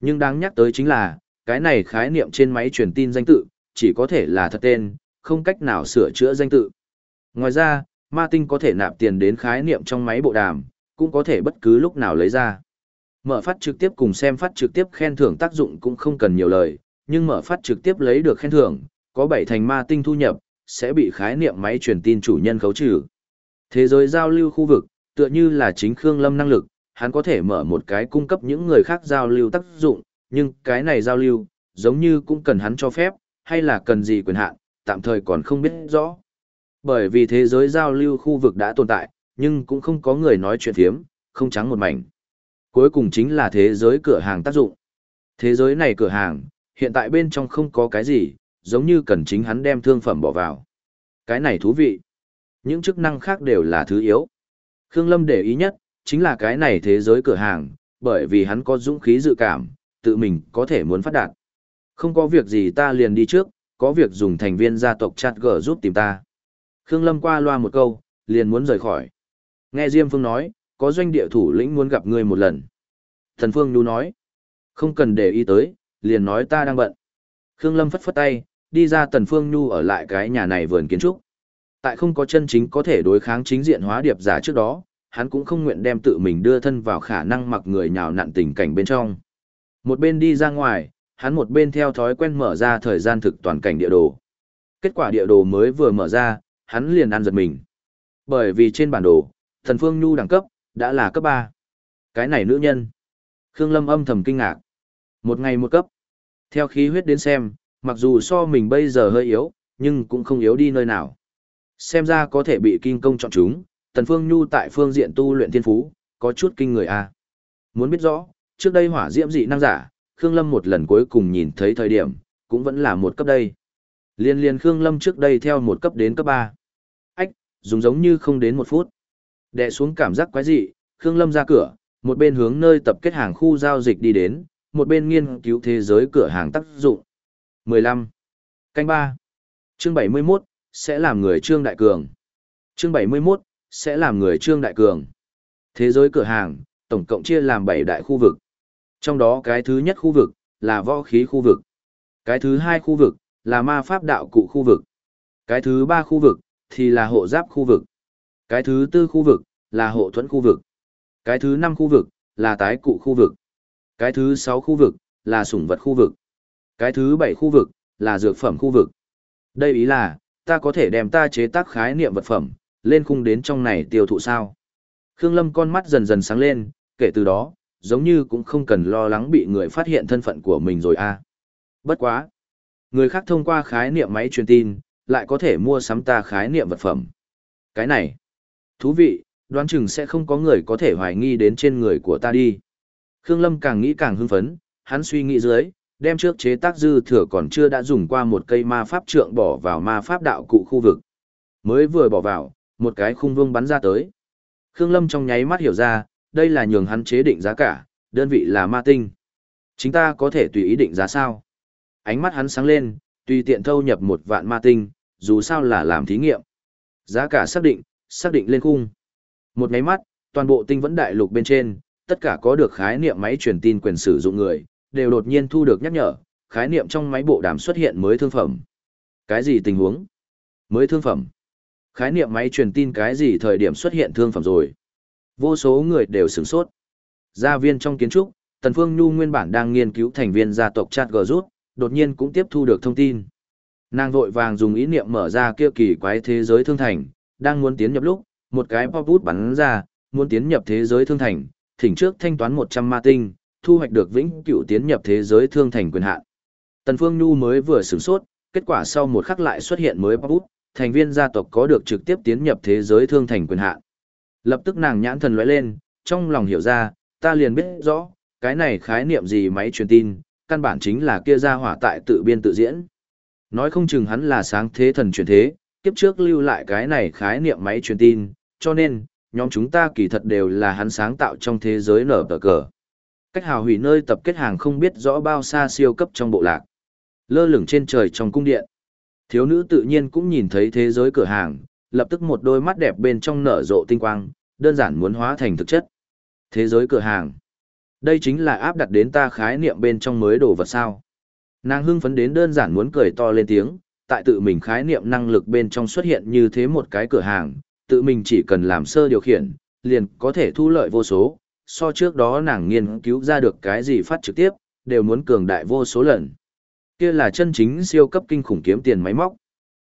Speaker 1: Nhưng đáng nhắc tới chính là, cái này khái niệm trên máy truyền tin danh tự, chỉ có thể là thật tên, không cách nào sửa chữa danh tự. Ngoài ra, ma tinh có thể nạp tiền đến khái niệm trong máy bộ đàm, cũng có thể bất cứ lúc nào lấy ra. Mở phát trực tiếp cùng xem phát trực tiếp khen thưởng tác dụng cũng không cần nhiều lời, nhưng mở phát trực tiếp lấy được khen thưởng, có bảy thành ma tinh thu nhập, sẽ bị khái niệm máy truyền tin chủ nhân khấu trừ. Thế giới giao lưu khu vực, tựa như là chính Khương Lâm năng lực, hắn có thể mở một cái cung cấp những người khác giao lưu tác dụng, nhưng cái này giao lưu, giống như cũng cần hắn cho phép, hay là cần gì quyền hạn, tạm thời còn không biết rõ. Bởi vì thế giới giao lưu khu vực đã tồn tại, nhưng cũng không có người nói chuyện thiếm, không trắng một mảnh. Cuối cùng chính là thế giới cửa hàng tác dụng. Thế giới này cửa hàng, hiện tại bên trong không có cái gì, giống như cần chính hắn đem thương phẩm bỏ vào. Cái này thú vị. Những chức năng khác đều là thứ yếu. Khương Lâm để ý nhất, chính là cái này thế giới cửa hàng, bởi vì hắn có dũng khí dự cảm, tự mình có thể muốn phát đạt. Không có việc gì ta liền đi trước, có việc dùng thành viên gia tộc chat gở giúp tìm ta. Khương Lâm qua loa một câu, liền muốn rời khỏi. Nghe Diêm Phương nói, có doanh địa thủ lĩnh muốn gặp ngươi một lần. Thần Phương Nhu nói, không cần để ý tới, liền nói ta đang bận. Khương Lâm phất phất tay, đi ra Tần Phương Nhu ở lại cái nhà này vườn kiến trúc. Tại không có chân chính có thể đối kháng chính diện hóa điệp giả trước đó, hắn cũng không nguyện đem tự mình đưa thân vào khả năng mặc người nhào nặn tình cảnh bên trong. Một bên đi ra ngoài, hắn một bên theo thói quen mở ra thời gian thực toàn cảnh địa đồ. Kết quả địa đồ mới vừa mở ra, hắn liền ăn giật mình. Bởi vì trên bản đồ, thần phương nhu đẳng cấp, đã là cấp 3. Cái này nữ nhân. Khương Lâm âm thầm kinh ngạc. Một ngày một cấp. Theo khí huyết đến xem, mặc dù so mình bây giờ hơi yếu, nhưng cũng không yếu đi nơi nào. Xem ra có thể bị kinh công chọn chúng, Tần Phương Nhu tại phương diện tu luyện thiên phú, có chút kinh người a. À. Muốn biết rõ, trước đây hỏa diễm dị năng giả, Khương Lâm một lần cuối cùng nhìn thấy thời điểm, cũng vẫn là một cấp đây. Liên liên Khương Lâm trước đây theo một cấp đến cấp 3. Ách, dùng giống như không đến một phút. Đè xuống cảm giác quái dị, Khương Lâm ra cửa, một bên hướng nơi tập kết hàng khu giao dịch đi đến, một bên nghiên cứu thế giới cửa hàng tác dụng. 15. Canh 3. Chương 71, sẽ làm người Trương Đại Cường. Chương 71, sẽ làm người Trương Đại Cường. Thế giới cửa hàng, tổng cộng chia làm 7 đại khu vực. Trong đó cái thứ nhất khu vực, là võ khí khu vực. Cái thứ hai khu vực, là ma pháp đạo cụ khu vực. Cái thứ ba khu vực, thì là hộ giáp khu vực. Cái thứ tư khu vực, là hộ thuẫn khu vực. Cái thứ năm khu vực, là tái cụ khu vực. Cái thứ sáu khu vực, là sủng vật khu vực. Cái thứ bảy khu vực, là dược phẩm khu vực. Đây ý là, ta có thể đem ta chế tác khái niệm vật phẩm, lên khung đến trong này tiêu thụ sao. Khương Lâm con mắt dần dần sáng lên, kể từ đó, giống như cũng không cần lo lắng bị người phát hiện thân phận của mình rồi a. À. Bất quá. Người khác thông qua khái niệm máy truyền tin, lại có thể mua sắm ta khái niệm vật phẩm. Cái này, thú vị, đoán chừng sẽ không có người có thể hoài nghi đến trên người của ta đi. Khương Lâm càng nghĩ càng hưng phấn, hắn suy nghĩ dưới, đem trước chế tác dư thừa còn chưa đã dùng qua một cây ma pháp trượng bỏ vào ma pháp đạo cụ khu vực. Mới vừa bỏ vào, một cái khung vương bắn ra tới. Khương Lâm trong nháy mắt hiểu ra, đây là nhường hắn chế định giá cả, đơn vị là ma tinh. Chính ta có thể tùy ý định giá sao? Ánh mắt hắn sáng lên, tùy tiện thâu nhập một vạn ma tinh, dù sao là làm thí nghiệm. Giá cả xác định, xác định lên khung. Một nháy mắt, toàn bộ tinh vẫn đại lục bên trên, tất cả có được khái niệm máy truyền tin quyền sử dụng người, đều đột nhiên thu được nhắc nhở, khái niệm trong máy bộ đàm xuất hiện mới thương phẩm. Cái gì tình huống? Mới thương phẩm. Khái niệm máy truyền tin cái gì thời điểm xuất hiện thương phẩm rồi? Vô số người đều sửng sốt. Gia viên trong kiến trúc, Tần Phương Nhu nguyên bản đang nghiên cứu thành viên gia tộc chat gờ rút, đột nhiên cũng tiếp thu được thông tin. Nàng vội vàng dùng ý niệm mở ra kia kỳ quái thế giới thương thành, đang muốn tiến nhập lúc, một cái pop bút bắn ra, muốn tiến nhập thế giới thương thành, thỉnh trước thanh toán 100 ma tinh, thu hoạch được vĩnh cửu tiến nhập thế giới thương thành quyền hạn. Tần Phương Nhu mới vừa sửng sốt, kết quả sau một khắc lại xuất hiện mới pop bút, thành viên gia tộc có được trực tiếp tiến nhập thế giới thương thành quyền hạn. Lập tức nàng nhãn thần lóe lên, trong lòng hiểu ra, ta liền biết rõ, cái này khái niệm gì máy truyền tin, căn bản chính là kia ra hỏa tại tự biên tự diễn. Nói không chừng hắn là sáng thế thần truyền thế, kiếp trước lưu lại cái này khái niệm máy truyền tin, cho nên, nhóm chúng ta kỳ thật đều là hắn sáng tạo trong thế giới nở tờ cờ. Cách hào hủy nơi tập kết hàng không biết rõ bao xa siêu cấp trong bộ lạc. Lơ lửng trên trời trong cung điện. Thiếu nữ tự nhiên cũng nhìn thấy thế giới cửa hàng, lập tức một đôi mắt đẹp bên trong nở rộ tinh quang, đơn giản muốn hóa thành thực chất. Thế giới cửa hàng. Đây chính là áp đặt đến ta khái niệm bên trong mới đồ vật sao. Nàng hưng phấn đến đơn giản muốn cười to lên tiếng, tại tự mình khái niệm năng lực bên trong xuất hiện như thế một cái cửa hàng, tự mình chỉ cần làm sơ điều khiển, liền có thể thu lợi vô số, so trước đó nàng nghiên cứu ra được cái gì phát trực tiếp, đều muốn cường đại vô số lần. Kia là chân chính siêu cấp kinh khủng kiếm tiền máy móc.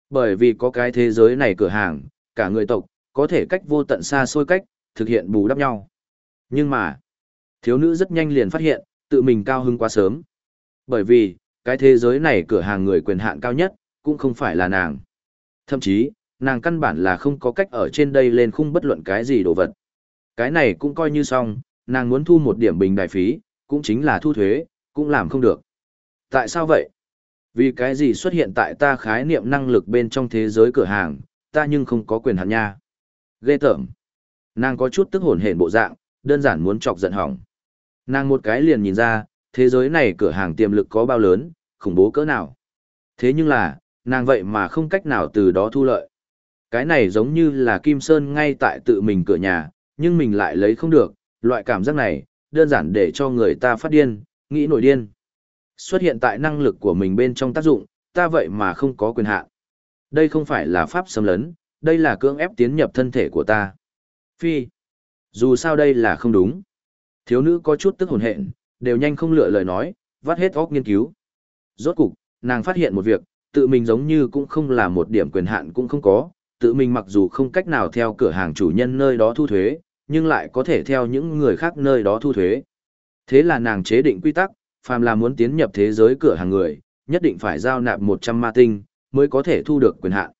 Speaker 1: Bởi vì có cái thế giới này cửa hàng, cả người tộc, có thể cách vô tận xa xôi cách, thực hiện bù đắp nhau. Nhưng mà, thiếu nữ rất nhanh liền phát hiện, tự mình cao hứng quá sớm. Bởi vì, cái thế giới này cửa hàng người quyền hạn cao nhất, cũng không phải là nàng. Thậm chí, nàng căn bản là không có cách ở trên đây lên khung bất luận cái gì đồ vật. Cái này cũng coi như xong, nàng muốn thu một điểm bình đại phí, cũng chính là thu thuế, cũng làm không được. Tại sao vậy? Vì cái gì xuất hiện tại ta khái niệm năng lực bên trong thế giới cửa hàng, ta nhưng không có quyền hạn nha. Ghê tởm. Nàng có chút tức hổn hển bộ dạng, đơn giản muốn chọc giận hỏng. Nàng một cái liền nhìn ra, thế giới này cửa hàng tiềm lực có bao lớn, khủng bố cỡ nào. Thế nhưng là, nàng vậy mà không cách nào từ đó thu lợi. Cái này giống như là Kim Sơn ngay tại tự mình cửa nhà, nhưng mình lại lấy không được, loại cảm giác này, đơn giản để cho người ta phát điên, nghĩ nổi điên. Xuất hiện tại năng lực của mình bên trong tác dụng, ta vậy mà không có quyền hạn. Đây không phải là pháp xâm lấn, đây là cưỡng ép tiến nhập thân thể của ta. Phi. Dù sao đây là không đúng. Thiếu nữ có chút tức hồn hện, đều nhanh không lựa lời nói, vắt hết óc nghiên cứu. Rốt cục, nàng phát hiện một việc, tự mình giống như cũng không là một điểm quyền hạn cũng không có, tự mình mặc dù không cách nào theo cửa hàng chủ nhân nơi đó thu thuế, nhưng lại có thể theo những người khác nơi đó thu thuế. Thế là nàng chế định quy tắc, phàm là muốn tiến nhập thế giới cửa hàng người, nhất định phải giao nạp 100 ma tinh, mới có thể thu được quyền hạn.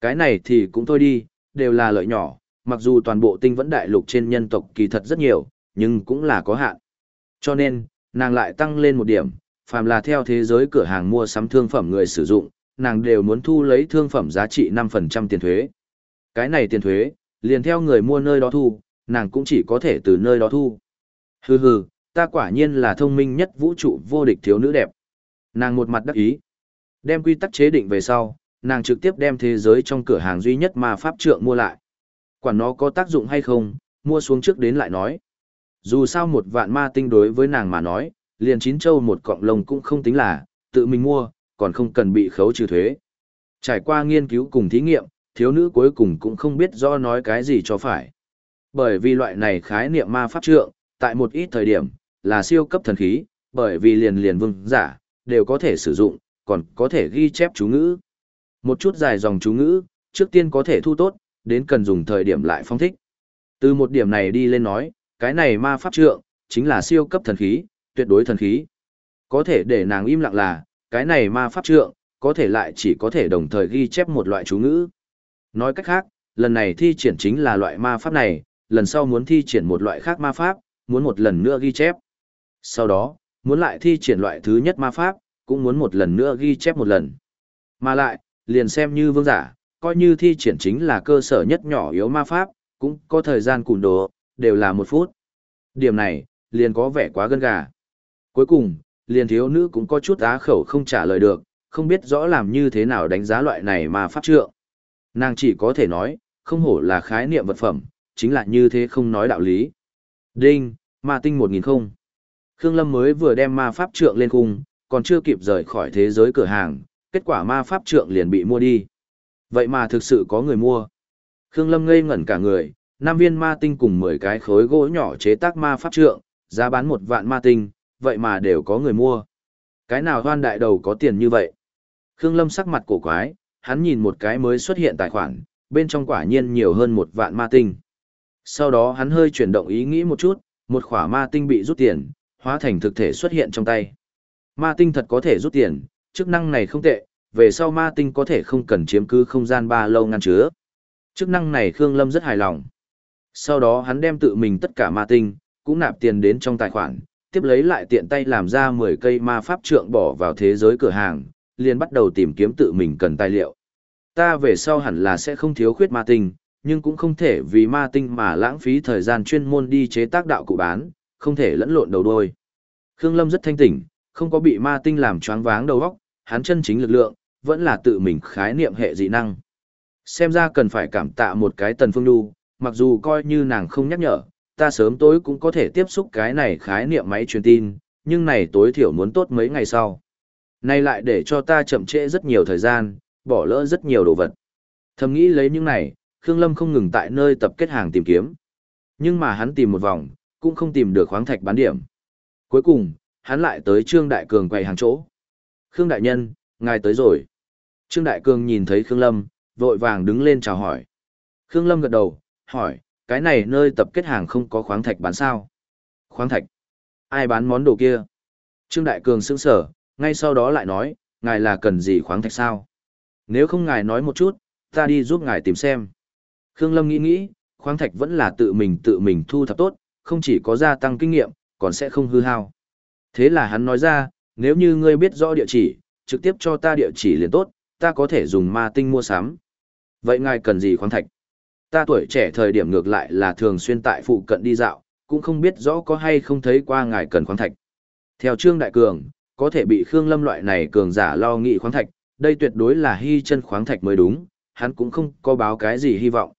Speaker 1: Cái này thì cũng thôi đi, đều là lợi nhỏ, mặc dù toàn bộ tinh vẫn đại lục trên nhân tộc kỳ thật rất nhiều, nhưng cũng là có hạn. Cho nên, Nàng lại tăng lên một điểm, phàm là theo thế giới cửa hàng mua sắm thương phẩm người sử dụng, nàng đều muốn thu lấy thương phẩm giá trị 5% tiền thuế. Cái này tiền thuế, liền theo người mua nơi đó thu, nàng cũng chỉ có thể từ nơi đó thu. Hừ hừ, ta quả nhiên là thông minh nhất vũ trụ vô địch thiếu nữ đẹp. Nàng một mặt đắc ý. Đem quy tắc chế định về sau, nàng trực tiếp đem thế giới trong cửa hàng duy nhất mà pháp trượng mua lại. Quản nó có tác dụng hay không, mua xuống trước đến lại nói. Dù sao một vạn ma tinh đối với nàng mà nói, liền chín châu một cọng lông cũng không tính là, tự mình mua, còn không cần bị khấu trừ thuế. Trải qua nghiên cứu cùng thí nghiệm, thiếu nữ cuối cùng cũng không biết do nói cái gì cho phải. Bởi vì loại này khái niệm ma pháp trượng, tại một ít thời điểm, là siêu cấp thần khí, bởi vì liền liền vương giả, đều có thể sử dụng, còn có thể ghi chép chú ngữ. Một chút dài dòng chú ngữ, trước tiên có thể thu tốt, đến cần dùng thời điểm lại phong thích. Từ một điểm này đi lên nói, cái này ma pháp trượng, chính là siêu cấp thần khí, tuyệt đối thần khí. Có thể để nàng im lặng là, cái này ma pháp trượng, có thể lại chỉ có thể đồng thời ghi chép một loại chú ngữ. Nói cách khác, lần này thi triển chính là loại ma pháp này, lần sau muốn thi triển một loại khác ma pháp, muốn một lần nữa ghi chép. Sau đó, muốn lại thi triển loại thứ nhất ma pháp, cũng muốn một lần nữa ghi chép một lần. Mà lại, liền xem như vương giả, coi như thi triển chính là cơ sở nhất nhỏ yếu ma pháp, cũng có thời gian cùn đồ, đều là một phút. Điểm này, liền có vẻ quá gân gà. Cuối cùng, liền thiếu nữ cũng có chút á khẩu không trả lời được, không biết rõ làm như thế nào đánh giá loại này mà pháp trượng. Nàng chỉ có thể nói, không hổ là khái niệm vật phẩm, chính là như thế không nói đạo lý. Đinh, ma tinh 1000 không. Khương Lâm mới vừa đem ma pháp trượng lên cung, còn chưa kịp rời khỏi thế giới cửa hàng, kết quả ma pháp trượng liền bị mua đi. Vậy mà thực sự có người mua. Khương Lâm ngây ngẩn cả người, năm viên ma tinh cùng 10 cái khối gỗ nhỏ chế tác ma pháp trượng, giá bán một vạn ma tinh, vậy mà đều có người mua. Cái nào hoan đại đầu có tiền như vậy? Khương Lâm sắc mặt cổ quái, hắn nhìn một cái mới xuất hiện tài khoản, bên trong quả nhiên nhiều hơn một vạn ma tinh. Sau đó hắn hơi chuyển động ý nghĩ một chút, một khỏa ma tinh bị rút tiền, hóa thành thực thể xuất hiện trong tay. Ma tinh thật có thể rút tiền, chức năng này không tệ, về sau ma tinh có thể không cần chiếm cứ không gian ba lâu ngăn chứa. Chức năng này Khương Lâm rất hài lòng. Sau đó hắn đem tự mình tất cả ma tinh, cũng nạp tiền đến trong tài khoản, tiếp lấy lại tiện tay làm ra 10 cây ma pháp trượng bỏ vào thế giới cửa hàng, liền bắt đầu tìm kiếm tự mình cần tài liệu. Ta về sau hẳn là sẽ không thiếu khuyết ma tinh, nhưng cũng không thể vì ma tinh mà lãng phí thời gian chuyên môn đi chế tác đạo cụ bán, không thể lẫn lộn đầu đôi. Khương Lâm rất thanh tỉnh, không có bị ma tinh làm choáng váng đầu óc, hắn chân chính lực lượng, vẫn là tự mình khái niệm hệ dị năng. Xem ra cần phải cảm tạ một cái tần phương đu, mặc dù coi như nàng không nhắc nhở, ta sớm tối cũng có thể tiếp xúc cái này khái niệm máy truyền tin, nhưng này tối thiểu muốn tốt mấy ngày sau. Này lại để cho ta chậm trễ rất nhiều thời gian, bỏ lỡ rất nhiều đồ vật. Thầm nghĩ lấy những này, Khương Lâm không ngừng tại nơi tập kết hàng tìm kiếm. Nhưng mà hắn tìm một vòng, cũng không tìm được khoáng thạch bán điểm. Cuối cùng, hắn lại tới Trương Đại Cường quầy hàng chỗ. Khương Đại Nhân, ngài tới rồi. Trương Đại Cường nhìn thấy Khương Lâm, vội vàng đứng lên chào hỏi. Khương Lâm gật đầu, hỏi, cái này nơi tập kết hàng không có khoáng thạch bán sao? Khoáng thạch? Ai bán món đồ kia? Trương Đại Cường sững sở, ngay sau đó lại nói, ngài là cần gì khoáng thạch sao? Nếu không ngài nói một chút, ta đi giúp ngài tìm xem. Khương Lâm nghĩ nghĩ, khoáng thạch vẫn là tự mình tự mình thu thập tốt, không chỉ có gia tăng kinh nghiệm, còn sẽ không hư hao. Thế là hắn nói ra, nếu như ngươi biết rõ địa chỉ, trực tiếp cho ta địa chỉ liền tốt, ta có thể dùng ma tinh mua sắm. Vậy ngài cần gì khoáng thạch? Ta tuổi trẻ thời điểm ngược lại là thường xuyên tại phụ cận đi dạo, cũng không biết rõ có hay không thấy qua ngài cần khoáng thạch. Theo Trương Đại Cường, có thể bị Khương Lâm loại này cường giả lo nghị khoáng thạch, đây tuyệt đối là hy chân khoáng thạch mới đúng, hắn cũng không có báo cái gì hy vọng.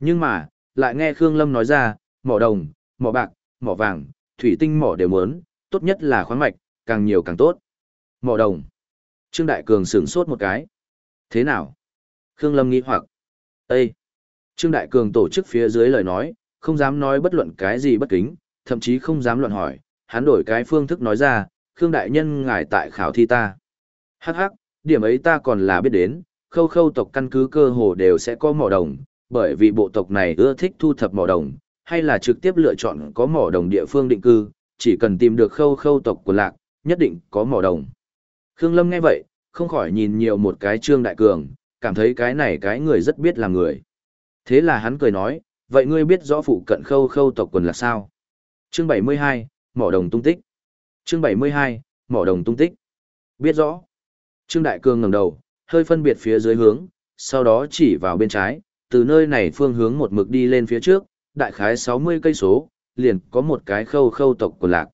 Speaker 1: Nhưng mà, lại nghe Khương Lâm nói ra, mỏ đồng, mỏ bạc, mỏ vàng, thủy tinh mỏ đều muốn, tốt nhất là khoáng mạch, càng nhiều càng tốt. Mỏ đồng. Trương Đại Cường sửng sốt một cái. Thế nào? Khương Lâm nghĩ hoặc. Ê! Trương Đại Cường tổ chức phía dưới lời nói, không dám nói bất luận cái gì bất kính, thậm chí không dám luận hỏi, hắn đổi cái phương thức nói ra, Khương Đại Nhân ngài tại khảo thi ta. Hắc hắc, điểm ấy ta còn là biết đến, khâu khâu tộc căn cứ cơ hồ đều sẽ có mỏ đồng, bởi vì bộ tộc này ưa thích thu thập mỏ đồng, hay là trực tiếp lựa chọn có mỏ đồng địa phương định cư, chỉ cần tìm được khâu khâu tộc của lạc, nhất định có mỏ đồng. Khương Lâm nghe vậy, không khỏi nhìn nhiều một cái Trương Đại Cường, cảm thấy cái này cái người rất biết làm người. Thế là hắn cười nói, vậy ngươi biết rõ phụ cận khâu khâu tộc quần là sao? Chương 72, mỏ đồng tung tích. Chương 72, mỏ đồng tung tích. Biết rõ. Trương Đại Cường ngẩng đầu, hơi phân biệt phía dưới hướng, sau đó chỉ vào bên trái, từ nơi này phương hướng một mực đi lên phía trước, đại khái 60 cây số, liền có một cái khâu khâu tộc của lạc.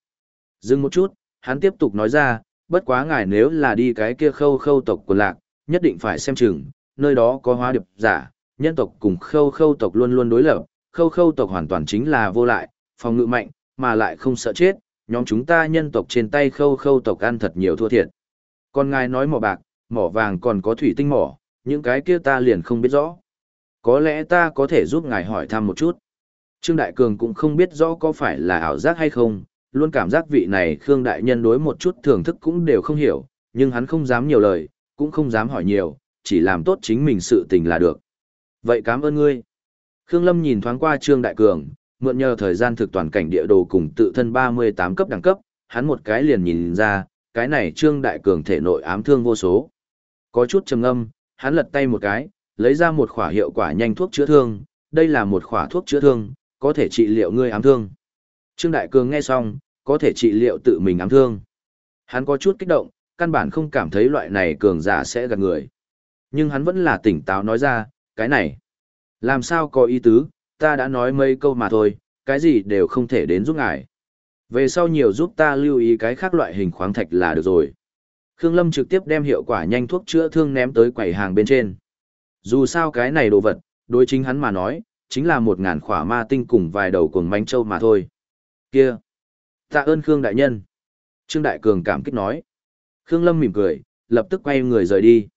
Speaker 1: Dừng một chút, hắn tiếp tục nói ra, bất quá ngài nếu là đi cái kia khâu khâu tộc của lạc, nhất định phải xem chừng, nơi đó có hóa điệp giả, nhân tộc cùng khâu khâu tộc luôn luôn đối lập, khâu khâu tộc hoàn toàn chính là vô lại, phòng ngự mạnh, mà lại không sợ chết, nhóm chúng ta nhân tộc trên tay khâu khâu tộc ăn thật nhiều thua thiệt. Còn ngài nói mỏ bạc, mỏ vàng còn có thủy tinh mỏ, những cái kia ta liền không biết rõ. Có lẽ ta có thể giúp ngài hỏi thăm một chút. Trương Đại Cường cũng không biết rõ có phải là ảo giác hay không, luôn cảm giác vị này Khương Đại Nhân đối một chút thưởng thức cũng đều không hiểu, nhưng hắn không dám nhiều lời, cũng không dám hỏi nhiều, chỉ làm tốt chính mình sự tình là được. Vậy cảm ơn ngươi. Khương Lâm nhìn thoáng qua Trương Đại Cường, mượn nhờ thời gian thực toàn cảnh địa đồ cùng tự thân 38 cấp đẳng cấp, hắn một cái liền nhìn ra, cái này Trương Đại Cường thể nội ám thương vô số. Có chút trầm ngâm, hắn lật tay một cái, lấy ra một khỏa hiệu quả nhanh thuốc chữa thương, đây là một khỏa thuốc chữa thương, có thể trị liệu ngươi ám thương. Trương Đại Cường nghe xong, có thể trị liệu tự mình ám thương. Hắn có chút kích động, căn bản không cảm thấy loại này cường giả sẽ gạt người. Nhưng hắn vẫn là tỉnh táo nói ra, cái này. Làm sao có ý tứ, ta đã nói mấy câu mà thôi, cái gì đều không thể đến giúp ngài. Về sau nhiều giúp ta lưu ý cái khác loại hình khoáng thạch là được rồi. Khương Lâm trực tiếp đem hiệu quả nhanh thuốc chữa thương ném tới quầy hàng bên trên. Dù sao cái này đồ vật, đối chính hắn mà nói, chính là một ngàn khỏa ma tinh cùng vài đầu cuồng manh châu mà thôi. Kia! Tạ ơn Khương Đại Nhân! Trương Đại Cường cảm kích nói. Khương Lâm mỉm cười, lập tức quay người rời đi.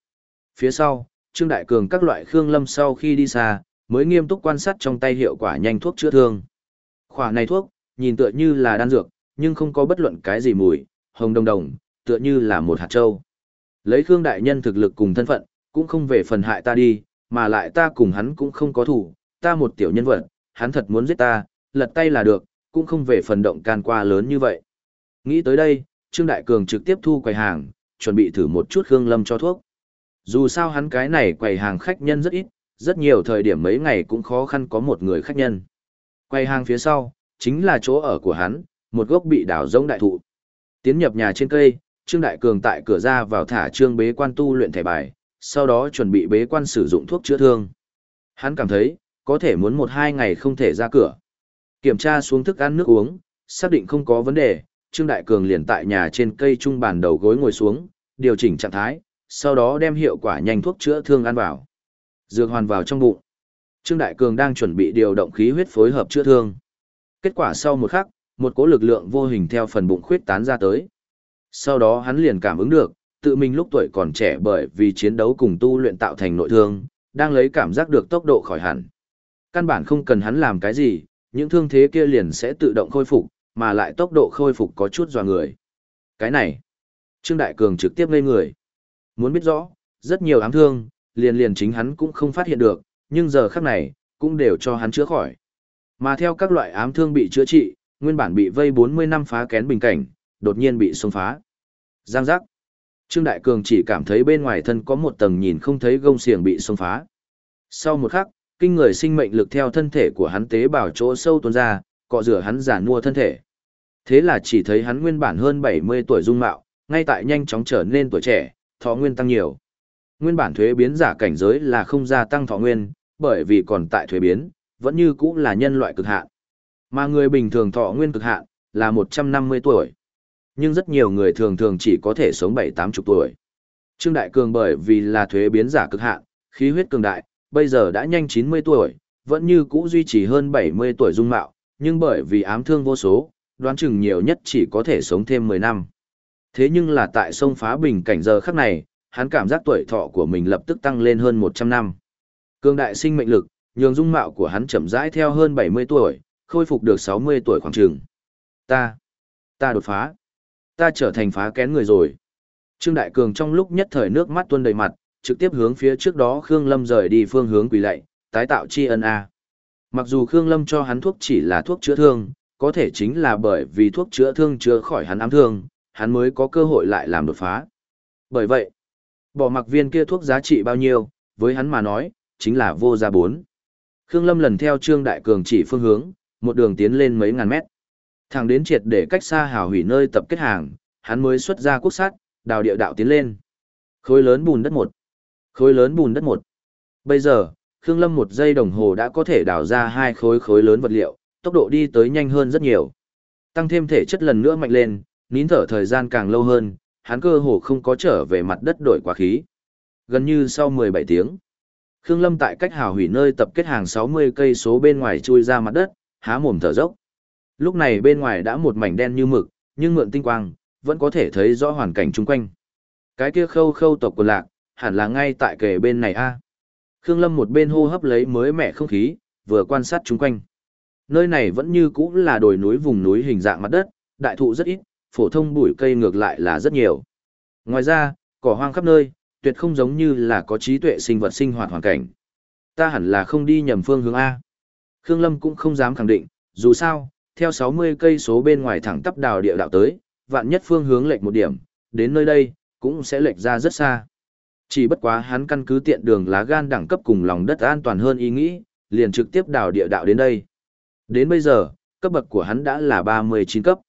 Speaker 1: Phía sau, Trương Đại Cường các loại Khương Lâm sau khi đi xa, mới nghiêm túc quan sát trong tay hiệu quả nhanh thuốc chữa thương. Khỏa này thuốc, nhìn tựa như là đan dược, nhưng không có bất luận cái gì mùi, hồng đồng đồng, tựa như là một hạt châu. Lấy Khương Đại Nhân thực lực cùng thân phận, cũng không về phần hại ta đi, mà lại ta cùng hắn cũng không có thủ, ta một tiểu nhân vật, hắn thật muốn giết ta, lật tay là được, cũng không về phần động can qua lớn như vậy. Nghĩ tới đây, Trương Đại Cường trực tiếp thu quầy hàng, chuẩn bị thử một chút Khương Lâm cho thuốc. Dù sao hắn cái này quầy hàng khách nhân rất ít, rất nhiều thời điểm mấy ngày cũng khó khăn có một người khách nhân. Quầy hàng phía sau, chính là chỗ ở của hắn, một gốc bị đào giống đại thụ. Tiến nhập nhà trên cây, Trương Đại Cường tại cửa ra vào thả trương bế quan tu luyện thẻ bài, sau đó chuẩn bị bế quan sử dụng thuốc chữa thương. Hắn cảm thấy, có thể muốn một hai ngày không thể ra cửa. Kiểm tra xuống thức ăn nước uống, xác định không có vấn đề, Trương Đại Cường liền tại nhà trên cây trung bàn đầu gối ngồi xuống, điều chỉnh trạng thái, sau đó đem hiệu quả nhanh thuốc chữa thương ăn vào. Dược hoàn vào trong bụng. Trương Đại Cường đang chuẩn bị điều động khí huyết phối hợp chữa thương. Kết quả sau một khắc, một cỗ lực lượng vô hình theo phần bụng khuyết tán ra tới. Sau đó hắn liền cảm ứng được, tự mình lúc tuổi còn trẻ bởi vì chiến đấu cùng tu luyện tạo thành nội thương, đang lấy cảm giác được tốc độ khỏi hẳn. Căn bản không cần hắn làm cái gì, những thương thế kia liền sẽ tự động khôi phục, mà lại tốc độ khôi phục có chút dò người. Cái này, Trương Đại Cường trực tiếp ngây người. Muốn biết rõ, rất nhiều ám thương, liền liền chính hắn cũng không phát hiện được, nhưng giờ khắc này, cũng đều cho hắn chữa khỏi. Mà theo các loại ám thương bị chữa trị, nguyên bản bị vây 40 năm phá kén bình cảnh, đột nhiên bị xông phá. Giang giác. Trương Đại Cường chỉ cảm thấy bên ngoài thân có một tầng nhìn không thấy gông xiềng bị xông phá. Sau một khắc, kinh người sinh mệnh lực theo thân thể của hắn tế bào chỗ sâu tuôn ra, cọ rửa hắn giả nua thân thể. Thế là chỉ thấy hắn nguyên bản hơn 70 tuổi dung mạo, ngay tại nhanh chóng trở nên tuổi trẻ, thọ nguyên tăng nhiều. Nguyên bản thuế biến giả cảnh giới là không gia tăng thọ nguyên, bởi vì còn tại thuế biến, vẫn như cũ là nhân loại cực hạn. Mà người bình thường thọ nguyên cực hạn là 150 tuổi. Nhưng rất nhiều người thường thường chỉ có thể sống 7-80 tuổi. Trương Đại Cường bởi vì là thuế biến giả cực hạn, khí huyết cường đại, bây giờ đã nhanh 90 tuổi, vẫn như cũ duy trì hơn 70 tuổi dung mạo, nhưng bởi vì ám thương vô số, đoán chừng nhiều nhất chỉ có thể sống thêm 10 năm. Thế nhưng là tại sông phá bình cảnh giờ khắc này, hắn cảm giác tuổi thọ của mình lập tức tăng lên hơn 100 năm. Cương đại sinh mệnh lực, nhường dung mạo của hắn chậm rãi theo hơn 70 tuổi, khôi phục được 60 tuổi khoảng trường. Ta, ta đột phá. Ta trở thành phá kén người rồi. Trương Đại Cường trong lúc nhất thời nước mắt tuôn đầy mặt, trực tiếp hướng phía trước đó Khương Lâm rời đi phương hướng quỳ lạy, tái tạo tri ân a. Mặc dù Khương Lâm cho hắn thuốc chỉ là thuốc chữa thương, có thể chính là bởi vì thuốc chữa thương chữa khỏi hắn ám thương, hắn mới có cơ hội lại làm đột phá. Bởi vậy, bỏ mặc viên kia thuốc giá trị bao nhiêu, với hắn mà nói, chính là vô giá bốn. Khương Lâm lần theo Trương Đại Cường chỉ phương hướng, một đường tiến lên mấy ngàn mét. Thẳng đến triệt để cách xa hào hủy nơi tập kết hàng, hắn mới xuất ra quốc sát, đào địa đạo tiến lên. Khối lớn bùn đất một. Khối lớn bùn đất một. Bây giờ, Khương Lâm một giây đồng hồ đã có thể đào ra hai khối khối lớn vật liệu, tốc độ đi tới nhanh hơn rất nhiều. Tăng thêm thể chất lần nữa mạnh lên, nín thở thời gian càng lâu hơn, hắn cơ hồ không có trở về mặt đất đổi quá khí. Gần như sau 17 tiếng, Khương Lâm tại cách hào hủy nơi tập kết hàng 60 cây số bên ngoài chui ra mặt đất, há mồm thở dốc. Lúc này bên ngoài đã một mảnh đen như mực, nhưng mượn tinh quang, vẫn có thể thấy rõ hoàn cảnh chung quanh. Cái kia khâu khâu tộc của lạc, hẳn là ngay tại kề bên này a. Khương Lâm một bên hô hấp lấy mới mẻ không khí, vừa quan sát chung quanh. Nơi này vẫn như cũ là đồi núi vùng núi hình dạng mặt đất, đại thụ rất ít, phổ thông bụi cây ngược lại là rất nhiều. Ngoài ra, cỏ hoang khắp nơi, tuyệt không giống như là có trí tuệ sinh vật sinh hoạt hoàn cảnh. Ta hẳn là không đi nhầm phương hướng A. Khương Lâm cũng không dám khẳng định, dù sao, theo 60 cây số bên ngoài thẳng tắp đào địa đạo tới, vạn nhất phương hướng lệch một điểm, đến nơi đây, cũng sẽ lệch ra rất xa. Chỉ bất quá hắn căn cứ tiện đường lá gan đẳng cấp cùng lòng đất an toàn hơn ý nghĩ, liền trực tiếp đào địa đạo đến đây. Đến bây giờ, cấp bậc của hắn đã là 39 cấp.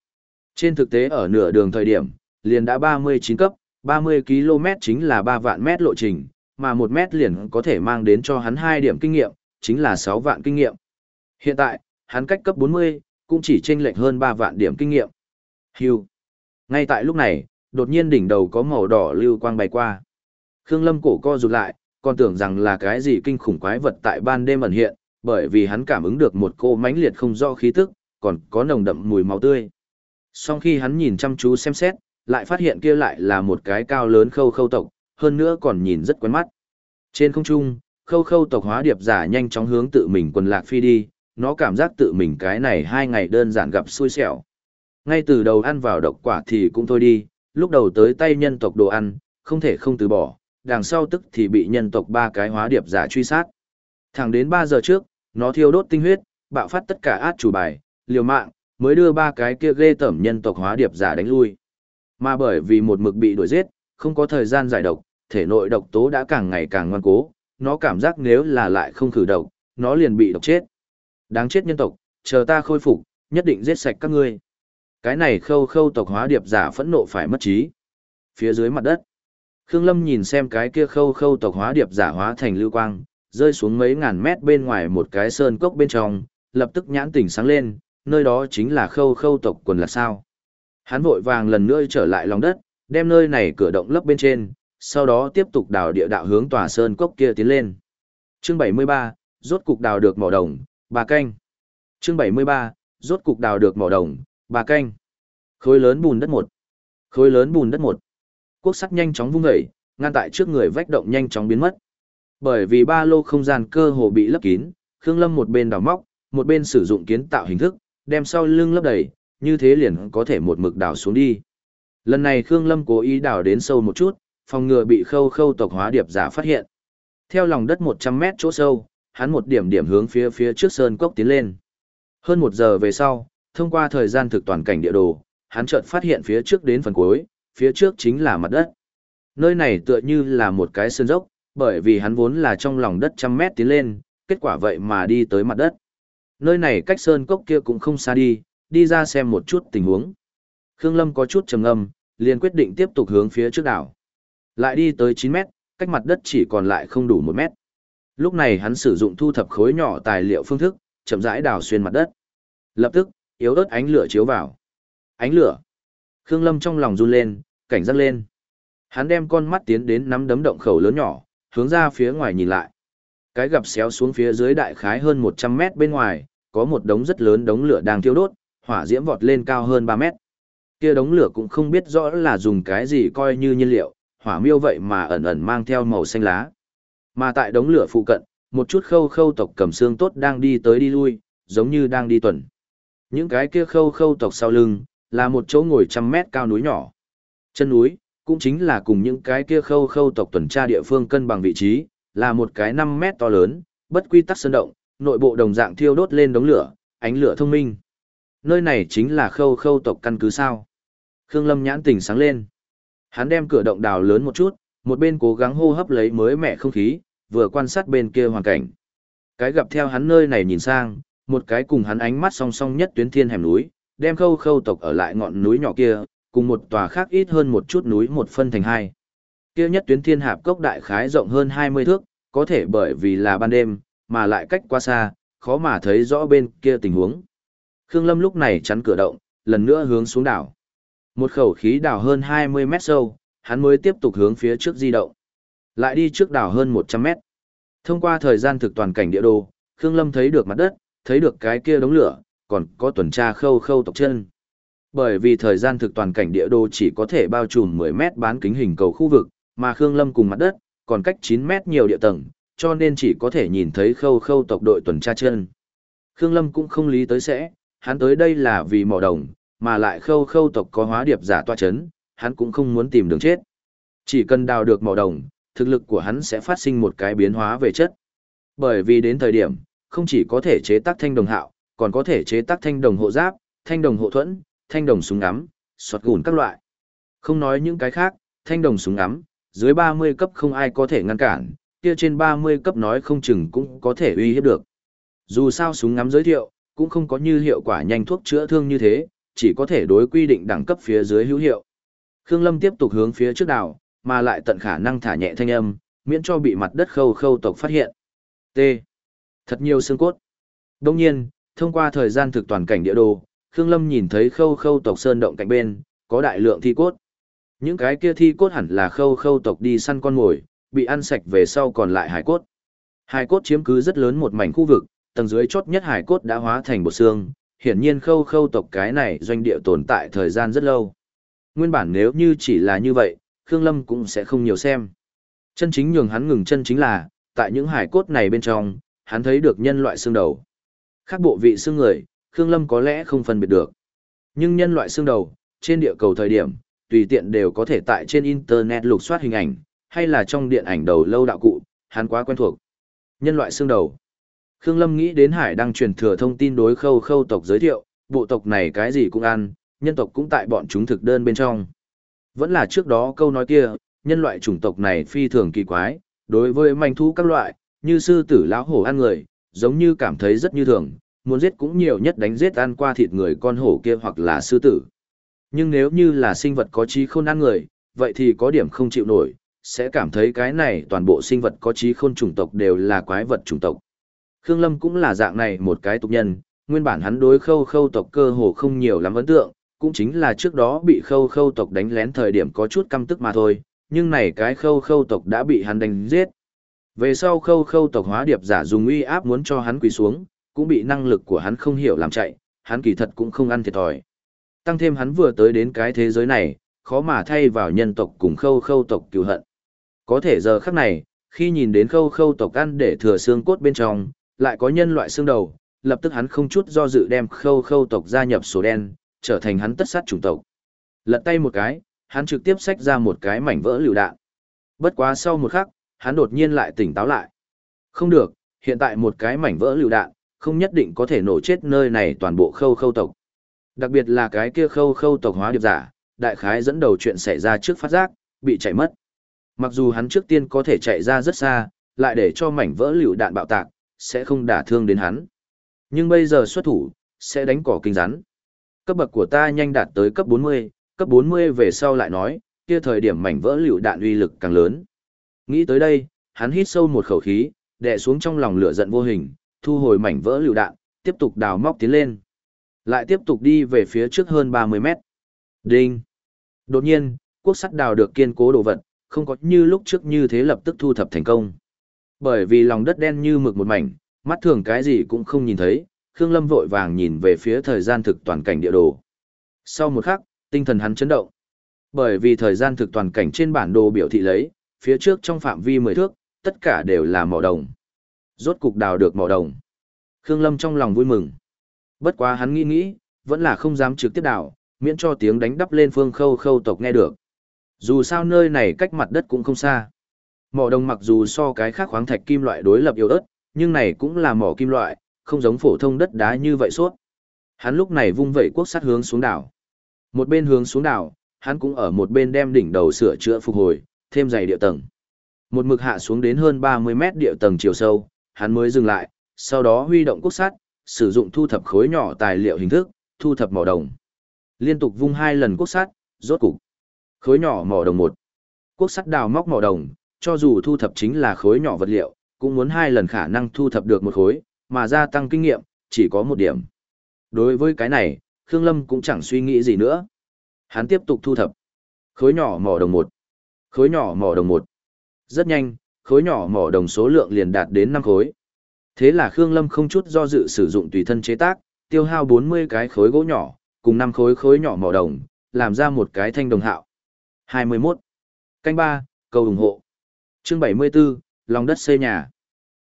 Speaker 1: Trên thực tế ở nửa đường thời điểm, liền đã 39 cấp, 30 km chính là 3 vạn mét lộ trình, mà 1 mét liền có thể mang đến cho hắn 2 điểm kinh nghiệm, chính là 6 vạn kinh nghiệm. Hiện tại, hắn cách cấp 40, cũng chỉ chênh lệch hơn 3 vạn điểm kinh nghiệm. Hưu. Ngay tại lúc này, đột nhiên đỉnh đầu có màu đỏ lưu quang bay qua. Khương Lâm cổ co rụt lại, còn tưởng rằng là cái gì kinh khủng quái vật tại ban đêm ẩn hiện, bởi vì hắn cảm ứng được một cô mãnh liệt không do khí tức, còn có nồng đậm mùi máu tươi. Sau khi hắn nhìn chăm chú xem xét, lại phát hiện kia lại là một cái cao lớn khâu khâu tộc, hơn nữa còn nhìn rất quen mắt. Trên không trung, khâu khâu tộc hóa điệp giả nhanh chóng hướng tự mình quần lạc phi đi, nó cảm giác tự mình cái này hai ngày đơn giản gặp xui xẻo. Ngay từ đầu ăn vào độc quả thì cũng thôi đi, lúc đầu tới tay nhân tộc đồ ăn, không thể không từ bỏ, đằng sau tức thì bị nhân tộc ba cái hóa điệp giả truy sát. Thẳng đến 3 giờ trước, nó thiêu đốt tinh huyết, bạo phát tất cả át chủ bài, liều mạng, mới đưa ba cái kia ghê tẩm nhân tộc hóa điệp giả đánh lui. Mà bởi vì một mực bị đuổi giết, không có thời gian giải độc, thể nội độc tố đã càng ngày càng ngoan cố, nó cảm giác nếu là lại không khử độc, nó liền bị độc chết. Đáng chết nhân tộc, chờ ta khôi phục, nhất định giết sạch các ngươi. Cái này khâu khâu tộc hóa điệp giả phẫn nộ phải mất trí. Phía dưới mặt đất, Khương Lâm nhìn xem cái kia khâu khâu tộc hóa điệp giả hóa thành lưu quang, rơi xuống mấy ngàn mét bên ngoài một cái sơn cốc bên trong, lập tức nhãn tỉnh sáng lên, nơi đó chính là khâu khâu tộc quần là sao. Hắn vội vàng lần nữa trở lại lòng đất, đem nơi này cửa động lấp bên trên, sau đó tiếp tục đào địa đạo hướng tòa sơn cốc kia tiến lên. Chương 73, rốt cục đào được mỏ đồng, bà canh. Chương 73, rốt cục đào được mỏ đồng, bà canh. Khối lớn bùn đất một. Khối lớn bùn đất một. Quốc sắt nhanh chóng vung dậy, ngăn tại trước người vách động nhanh chóng biến mất. Bởi vì ba lô không gian cơ hồ bị lấp kín, Khương Lâm một bên đào móc, một bên sử dụng kiến tạo hình thức, đem sau lưng lấp đầy, như thế liền có thể một mực đào xuống đi. Lần này Khương Lâm cố ý đào đến sâu một chút, phòng ngừa bị khâu khâu tộc hóa điệp giả phát hiện. Theo lòng đất 100 mét chỗ sâu, hắn một điểm điểm hướng phía phía trước sơn cốc tiến lên. Hơn một giờ về sau, thông qua thời gian thực toàn cảnh địa đồ, hắn chợt phát hiện phía trước đến phần cuối, phía trước chính là mặt đất. Nơi này tựa như là một cái sơn dốc, bởi vì hắn vốn là trong lòng đất trăm mét tiến lên, kết quả vậy mà đi tới mặt đất. Nơi này cách sơn cốc kia cũng không xa đi, đi ra xem một chút tình huống. Khương Lâm có chút trầm ngâm, liền quyết định tiếp tục hướng phía trước đảo. Lại đi tới 9 mét, cách mặt đất chỉ còn lại không đủ 1 mét. Lúc này hắn sử dụng thu thập khối nhỏ tài liệu phương thức, chậm rãi đào xuyên mặt đất. Lập tức, yếu ớt ánh lửa chiếu vào. Ánh lửa. Khương Lâm trong lòng run lên, cảnh giác lên. Hắn đem con mắt tiến đến nắm đấm động khẩu lớn nhỏ, hướng ra phía ngoài nhìn lại. Cái gặp xéo xuống phía dưới đại khái hơn 100 mét bên ngoài, có một đống rất lớn đống lửa đang thiêu đốt, hỏa diễm vọt lên cao hơn 3 mét. Kia đống lửa cũng không biết rõ là dùng cái gì coi như nhiên liệu, hỏa miêu vậy mà ẩn ẩn mang theo màu xanh lá. Mà tại đống lửa phụ cận, một chút khâu khâu tộc cầm xương tốt đang đi tới đi lui, giống như đang đi tuần. Những cái kia khâu khâu tộc sau lưng, là một chỗ ngồi trăm mét cao núi nhỏ. Chân núi, cũng chính là cùng những cái kia khâu khâu tộc tuần tra địa phương cân bằng vị trí, là một cái 5 mét to lớn, bất quy tắc sơn động, nội bộ đồng dạng thiêu đốt lên đống lửa, ánh lửa thông minh. Nơi này chính là khâu khâu tộc căn cứ sao. Khương Lâm nhãn tỉnh sáng lên. Hắn đem cửa động đào lớn một chút, một bên cố gắng hô hấp lấy mới mẻ không khí, vừa quan sát bên kia hoàn cảnh. Cái gặp theo hắn nơi này nhìn sang, một cái cùng hắn ánh mắt song song nhất tuyến thiên hẻm núi, đem khâu khâu tộc ở lại ngọn núi nhỏ kia, cùng một tòa khác ít hơn một chút núi một phân thành hai. Kia nhất tuyến thiên hạp cốc đại khái rộng hơn 20 thước, có thể bởi vì là ban đêm, mà lại cách quá xa, khó mà thấy rõ bên kia tình huống. Khương Lâm lúc này chắn cửa động, lần nữa hướng xuống đảo. Một khẩu khí đảo hơn 20 mét sâu, hắn mới tiếp tục hướng phía trước di động. Lại đi trước đảo hơn 100 mét. Thông qua thời gian thực toàn cảnh địa đồ, Khương Lâm thấy được mặt đất, thấy được cái kia đống lửa, còn có tuần tra khâu khâu tộc chân. Bởi vì thời gian thực toàn cảnh địa đồ chỉ có thể bao trùm 10 mét bán kính hình cầu khu vực, mà Khương Lâm cùng mặt đất, còn cách 9 mét nhiều địa tầng, cho nên chỉ có thể nhìn thấy khâu khâu tộc đội tuần tra chân. Khương Lâm cũng không lý tới sẽ, hắn tới đây là vì mỏ đồng, mà lại khâu khâu tộc có hóa điệp giả toa chấn, hắn cũng không muốn tìm đường chết. Chỉ cần đào được mỏ đồng, thực lực của hắn sẽ phát sinh một cái biến hóa về chất. Bởi vì đến thời điểm, không chỉ có thể chế tác thanh đồng hạo, còn có thể chế tác thanh đồng hộ giáp, thanh đồng hộ thuẫn, thanh đồng súng ngắm, sọt gùn các loại. Không nói những cái khác, thanh đồng súng ngắm, dưới 30 cấp không ai có thể ngăn cản, kia trên 30 cấp nói không chừng cũng có thể uy hiếp được. Dù sao súng ngắm giới thiệu, cũng không có như hiệu quả nhanh thuốc chữa thương như thế, chỉ có thể đối quy định đẳng cấp phía dưới hữu hiệu. Khương Lâm tiếp tục hướng phía trước đảo, mà lại tận khả năng thả nhẹ thanh âm, miễn cho bị mặt đất khâu khâu tộc phát hiện. T. Thật nhiều xương cốt. Đông nhiên, thông qua thời gian thực toàn cảnh địa đồ, Khương Lâm nhìn thấy khâu khâu tộc sơn động cạnh bên, có đại lượng thi cốt. Những cái kia thi cốt hẳn là khâu khâu tộc đi săn con mồi, bị ăn sạch về sau còn lại hải cốt. Hải cốt chiếm cứ rất lớn một mảnh khu vực, tầng dưới chốt nhất hải cốt đã hóa thành bộ xương, hiển nhiên khâu khâu tộc cái này doanh địa tồn tại thời gian rất lâu. Nguyên bản nếu như chỉ là như vậy, Khương Lâm cũng sẽ không nhiều xem. Chân chính nhường hắn ngừng chân chính là, tại những hải cốt này bên trong, hắn thấy được nhân loại xương đầu. Khác bộ vị xương người, Khương Lâm có lẽ không phân biệt được. Nhưng nhân loại xương đầu, trên địa cầu thời điểm, tùy tiện đều có thể tại trên Internet lục soát hình ảnh, hay là trong điện ảnh đầu lâu đạo cụ, hắn quá quen thuộc. Nhân loại xương đầu. Khương Lâm nghĩ đến Hải đang truyền thừa thông tin đối khâu khâu tộc giới thiệu, bộ tộc này cái gì cũng ăn, nhân tộc cũng tại bọn chúng thực đơn bên trong. Vẫn là trước đó câu nói kia, nhân loại chủng tộc này phi thường kỳ quái, đối với manh thú các loại, như sư tử lão hổ ăn người, giống như cảm thấy rất như thường, muốn giết cũng nhiều nhất đánh giết ăn qua thịt người con hổ kia hoặc là sư tử. Nhưng nếu như là sinh vật có trí khôn ăn người, vậy thì có điểm không chịu nổi, sẽ cảm thấy cái này toàn bộ sinh vật có trí khôn chủng tộc đều là quái vật chủng tộc. Khương Lâm cũng là dạng này một cái tục nhân, nguyên bản hắn đối khâu khâu tộc cơ hồ không nhiều lắm ấn tượng, cũng chính là trước đó bị khâu khâu tộc đánh lén thời điểm có chút căm tức mà thôi, nhưng này cái khâu khâu tộc đã bị hắn đánh giết. Về sau khâu khâu tộc hóa điệp giả dùng uy áp muốn cho hắn quỳ xuống, cũng bị năng lực của hắn không hiểu làm chạy, hắn kỳ thật cũng không ăn thiệt thòi. Tăng thêm hắn vừa tới đến cái thế giới này, khó mà thay vào nhân tộc cùng khâu khâu tộc cứu hận. Có thể giờ khắc này, khi nhìn đến khâu khâu tộc ăn để thừa xương cốt bên trong, lại có nhân loại xương đầu, lập tức hắn không chút do dự đem khâu khâu tộc gia nhập số đen, trở thành hắn tất sát chủng tộc. Lật tay một cái, hắn trực tiếp xách ra một cái mảnh vỡ lựu đạn. Bất quá sau một khắc, hắn đột nhiên lại tỉnh táo lại. Không được, hiện tại một cái mảnh vỡ lựu đạn, không nhất định có thể nổ chết nơi này toàn bộ khâu khâu tộc. Đặc biệt là cái kia khâu khâu tộc hóa điệp giả, đại khái dẫn đầu chuyện xảy ra trước phát giác, bị chạy mất. Mặc dù hắn trước tiên có thể chạy ra rất xa, lại để cho mảnh vỡ liều đạn bạo tạc, sẽ không đả thương đến hắn. Nhưng bây giờ xuất thủ, sẽ đánh cỏ kinh rắn. Cấp bậc của ta nhanh đạt tới cấp 40, cấp 40 về sau lại nói, kia thời điểm mảnh vỡ liều đạn uy lực càng lớn. Nghĩ tới đây, hắn hít sâu một khẩu khí, đè xuống trong lòng lửa giận vô hình, thu hồi mảnh vỡ lựu đạn, tiếp tục đào móc tiến lên. Lại tiếp tục đi về phía trước hơn 30 mét. Đinh! Đột nhiên, quốc sắt đào được kiên cố đồ vật, không có như lúc trước như thế lập tức thu thập thành công. Bởi vì lòng đất đen như mực một mảnh, mắt thường cái gì cũng không nhìn thấy, Khương Lâm vội vàng nhìn về phía thời gian thực toàn cảnh địa đồ. Sau một khắc, tinh thần hắn chấn động. Bởi vì thời gian thực toàn cảnh trên bản đồ biểu thị lấy, phía trước trong phạm vi 10 thước, tất cả đều là mỏ đồng. Rốt cục đào được mỏ đồng. Khương Lâm trong lòng vui mừng. Bất quá hắn nghĩ nghĩ, vẫn là không dám trực tiếp đào, miễn cho tiếng đánh đắp lên phương khâu khâu tộc nghe được. Dù sao nơi này cách mặt đất cũng không xa. Mỏ đồng mặc dù so cái khác khoáng thạch kim loại đối lập yếu ớt, nhưng này cũng là mỏ kim loại, không giống phổ thông đất đá như vậy suốt. Hắn lúc này vung vẩy quốc sát hướng xuống đảo. Một bên hướng xuống đảo, hắn cũng ở một bên đem đỉnh đầu sửa chữa phục hồi, thêm dày địa tầng. Một mực hạ xuống đến hơn 30 mét địa tầng chiều sâu, hắn mới dừng lại, sau đó huy động quốc sắt, sử dụng thu thập khối nhỏ tài liệu hình thức, thu thập mỏ đồng. Liên tục vung hai lần quốc sắt, rốt cục. Khối nhỏ mỏ đồng một. Quốc sắt đào móc mỏ đồng, cho dù thu thập chính là khối nhỏ vật liệu, cũng muốn hai lần khả năng thu thập được một khối, mà gia tăng kinh nghiệm, chỉ có một điểm. Đối với cái này, Khương Lâm cũng chẳng suy nghĩ gì nữa. Hắn tiếp tục thu thập. Khối nhỏ mỏ đồng một. Khối nhỏ mỏ đồng một. Rất nhanh, khối nhỏ mỏ đồng số lượng liền đạt đến 5 khối. Thế là Khương Lâm không chút do dự sử dụng tùy thân chế tác, tiêu hao 40 cái khối gỗ nhỏ, cùng 5 khối khối nhỏ mỏ đồng, làm ra một cái thanh đồng hạo. 21. Canh 3, cầu ủng hộ. Chương 74, lòng đất xây nhà.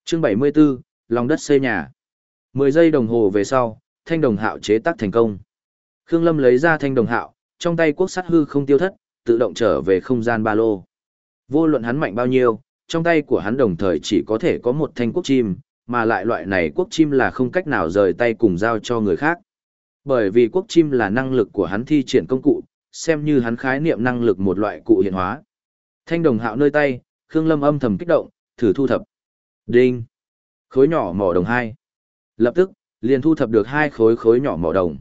Speaker 1: Chương 74, lòng đất xây nhà. 10 giây đồng hồ về sau, thanh đồng hạo chế tác thành công. Khương Lâm lấy ra thanh đồng hạo, trong tay quốc sắt hư không tiêu thất, tự động trở về không gian ba lô. Vô luận hắn mạnh bao nhiêu, trong tay của hắn đồng thời chỉ có thể có một thanh quốc chim, mà lại loại này quốc chim là không cách nào rời tay cùng giao cho người khác. Bởi vì quốc chim là năng lực của hắn thi triển công cụ, xem như hắn khái niệm năng lực một loại cụ hiện hóa. Thanh đồng hạo nơi tay, Khương Lâm âm thầm kích động, thử thu thập. Đinh! Khối nhỏ mỏ đồng 2. Lập tức, liền thu thập được hai khối khối nhỏ mỏ đồng.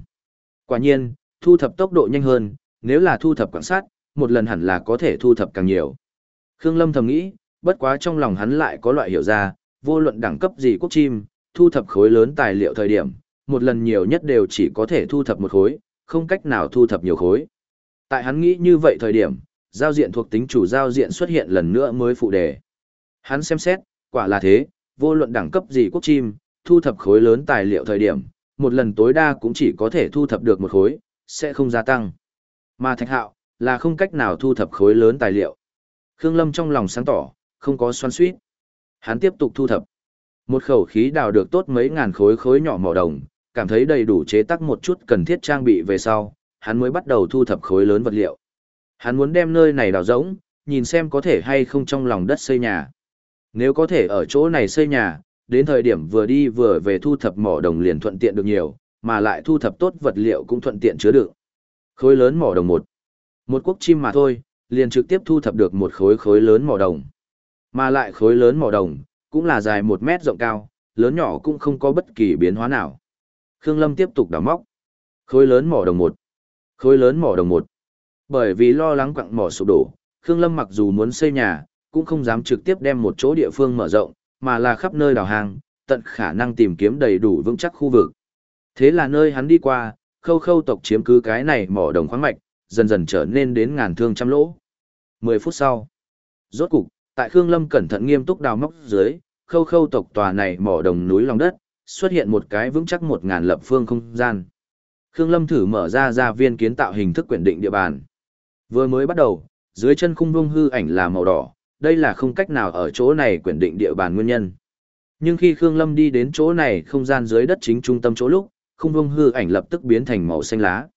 Speaker 1: Quả nhiên, thu thập tốc độ nhanh hơn, nếu là thu thập quan sát, một lần hẳn là có thể thu thập càng nhiều. Khương Lâm thầm nghĩ, bất quá trong lòng hắn lại có loại hiểu ra, vô luận đẳng cấp gì quốc chim, thu thập khối lớn tài liệu thời điểm, một lần nhiều nhất đều chỉ có thể thu thập một khối, không cách nào thu thập nhiều khối. Tại hắn nghĩ như vậy thời điểm, giao diện thuộc tính chủ giao diện xuất hiện lần nữa mới phụ đề. Hắn xem xét, quả là thế, vô luận đẳng cấp gì quốc chim, thu thập khối lớn tài liệu thời điểm, một lần tối đa cũng chỉ có thể thu thập được một khối, sẽ không gia tăng. Mà thạch hạo, là không cách nào thu thập khối lớn tài liệu. Khương Lâm trong lòng sáng tỏ, không có xoan suýt. Hắn tiếp tục thu thập. Một khẩu khí đào được tốt mấy ngàn khối khối nhỏ mỏ đồng, cảm thấy đầy đủ chế tác một chút cần thiết trang bị về sau, hắn mới bắt đầu thu thập khối lớn vật liệu. Hắn muốn đem nơi này đào rỗng, nhìn xem có thể hay không trong lòng đất xây nhà. Nếu có thể ở chỗ này xây nhà, đến thời điểm vừa đi vừa về thu thập mỏ đồng liền thuận tiện được nhiều, mà lại thu thập tốt vật liệu cũng thuận tiện chứa đựng. Khối lớn mỏ đồng một. Một quốc chim mà thôi, liền trực tiếp thu thập được một khối khối lớn mỏ đồng. Mà lại khối lớn mỏ đồng, cũng là dài một mét rộng cao, lớn nhỏ cũng không có bất kỳ biến hóa nào. Khương Lâm tiếp tục đào móc. Khối lớn mỏ đồng một. Khối lớn mỏ đồng một. Bởi vì lo lắng quặng mỏ sụp đổ, Khương Lâm mặc dù muốn xây nhà, cũng không dám trực tiếp đem một chỗ địa phương mở rộng, mà là khắp nơi đào hàng, tận khả năng tìm kiếm đầy đủ vững chắc khu vực. Thế là nơi hắn đi qua, khâu khâu tộc chiếm cứ cái này mỏ đồng khoáng mạch, dần dần trở nên đến ngàn thương trăm lỗ. 10 phút sau, rốt cục, tại Khương Lâm cẩn thận nghiêm túc đào móc dưới, khâu khâu tộc tòa này mỏ đồng núi lòng đất, xuất hiện một cái vững chắc một ngàn lập phương không gian. Khương Lâm thử mở ra ra viên kiến tạo hình thức quyển định địa bàn. Vừa mới bắt đầu, dưới chân khung vông hư ảnh là màu đỏ, đây là không cách nào ở chỗ này quyển định địa bàn nguyên nhân. Nhưng khi Khương Lâm đi đến chỗ này không gian dưới đất chính trung tâm chỗ lúc, khung vông hư ảnh lập tức biến thành màu xanh lá.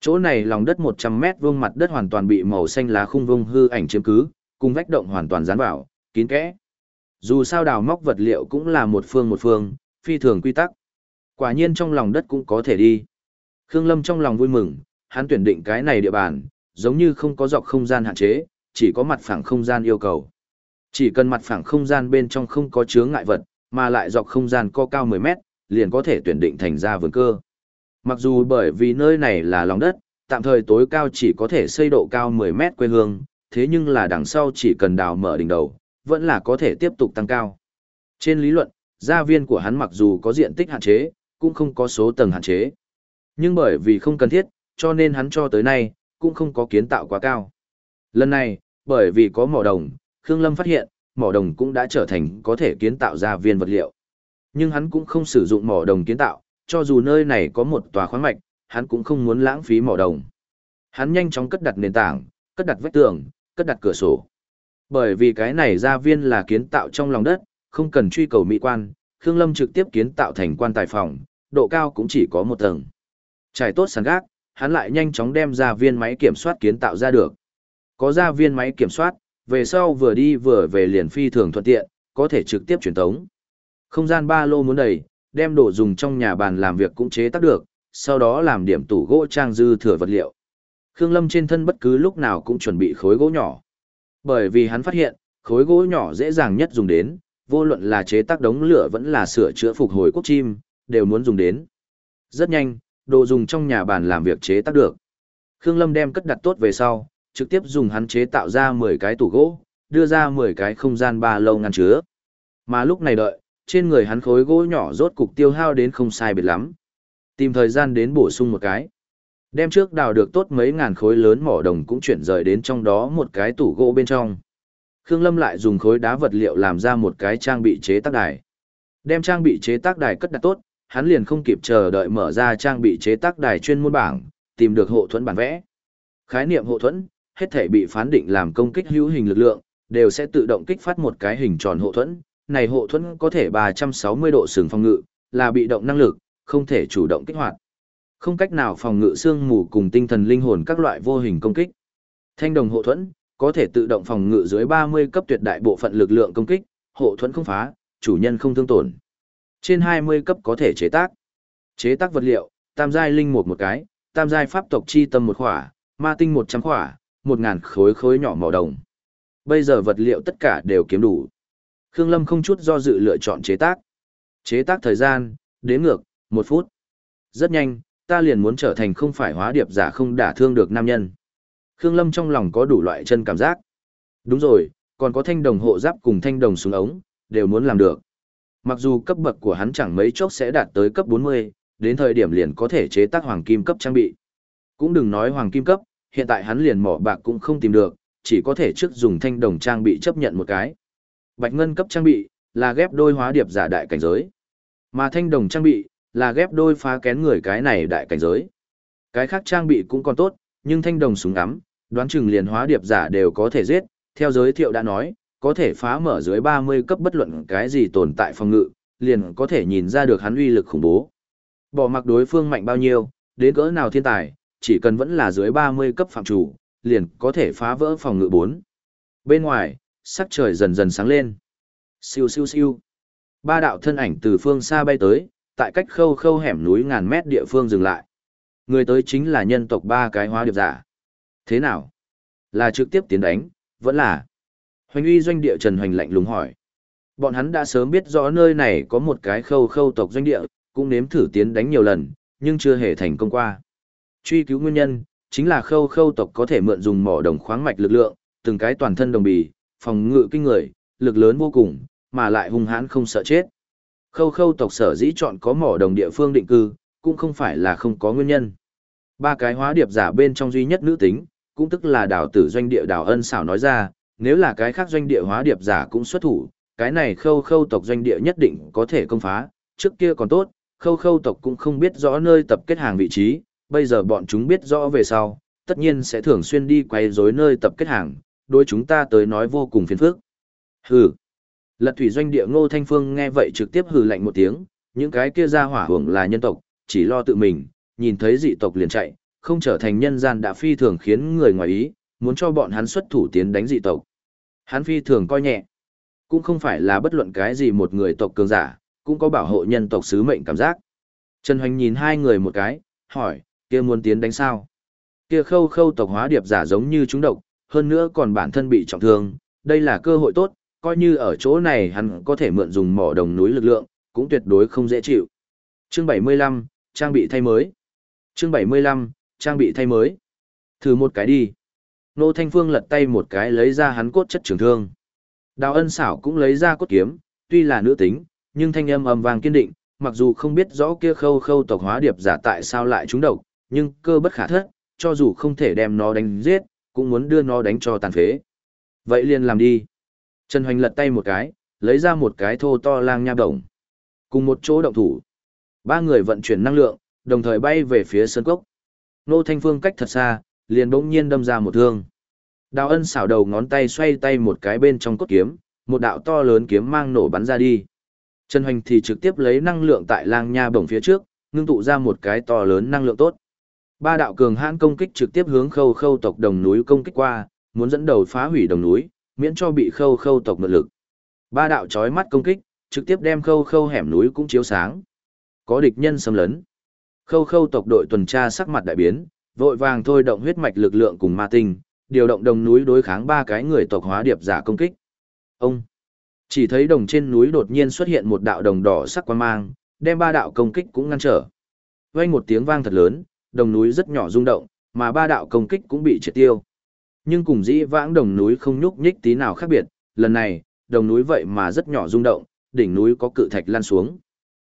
Speaker 1: Chỗ này lòng đất 100 mét vuông mặt đất hoàn toàn bị màu xanh lá khung vông hư ảnh chiếm cứ, cùng vách động hoàn toàn dán vào, kín kẽ. Dù sao đào móc vật liệu cũng là một phương một phương, phi thường quy tắc. Quả nhiên trong lòng đất cũng có thể đi. Khương Lâm trong lòng vui mừng, hắn tuyển định cái này địa bàn, giống như không có dọc không gian hạn chế, chỉ có mặt phẳng không gian yêu cầu. Chỉ cần mặt phẳng không gian bên trong không có chướng ngại vật, mà lại dọc không gian co cao 10 mét, liền có thể tuyển định thành ra vườn cơ. Mặc dù bởi vì nơi này là lòng đất, tạm thời tối cao chỉ có thể xây độ cao 10 mét quê hương, thế nhưng là đằng sau chỉ cần đào mở đỉnh đầu, vẫn là có thể tiếp tục tăng cao. Trên lý luận, gia viên của hắn mặc dù có diện tích hạn chế, cũng không có số tầng hạn chế. Nhưng bởi vì không cần thiết, cho nên hắn cho tới nay, cũng không có kiến tạo quá cao. Lần này, bởi vì có mỏ đồng, Khương Lâm phát hiện, mỏ đồng cũng đã trở thành có thể kiến tạo gia viên vật liệu. Nhưng hắn cũng không sử dụng mỏ đồng kiến tạo, cho dù nơi này có một tòa khoáng mạch, hắn cũng không muốn lãng phí mỏ đồng. Hắn nhanh chóng cất đặt nền tảng, cất đặt vách tường, cất đặt cửa sổ. Bởi vì cái này gia viên là kiến tạo trong lòng đất, không cần truy cầu mỹ quan, Khương Lâm trực tiếp kiến tạo thành quan tài phòng, độ cao cũng chỉ có một tầng. Trải tốt sàn gác, hắn lại nhanh chóng đem ra viên máy kiểm soát kiến tạo ra được. Có ra viên máy kiểm soát, về sau vừa đi vừa về liền phi thường thuận tiện, có thể trực tiếp truyền tống. Không gian ba lô muốn đầy, đem đồ dùng trong nhà bàn làm việc cũng chế tác được, sau đó làm điểm tủ gỗ trang dư thừa vật liệu. Khương Lâm trên thân bất cứ lúc nào cũng chuẩn bị khối gỗ nhỏ. Bởi vì hắn phát hiện, khối gỗ nhỏ dễ dàng nhất dùng đến, vô luận là chế tác đống lửa vẫn là sửa chữa phục hồi quốc chim, đều muốn dùng đến. Rất nhanh, đồ dùng trong nhà bàn làm việc chế tác được. Khương Lâm đem cất đặt tốt về sau, trực tiếp dùng hắn chế tạo ra 10 cái tủ gỗ, đưa ra 10 cái không gian ba lâu ngăn chứa. Mà lúc này đợi, trên người hắn khối gỗ nhỏ rốt cục tiêu hao đến không sai biệt lắm. Tìm thời gian đến bổ sung một cái. Đem trước đào được tốt mấy ngàn khối lớn mỏ đồng cũng chuyển rời đến trong đó một cái tủ gỗ bên trong. Khương Lâm lại dùng khối đá vật liệu làm ra một cái trang bị chế tác đài. Đem trang bị chế tác đài cất đặt tốt, hắn liền không kịp chờ đợi mở ra trang bị chế tác đài chuyên môn bảng, tìm được hộ thuẫn bản vẽ. Khái niệm hộ thuẫn, hết thể bị phán định làm công kích hữu hình lực lượng, đều sẽ tự động kích phát một cái hình tròn hộ thuẫn. Này hộ thuẫn có thể 360 độ sừng phòng ngự, là bị động năng lực, không thể chủ động kích hoạt. Không cách nào phòng ngự xương mù cùng tinh thần linh hồn các loại vô hình công kích. Thanh đồng hộ thuẫn, có thể tự động phòng ngự dưới 30 cấp tuyệt đại bộ phận lực lượng công kích, hộ thuẫn không phá, chủ nhân không thương tổn. Trên 20 cấp có thể chế tác. Chế tác vật liệu, tam giai linh một một cái, tam giai pháp tộc chi tâm một khỏa, ma tinh 100 khỏa, 1000 khối khối nhỏ màu đồng. Bây giờ vật liệu tất cả đều kiếm đủ. Khương Lâm không chút do dự lựa chọn chế tác. Chế tác thời gian, đến ngược, một phút. Rất nhanh, ta liền muốn trở thành không phải hóa điệp giả không đả thương được nam nhân. Khương Lâm trong lòng có đủ loại chân cảm giác. Đúng rồi, còn có thanh đồng hộ giáp cùng thanh đồng súng ống, đều muốn làm được. Mặc dù cấp bậc của hắn chẳng mấy chốc sẽ đạt tới cấp 40, đến thời điểm liền có thể chế tác hoàng kim cấp trang bị. Cũng đừng nói hoàng kim cấp, hiện tại hắn liền mỏ bạc cũng không tìm được, chỉ có thể trước dùng thanh đồng trang bị chấp nhận một cái. Bạch ngân cấp trang bị, là ghép đôi hóa điệp giả đại cảnh giới. Mà thanh đồng trang bị, là ghép đôi phá kén người cái này đại cảnh giới. Cái khác trang bị cũng còn tốt, nhưng thanh đồng súng ngắm, đoán chừng liền hóa điệp giả đều có thể giết, theo giới thiệu đã nói, có thể phá mở dưới 30 cấp bất luận cái gì tồn tại phòng ngự, liền có thể nhìn ra được hắn uy lực khủng bố. Bỏ mặc đối phương mạnh bao nhiêu, đến cỡ nào thiên tài, chỉ cần vẫn là dưới 30 cấp phạm chủ, liền có thể phá vỡ phòng ngự 4. Bên ngoài, sắc trời dần dần sáng lên. Siêu siêu siêu. Ba đạo thân ảnh từ phương xa bay tới, tại cách khâu khâu hẻm núi ngàn mét địa phương dừng lại. Người tới chính là nhân tộc ba cái hóa điệp giả. Thế nào? Là trực tiếp tiến đánh, vẫn là. Hoành uy doanh địa Trần Hoành lạnh lùng hỏi. Bọn hắn đã sớm biết rõ nơi này có một cái khâu khâu tộc doanh địa, cũng nếm thử tiến đánh nhiều lần, nhưng chưa hề thành công qua. Truy cứu nguyên nhân, chính là khâu khâu tộc có thể mượn dùng mỏ đồng khoáng mạch lực lượng, từng cái toàn thân đồng bì, phòng ngự kinh người, lực lớn vô cùng, mà lại hung hãn không sợ chết. Khâu khâu tộc sở dĩ chọn có mỏ đồng địa phương định cư, cũng không phải là không có nguyên nhân. Ba cái hóa điệp giả bên trong duy nhất nữ tính, cũng tức là đào tử doanh địa đào ân xảo nói ra, nếu là cái khác doanh địa hóa điệp giả cũng xuất thủ, cái này khâu khâu tộc doanh địa nhất định có thể công phá, trước kia còn tốt, khâu khâu tộc cũng không biết rõ nơi tập kết hàng vị trí, bây giờ bọn chúng biết rõ về sau, tất nhiên sẽ thường xuyên đi quay rối nơi tập kết hàng, đối chúng ta tới nói vô cùng phiền phức. Hừ. Lật thủy doanh địa Ngô Thanh Phương nghe vậy trực tiếp hừ lạnh một tiếng, những cái kia ra hỏa hưởng là nhân tộc, chỉ lo tự mình, nhìn thấy dị tộc liền chạy, không trở thành nhân gian đã phi thường khiến người ngoài ý, muốn cho bọn hắn xuất thủ tiến đánh dị tộc. Hắn phi thường coi nhẹ, cũng không phải là bất luận cái gì một người tộc cường giả, cũng có bảo hộ nhân tộc sứ mệnh cảm giác. Trần Hoành nhìn hai người một cái, hỏi, kia muốn tiến đánh sao? Kia khâu khâu tộc hóa điệp giả giống như chúng độc, hơn nữa còn bản thân bị trọng thương, đây là cơ hội tốt, coi như ở chỗ này hắn có thể mượn dùng mỏ đồng núi lực lượng, cũng tuyệt đối không dễ chịu. Chương 75, trang bị thay mới. Chương 75, trang bị thay mới. Thử một cái đi. Nô Thanh Phương lật tay một cái lấy ra hắn cốt chất trường thương. Đào ân xảo cũng lấy ra cốt kiếm, tuy là nữ tính, nhưng thanh âm ầm vang kiên định, mặc dù không biết rõ kia khâu khâu tộc hóa điệp giả tại sao lại trúng độc, nhưng cơ bất khả thất, cho dù không thể đem nó đánh giết, cũng muốn đưa nó đánh cho tàn phế. Vậy liền làm đi. Trần Hoành lật tay một cái, lấy ra một cái thô to lang nha đồng. Cùng một chỗ động thủ. Ba người vận chuyển năng lượng, đồng thời bay về phía sân cốc. Nô Thanh Phương cách thật xa, liền bỗng nhiên đâm ra một thương. Đào ân xảo đầu ngón tay xoay tay một cái bên trong cốt kiếm, một đạo to lớn kiếm mang nổ bắn ra đi. Trần Hoành thì trực tiếp lấy năng lượng tại lang nha bổng phía trước, ngưng tụ ra một cái to lớn năng lượng tốt. Ba đạo cường hãn công kích trực tiếp hướng khâu khâu tộc đồng núi công kích qua, muốn dẫn đầu phá hủy đồng núi, miễn cho bị khâu khâu tộc mượn lực. Ba đạo chói mắt công kích, trực tiếp đem khâu khâu hẻm núi cũng chiếu sáng. Có địch nhân xâm lấn. Khâu khâu tộc đội tuần tra sắc mặt đại biến, vội vàng thôi động huyết mạch lực lượng cùng ma tinh, điều động đồng núi đối kháng ba cái người tộc hóa điệp giả công kích. Ông chỉ thấy đồng trên núi đột nhiên xuất hiện một đạo đồng đỏ sắc quan mang, đem ba đạo công kích cũng ngăn trở. Vang một tiếng vang thật lớn, đồng núi rất nhỏ rung động, mà ba đạo công kích cũng bị triệt tiêu. Nhưng cùng dĩ vãng đồng núi không nhúc nhích tí nào khác biệt, lần này, đồng núi vậy mà rất nhỏ rung động, đỉnh núi có cự thạch lan xuống.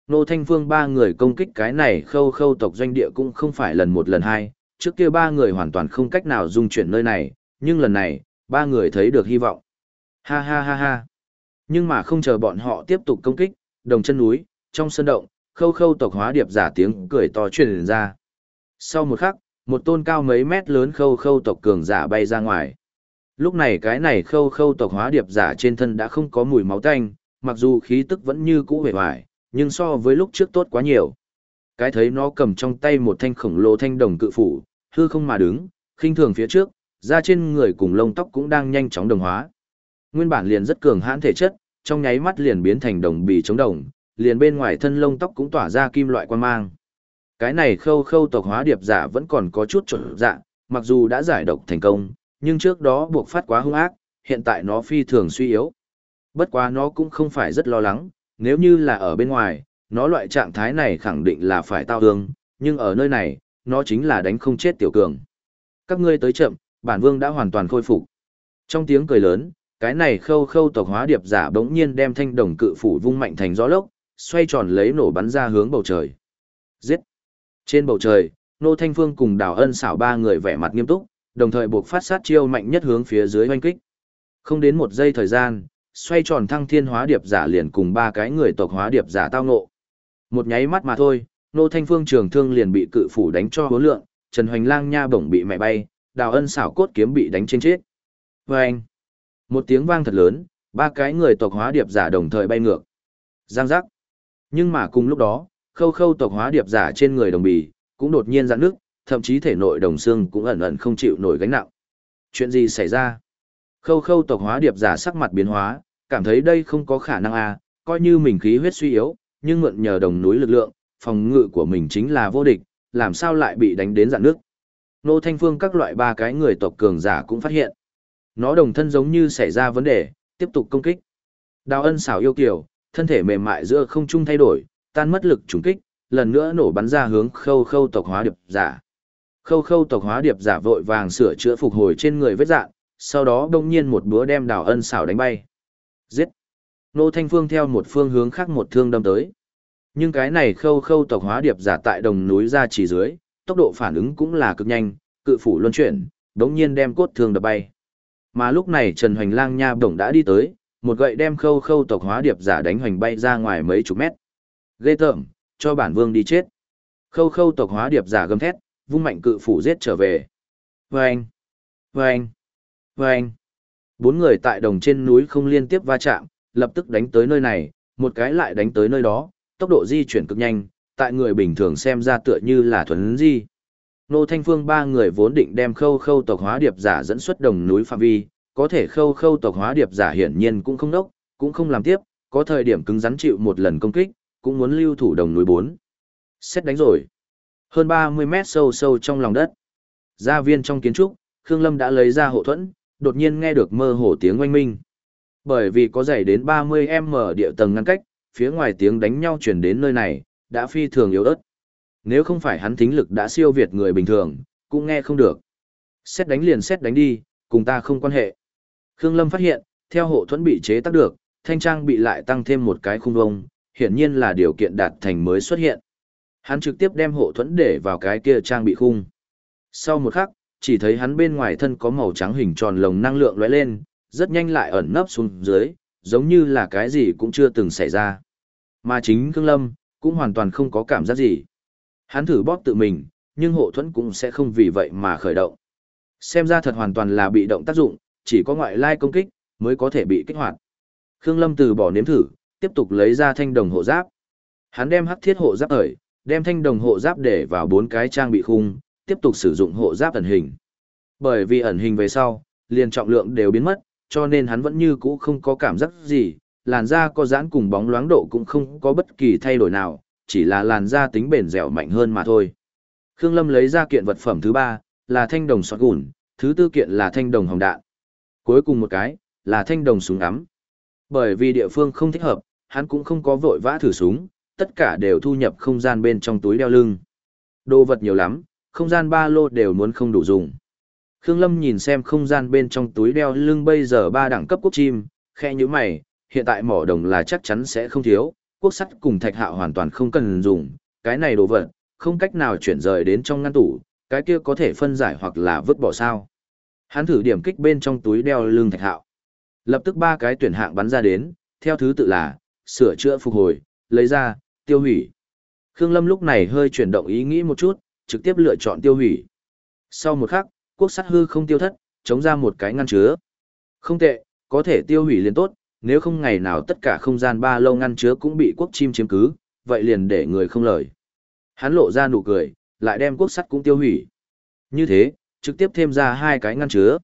Speaker 1: Nô Thanh Phương ba người công kích cái này khâu khâu tộc doanh địa cũng không phải lần một lần hai, trước kia ba người hoàn toàn không cách nào dung chuyển nơi này, nhưng lần này, ba người thấy được hy vọng. Ha ha ha ha. Nhưng mà không chờ bọn họ tiếp tục công kích, đồng chân núi, trong sân động, khâu khâu tộc hóa điệp giả tiếng cười to truyền ra. Sau một khắc, một tôn cao mấy mét lớn khâu khâu tộc cường giả bay ra ngoài. Lúc này cái này khâu khâu tộc hóa điệp giả trên thân đã không có mùi máu tanh, mặc dù khí tức vẫn như cũ vẻ vải, nhưng so với lúc trước tốt quá nhiều. Cái thấy nó cầm trong tay một thanh khổng lồ thanh đồng cự phủ, hư không mà đứng, khinh thường phía trước, da trên người cùng lông tóc cũng đang nhanh chóng đồng hóa. Nguyên bản liền rất cường hãn thể chất, trong nháy mắt liền biến thành đồng bì chống đồng, liền bên ngoài thân lông tóc cũng tỏa ra kim loại quan mang. Cái này khâu khâu tộc hóa điệp giả vẫn còn có chút trộn dạ, mặc dù đã giải độc thành công, nhưng trước đó buộc phát quá hung ác, hiện tại nó phi thường suy yếu. Bất quá nó cũng không phải rất lo lắng, nếu như là ở bên ngoài, nó loại trạng thái này khẳng định là phải tao hương, nhưng ở nơi này, nó chính là đánh không chết tiểu cường. Các ngươi tới chậm, bản vương đã hoàn toàn khôi phục. Trong tiếng cười lớn, cái này khâu khâu tộc hóa điệp giả bỗng nhiên đem thanh đồng cự phủ vung mạnh thành gió lốc, xoay tròn lấy nổ bắn ra hướng bầu trời. Giết! Trên bầu trời, Nô Thanh Phương cùng Đào Ân xảo ba người vẻ mặt nghiêm túc, đồng thời buộc phát sát chiêu mạnh nhất hướng phía dưới hoanh kích. Không đến một giây thời gian, xoay tròn thăng thiên hóa điệp giả liền cùng ba cái người tộc hóa điệp giả tao ngộ. Một nháy mắt mà thôi, Nô Thanh Phương trường thương liền bị cự phủ đánh cho hố lượng, Trần Hoành Lang nha bổng bị mẹ bay, Đào Ân xảo cốt kiếm bị đánh trên chết. Vâng! anh, một tiếng vang thật lớn, ba cái người tộc hóa điệp giả đồng thời bay ngược. Giang giác. Nhưng mà cùng lúc đó, khâu khâu tộc hóa điệp giả trên người đồng bì, cũng đột nhiên giãn nước, thậm chí thể nội đồng xương cũng ẩn ẩn không chịu nổi gánh nặng. Chuyện gì xảy ra? Khâu khâu tộc hóa điệp giả sắc mặt biến hóa, cảm thấy đây không có khả năng à, coi như mình khí huyết suy yếu, nhưng mượn nhờ đồng núi lực lượng, phòng ngự của mình chính là vô địch, làm sao lại bị đánh đến dạn nước. Nô Thanh Phương các loại ba cái người tộc cường giả cũng phát hiện. Nó đồng thân giống như xảy ra vấn đề, tiếp tục công kích. Đào ân xảo yêu kiều, thân thể mềm mại giữa không trung thay đổi, tan mất lực trùng kích, lần nữa nổ bắn ra hướng khâu khâu tộc hóa điệp giả. Khâu khâu tộc hóa điệp giả vội vàng sửa chữa phục hồi trên người vết dạn, sau đó đông nhiên một búa đem đào ân xảo đánh bay. Giết! Nô Thanh Phương theo một phương hướng khác một thương đâm tới. Nhưng cái này khâu khâu tộc hóa điệp giả tại đồng núi ra chỉ dưới, tốc độ phản ứng cũng là cực nhanh, cự phủ luân chuyển, đống nhiên đem cốt thương đập bay. Mà lúc này Trần Hoành Lang nha đồng đã đi tới, một gậy đem khâu khâu tộc hóa điệp giả đánh hoành bay ra ngoài mấy chục mét. Ghê tởm, cho bản vương đi chết. Khâu khâu tộc hóa điệp giả gầm thét, vung mạnh cự phủ giết trở về. Vâng! Vâng! Vâng! Bốn người tại đồng trên núi không liên tiếp va chạm, lập tức đánh tới nơi này, một cái lại đánh tới nơi đó, tốc độ di chuyển cực nhanh, tại người bình thường xem ra tựa như là thuần di. Nô Thanh Phương ba người vốn định đem khâu khâu tộc hóa điệp giả dẫn xuất đồng núi phạm vi, có thể khâu khâu tộc hóa điệp giả hiển nhiên cũng không đốc, cũng không làm tiếp, có thời điểm cứng rắn chịu một lần công kích, cũng muốn lưu thủ đồng núi bốn Xét đánh rồi. Hơn 30 mét sâu sâu trong lòng đất. Gia viên trong kiến trúc, Khương Lâm đã lấy ra hộ thuẫn, đột nhiên nghe được mơ hồ tiếng oanh minh. Bởi vì có dày đến 30m địa tầng ngăn cách, phía ngoài tiếng đánh nhau chuyển đến nơi này, đã phi thường yếu ớt. Nếu không phải hắn thính lực đã siêu việt người bình thường, cũng nghe không được. Xét đánh liền xét đánh đi, cùng ta không quan hệ. Khương Lâm phát hiện, theo hộ thuẫn bị chế tác được, thanh trang bị lại tăng thêm một cái khung vông, hiển nhiên là điều kiện đạt thành mới xuất hiện. Hắn trực tiếp đem hộ thuẫn để vào cái kia trang bị khung. Sau một khắc, chỉ thấy hắn bên ngoài thân có màu trắng hình tròn lồng năng lượng lóe lên, rất nhanh lại ẩn nấp xuống dưới, giống như là cái gì cũng chưa từng xảy ra. Mà chính Khương Lâm, cũng hoàn toàn không có cảm giác gì. Hắn thử bóp tự mình, nhưng hộ thuẫn cũng sẽ không vì vậy mà khởi động. Xem ra thật hoàn toàn là bị động tác dụng, chỉ có ngoại lai công kích, mới có thể bị kích hoạt. Khương Lâm từ bỏ nếm thử, tiếp tục lấy ra thanh đồng hộ giáp. Hắn đem hắc thiết hộ giáp ở, đem thanh đồng hộ giáp để vào bốn cái trang bị khung, tiếp tục sử dụng hộ giáp ẩn hình. Bởi vì ẩn hình về sau, liền trọng lượng đều biến mất, cho nên hắn vẫn như cũ không có cảm giác gì, làn da có giãn cùng bóng loáng độ cũng không có bất kỳ thay đổi nào, chỉ là làn da tính bền dẻo mạnh hơn mà thôi. Khương Lâm lấy ra kiện vật phẩm thứ ba, là thanh đồng sọt gùn, thứ tư kiện là thanh đồng hồng đạn. Cuối cùng một cái, là thanh đồng súng ngắm. Bởi vì địa phương không thích hợp, hắn cũng không có vội vã thử súng, tất cả đều thu nhập không gian bên trong túi đeo lưng. Đồ vật nhiều lắm, không gian ba lô đều muốn không đủ dùng. Khương Lâm nhìn xem không gian bên trong túi đeo lưng bây giờ ba đẳng cấp quốc chim, khe như mày, hiện tại mỏ đồng là chắc chắn sẽ không thiếu, quốc sắt cùng thạch hạo hoàn toàn không cần dùng, cái này đồ vật, không cách nào chuyển rời đến trong ngăn tủ, cái kia có thể phân giải hoặc là vứt bỏ sao. Hắn thử điểm kích bên trong túi đeo lưng thạch hạo. Lập tức ba cái tuyển hạng bắn ra đến, theo thứ tự là, sửa chữa phục hồi, lấy ra, tiêu hủy. Khương Lâm lúc này hơi chuyển động ý nghĩ một chút, trực tiếp lựa chọn tiêu hủy. Sau một khắc, quốc sắt hư không tiêu thất, chống ra một cái ngăn chứa. Không tệ, có thể tiêu hủy liền tốt, nếu không ngày nào tất cả không gian ba lâu ngăn chứa cũng bị quốc chim chiếm cứ, vậy liền để người không lời. Hắn lộ ra nụ cười, lại đem quốc sắt cũng tiêu hủy. Như thế, trực tiếp thêm ra hai cái ngăn chứa.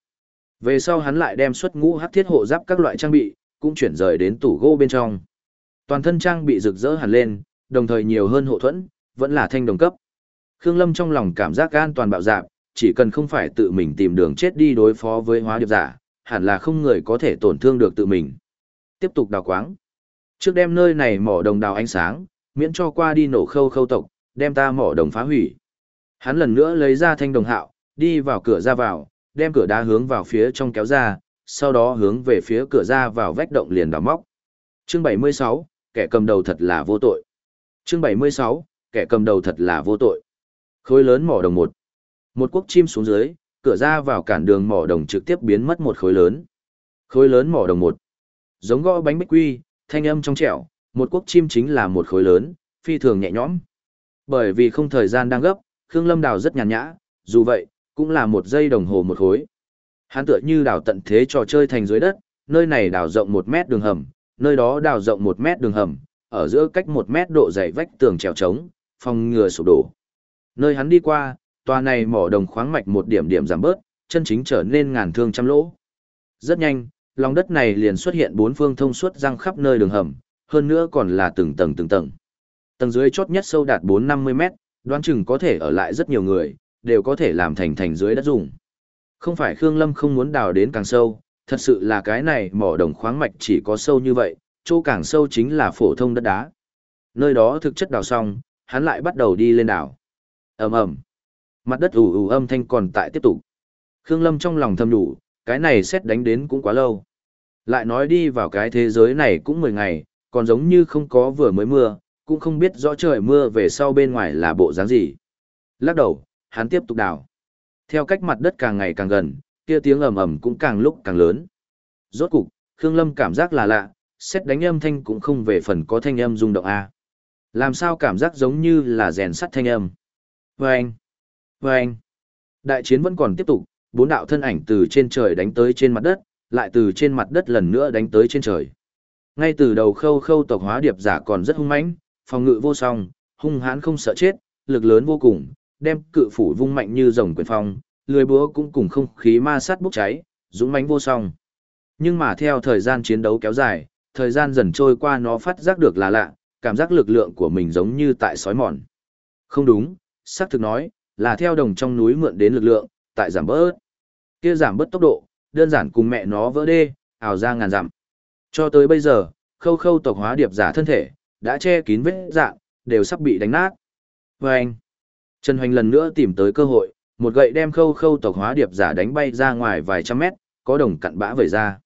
Speaker 1: Về sau hắn lại đem xuất ngũ hắc thiết hộ giáp các loại trang bị, cũng chuyển rời đến tủ gỗ bên trong. Toàn thân trang bị rực rỡ hẳn lên, đồng thời nhiều hơn hộ thuẫn, vẫn là thanh đồng cấp. Khương Lâm trong lòng cảm giác an toàn bạo dạp, chỉ cần không phải tự mình tìm đường chết đi đối phó với hóa điệp giả, hẳn là không người có thể tổn thương được tự mình. Tiếp tục đào quáng. Trước đem nơi này mỏ đồng đào ánh sáng, miễn cho qua đi nổ khâu khâu tộc, đem ta mỏ đồng phá hủy. Hắn lần nữa lấy ra thanh đồng hạo, đi vào cửa ra vào, đem cửa đá hướng vào phía trong kéo ra, sau đó hướng về phía cửa ra vào vách động liền đào móc. Chương 76, kẻ cầm đầu thật là vô tội. Chương 76, kẻ cầm đầu thật là vô tội. Khối lớn mỏ đồng một. Một quốc chim xuống dưới, cửa ra vào cản đường mỏ đồng trực tiếp biến mất một khối lớn. Khối lớn mỏ đồng một. Giống gõ bánh bích quy, thanh âm trong trẻo, một quốc chim chính là một khối lớn, phi thường nhẹ nhõm. Bởi vì không thời gian đang gấp, Khương Lâm đào rất nhàn nhã, dù vậy, cũng là một giây đồng hồ một khối. Hắn tựa như đào tận thế trò chơi thành dưới đất, nơi này đào rộng một mét đường hầm, nơi đó đào rộng một mét đường hầm, ở giữa cách một mét độ dày vách tường trèo trống, phòng ngừa sụp đổ. Nơi hắn đi qua, tòa này mỏ đồng khoáng mạch một điểm điểm giảm bớt, chân chính trở nên ngàn thương trăm lỗ. Rất nhanh, lòng đất này liền xuất hiện bốn phương thông suốt răng khắp nơi đường hầm, hơn nữa còn là từng tầng từng tầng. Tầng dưới chót nhất sâu đạt 4-50 mét, đoán chừng có thể ở lại rất nhiều người, đều có thể làm thành thành dưới đất dùng. Không phải Khương Lâm không muốn đào đến càng sâu, thật sự là cái này mỏ đồng khoáng mạch chỉ có sâu như vậy, chỗ càng sâu chính là phổ thông đất đá. Nơi đó thực chất đào xong, hắn lại bắt đầu đi lên đảo. ầm ầm, mặt đất ù ù âm thanh còn tại tiếp tục. Khương Lâm trong lòng thầm đủ, cái này xét đánh đến cũng quá lâu. Lại nói đi vào cái thế giới này cũng 10 ngày, còn giống như không có vừa mới mưa, cũng không biết rõ trời mưa về sau bên ngoài là bộ dáng gì. Lắc đầu, hắn tiếp tục đào. Theo cách mặt đất càng ngày càng gần, kia tiếng ầm ầm cũng càng lúc càng lớn. Rốt cục, Khương Lâm cảm giác là lạ, xét đánh âm thanh cũng không về phần có thanh âm rung động a. Làm sao cảm giác giống như là rèn sắt thanh âm. Vâng! Vâng! Đại chiến vẫn còn tiếp tục, bốn đạo thân ảnh từ trên trời đánh tới trên mặt đất, lại từ trên mặt đất lần nữa đánh tới trên trời. Ngay từ đầu khâu khâu tộc hóa điệp giả còn rất hung mãnh, phòng ngự vô song, hung hãn không sợ chết, lực lớn vô cùng, đem cự phủ vung mạnh như rồng quyền phong, lưới búa cũng cùng không khí ma sát bốc cháy, dũng mãnh vô song. Nhưng mà theo thời gian chiến đấu kéo dài, thời gian dần trôi qua nó phát giác được là lạ, cảm giác lực lượng của mình giống như tại sói mòn. Không đúng, xác thực nói, là theo đồng trong núi mượn đến lực lượng, tại giảm bớt. Kia giảm bớt tốc độ, đơn giản cùng mẹ nó vỡ đê, ảo ra ngàn dặm. Cho tới bây giờ, khâu khâu tộc hóa điệp giả thân thể, đã che kín vết dạng, đều sắp bị đánh nát. Và anh, Trần Hoành lần nữa tìm tới cơ hội, một gậy đem khâu khâu tộc hóa điệp giả đánh bay ra ngoài vài trăm mét, có đồng cặn bã vẩy ra.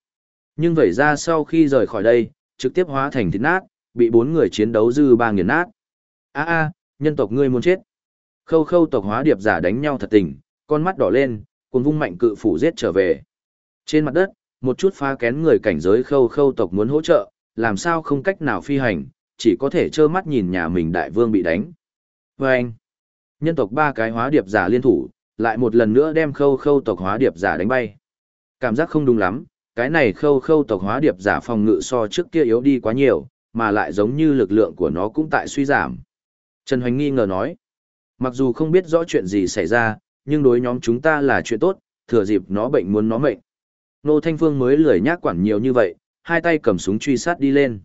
Speaker 1: Nhưng vẩy ra sau khi rời khỏi đây, trực tiếp hóa thành thịt nát, bị bốn người chiến đấu dư ba nghiền nát. A a, nhân tộc ngươi muốn chết. Khâu khâu tộc hóa điệp giả đánh nhau thật tình, con mắt đỏ lên, cuốn vung mạnh cự phủ giết trở về. Trên mặt đất, một chút phá kén người cảnh giới khâu khâu tộc muốn hỗ trợ, làm sao không cách nào phi hành, chỉ có thể trơ mắt nhìn nhà mình đại vương bị đánh. Và anh, nhân tộc ba cái hóa điệp giả liên thủ, lại một lần nữa đem khâu khâu tộc hóa điệp giả đánh bay. Cảm giác không đúng lắm, cái này khâu khâu tộc hóa điệp giả phòng ngự so trước kia yếu đi quá nhiều, mà lại giống như lực lượng của nó cũng tại suy giảm. Trần Hoành nghi ngờ nói, mặc dù không biết rõ chuyện gì xảy ra, nhưng đối nhóm chúng ta là chuyện tốt, thừa dịp nó bệnh muốn nó mệnh. Nô Thanh Phương mới lười nhác quản nhiều như vậy, hai tay cầm súng truy sát đi lên.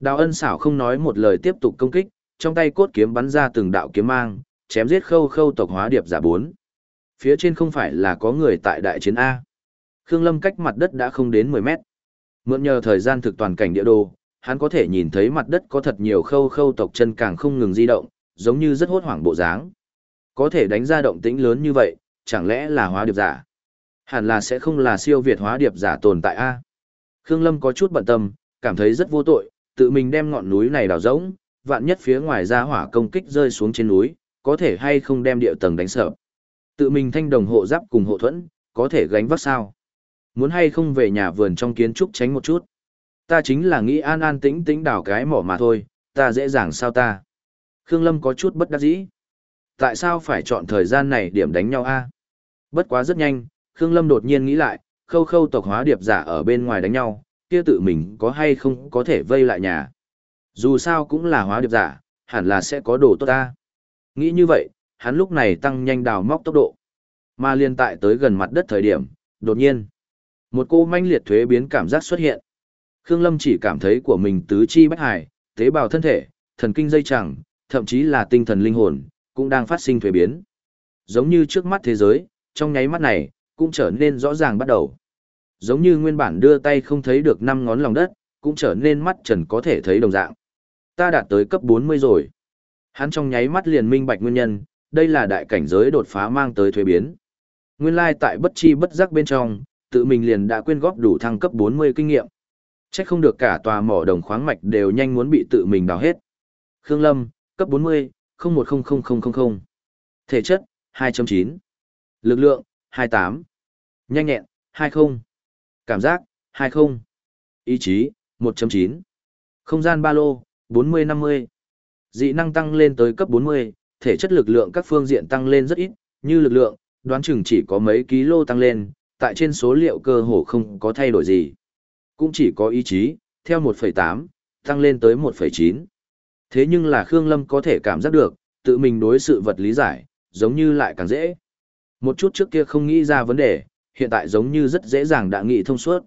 Speaker 1: Đào ân xảo không nói một lời tiếp tục công kích, trong tay cốt kiếm bắn ra từng đạo kiếm mang, chém giết khâu khâu tộc hóa điệp giả bốn. Phía trên không phải là có người tại đại chiến A. Khương Lâm cách mặt đất đã không đến 10 mét. Mượn nhờ thời gian thực toàn cảnh địa đồ, hắn có thể nhìn thấy mặt đất có thật nhiều khâu khâu tộc chân càng không ngừng di động, giống như rất hốt hoảng bộ dáng. Có thể đánh ra động tĩnh lớn như vậy, chẳng lẽ là hóa điệp giả? Hẳn là sẽ không là siêu việt hóa điệp giả tồn tại a. Khương Lâm có chút bận tâm, cảm thấy rất vô tội, tự mình đem ngọn núi này đào rỗng, vạn nhất phía ngoài ra hỏa công kích rơi xuống trên núi, có thể hay không đem địa tầng đánh sợ. Tự mình thanh đồng hộ giáp cùng hộ thuẫn, có thể gánh vác sao? Muốn hay không về nhà vườn trong kiến trúc tránh một chút? Ta chính là nghĩ an an tĩnh tĩnh đào cái mỏ mà thôi, ta dễ dàng sao ta? Khương Lâm có chút bất đắc dĩ. Tại sao phải chọn thời gian này điểm đánh nhau a? Bất quá rất nhanh, Khương Lâm đột nhiên nghĩ lại, khâu khâu tộc hóa điệp giả ở bên ngoài đánh nhau, kia tự mình có hay không có thể vây lại nhà. Dù sao cũng là hóa điệp giả, hẳn là sẽ có đồ tốt ta. Nghĩ như vậy, hắn lúc này tăng nhanh đào móc tốc độ. Mà liên tại tới gần mặt đất thời điểm, đột nhiên, một cô manh liệt thuế biến cảm giác xuất hiện. Khương Lâm chỉ cảm thấy của mình tứ chi bách hải, tế bào thân thể, thần kinh dây chẳng, thậm chí là tinh thần linh hồn, cũng đang phát sinh thuế biến. Giống như trước mắt thế giới, trong nháy mắt này, cũng trở nên rõ ràng bắt đầu. Giống như nguyên bản đưa tay không thấy được năm ngón lòng đất, cũng trở nên mắt trần có thể thấy đồng dạng. Ta đạt tới cấp 40 rồi. Hắn trong nháy mắt liền minh bạch nguyên nhân, đây là đại cảnh giới đột phá mang tới thuế biến. Nguyên lai tại bất chi bất giác bên trong, tự mình liền đã quyên góp đủ thăng cấp 40 kinh nghiệm. Chắc không được cả tòa mỏ đồng khoáng mạch đều nhanh muốn bị tự mình đào hết. Khương Lâm, cấp 40, 010000. Thể chất, 2.9. Lực lượng, 28. Nhanh nhẹn, 20. Cảm giác, 20. Ý chí, 1.9. Không gian ba lô, 40-50. Dị năng tăng lên tới cấp 40, thể chất lực lượng các phương diện tăng lên rất ít, như lực lượng, đoán chừng chỉ có mấy ký lô tăng lên, tại trên số liệu cơ hồ không có thay đổi gì. Cũng chỉ có ý chí, theo 1,8 tăng lên tới 1,9 Thế nhưng là Khương Lâm có thể cảm giác được, tự mình đối sự vật lý giải, giống như lại càng dễ. Một chút trước kia không nghĩ ra vấn đề, hiện tại giống như rất dễ dàng đã nghĩ thông suốt.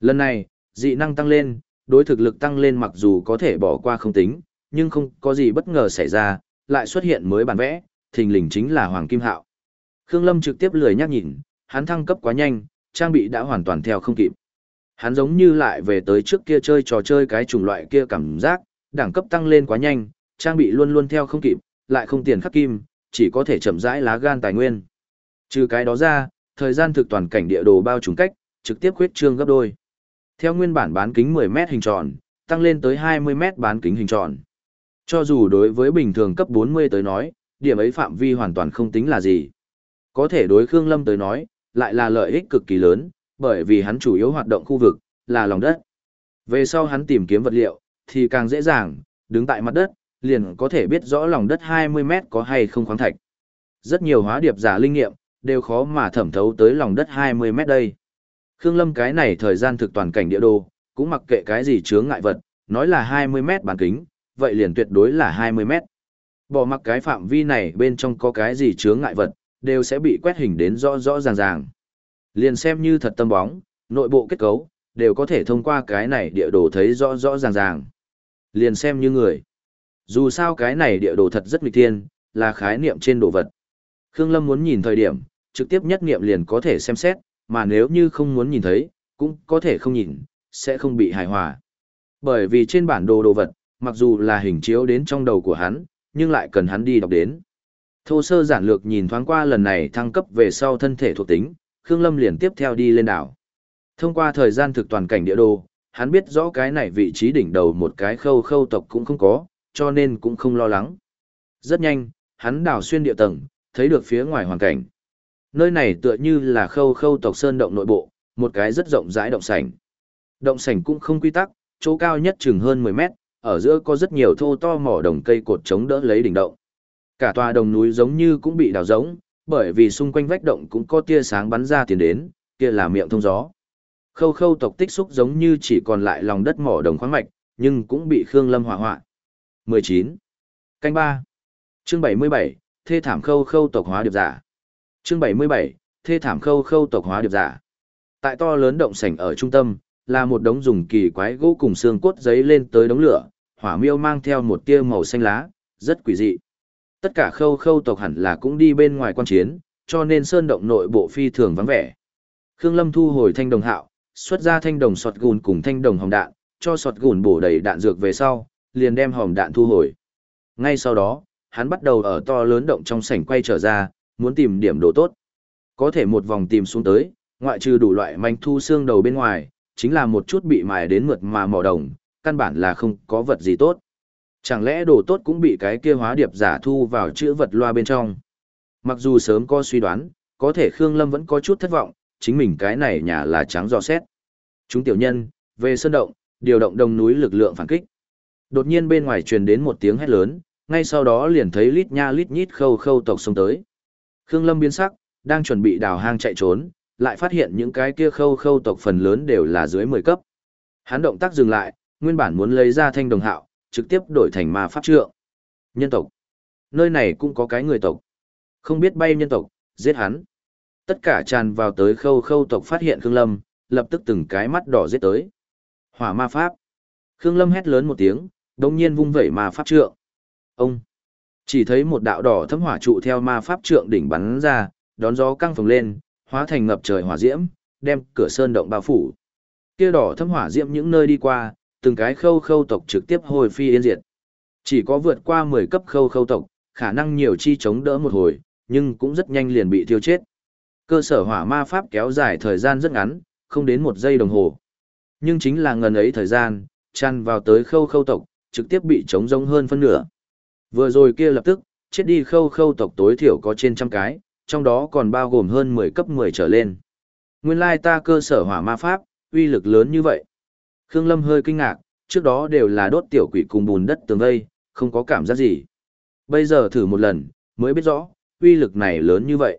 Speaker 1: Lần này, dị năng tăng lên, đối thực lực tăng lên mặc dù có thể bỏ qua không tính, nhưng không có gì bất ngờ xảy ra, lại xuất hiện mới bản vẽ, thình lình chính là Hoàng Kim Hạo. Khương Lâm trực tiếp lười nhắc nhìn, hắn thăng cấp quá nhanh, trang bị đã hoàn toàn theo không kịp. Hắn giống như lại về tới trước kia chơi trò chơi cái chủng loại kia cảm giác, đẳng cấp tăng lên quá nhanh, trang bị luôn luôn theo không kịp, lại không tiền khắc kim, chỉ có thể chậm rãi lá gan tài nguyên. Trừ cái đó ra, thời gian thực toàn cảnh địa đồ bao trùm cách, trực tiếp khuyết trương gấp đôi. Theo nguyên bản bán kính 10 mét hình tròn, tăng lên tới 20 mét bán kính hình tròn. Cho dù đối với bình thường cấp 40 tới nói, điểm ấy phạm vi hoàn toàn không tính là gì. Có thể đối Khương Lâm tới nói, lại là lợi ích cực kỳ lớn, bởi vì hắn chủ yếu hoạt động khu vực, là lòng đất. Về sau hắn tìm kiếm vật liệu, thì càng dễ dàng, đứng tại mặt đất, liền có thể biết rõ lòng đất 20 mét có hay không khoáng thạch. Rất nhiều hóa điệp giả linh nghiệm, đều khó mà thẩm thấu tới lòng đất 20 mét đây. Khương Lâm cái này thời gian thực toàn cảnh địa đồ, cũng mặc kệ cái gì chướng ngại vật, nói là 20 mét bán kính, vậy liền tuyệt đối là 20 mét. Bỏ mặc cái phạm vi này bên trong có cái gì chướng ngại vật, đều sẽ bị quét hình đến rõ rõ ràng ràng. Liền xem như thật tâm bóng, nội bộ kết cấu, đều có thể thông qua cái này địa đồ thấy rõ rõ ràng ràng. Liền xem như người. Dù sao cái này địa đồ thật rất nghịch thiên, là khái niệm trên đồ vật. Khương Lâm muốn nhìn thời điểm, trực tiếp nhất nghiệm liền có thể xem xét, mà nếu như không muốn nhìn thấy, cũng có thể không nhìn, sẽ không bị hài hòa. Bởi vì trên bản đồ đồ vật, mặc dù là hình chiếu đến trong đầu của hắn, nhưng lại cần hắn đi đọc đến. Thô sơ giản lược nhìn thoáng qua lần này thăng cấp về sau thân thể thuộc tính, Khương Lâm liền tiếp theo đi lên đảo. Thông qua thời gian thực toàn cảnh địa đồ, hắn biết rõ cái này vị trí đỉnh đầu một cái khâu khâu tộc cũng không có, cho nên cũng không lo lắng. Rất nhanh, hắn đảo xuyên địa tầng, thấy được phía ngoài hoàn cảnh. Nơi này tựa như là khâu khâu tộc sơn động nội bộ, một cái rất rộng rãi động sảnh. Động sảnh cũng không quy tắc, chỗ cao nhất chừng hơn 10 mét, ở giữa có rất nhiều thô to mỏ đồng cây cột chống đỡ lấy đỉnh động. Cả tòa đồng núi giống như cũng bị đào rỗng, bởi vì xung quanh vách động cũng có tia sáng bắn ra tiền đến, kia là miệng thông gió. Khâu khâu tộc tích xúc giống như chỉ còn lại lòng đất mỏ đồng khoáng mạch, nhưng cũng bị Khương Lâm hỏa hoạn. 19. Canh 3. Chương 77, Thê thảm khâu khâu tộc hóa điệp giả. Chương 77, Thê thảm khâu khâu tộc hóa điệp giả. Tại to lớn động sảnh ở trung tâm, là một đống dùng kỳ quái gỗ cùng xương cốt giấy lên tới đống lửa, hỏa miêu mang theo một tia màu xanh lá, rất quỷ dị. Tất cả khâu khâu tộc hẳn là cũng đi bên ngoài quan chiến, cho nên sơn động nội bộ phi thường vắng vẻ. Khương Lâm thu hồi thanh đồng hạo, xuất ra thanh đồng sọt gùn cùng thanh đồng hồng đạn, cho sọt gùn bổ đầy đạn dược về sau, liền đem hồng đạn thu hồi. Ngay sau đó, hắn bắt đầu ở to lớn động trong sảnh quay trở ra, muốn tìm điểm đồ tốt. Có thể một vòng tìm xuống tới, ngoại trừ đủ loại manh thu xương đầu bên ngoài, chính là một chút bị mài đến mượt mà mỏ đồng, căn bản là không có vật gì tốt. Chẳng lẽ đồ tốt cũng bị cái kia hóa điệp giả thu vào chữ vật loa bên trong. Mặc dù sớm có suy đoán, có thể Khương Lâm vẫn có chút thất vọng, chính mình cái này nhà là trắng dò xét. Chúng tiểu nhân, về sơn động, điều động đồng núi lực lượng phản kích. Đột nhiên bên ngoài truyền đến một tiếng hét lớn, ngay sau đó liền thấy lít nha lít nhít khâu khâu tộc xông tới. Khương Lâm biến sắc, đang chuẩn bị đào hang chạy trốn, lại phát hiện những cái kia khâu khâu tộc phần lớn đều là dưới 10 cấp. Hắn động tác dừng lại, nguyên bản muốn lấy ra thanh đồng hạo, trực tiếp đổi thành ma pháp trượng. Nhân tộc. Nơi này cũng có cái người tộc. Không biết bay nhân tộc, giết hắn. Tất cả tràn vào tới khâu khâu tộc phát hiện Khương Lâm, lập tức từng cái mắt đỏ giết tới. Hỏa ma pháp. Khương Lâm hét lớn một tiếng, đồng nhiên vung vẩy ma pháp trượng. Ông. Chỉ thấy một đạo đỏ thấm hỏa trụ theo ma pháp trượng đỉnh bắn ra, đón gió căng phồng lên, hóa thành ngập trời hỏa diễm, đem cửa sơn động bao phủ. Kia đỏ thấm hỏa diễm những nơi đi qua, từng cái khâu khâu tộc trực tiếp hồi phi yên diệt. Chỉ có vượt qua 10 cấp khâu khâu tộc, khả năng nhiều chi chống đỡ một hồi, nhưng cũng rất nhanh liền bị tiêu chết. Cơ sở hỏa ma pháp kéo dài thời gian rất ngắn, không đến một giây đồng hồ. Nhưng chính là ngần ấy thời gian, chăn vào tới khâu khâu tộc, trực tiếp bị chống rông hơn phân nửa. Vừa rồi kia lập tức, chết đi khâu khâu tộc tối thiểu có trên trăm cái, trong đó còn bao gồm hơn 10 cấp 10 trở lên. Nguyên lai ta cơ sở hỏa ma pháp, uy lực lớn như vậy. Khương Lâm hơi kinh ngạc, trước đó đều là đốt tiểu quỷ cùng bùn đất tường vây, không có cảm giác gì. Bây giờ thử một lần, mới biết rõ, uy lực này lớn như vậy.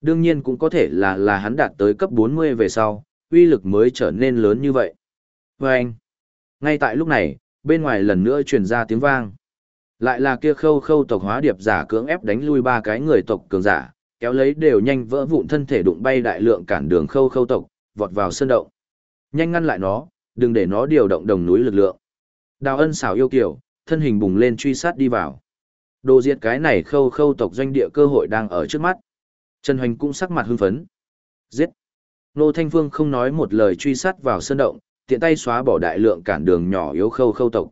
Speaker 1: Đương nhiên cũng có thể là là hắn đạt tới cấp 40 về sau, uy lực mới trở nên lớn như vậy. Và anh, ngay tại lúc này, bên ngoài lần nữa truyền ra tiếng vang. Lại là kia khâu khâu tộc hóa điệp giả cưỡng ép đánh lui ba cái người tộc cường giả, kéo lấy đều nhanh vỡ vụn thân thể đụng bay đại lượng cản đường khâu khâu tộc, vọt vào sơn động. Nhanh ngăn lại nó, đừng để nó điều động đồng núi lực lượng. Đào ân xảo yêu kiểu, thân hình bùng lên truy sát đi vào. Đồ diệt cái này khâu khâu tộc doanh địa cơ hội đang ở trước mắt. Trần Hoành cũng sắc mặt hưng phấn. Giết! Nô Thanh Phương không nói một lời truy sát vào sơn động, tiện tay xóa bỏ đại lượng cản đường nhỏ yếu khâu khâu tộc.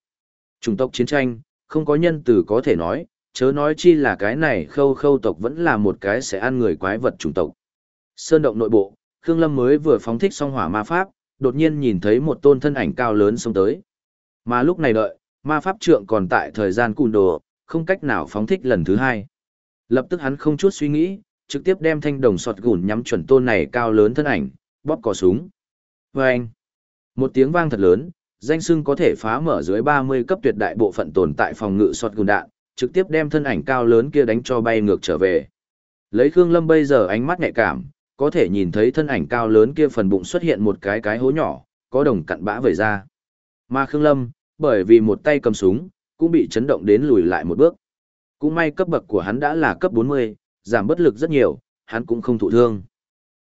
Speaker 1: Chủng tộc chiến tranh, không có nhân từ có thể nói, chớ nói chi là cái này khâu khâu tộc vẫn là một cái sẽ ăn người quái vật chủng tộc. Sơn động nội bộ, Khương Lâm mới vừa phóng thích xong hỏa ma pháp, đột nhiên nhìn thấy một tôn thân ảnh cao lớn xông tới. Mà lúc này đợi, ma pháp trượng còn tại thời gian cùn đồ, không cách nào phóng thích lần thứ hai. Lập tức hắn không chút suy nghĩ, trực tiếp đem thanh đồng sọt gùn nhắm chuẩn tôn này cao lớn thân ảnh, bóp cò súng. Vâng! Một tiếng vang thật lớn, danh sưng có thể phá mở dưới 30 cấp tuyệt đại bộ phận tồn tại phòng ngự sọt gùn đạn, trực tiếp đem thân ảnh cao lớn kia đánh cho bay ngược trở về. Lấy Khương Lâm bây giờ ánh mắt nhạy cảm, có thể nhìn thấy thân ảnh cao lớn kia phần bụng xuất hiện một cái cái hố nhỏ, có đồng cặn bã vẩy ra. Mà Khương Lâm, bởi vì một tay cầm súng, cũng bị chấn động đến lùi lại một bước. Cũng may cấp bậc của hắn đã là cấp 40, giảm bất lực rất nhiều, hắn cũng không thụ thương.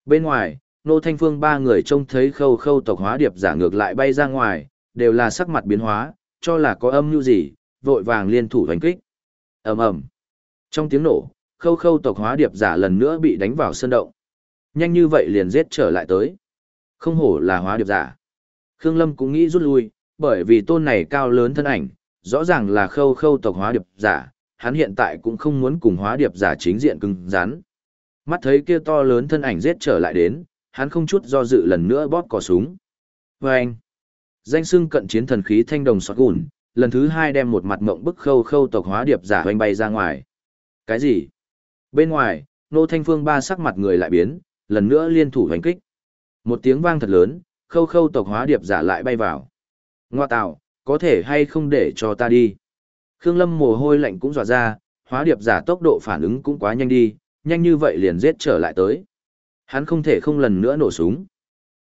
Speaker 1: Bên ngoài, Nô Thanh Phương ba người trông thấy khâu khâu tộc hóa điệp giả ngược lại bay ra ngoài, đều là sắc mặt biến hóa, cho là có âm như gì, vội vàng liên thủ đánh kích. ầm ầm Trong tiếng nổ, khâu khâu tộc hóa điệp giả lần nữa bị đánh vào sân động. Nhanh như vậy liền giết trở lại tới. Không hổ là hóa điệp giả. Khương Lâm cũng nghĩ rút lui, bởi vì tôn này cao lớn thân ảnh, rõ ràng là khâu khâu tộc hóa điệp giả, hắn hiện tại cũng không muốn cùng hóa điệp giả chính diện cứng rắn. Mắt thấy kia to lớn thân ảnh giết trở lại đến, hắn không chút do dự lần nữa bóp cò súng. Vâng! anh, danh xưng cận chiến thần khí thanh đồng sọt gùn, lần thứ hai đem một mặt mộng bức khâu khâu tộc hóa điệp giả hoành bay ra ngoài. Cái gì? Bên ngoài, nô thanh phương ba sắc mặt người lại biến, lần nữa liên thủ hoành kích. Một tiếng vang thật lớn, khâu khâu tộc hóa điệp giả lại bay vào. Ngoa tạo, có thể hay không để cho ta đi. Khương Lâm mồ hôi lạnh cũng dọa ra, hóa điệp giả tốc độ phản ứng cũng quá nhanh đi, nhanh như vậy liền giết trở lại tới. Hắn không thể không lần nữa nổ súng.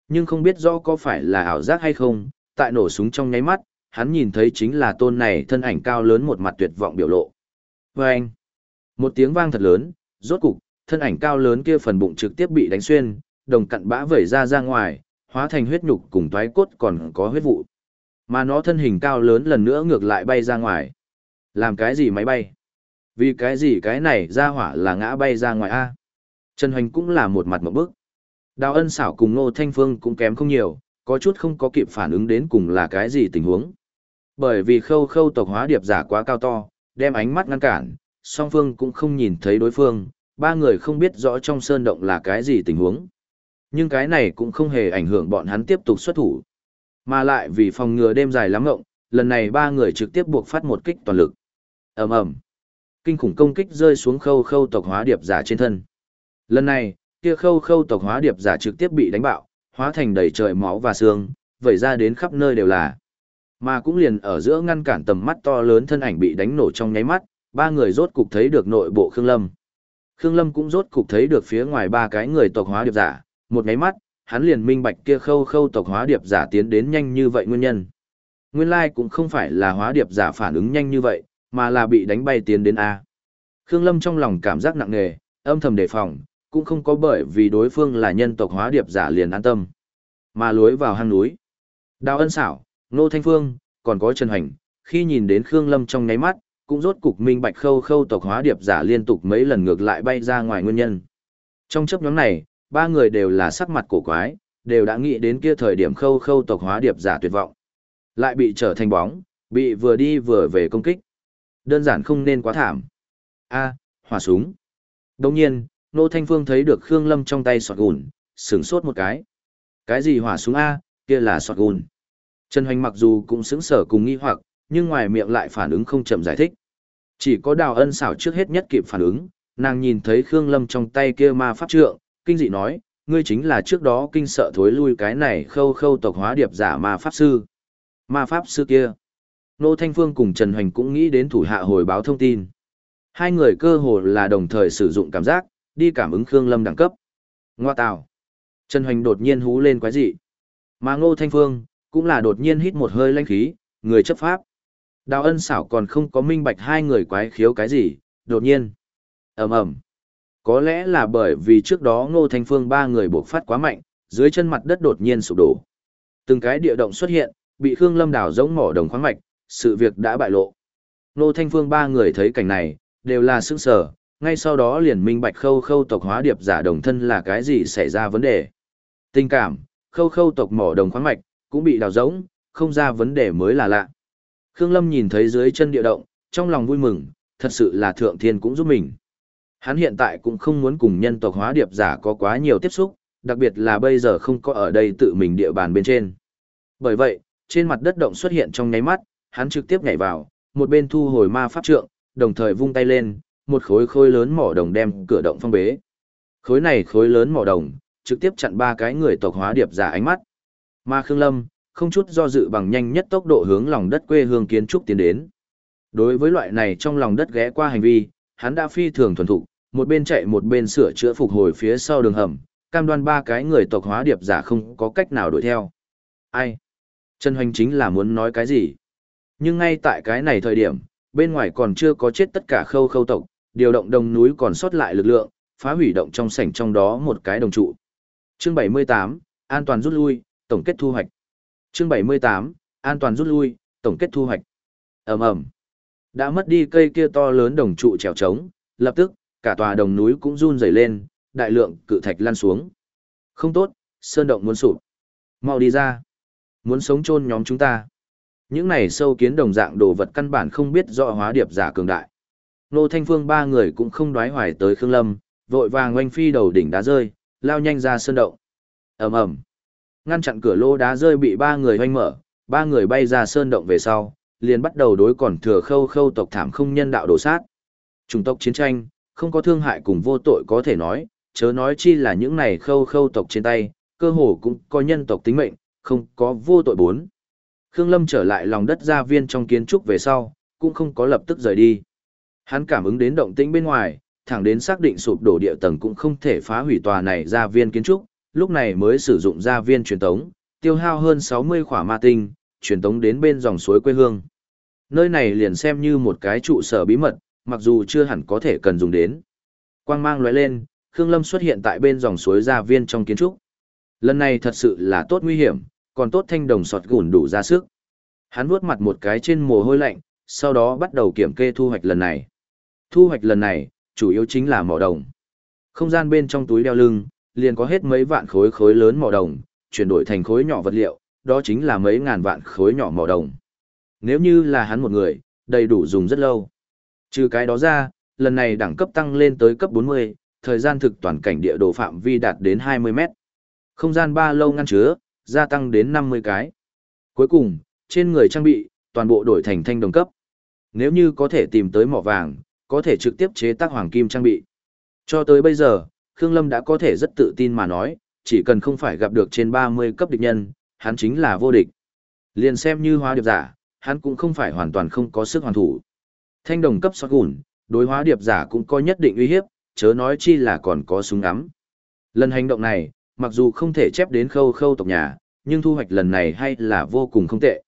Speaker 1: Nhưng không biết rõ có phải là ảo giác hay không, tại nổ súng trong nháy mắt, hắn nhìn thấy chính là tôn này thân ảnh cao lớn một mặt tuyệt vọng biểu lộ. Và anh, một tiếng vang thật lớn, rốt cục, thân ảnh cao lớn kia phần bụng trực tiếp bị đánh xuyên, đồng cặn bã vẩy ra ra ngoài, hóa thành huyết nhục cùng toái cốt còn có huyết vụ. Mà nó thân hình cao lớn lần nữa ngược lại bay ra ngoài. Làm cái gì máy bay? Vì cái gì cái này ra hỏa là ngã bay ra ngoài A? Trần Hoành cũng là một mặt một bước. Đào ân xảo cùng Ngô Thanh Phương cũng kém không nhiều, có chút không có kịp phản ứng đến cùng là cái gì tình huống. Bởi vì khâu khâu tộc hóa điệp giả quá cao to, đem ánh mắt ngăn cản, song phương cũng không nhìn thấy đối phương, ba người không biết rõ trong sơn động là cái gì tình huống. Nhưng cái này cũng không hề ảnh hưởng bọn hắn tiếp tục xuất thủ. Mà lại vì phòng ngừa đêm dài lắm ngộng, lần này ba người trực tiếp buộc phát một kích toàn lực. ầm ầm, Kinh khủng công kích rơi xuống khâu khâu tộc hóa điệp giả trên thân. Lần này, kia khâu khâu tộc hóa điệp giả trực tiếp bị đánh bạo, hóa thành đầy trời máu và xương, vẩy ra đến khắp nơi đều là. Mà cũng liền ở giữa ngăn cản tầm mắt to lớn thân ảnh bị đánh nổ trong nháy mắt, ba người rốt cục thấy được nội bộ Khương Lâm. Khương Lâm cũng rốt cục thấy được phía ngoài ba cái người tộc hóa điệp giả, một nháy mắt, hắn liền minh bạch kia khâu khâu tộc hóa điệp giả tiến đến nhanh như vậy nguyên nhân. Nguyên lai cũng không phải là hóa điệp giả phản ứng nhanh như vậy, mà là bị đánh bay tiến đến A. Khương Lâm trong lòng cảm giác nặng nề, âm thầm đề phòng, cũng không có bởi vì đối phương là nhân tộc hóa điệp giả liền an tâm. Mà lối vào hang núi. Đào ân xảo, Nô Thanh Phương, còn có Trần Hành, khi nhìn đến Khương Lâm trong nháy mắt, cũng rốt cục minh bạch khâu khâu tộc hóa điệp giả liên tục mấy lần ngược lại bay ra ngoài nguyên nhân. Trong chấp nhóm này, ba người đều là sắc mặt cổ quái, đều đã nghĩ đến kia thời điểm khâu khâu tộc hóa điệp giả tuyệt vọng. Lại bị trở thành bóng, bị vừa đi vừa về công kích. Đơn giản không nên quá thảm. A, hỏa súng. Đồng nhiên, Nô Thanh Phương thấy được Khương Lâm trong tay sọt gùn, sửng sốt một cái. Cái gì hỏa súng A, kia là sọt gùn. Trần Hoành mặc dù cũng sững sở cùng nghi hoặc, nhưng ngoài miệng lại phản ứng không chậm giải thích. Chỉ có đào ân xảo trước hết nhất kịp phản ứng, nàng nhìn thấy Khương Lâm trong tay kia ma pháp trượng, kinh dị nói, ngươi chính là trước đó kinh sợ thối lui cái này khâu khâu tộc hóa điệp giả ma pháp sư. Ma pháp sư kia. Nô Thanh Phương cùng Trần Hoành cũng nghĩ đến thủ hạ hồi báo thông tin. Hai người cơ hồ là đồng thời sử dụng cảm giác, đi cảm ứng Khương Lâm đẳng cấp. Ngoa tào. Trần Hoành đột nhiên hú lên quái dị. Mà Ngô Thanh Phương, cũng là đột nhiên hít một hơi lanh khí, người chấp pháp. Đào ân xảo còn không có minh bạch hai người quái khiếu cái gì, đột nhiên. ầm ầm Có lẽ là bởi vì trước đó Ngô Thanh Phương ba người buộc phát quá mạnh, dưới chân mặt đất đột nhiên sụp đổ. Từng cái địa động xuất hiện, bị Khương Lâm đào giống mỏ đồng khoáng mạch, sự việc đã bại lộ. Ngô Thanh Phương ba người thấy cảnh này, đều là sững sờ, ngay sau đó liền minh bạch khâu khâu tộc hóa điệp giả đồng thân là cái gì xảy ra vấn đề. Tình cảm, khâu khâu tộc mỏ đồng khoáng mạch, cũng bị đào giống, không ra vấn đề mới là lạ. Khương Lâm nhìn thấy dưới chân địa động, trong lòng vui mừng, thật sự là thượng thiên cũng giúp mình. Hắn hiện tại cũng không muốn cùng nhân tộc hóa điệp giả có quá nhiều tiếp xúc, đặc biệt là bây giờ không có ở đây tự mình địa bàn bên trên. Bởi vậy, trên mặt đất động xuất hiện trong nháy mắt, hắn trực tiếp nhảy vào, một bên thu hồi ma pháp trượng, đồng thời vung tay lên, một khối khối lớn mỏ đồng đem cửa động phong bế. Khối này khối lớn mỏ đồng, trực tiếp chặn ba cái người tộc hóa điệp giả ánh mắt. Ma Khương Lâm, không chút do dự bằng nhanh nhất tốc độ hướng lòng đất quê hương kiến trúc tiến đến. Đối với loại này trong lòng đất ghé qua hành vi, hắn đã phi thường thuần thục, một bên chạy một bên sửa chữa phục hồi phía sau đường hầm, cam đoan ba cái người tộc hóa điệp giả không có cách nào đuổi theo. Ai? Trần Hoành chính là muốn nói cái gì? Nhưng ngay tại cái này thời điểm, bên ngoài còn chưa có chết tất cả khâu khâu tộc, điều động đồng núi còn sót lại lực lượng, phá hủy động trong sảnh trong đó một cái đồng trụ. Chương 78, an toàn rút lui, tổng kết thu hoạch. Chương 78, an toàn rút lui, tổng kết thu hoạch. Ầm ầm. Đã mất đi cây kia to lớn đồng trụ trèo trống, lập tức, cả tòa đồng núi cũng run rẩy lên, đại lượng cự thạch lăn xuống. Không tốt, sơn động muốn sụp. Mau đi ra. Muốn sống chôn nhóm chúng ta. Những này sâu kiến đồng dạng đồ vật căn bản không biết rõ hóa điệp giả cường đại. Nô Thanh Phương ba người cũng không đoái hoài tới Khương Lâm, vội vàng oanh phi đầu đỉnh đá rơi, lao nhanh ra sơn động. ầm ầm, ngăn chặn cửa lô đá rơi bị ba người hoanh mở, ba người bay ra sơn động về sau, liền bắt đầu đối còn thừa khâu khâu tộc thảm không nhân đạo đổ sát. Chủng tộc chiến tranh, không có thương hại cùng vô tội có thể nói, chớ nói chi là những này khâu khâu tộc trên tay, cơ hồ cũng có nhân tộc tính mệnh, không có vô tội bốn. Khương Lâm trở lại lòng đất gia viên trong kiến trúc về sau, cũng không có lập tức rời đi. Hắn cảm ứng đến động tĩnh bên ngoài, thẳng đến xác định sụp đổ địa tầng cũng không thể phá hủy tòa này gia viên kiến trúc, lúc này mới sử dụng gia viên truyền tống, tiêu hao hơn 60 khỏa ma tinh, truyền tống đến bên dòng suối quê hương. Nơi này liền xem như một cái trụ sở bí mật, mặc dù chưa hẳn có thể cần dùng đến. Quang mang lóe lên, Khương Lâm xuất hiện tại bên dòng suối gia viên trong kiến trúc. Lần này thật sự là tốt nguy hiểm, còn tốt thanh đồng sọt gùn đủ ra sức. Hắn vuốt mặt một cái trên mồ hôi lạnh, sau đó bắt đầu kiểm kê thu hoạch lần này. Thu hoạch lần này, chủ yếu chính là mỏ đồng. Không gian bên trong túi đeo lưng, liền có hết mấy vạn khối khối lớn mỏ đồng, chuyển đổi thành khối nhỏ vật liệu, đó chính là mấy ngàn vạn khối nhỏ mỏ đồng. Nếu như là hắn một người, đầy đủ dùng rất lâu. Trừ cái đó ra, lần này đẳng cấp tăng lên tới cấp 40, thời gian thực toàn cảnh địa đồ phạm vi đạt đến 20 mét. Không gian ba lâu ngăn chứa, gia tăng đến 50 cái. Cuối cùng, trên người trang bị, toàn bộ đổi thành thanh đồng cấp. Nếu như có thể tìm tới mỏ vàng, có thể trực tiếp chế tác hoàng kim trang bị. Cho tới bây giờ, Khương Lâm đã có thể rất tự tin mà nói, chỉ cần không phải gặp được trên 30 cấp địch nhân, hắn chính là vô địch. Liền xem như hóa điệp giả, hắn cũng không phải hoàn toàn không có sức hoàn thủ. Thanh đồng cấp sót gùn, đối hóa điệp giả cũng có nhất định uy hiếp, chớ nói chi là còn có súng ngắm. Lần hành động này, mặc dù không thể chép đến khâu khâu tộc nhà, nhưng thu hoạch lần này hay là vô cùng không tệ.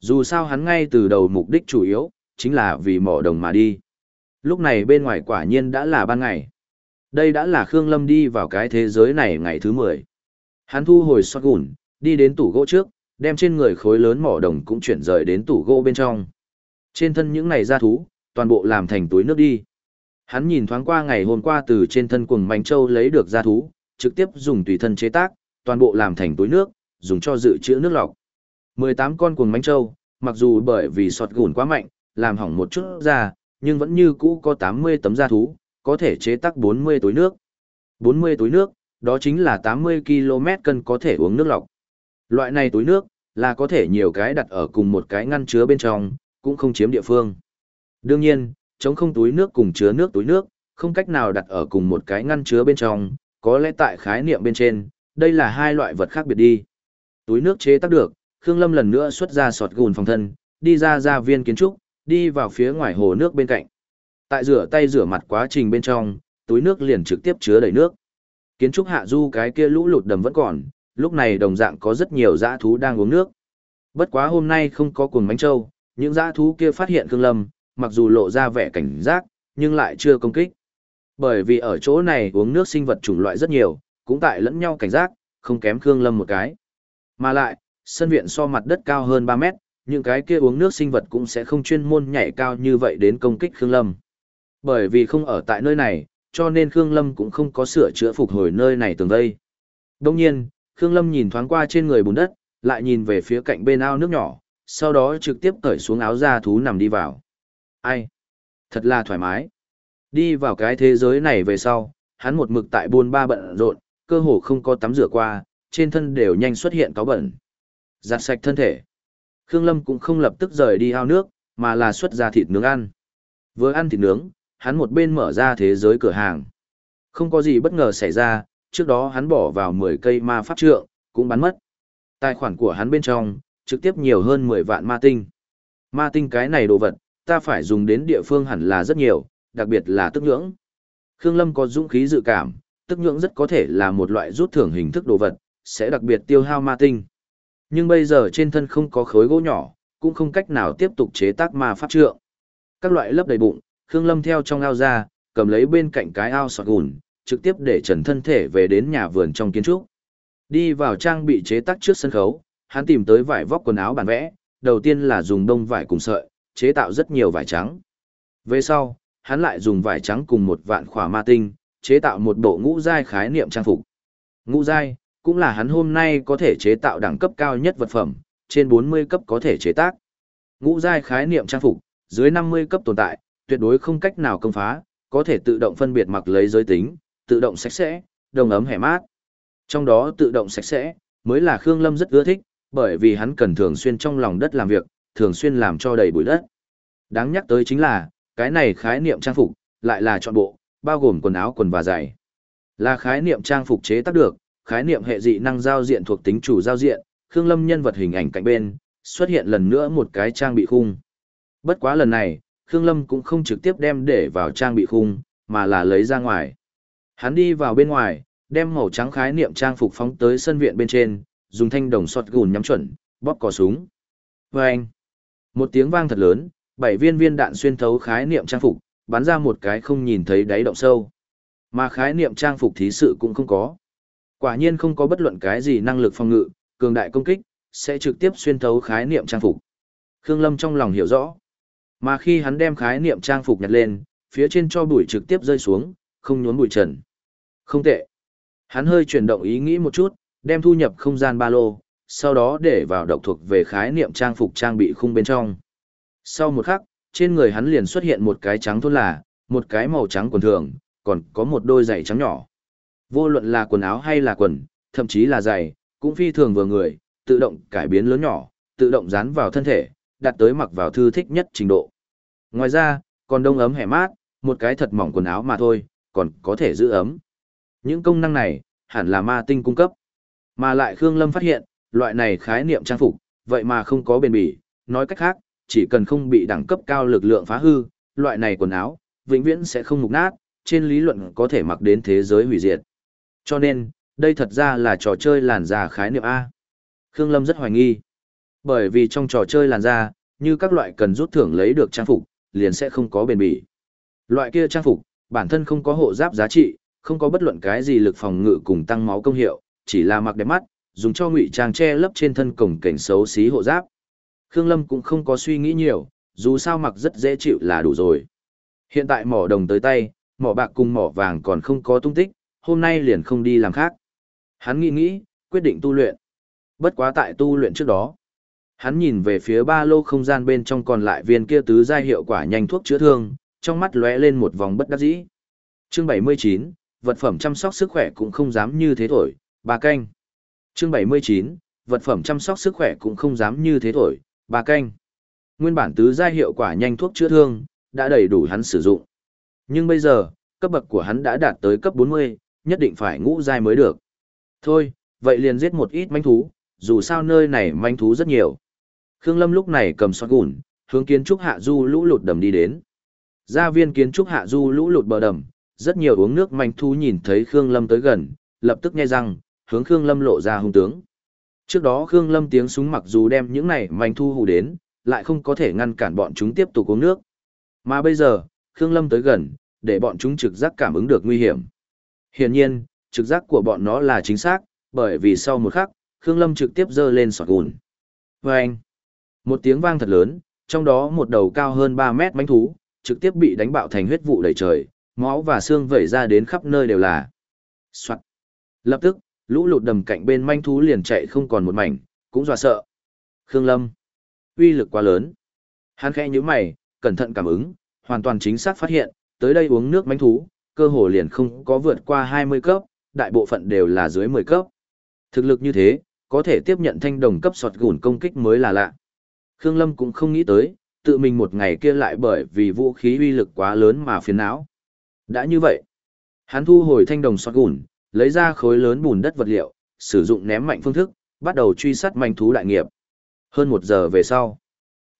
Speaker 1: Dù sao hắn ngay từ đầu mục đích chủ yếu, chính là vì mỏ đồng mà đi. Lúc này bên ngoài quả nhiên đã là ban ngày. Đây đã là Khương Lâm đi vào cái thế giới này ngày thứ 10. Hắn thu hồi sọt gùn, đi đến tủ gỗ trước, đem trên người khối lớn mỏ đồng cũng chuyển rời đến tủ gỗ bên trong. Trên thân những này ra thú, toàn bộ làm thành túi nước đi. Hắn nhìn thoáng qua ngày hôm qua từ trên thân quần mảnh châu lấy được ra thú, trực tiếp dùng tùy thân chế tác, toàn bộ làm thành túi nước, dùng cho dự trữ nước lọc. 18 con quần mảnh châu, mặc dù bởi vì sọt gùn quá mạnh, làm hỏng một chút ra, nhưng vẫn như cũ có 80 tấm da thú, có thể chế tác 40 túi nước. 40 túi nước, đó chính là 80 km cân có thể uống nước lọc. Loại này túi nước, là có thể nhiều cái đặt ở cùng một cái ngăn chứa bên trong, cũng không chiếm địa phương. Đương nhiên, chống không túi nước cùng chứa nước túi nước, không cách nào đặt ở cùng một cái ngăn chứa bên trong, có lẽ tại khái niệm bên trên, đây là hai loại vật khác biệt đi. Túi nước chế tác được, Khương Lâm lần nữa xuất ra sọt gùn phòng thân, đi ra ra viên kiến trúc, đi vào phía ngoài hồ nước bên cạnh. Tại rửa tay rửa mặt quá trình bên trong, túi nước liền trực tiếp chứa đầy nước. Kiến trúc hạ du cái kia lũ lụt đầm vẫn còn, lúc này đồng dạng có rất nhiều dã thú đang uống nước. Bất quá hôm nay không có cuồng bánh trâu, những dã thú kia phát hiện Khương Lâm, mặc dù lộ ra vẻ cảnh giác, nhưng lại chưa công kích. Bởi vì ở chỗ này uống nước sinh vật chủng loại rất nhiều, cũng tại lẫn nhau cảnh giác, không kém Khương Lâm một cái. Mà lại, sân viện so mặt đất cao hơn 3 mét, những cái kia uống nước sinh vật cũng sẽ không chuyên môn nhảy cao như vậy đến công kích Khương Lâm. Bởi vì không ở tại nơi này, cho nên Khương Lâm cũng không có sửa chữa phục hồi nơi này tường vây. Đông nhiên, Khương Lâm nhìn thoáng qua trên người bùn đất, lại nhìn về phía cạnh bên ao nước nhỏ, sau đó trực tiếp cởi xuống áo da thú nằm đi vào. Ai? Thật là thoải mái. Đi vào cái thế giới này về sau, hắn một mực tại buôn ba bận rộn, cơ hồ không có tắm rửa qua, trên thân đều nhanh xuất hiện cáo bẩn. Giặt sạch thân thể. Khương Lâm cũng không lập tức rời đi ao nước, mà là xuất ra thịt nướng ăn. Vừa ăn thịt nướng, hắn một bên mở ra thế giới cửa hàng. Không có gì bất ngờ xảy ra, trước đó hắn bỏ vào 10 cây ma pháp trượng, cũng bắn mất. Tài khoản của hắn bên trong, trực tiếp nhiều hơn 10 vạn ma tinh. Ma tinh cái này đồ vật, ta phải dùng đến địa phương hẳn là rất nhiều, đặc biệt là tức nhưỡng. Khương Lâm có dũng khí dự cảm, tức nhưỡng rất có thể là một loại rút thưởng hình thức đồ vật, sẽ đặc biệt tiêu hao ma tinh. Nhưng bây giờ trên thân không có khối gỗ nhỏ, cũng không cách nào tiếp tục chế tác ma pháp trượng. Các loại lấp đầy bụng, Khương Lâm theo trong ao ra, cầm lấy bên cạnh cái ao sọt gùn, trực tiếp để trần thân thể về đến nhà vườn trong kiến trúc. Đi vào trang bị chế tác trước sân khấu, hắn tìm tới vải vóc quần áo bản vẽ, đầu tiên là dùng đông vải cùng sợi, chế tạo rất nhiều vải trắng. Về sau, hắn lại dùng vải trắng cùng một vạn khỏa ma tinh, chế tạo một bộ ngũ giai khái niệm trang phục. Ngũ giai cũng là hắn hôm nay có thể chế tạo đẳng cấp cao nhất vật phẩm, trên 40 cấp có thể chế tác. Ngũ giai khái niệm trang phục, dưới 50 cấp tồn tại, tuyệt đối không cách nào công phá, có thể tự động phân biệt mặc lấy giới tính, tự động sạch sẽ, đồng ấm hẻ mát. Trong đó tự động sạch sẽ, mới là Khương Lâm rất ưa thích, bởi vì hắn cần thường xuyên trong lòng đất làm việc, thường xuyên làm cho đầy bụi đất. Đáng nhắc tới chính là, cái này khái niệm trang phục, lại là chọn bộ, bao gồm quần áo quần và giày. Là khái niệm trang phục chế tác được, khái niệm hệ dị năng giao diện thuộc tính chủ giao diện, Khương Lâm nhân vật hình ảnh cạnh bên, xuất hiện lần nữa một cái trang bị khung. Bất quá lần này, Khương Lâm cũng không trực tiếp đem để vào trang bị khung, mà là lấy ra ngoài. Hắn đi vào bên ngoài, đem màu trắng khái niệm trang phục phóng tới sân viện bên trên, dùng thanh đồng sọt gùn nhắm chuẩn, bóp cò súng. Vâng! Một tiếng vang thật lớn, bảy viên viên đạn xuyên thấu khái niệm trang phục, bắn ra một cái không nhìn thấy đáy động sâu. Mà khái niệm trang phục thí sự cũng không có. Quả nhiên không có bất luận cái gì năng lực phòng ngự, cường đại công kích, sẽ trực tiếp xuyên thấu khái niệm trang phục. Khương Lâm trong lòng hiểu rõ. Mà khi hắn đem khái niệm trang phục nhặt lên, phía trên cho bụi trực tiếp rơi xuống, không nhốn bụi trần. Không tệ. Hắn hơi chuyển động ý nghĩ một chút, đem thu nhập không gian ba lô, sau đó để vào độc thuộc về khái niệm trang phục trang bị khung bên trong. Sau một khắc, trên người hắn liền xuất hiện một cái trắng thôn là, một cái màu trắng quần thường, còn có một đôi giày trắng nhỏ. Vô luận là quần áo hay là quần, thậm chí là giày, cũng phi thường vừa người, tự động cải biến lớn nhỏ, tự động dán vào thân thể, đạt tới mặc vào thư thích nhất trình độ. Ngoài ra, còn đông ấm hẻ mát, một cái thật mỏng quần áo mà thôi, còn có thể giữ ấm. Những công năng này, hẳn là ma tinh cung cấp. Mà lại Khương Lâm phát hiện, loại này khái niệm trang phục, vậy mà không có bền bỉ, nói cách khác, chỉ cần không bị đẳng cấp cao lực lượng phá hư, loại này quần áo, vĩnh viễn sẽ không mục nát, trên lý luận có thể mặc đến thế giới hủy diệt. Cho nên, đây thật ra là trò chơi làn da khái niệm A. Khương Lâm rất hoài nghi. Bởi vì trong trò chơi làn da, như các loại cần rút thưởng lấy được trang phục, liền sẽ không có bền bỉ. Loại kia trang phục, bản thân không có hộ giáp giá trị, không có bất luận cái gì lực phòng ngự cùng tăng máu công hiệu, chỉ là mặc đẹp mắt, dùng cho ngụy trang che lấp trên thân cổng cảnh xấu xí hộ giáp. Khương Lâm cũng không có suy nghĩ nhiều, dù sao mặc rất dễ chịu là đủ rồi. Hiện tại mỏ đồng tới tay, mỏ bạc cùng mỏ vàng còn không có tung tích, hôm nay liền không đi làm khác. Hắn nghĩ nghĩ, quyết định tu luyện. Bất quá tại tu luyện trước đó. Hắn nhìn về phía ba lô không gian bên trong còn lại viên kia tứ giai hiệu quả nhanh thuốc chữa thương, trong mắt lóe lên một vòng bất đắc dĩ. Chương 79, vật phẩm chăm sóc sức khỏe cũng không dám như thế thổi, bà canh. Chương 79, vật phẩm chăm sóc sức khỏe cũng không dám như thế thổi, bà canh. Nguyên bản tứ giai hiệu quả nhanh thuốc chữa thương, đã đầy đủ hắn sử dụng. Nhưng bây giờ, cấp bậc của hắn đã đạt tới cấp 40, nhất định phải ngũ giai mới được. Thôi, vậy liền giết một ít manh thú, dù sao nơi này manh thú rất nhiều. Khương Lâm lúc này cầm xoát gùn, hướng kiến trúc hạ du lũ lụt đầm đi đến. Gia viên kiến trúc hạ du lũ lụt bờ đầm, rất nhiều uống nước manh thú nhìn thấy Khương Lâm tới gần, lập tức nghe răng, hướng Khương Lâm lộ ra hung tướng. Trước đó Khương Lâm tiếng súng mặc dù đem những này manh thu hù đến, lại không có thể ngăn cản bọn chúng tiếp tục uống nước. Mà bây giờ, Khương Lâm tới gần, để bọn chúng trực giác cảm ứng được nguy hiểm. Hiển nhiên, trực giác của bọn nó là chính xác, bởi vì sau một khắc, Khương Lâm trực tiếp giơ lên sọt gùn. Vâng! Một tiếng vang thật lớn, trong đó một đầu cao hơn 3 mét bánh thú, trực tiếp bị đánh bạo thành huyết vụ đầy trời, máu và xương vẩy ra đến khắp nơi đều là. Soạn. Lập tức, lũ lụt đầm cạnh bên manh thú liền chạy không còn một mảnh, cũng dọa sợ. Khương Lâm. uy lực quá lớn. Hắn khẽ nhíu mày, cẩn thận cảm ứng, hoàn toàn chính xác phát hiện, tới đây uống nước manh thú, cơ hồ liền không có vượt qua 20 cấp, đại bộ phận đều là dưới 10 cấp. Thực lực như thế, có thể tiếp nhận thanh đồng cấp sọt gùn công kích mới là lạ. Khương Lâm cũng không nghĩ tới, tự mình một ngày kia lại bởi vì vũ khí uy lực quá lớn mà phiền não. Đã như vậy, hắn thu hồi thanh đồng sọt gùn, lấy ra khối lớn bùn đất vật liệu, sử dụng ném mạnh phương thức, bắt đầu truy sát manh thú đại nghiệp. Hơn một giờ về sau,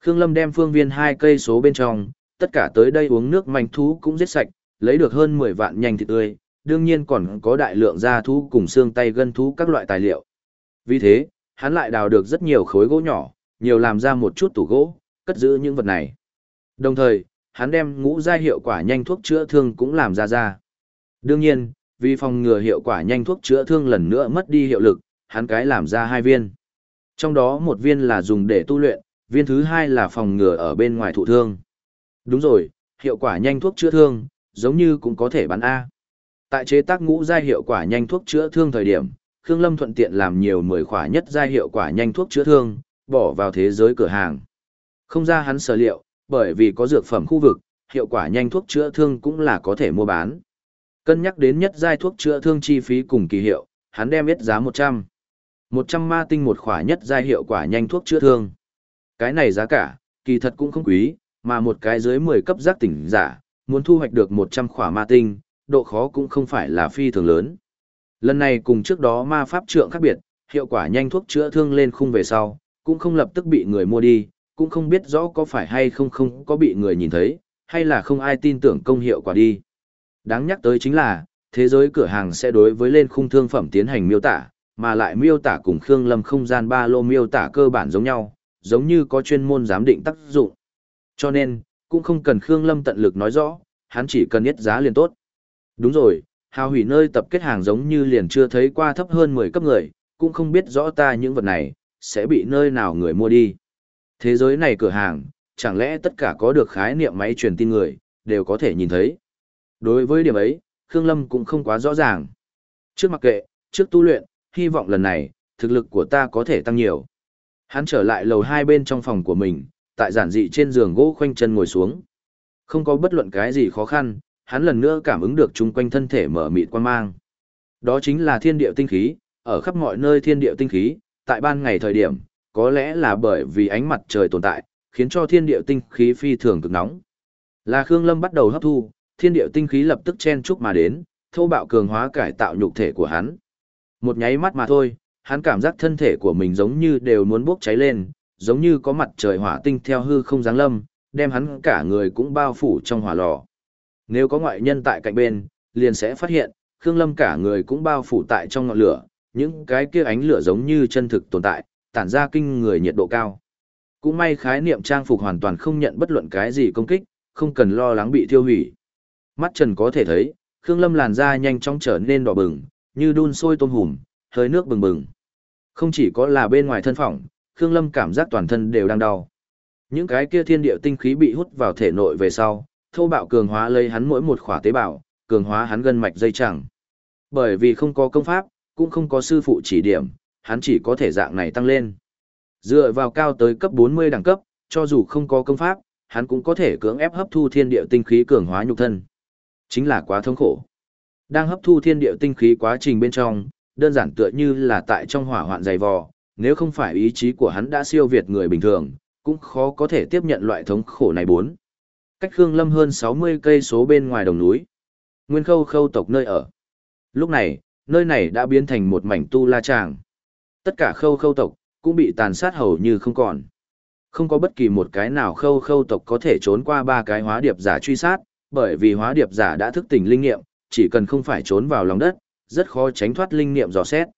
Speaker 1: Khương Lâm đem phương viên hai cây số bên trong, tất cả tới đây uống nước manh thú cũng giết sạch, lấy được hơn 10 vạn nhanh thịt tươi, đương nhiên còn có đại lượng da thú cùng xương tay gân thú các loại tài liệu. Vì thế, hắn lại đào được rất nhiều khối gỗ nhỏ, nhiều làm ra một chút tủ gỗ, cất giữ những vật này. Đồng thời, hắn đem ngũ giai hiệu quả nhanh thuốc chữa thương cũng làm ra ra. Đương nhiên, vì phòng ngừa hiệu quả nhanh thuốc chữa thương lần nữa mất đi hiệu lực, hắn cái làm ra hai viên. Trong đó một viên là dùng để tu luyện, viên thứ hai là phòng ngừa ở bên ngoài thụ thương. Đúng rồi, hiệu quả nhanh thuốc chữa thương, giống như cũng có thể bán A. Tại chế tác ngũ giai hiệu quả nhanh thuốc chữa thương thời điểm, Khương Lâm thuận tiện làm nhiều mười khỏa nhất giai hiệu quả nhanh thuốc chữa thương, bỏ vào thế giới cửa hàng. Không ra hắn sở liệu, bởi vì có dược phẩm khu vực, hiệu quả nhanh thuốc chữa thương cũng là có thể mua bán. Cân nhắc đến nhất giai thuốc chữa thương chi phí cùng kỳ hiệu, hắn đem biết giá 100. 100 ma tinh một khỏa nhất giai hiệu quả nhanh thuốc chữa thương. Cái này giá cả, kỳ thật cũng không quý, mà một cái dưới 10 cấp giác tỉnh giả, muốn thu hoạch được 100 khỏa ma tinh, độ khó cũng không phải là phi thường lớn. Lần này cùng trước đó ma pháp trượng khác biệt, hiệu quả nhanh thuốc chữa thương lên khung về sau, cũng không lập tức bị người mua đi, cũng không biết rõ có phải hay không không có bị người nhìn thấy, hay là không ai tin tưởng công hiệu quả đi. Đáng nhắc tới chính là, thế giới cửa hàng sẽ đối với lên khung thương phẩm tiến hành miêu tả, mà lại miêu tả cùng Khương Lâm không gian ba lô miêu tả cơ bản giống nhau, giống như có chuyên môn giám định tác dụng. Cho nên, cũng không cần Khương Lâm tận lực nói rõ, hắn chỉ cần nhất giá liền tốt. Đúng rồi, hào hủy nơi tập kết hàng giống như liền chưa thấy qua thấp hơn 10 cấp người, cũng không biết rõ ta những vật này, sẽ bị nơi nào người mua đi. Thế giới này cửa hàng, chẳng lẽ tất cả có được khái niệm máy truyền tin người, đều có thể nhìn thấy. Đối với điểm ấy, Khương Lâm cũng không quá rõ ràng. Trước mặc kệ, trước tu luyện, hy vọng lần này, thực lực của ta có thể tăng nhiều. Hắn trở lại lầu hai bên trong phòng của mình, tại giản dị trên giường gỗ khoanh chân ngồi xuống. Không có bất luận cái gì khó khăn, hắn lần nữa cảm ứng được chung quanh thân thể mở mịt quan mang. Đó chính là thiên địa tinh khí, ở khắp mọi nơi thiên địa tinh khí, tại ban ngày thời điểm, có lẽ là bởi vì ánh mặt trời tồn tại, khiến cho thiên địa tinh khí phi thường cực nóng. Là Khương Lâm bắt đầu hấp thu, thiên địa tinh khí lập tức chen chúc mà đến, thô bạo cường hóa cải tạo nhục thể của hắn. Một nháy mắt mà thôi, hắn cảm giác thân thể của mình giống như đều muốn bốc cháy lên, giống như có mặt trời hỏa tinh theo hư không giáng lâm, đem hắn cả người cũng bao phủ trong hỏa lò. Nếu có ngoại nhân tại cạnh bên, liền sẽ phát hiện, Khương Lâm cả người cũng bao phủ tại trong ngọn lửa, những cái kia ánh lửa giống như chân thực tồn tại, tản ra kinh người nhiệt độ cao. Cũng may khái niệm trang phục hoàn toàn không nhận bất luận cái gì công kích, không cần lo lắng bị thiêu hủy. Mắt Trần có thể thấy, Khương Lâm làn da nhanh chóng trở nên đỏ bừng, như đun sôi tôm hùm, hơi nước bừng bừng. Không chỉ có là bên ngoài thân phỏng, Khương Lâm cảm giác toàn thân đều đang đau. Những cái kia thiên địa tinh khí bị hút vào thể nội về sau, thô bạo cường hóa lấy hắn mỗi một khỏa tế bào, cường hóa hắn gân mạch dây chẳng. Bởi vì không có công pháp, cũng không có sư phụ chỉ điểm, hắn chỉ có thể dạng này tăng lên. Dựa vào cao tới cấp 40 đẳng cấp, cho dù không có công pháp, hắn cũng có thể cưỡng ép hấp thu thiên địa tinh khí cường hóa nhục thân. Chính là quá thống khổ. Đang hấp thu thiên địa tinh khí quá trình bên trong, đơn giản tựa như là tại trong hỏa hoạn dày vò, nếu không phải ý chí của hắn đã siêu việt người bình thường, cũng khó có thể tiếp nhận loại thống khổ này bốn. Cách Khương Lâm hơn 60 cây số bên ngoài đồng núi. Nguyên khâu khâu tộc nơi ở. Lúc này, nơi này đã biến thành một mảnh tu la tràng. Tất cả khâu khâu tộc, cũng bị tàn sát hầu như không còn. Không có bất kỳ một cái nào khâu khâu tộc có thể trốn qua ba cái hóa điệp giả truy sát, bởi vì hóa điệp giả đã thức tỉnh linh nghiệm, chỉ cần không phải trốn vào lòng đất, rất khó tránh thoát linh nghiệm dò xét.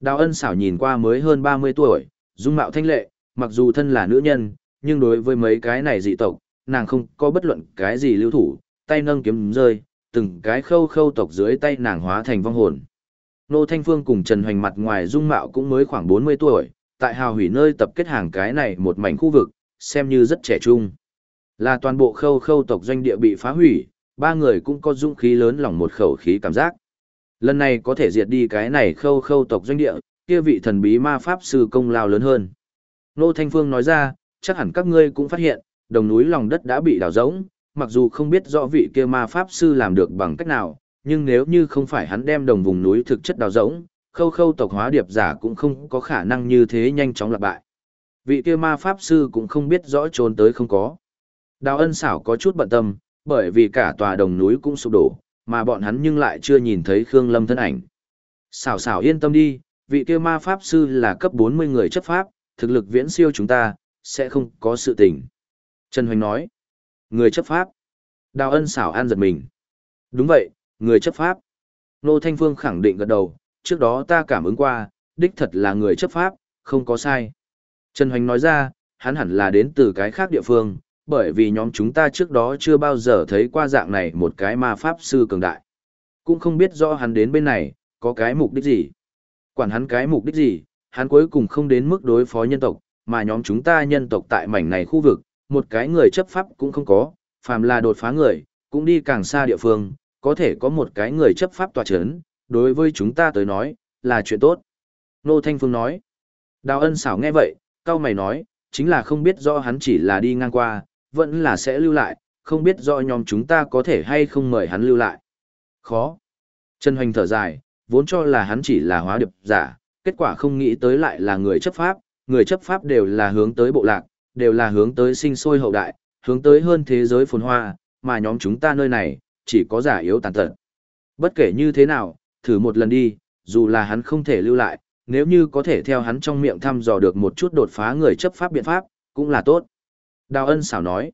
Speaker 1: Đào ân xảo nhìn qua mới hơn 30 tuổi, dung mạo thanh lệ, mặc dù thân là nữ nhân, nhưng đối với mấy cái này dị tộc, nàng không có bất luận cái gì lưu thủ, tay nâng kiếm rơi, từng cái khâu khâu tộc dưới tay nàng hóa thành vong hồn. Nô Thanh Phương cùng Trần Hoành mặt ngoài dung mạo cũng mới khoảng 40 tuổi, tại hào hủy nơi tập kết hàng cái này một mảnh khu vực, xem như rất trẻ trung. Là toàn bộ khâu khâu tộc doanh địa bị phá hủy, ba người cũng có dũng khí lớn lòng một khẩu khí cảm giác. Lần này có thể diệt đi cái này khâu khâu tộc doanh địa, kia vị thần bí ma pháp sư công lao lớn hơn. Nô Thanh Phương nói ra, chắc hẳn các ngươi cũng phát hiện, đồng núi lòng đất đã bị đào rỗng, mặc dù không biết rõ vị kia ma pháp sư làm được bằng cách nào, nhưng nếu như không phải hắn đem đồng vùng núi thực chất đào rỗng, khâu khâu tộc hóa điệp giả cũng không có khả năng như thế nhanh chóng lặp bại. Vị kia ma pháp sư cũng không biết rõ trốn tới không có. Đào ân xảo có chút bận tâm, bởi vì cả tòa đồng núi cũng sụp đổ, mà bọn hắn nhưng lại chưa nhìn thấy Khương Lâm thân ảnh. Xảo xảo yên tâm đi, vị kia ma pháp sư là cấp 40 người chấp pháp, thực lực viễn siêu chúng ta, sẽ không có sự tình. Trần Hoành nói, người chấp pháp. Đào ân xảo an giật mình. Đúng vậy, người chấp pháp. Nô Thanh Phương khẳng định gật đầu, trước đó ta cảm ứng qua, đích thật là người chấp pháp, không có sai. Trần Hoành nói ra, hắn hẳn là đến từ cái khác địa phương, bởi vì nhóm chúng ta trước đó chưa bao giờ thấy qua dạng này một cái ma pháp sư cường đại. Cũng không biết rõ hắn đến bên này, có cái mục đích gì. Quản hắn cái mục đích gì, hắn cuối cùng không đến mức đối phó nhân tộc, mà nhóm chúng ta nhân tộc tại mảnh này khu vực, một cái người chấp pháp cũng không có, phàm là đột phá người, cũng đi càng xa địa phương, có thể có một cái người chấp pháp tòa chấn, đối với chúng ta tới nói, là chuyện tốt. Nô Thanh Phương nói, Đào ân xảo nghe vậy, cao mày nói, chính là không biết rõ hắn chỉ là đi ngang qua, vẫn là sẽ lưu lại, không biết rõ nhóm chúng ta có thể hay không mời hắn lưu lại. Khó. Trần Hoành thở dài, vốn cho là hắn chỉ là hóa điệp giả, kết quả không nghĩ tới lại là người chấp pháp, người chấp pháp đều là hướng tới bộ lạc, đều là hướng tới sinh sôi hậu đại, hướng tới hơn thế giới phồn hoa, mà nhóm chúng ta nơi này, chỉ có giả yếu tàn tật. Bất kể như thế nào, thử một lần đi, dù là hắn không thể lưu lại, nếu như có thể theo hắn trong miệng thăm dò được một chút đột phá người chấp pháp biện pháp, cũng là tốt. Đào ân xảo nói,